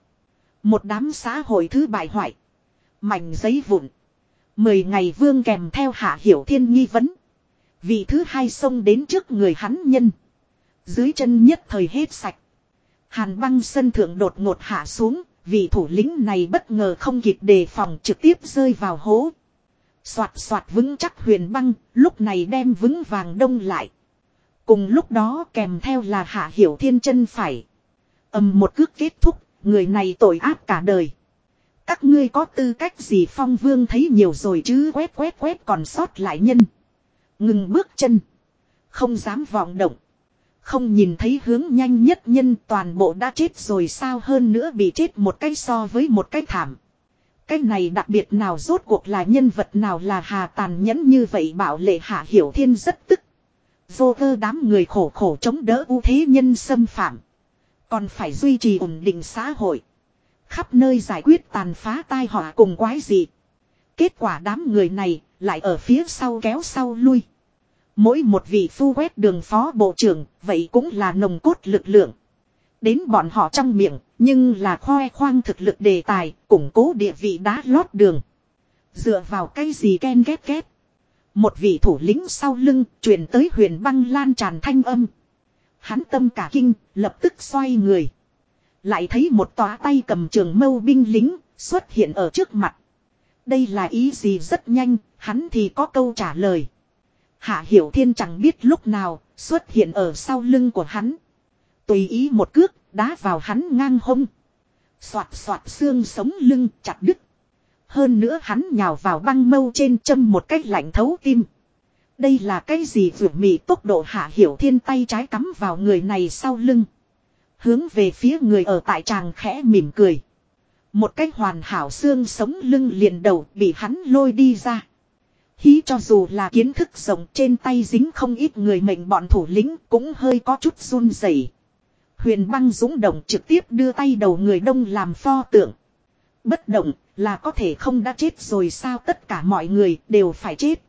Một đám xã hội thứ bại hoại. Mảnh giấy vụn. Mười ngày vương kèm theo hạ hiểu thiên nghi vấn. Vị thứ hai xông đến trước người hắn nhân. Dưới chân nhất thời hết sạch. Hàn băng sân thượng đột ngột hạ xuống. Vị thủ lĩnh này bất ngờ không kịp đề phòng trực tiếp rơi vào hố. Xoạt xoạt vững chắc huyền băng, lúc này đem vững vàng đông lại. Cùng lúc đó kèm theo là hạ hiểu thiên chân phải. ầm một cước kết thúc, người này tội ác cả đời. Các ngươi có tư cách gì phong vương thấy nhiều rồi chứ quét quét quét còn sót lại nhân. Ngừng bước chân. Không dám vọng động. Không nhìn thấy hướng nhanh nhất nhân toàn bộ đã chết rồi sao hơn nữa bị chết một cái so với một cái thảm. Cái này đặc biệt nào rốt cuộc là nhân vật nào là hà tàn nhẫn như vậy bảo lệ hạ hiểu thiên rất tức. Vô cơ đám người khổ khổ chống đỡ ưu thế nhân xâm phạm. Còn phải duy trì ổn định xã hội. Khắp nơi giải quyết tàn phá tai họa cùng quái gì. Kết quả đám người này lại ở phía sau kéo sau lui. Mỗi một vị phu quét đường phó bộ trưởng, vậy cũng là nồng cốt lực lượng. Đến bọn họ trong miệng, nhưng là khoe khoang thực lực đề tài, củng cố địa vị đá lót đường. Dựa vào cái gì ken ghét ghét. Một vị thủ lĩnh sau lưng, truyền tới huyền băng lan tràn thanh âm. Hắn tâm cả kinh, lập tức xoay người. Lại thấy một tòa tay cầm trường mâu binh lính, xuất hiện ở trước mặt. Đây là ý gì rất nhanh, hắn thì có câu trả lời. Hạ Hiểu Thiên chẳng biết lúc nào xuất hiện ở sau lưng của hắn. Tùy ý một cước đá vào hắn ngang hông. Xoạt xoạt xương sống lưng chặt đứt. Hơn nữa hắn nhào vào băng mâu trên châm một cách lạnh thấu tim. Đây là cái gì Vừa mị tốc độ hạ hiểu thiên tay trái cắm vào người này sau lưng. Hướng về phía người ở tại tràng khẽ mỉm cười. Một cách hoàn hảo xương sống lưng liền đầu bị hắn lôi đi ra. Hí cho dù là kiến thức rộng trên tay dính không ít người mệnh bọn thủ lĩnh cũng hơi có chút run rẩy. Huyền băng dũng động trực tiếp đưa tay đầu người đông làm pho tượng. Bất động là có thể không đã chết rồi sao tất cả mọi người đều phải chết.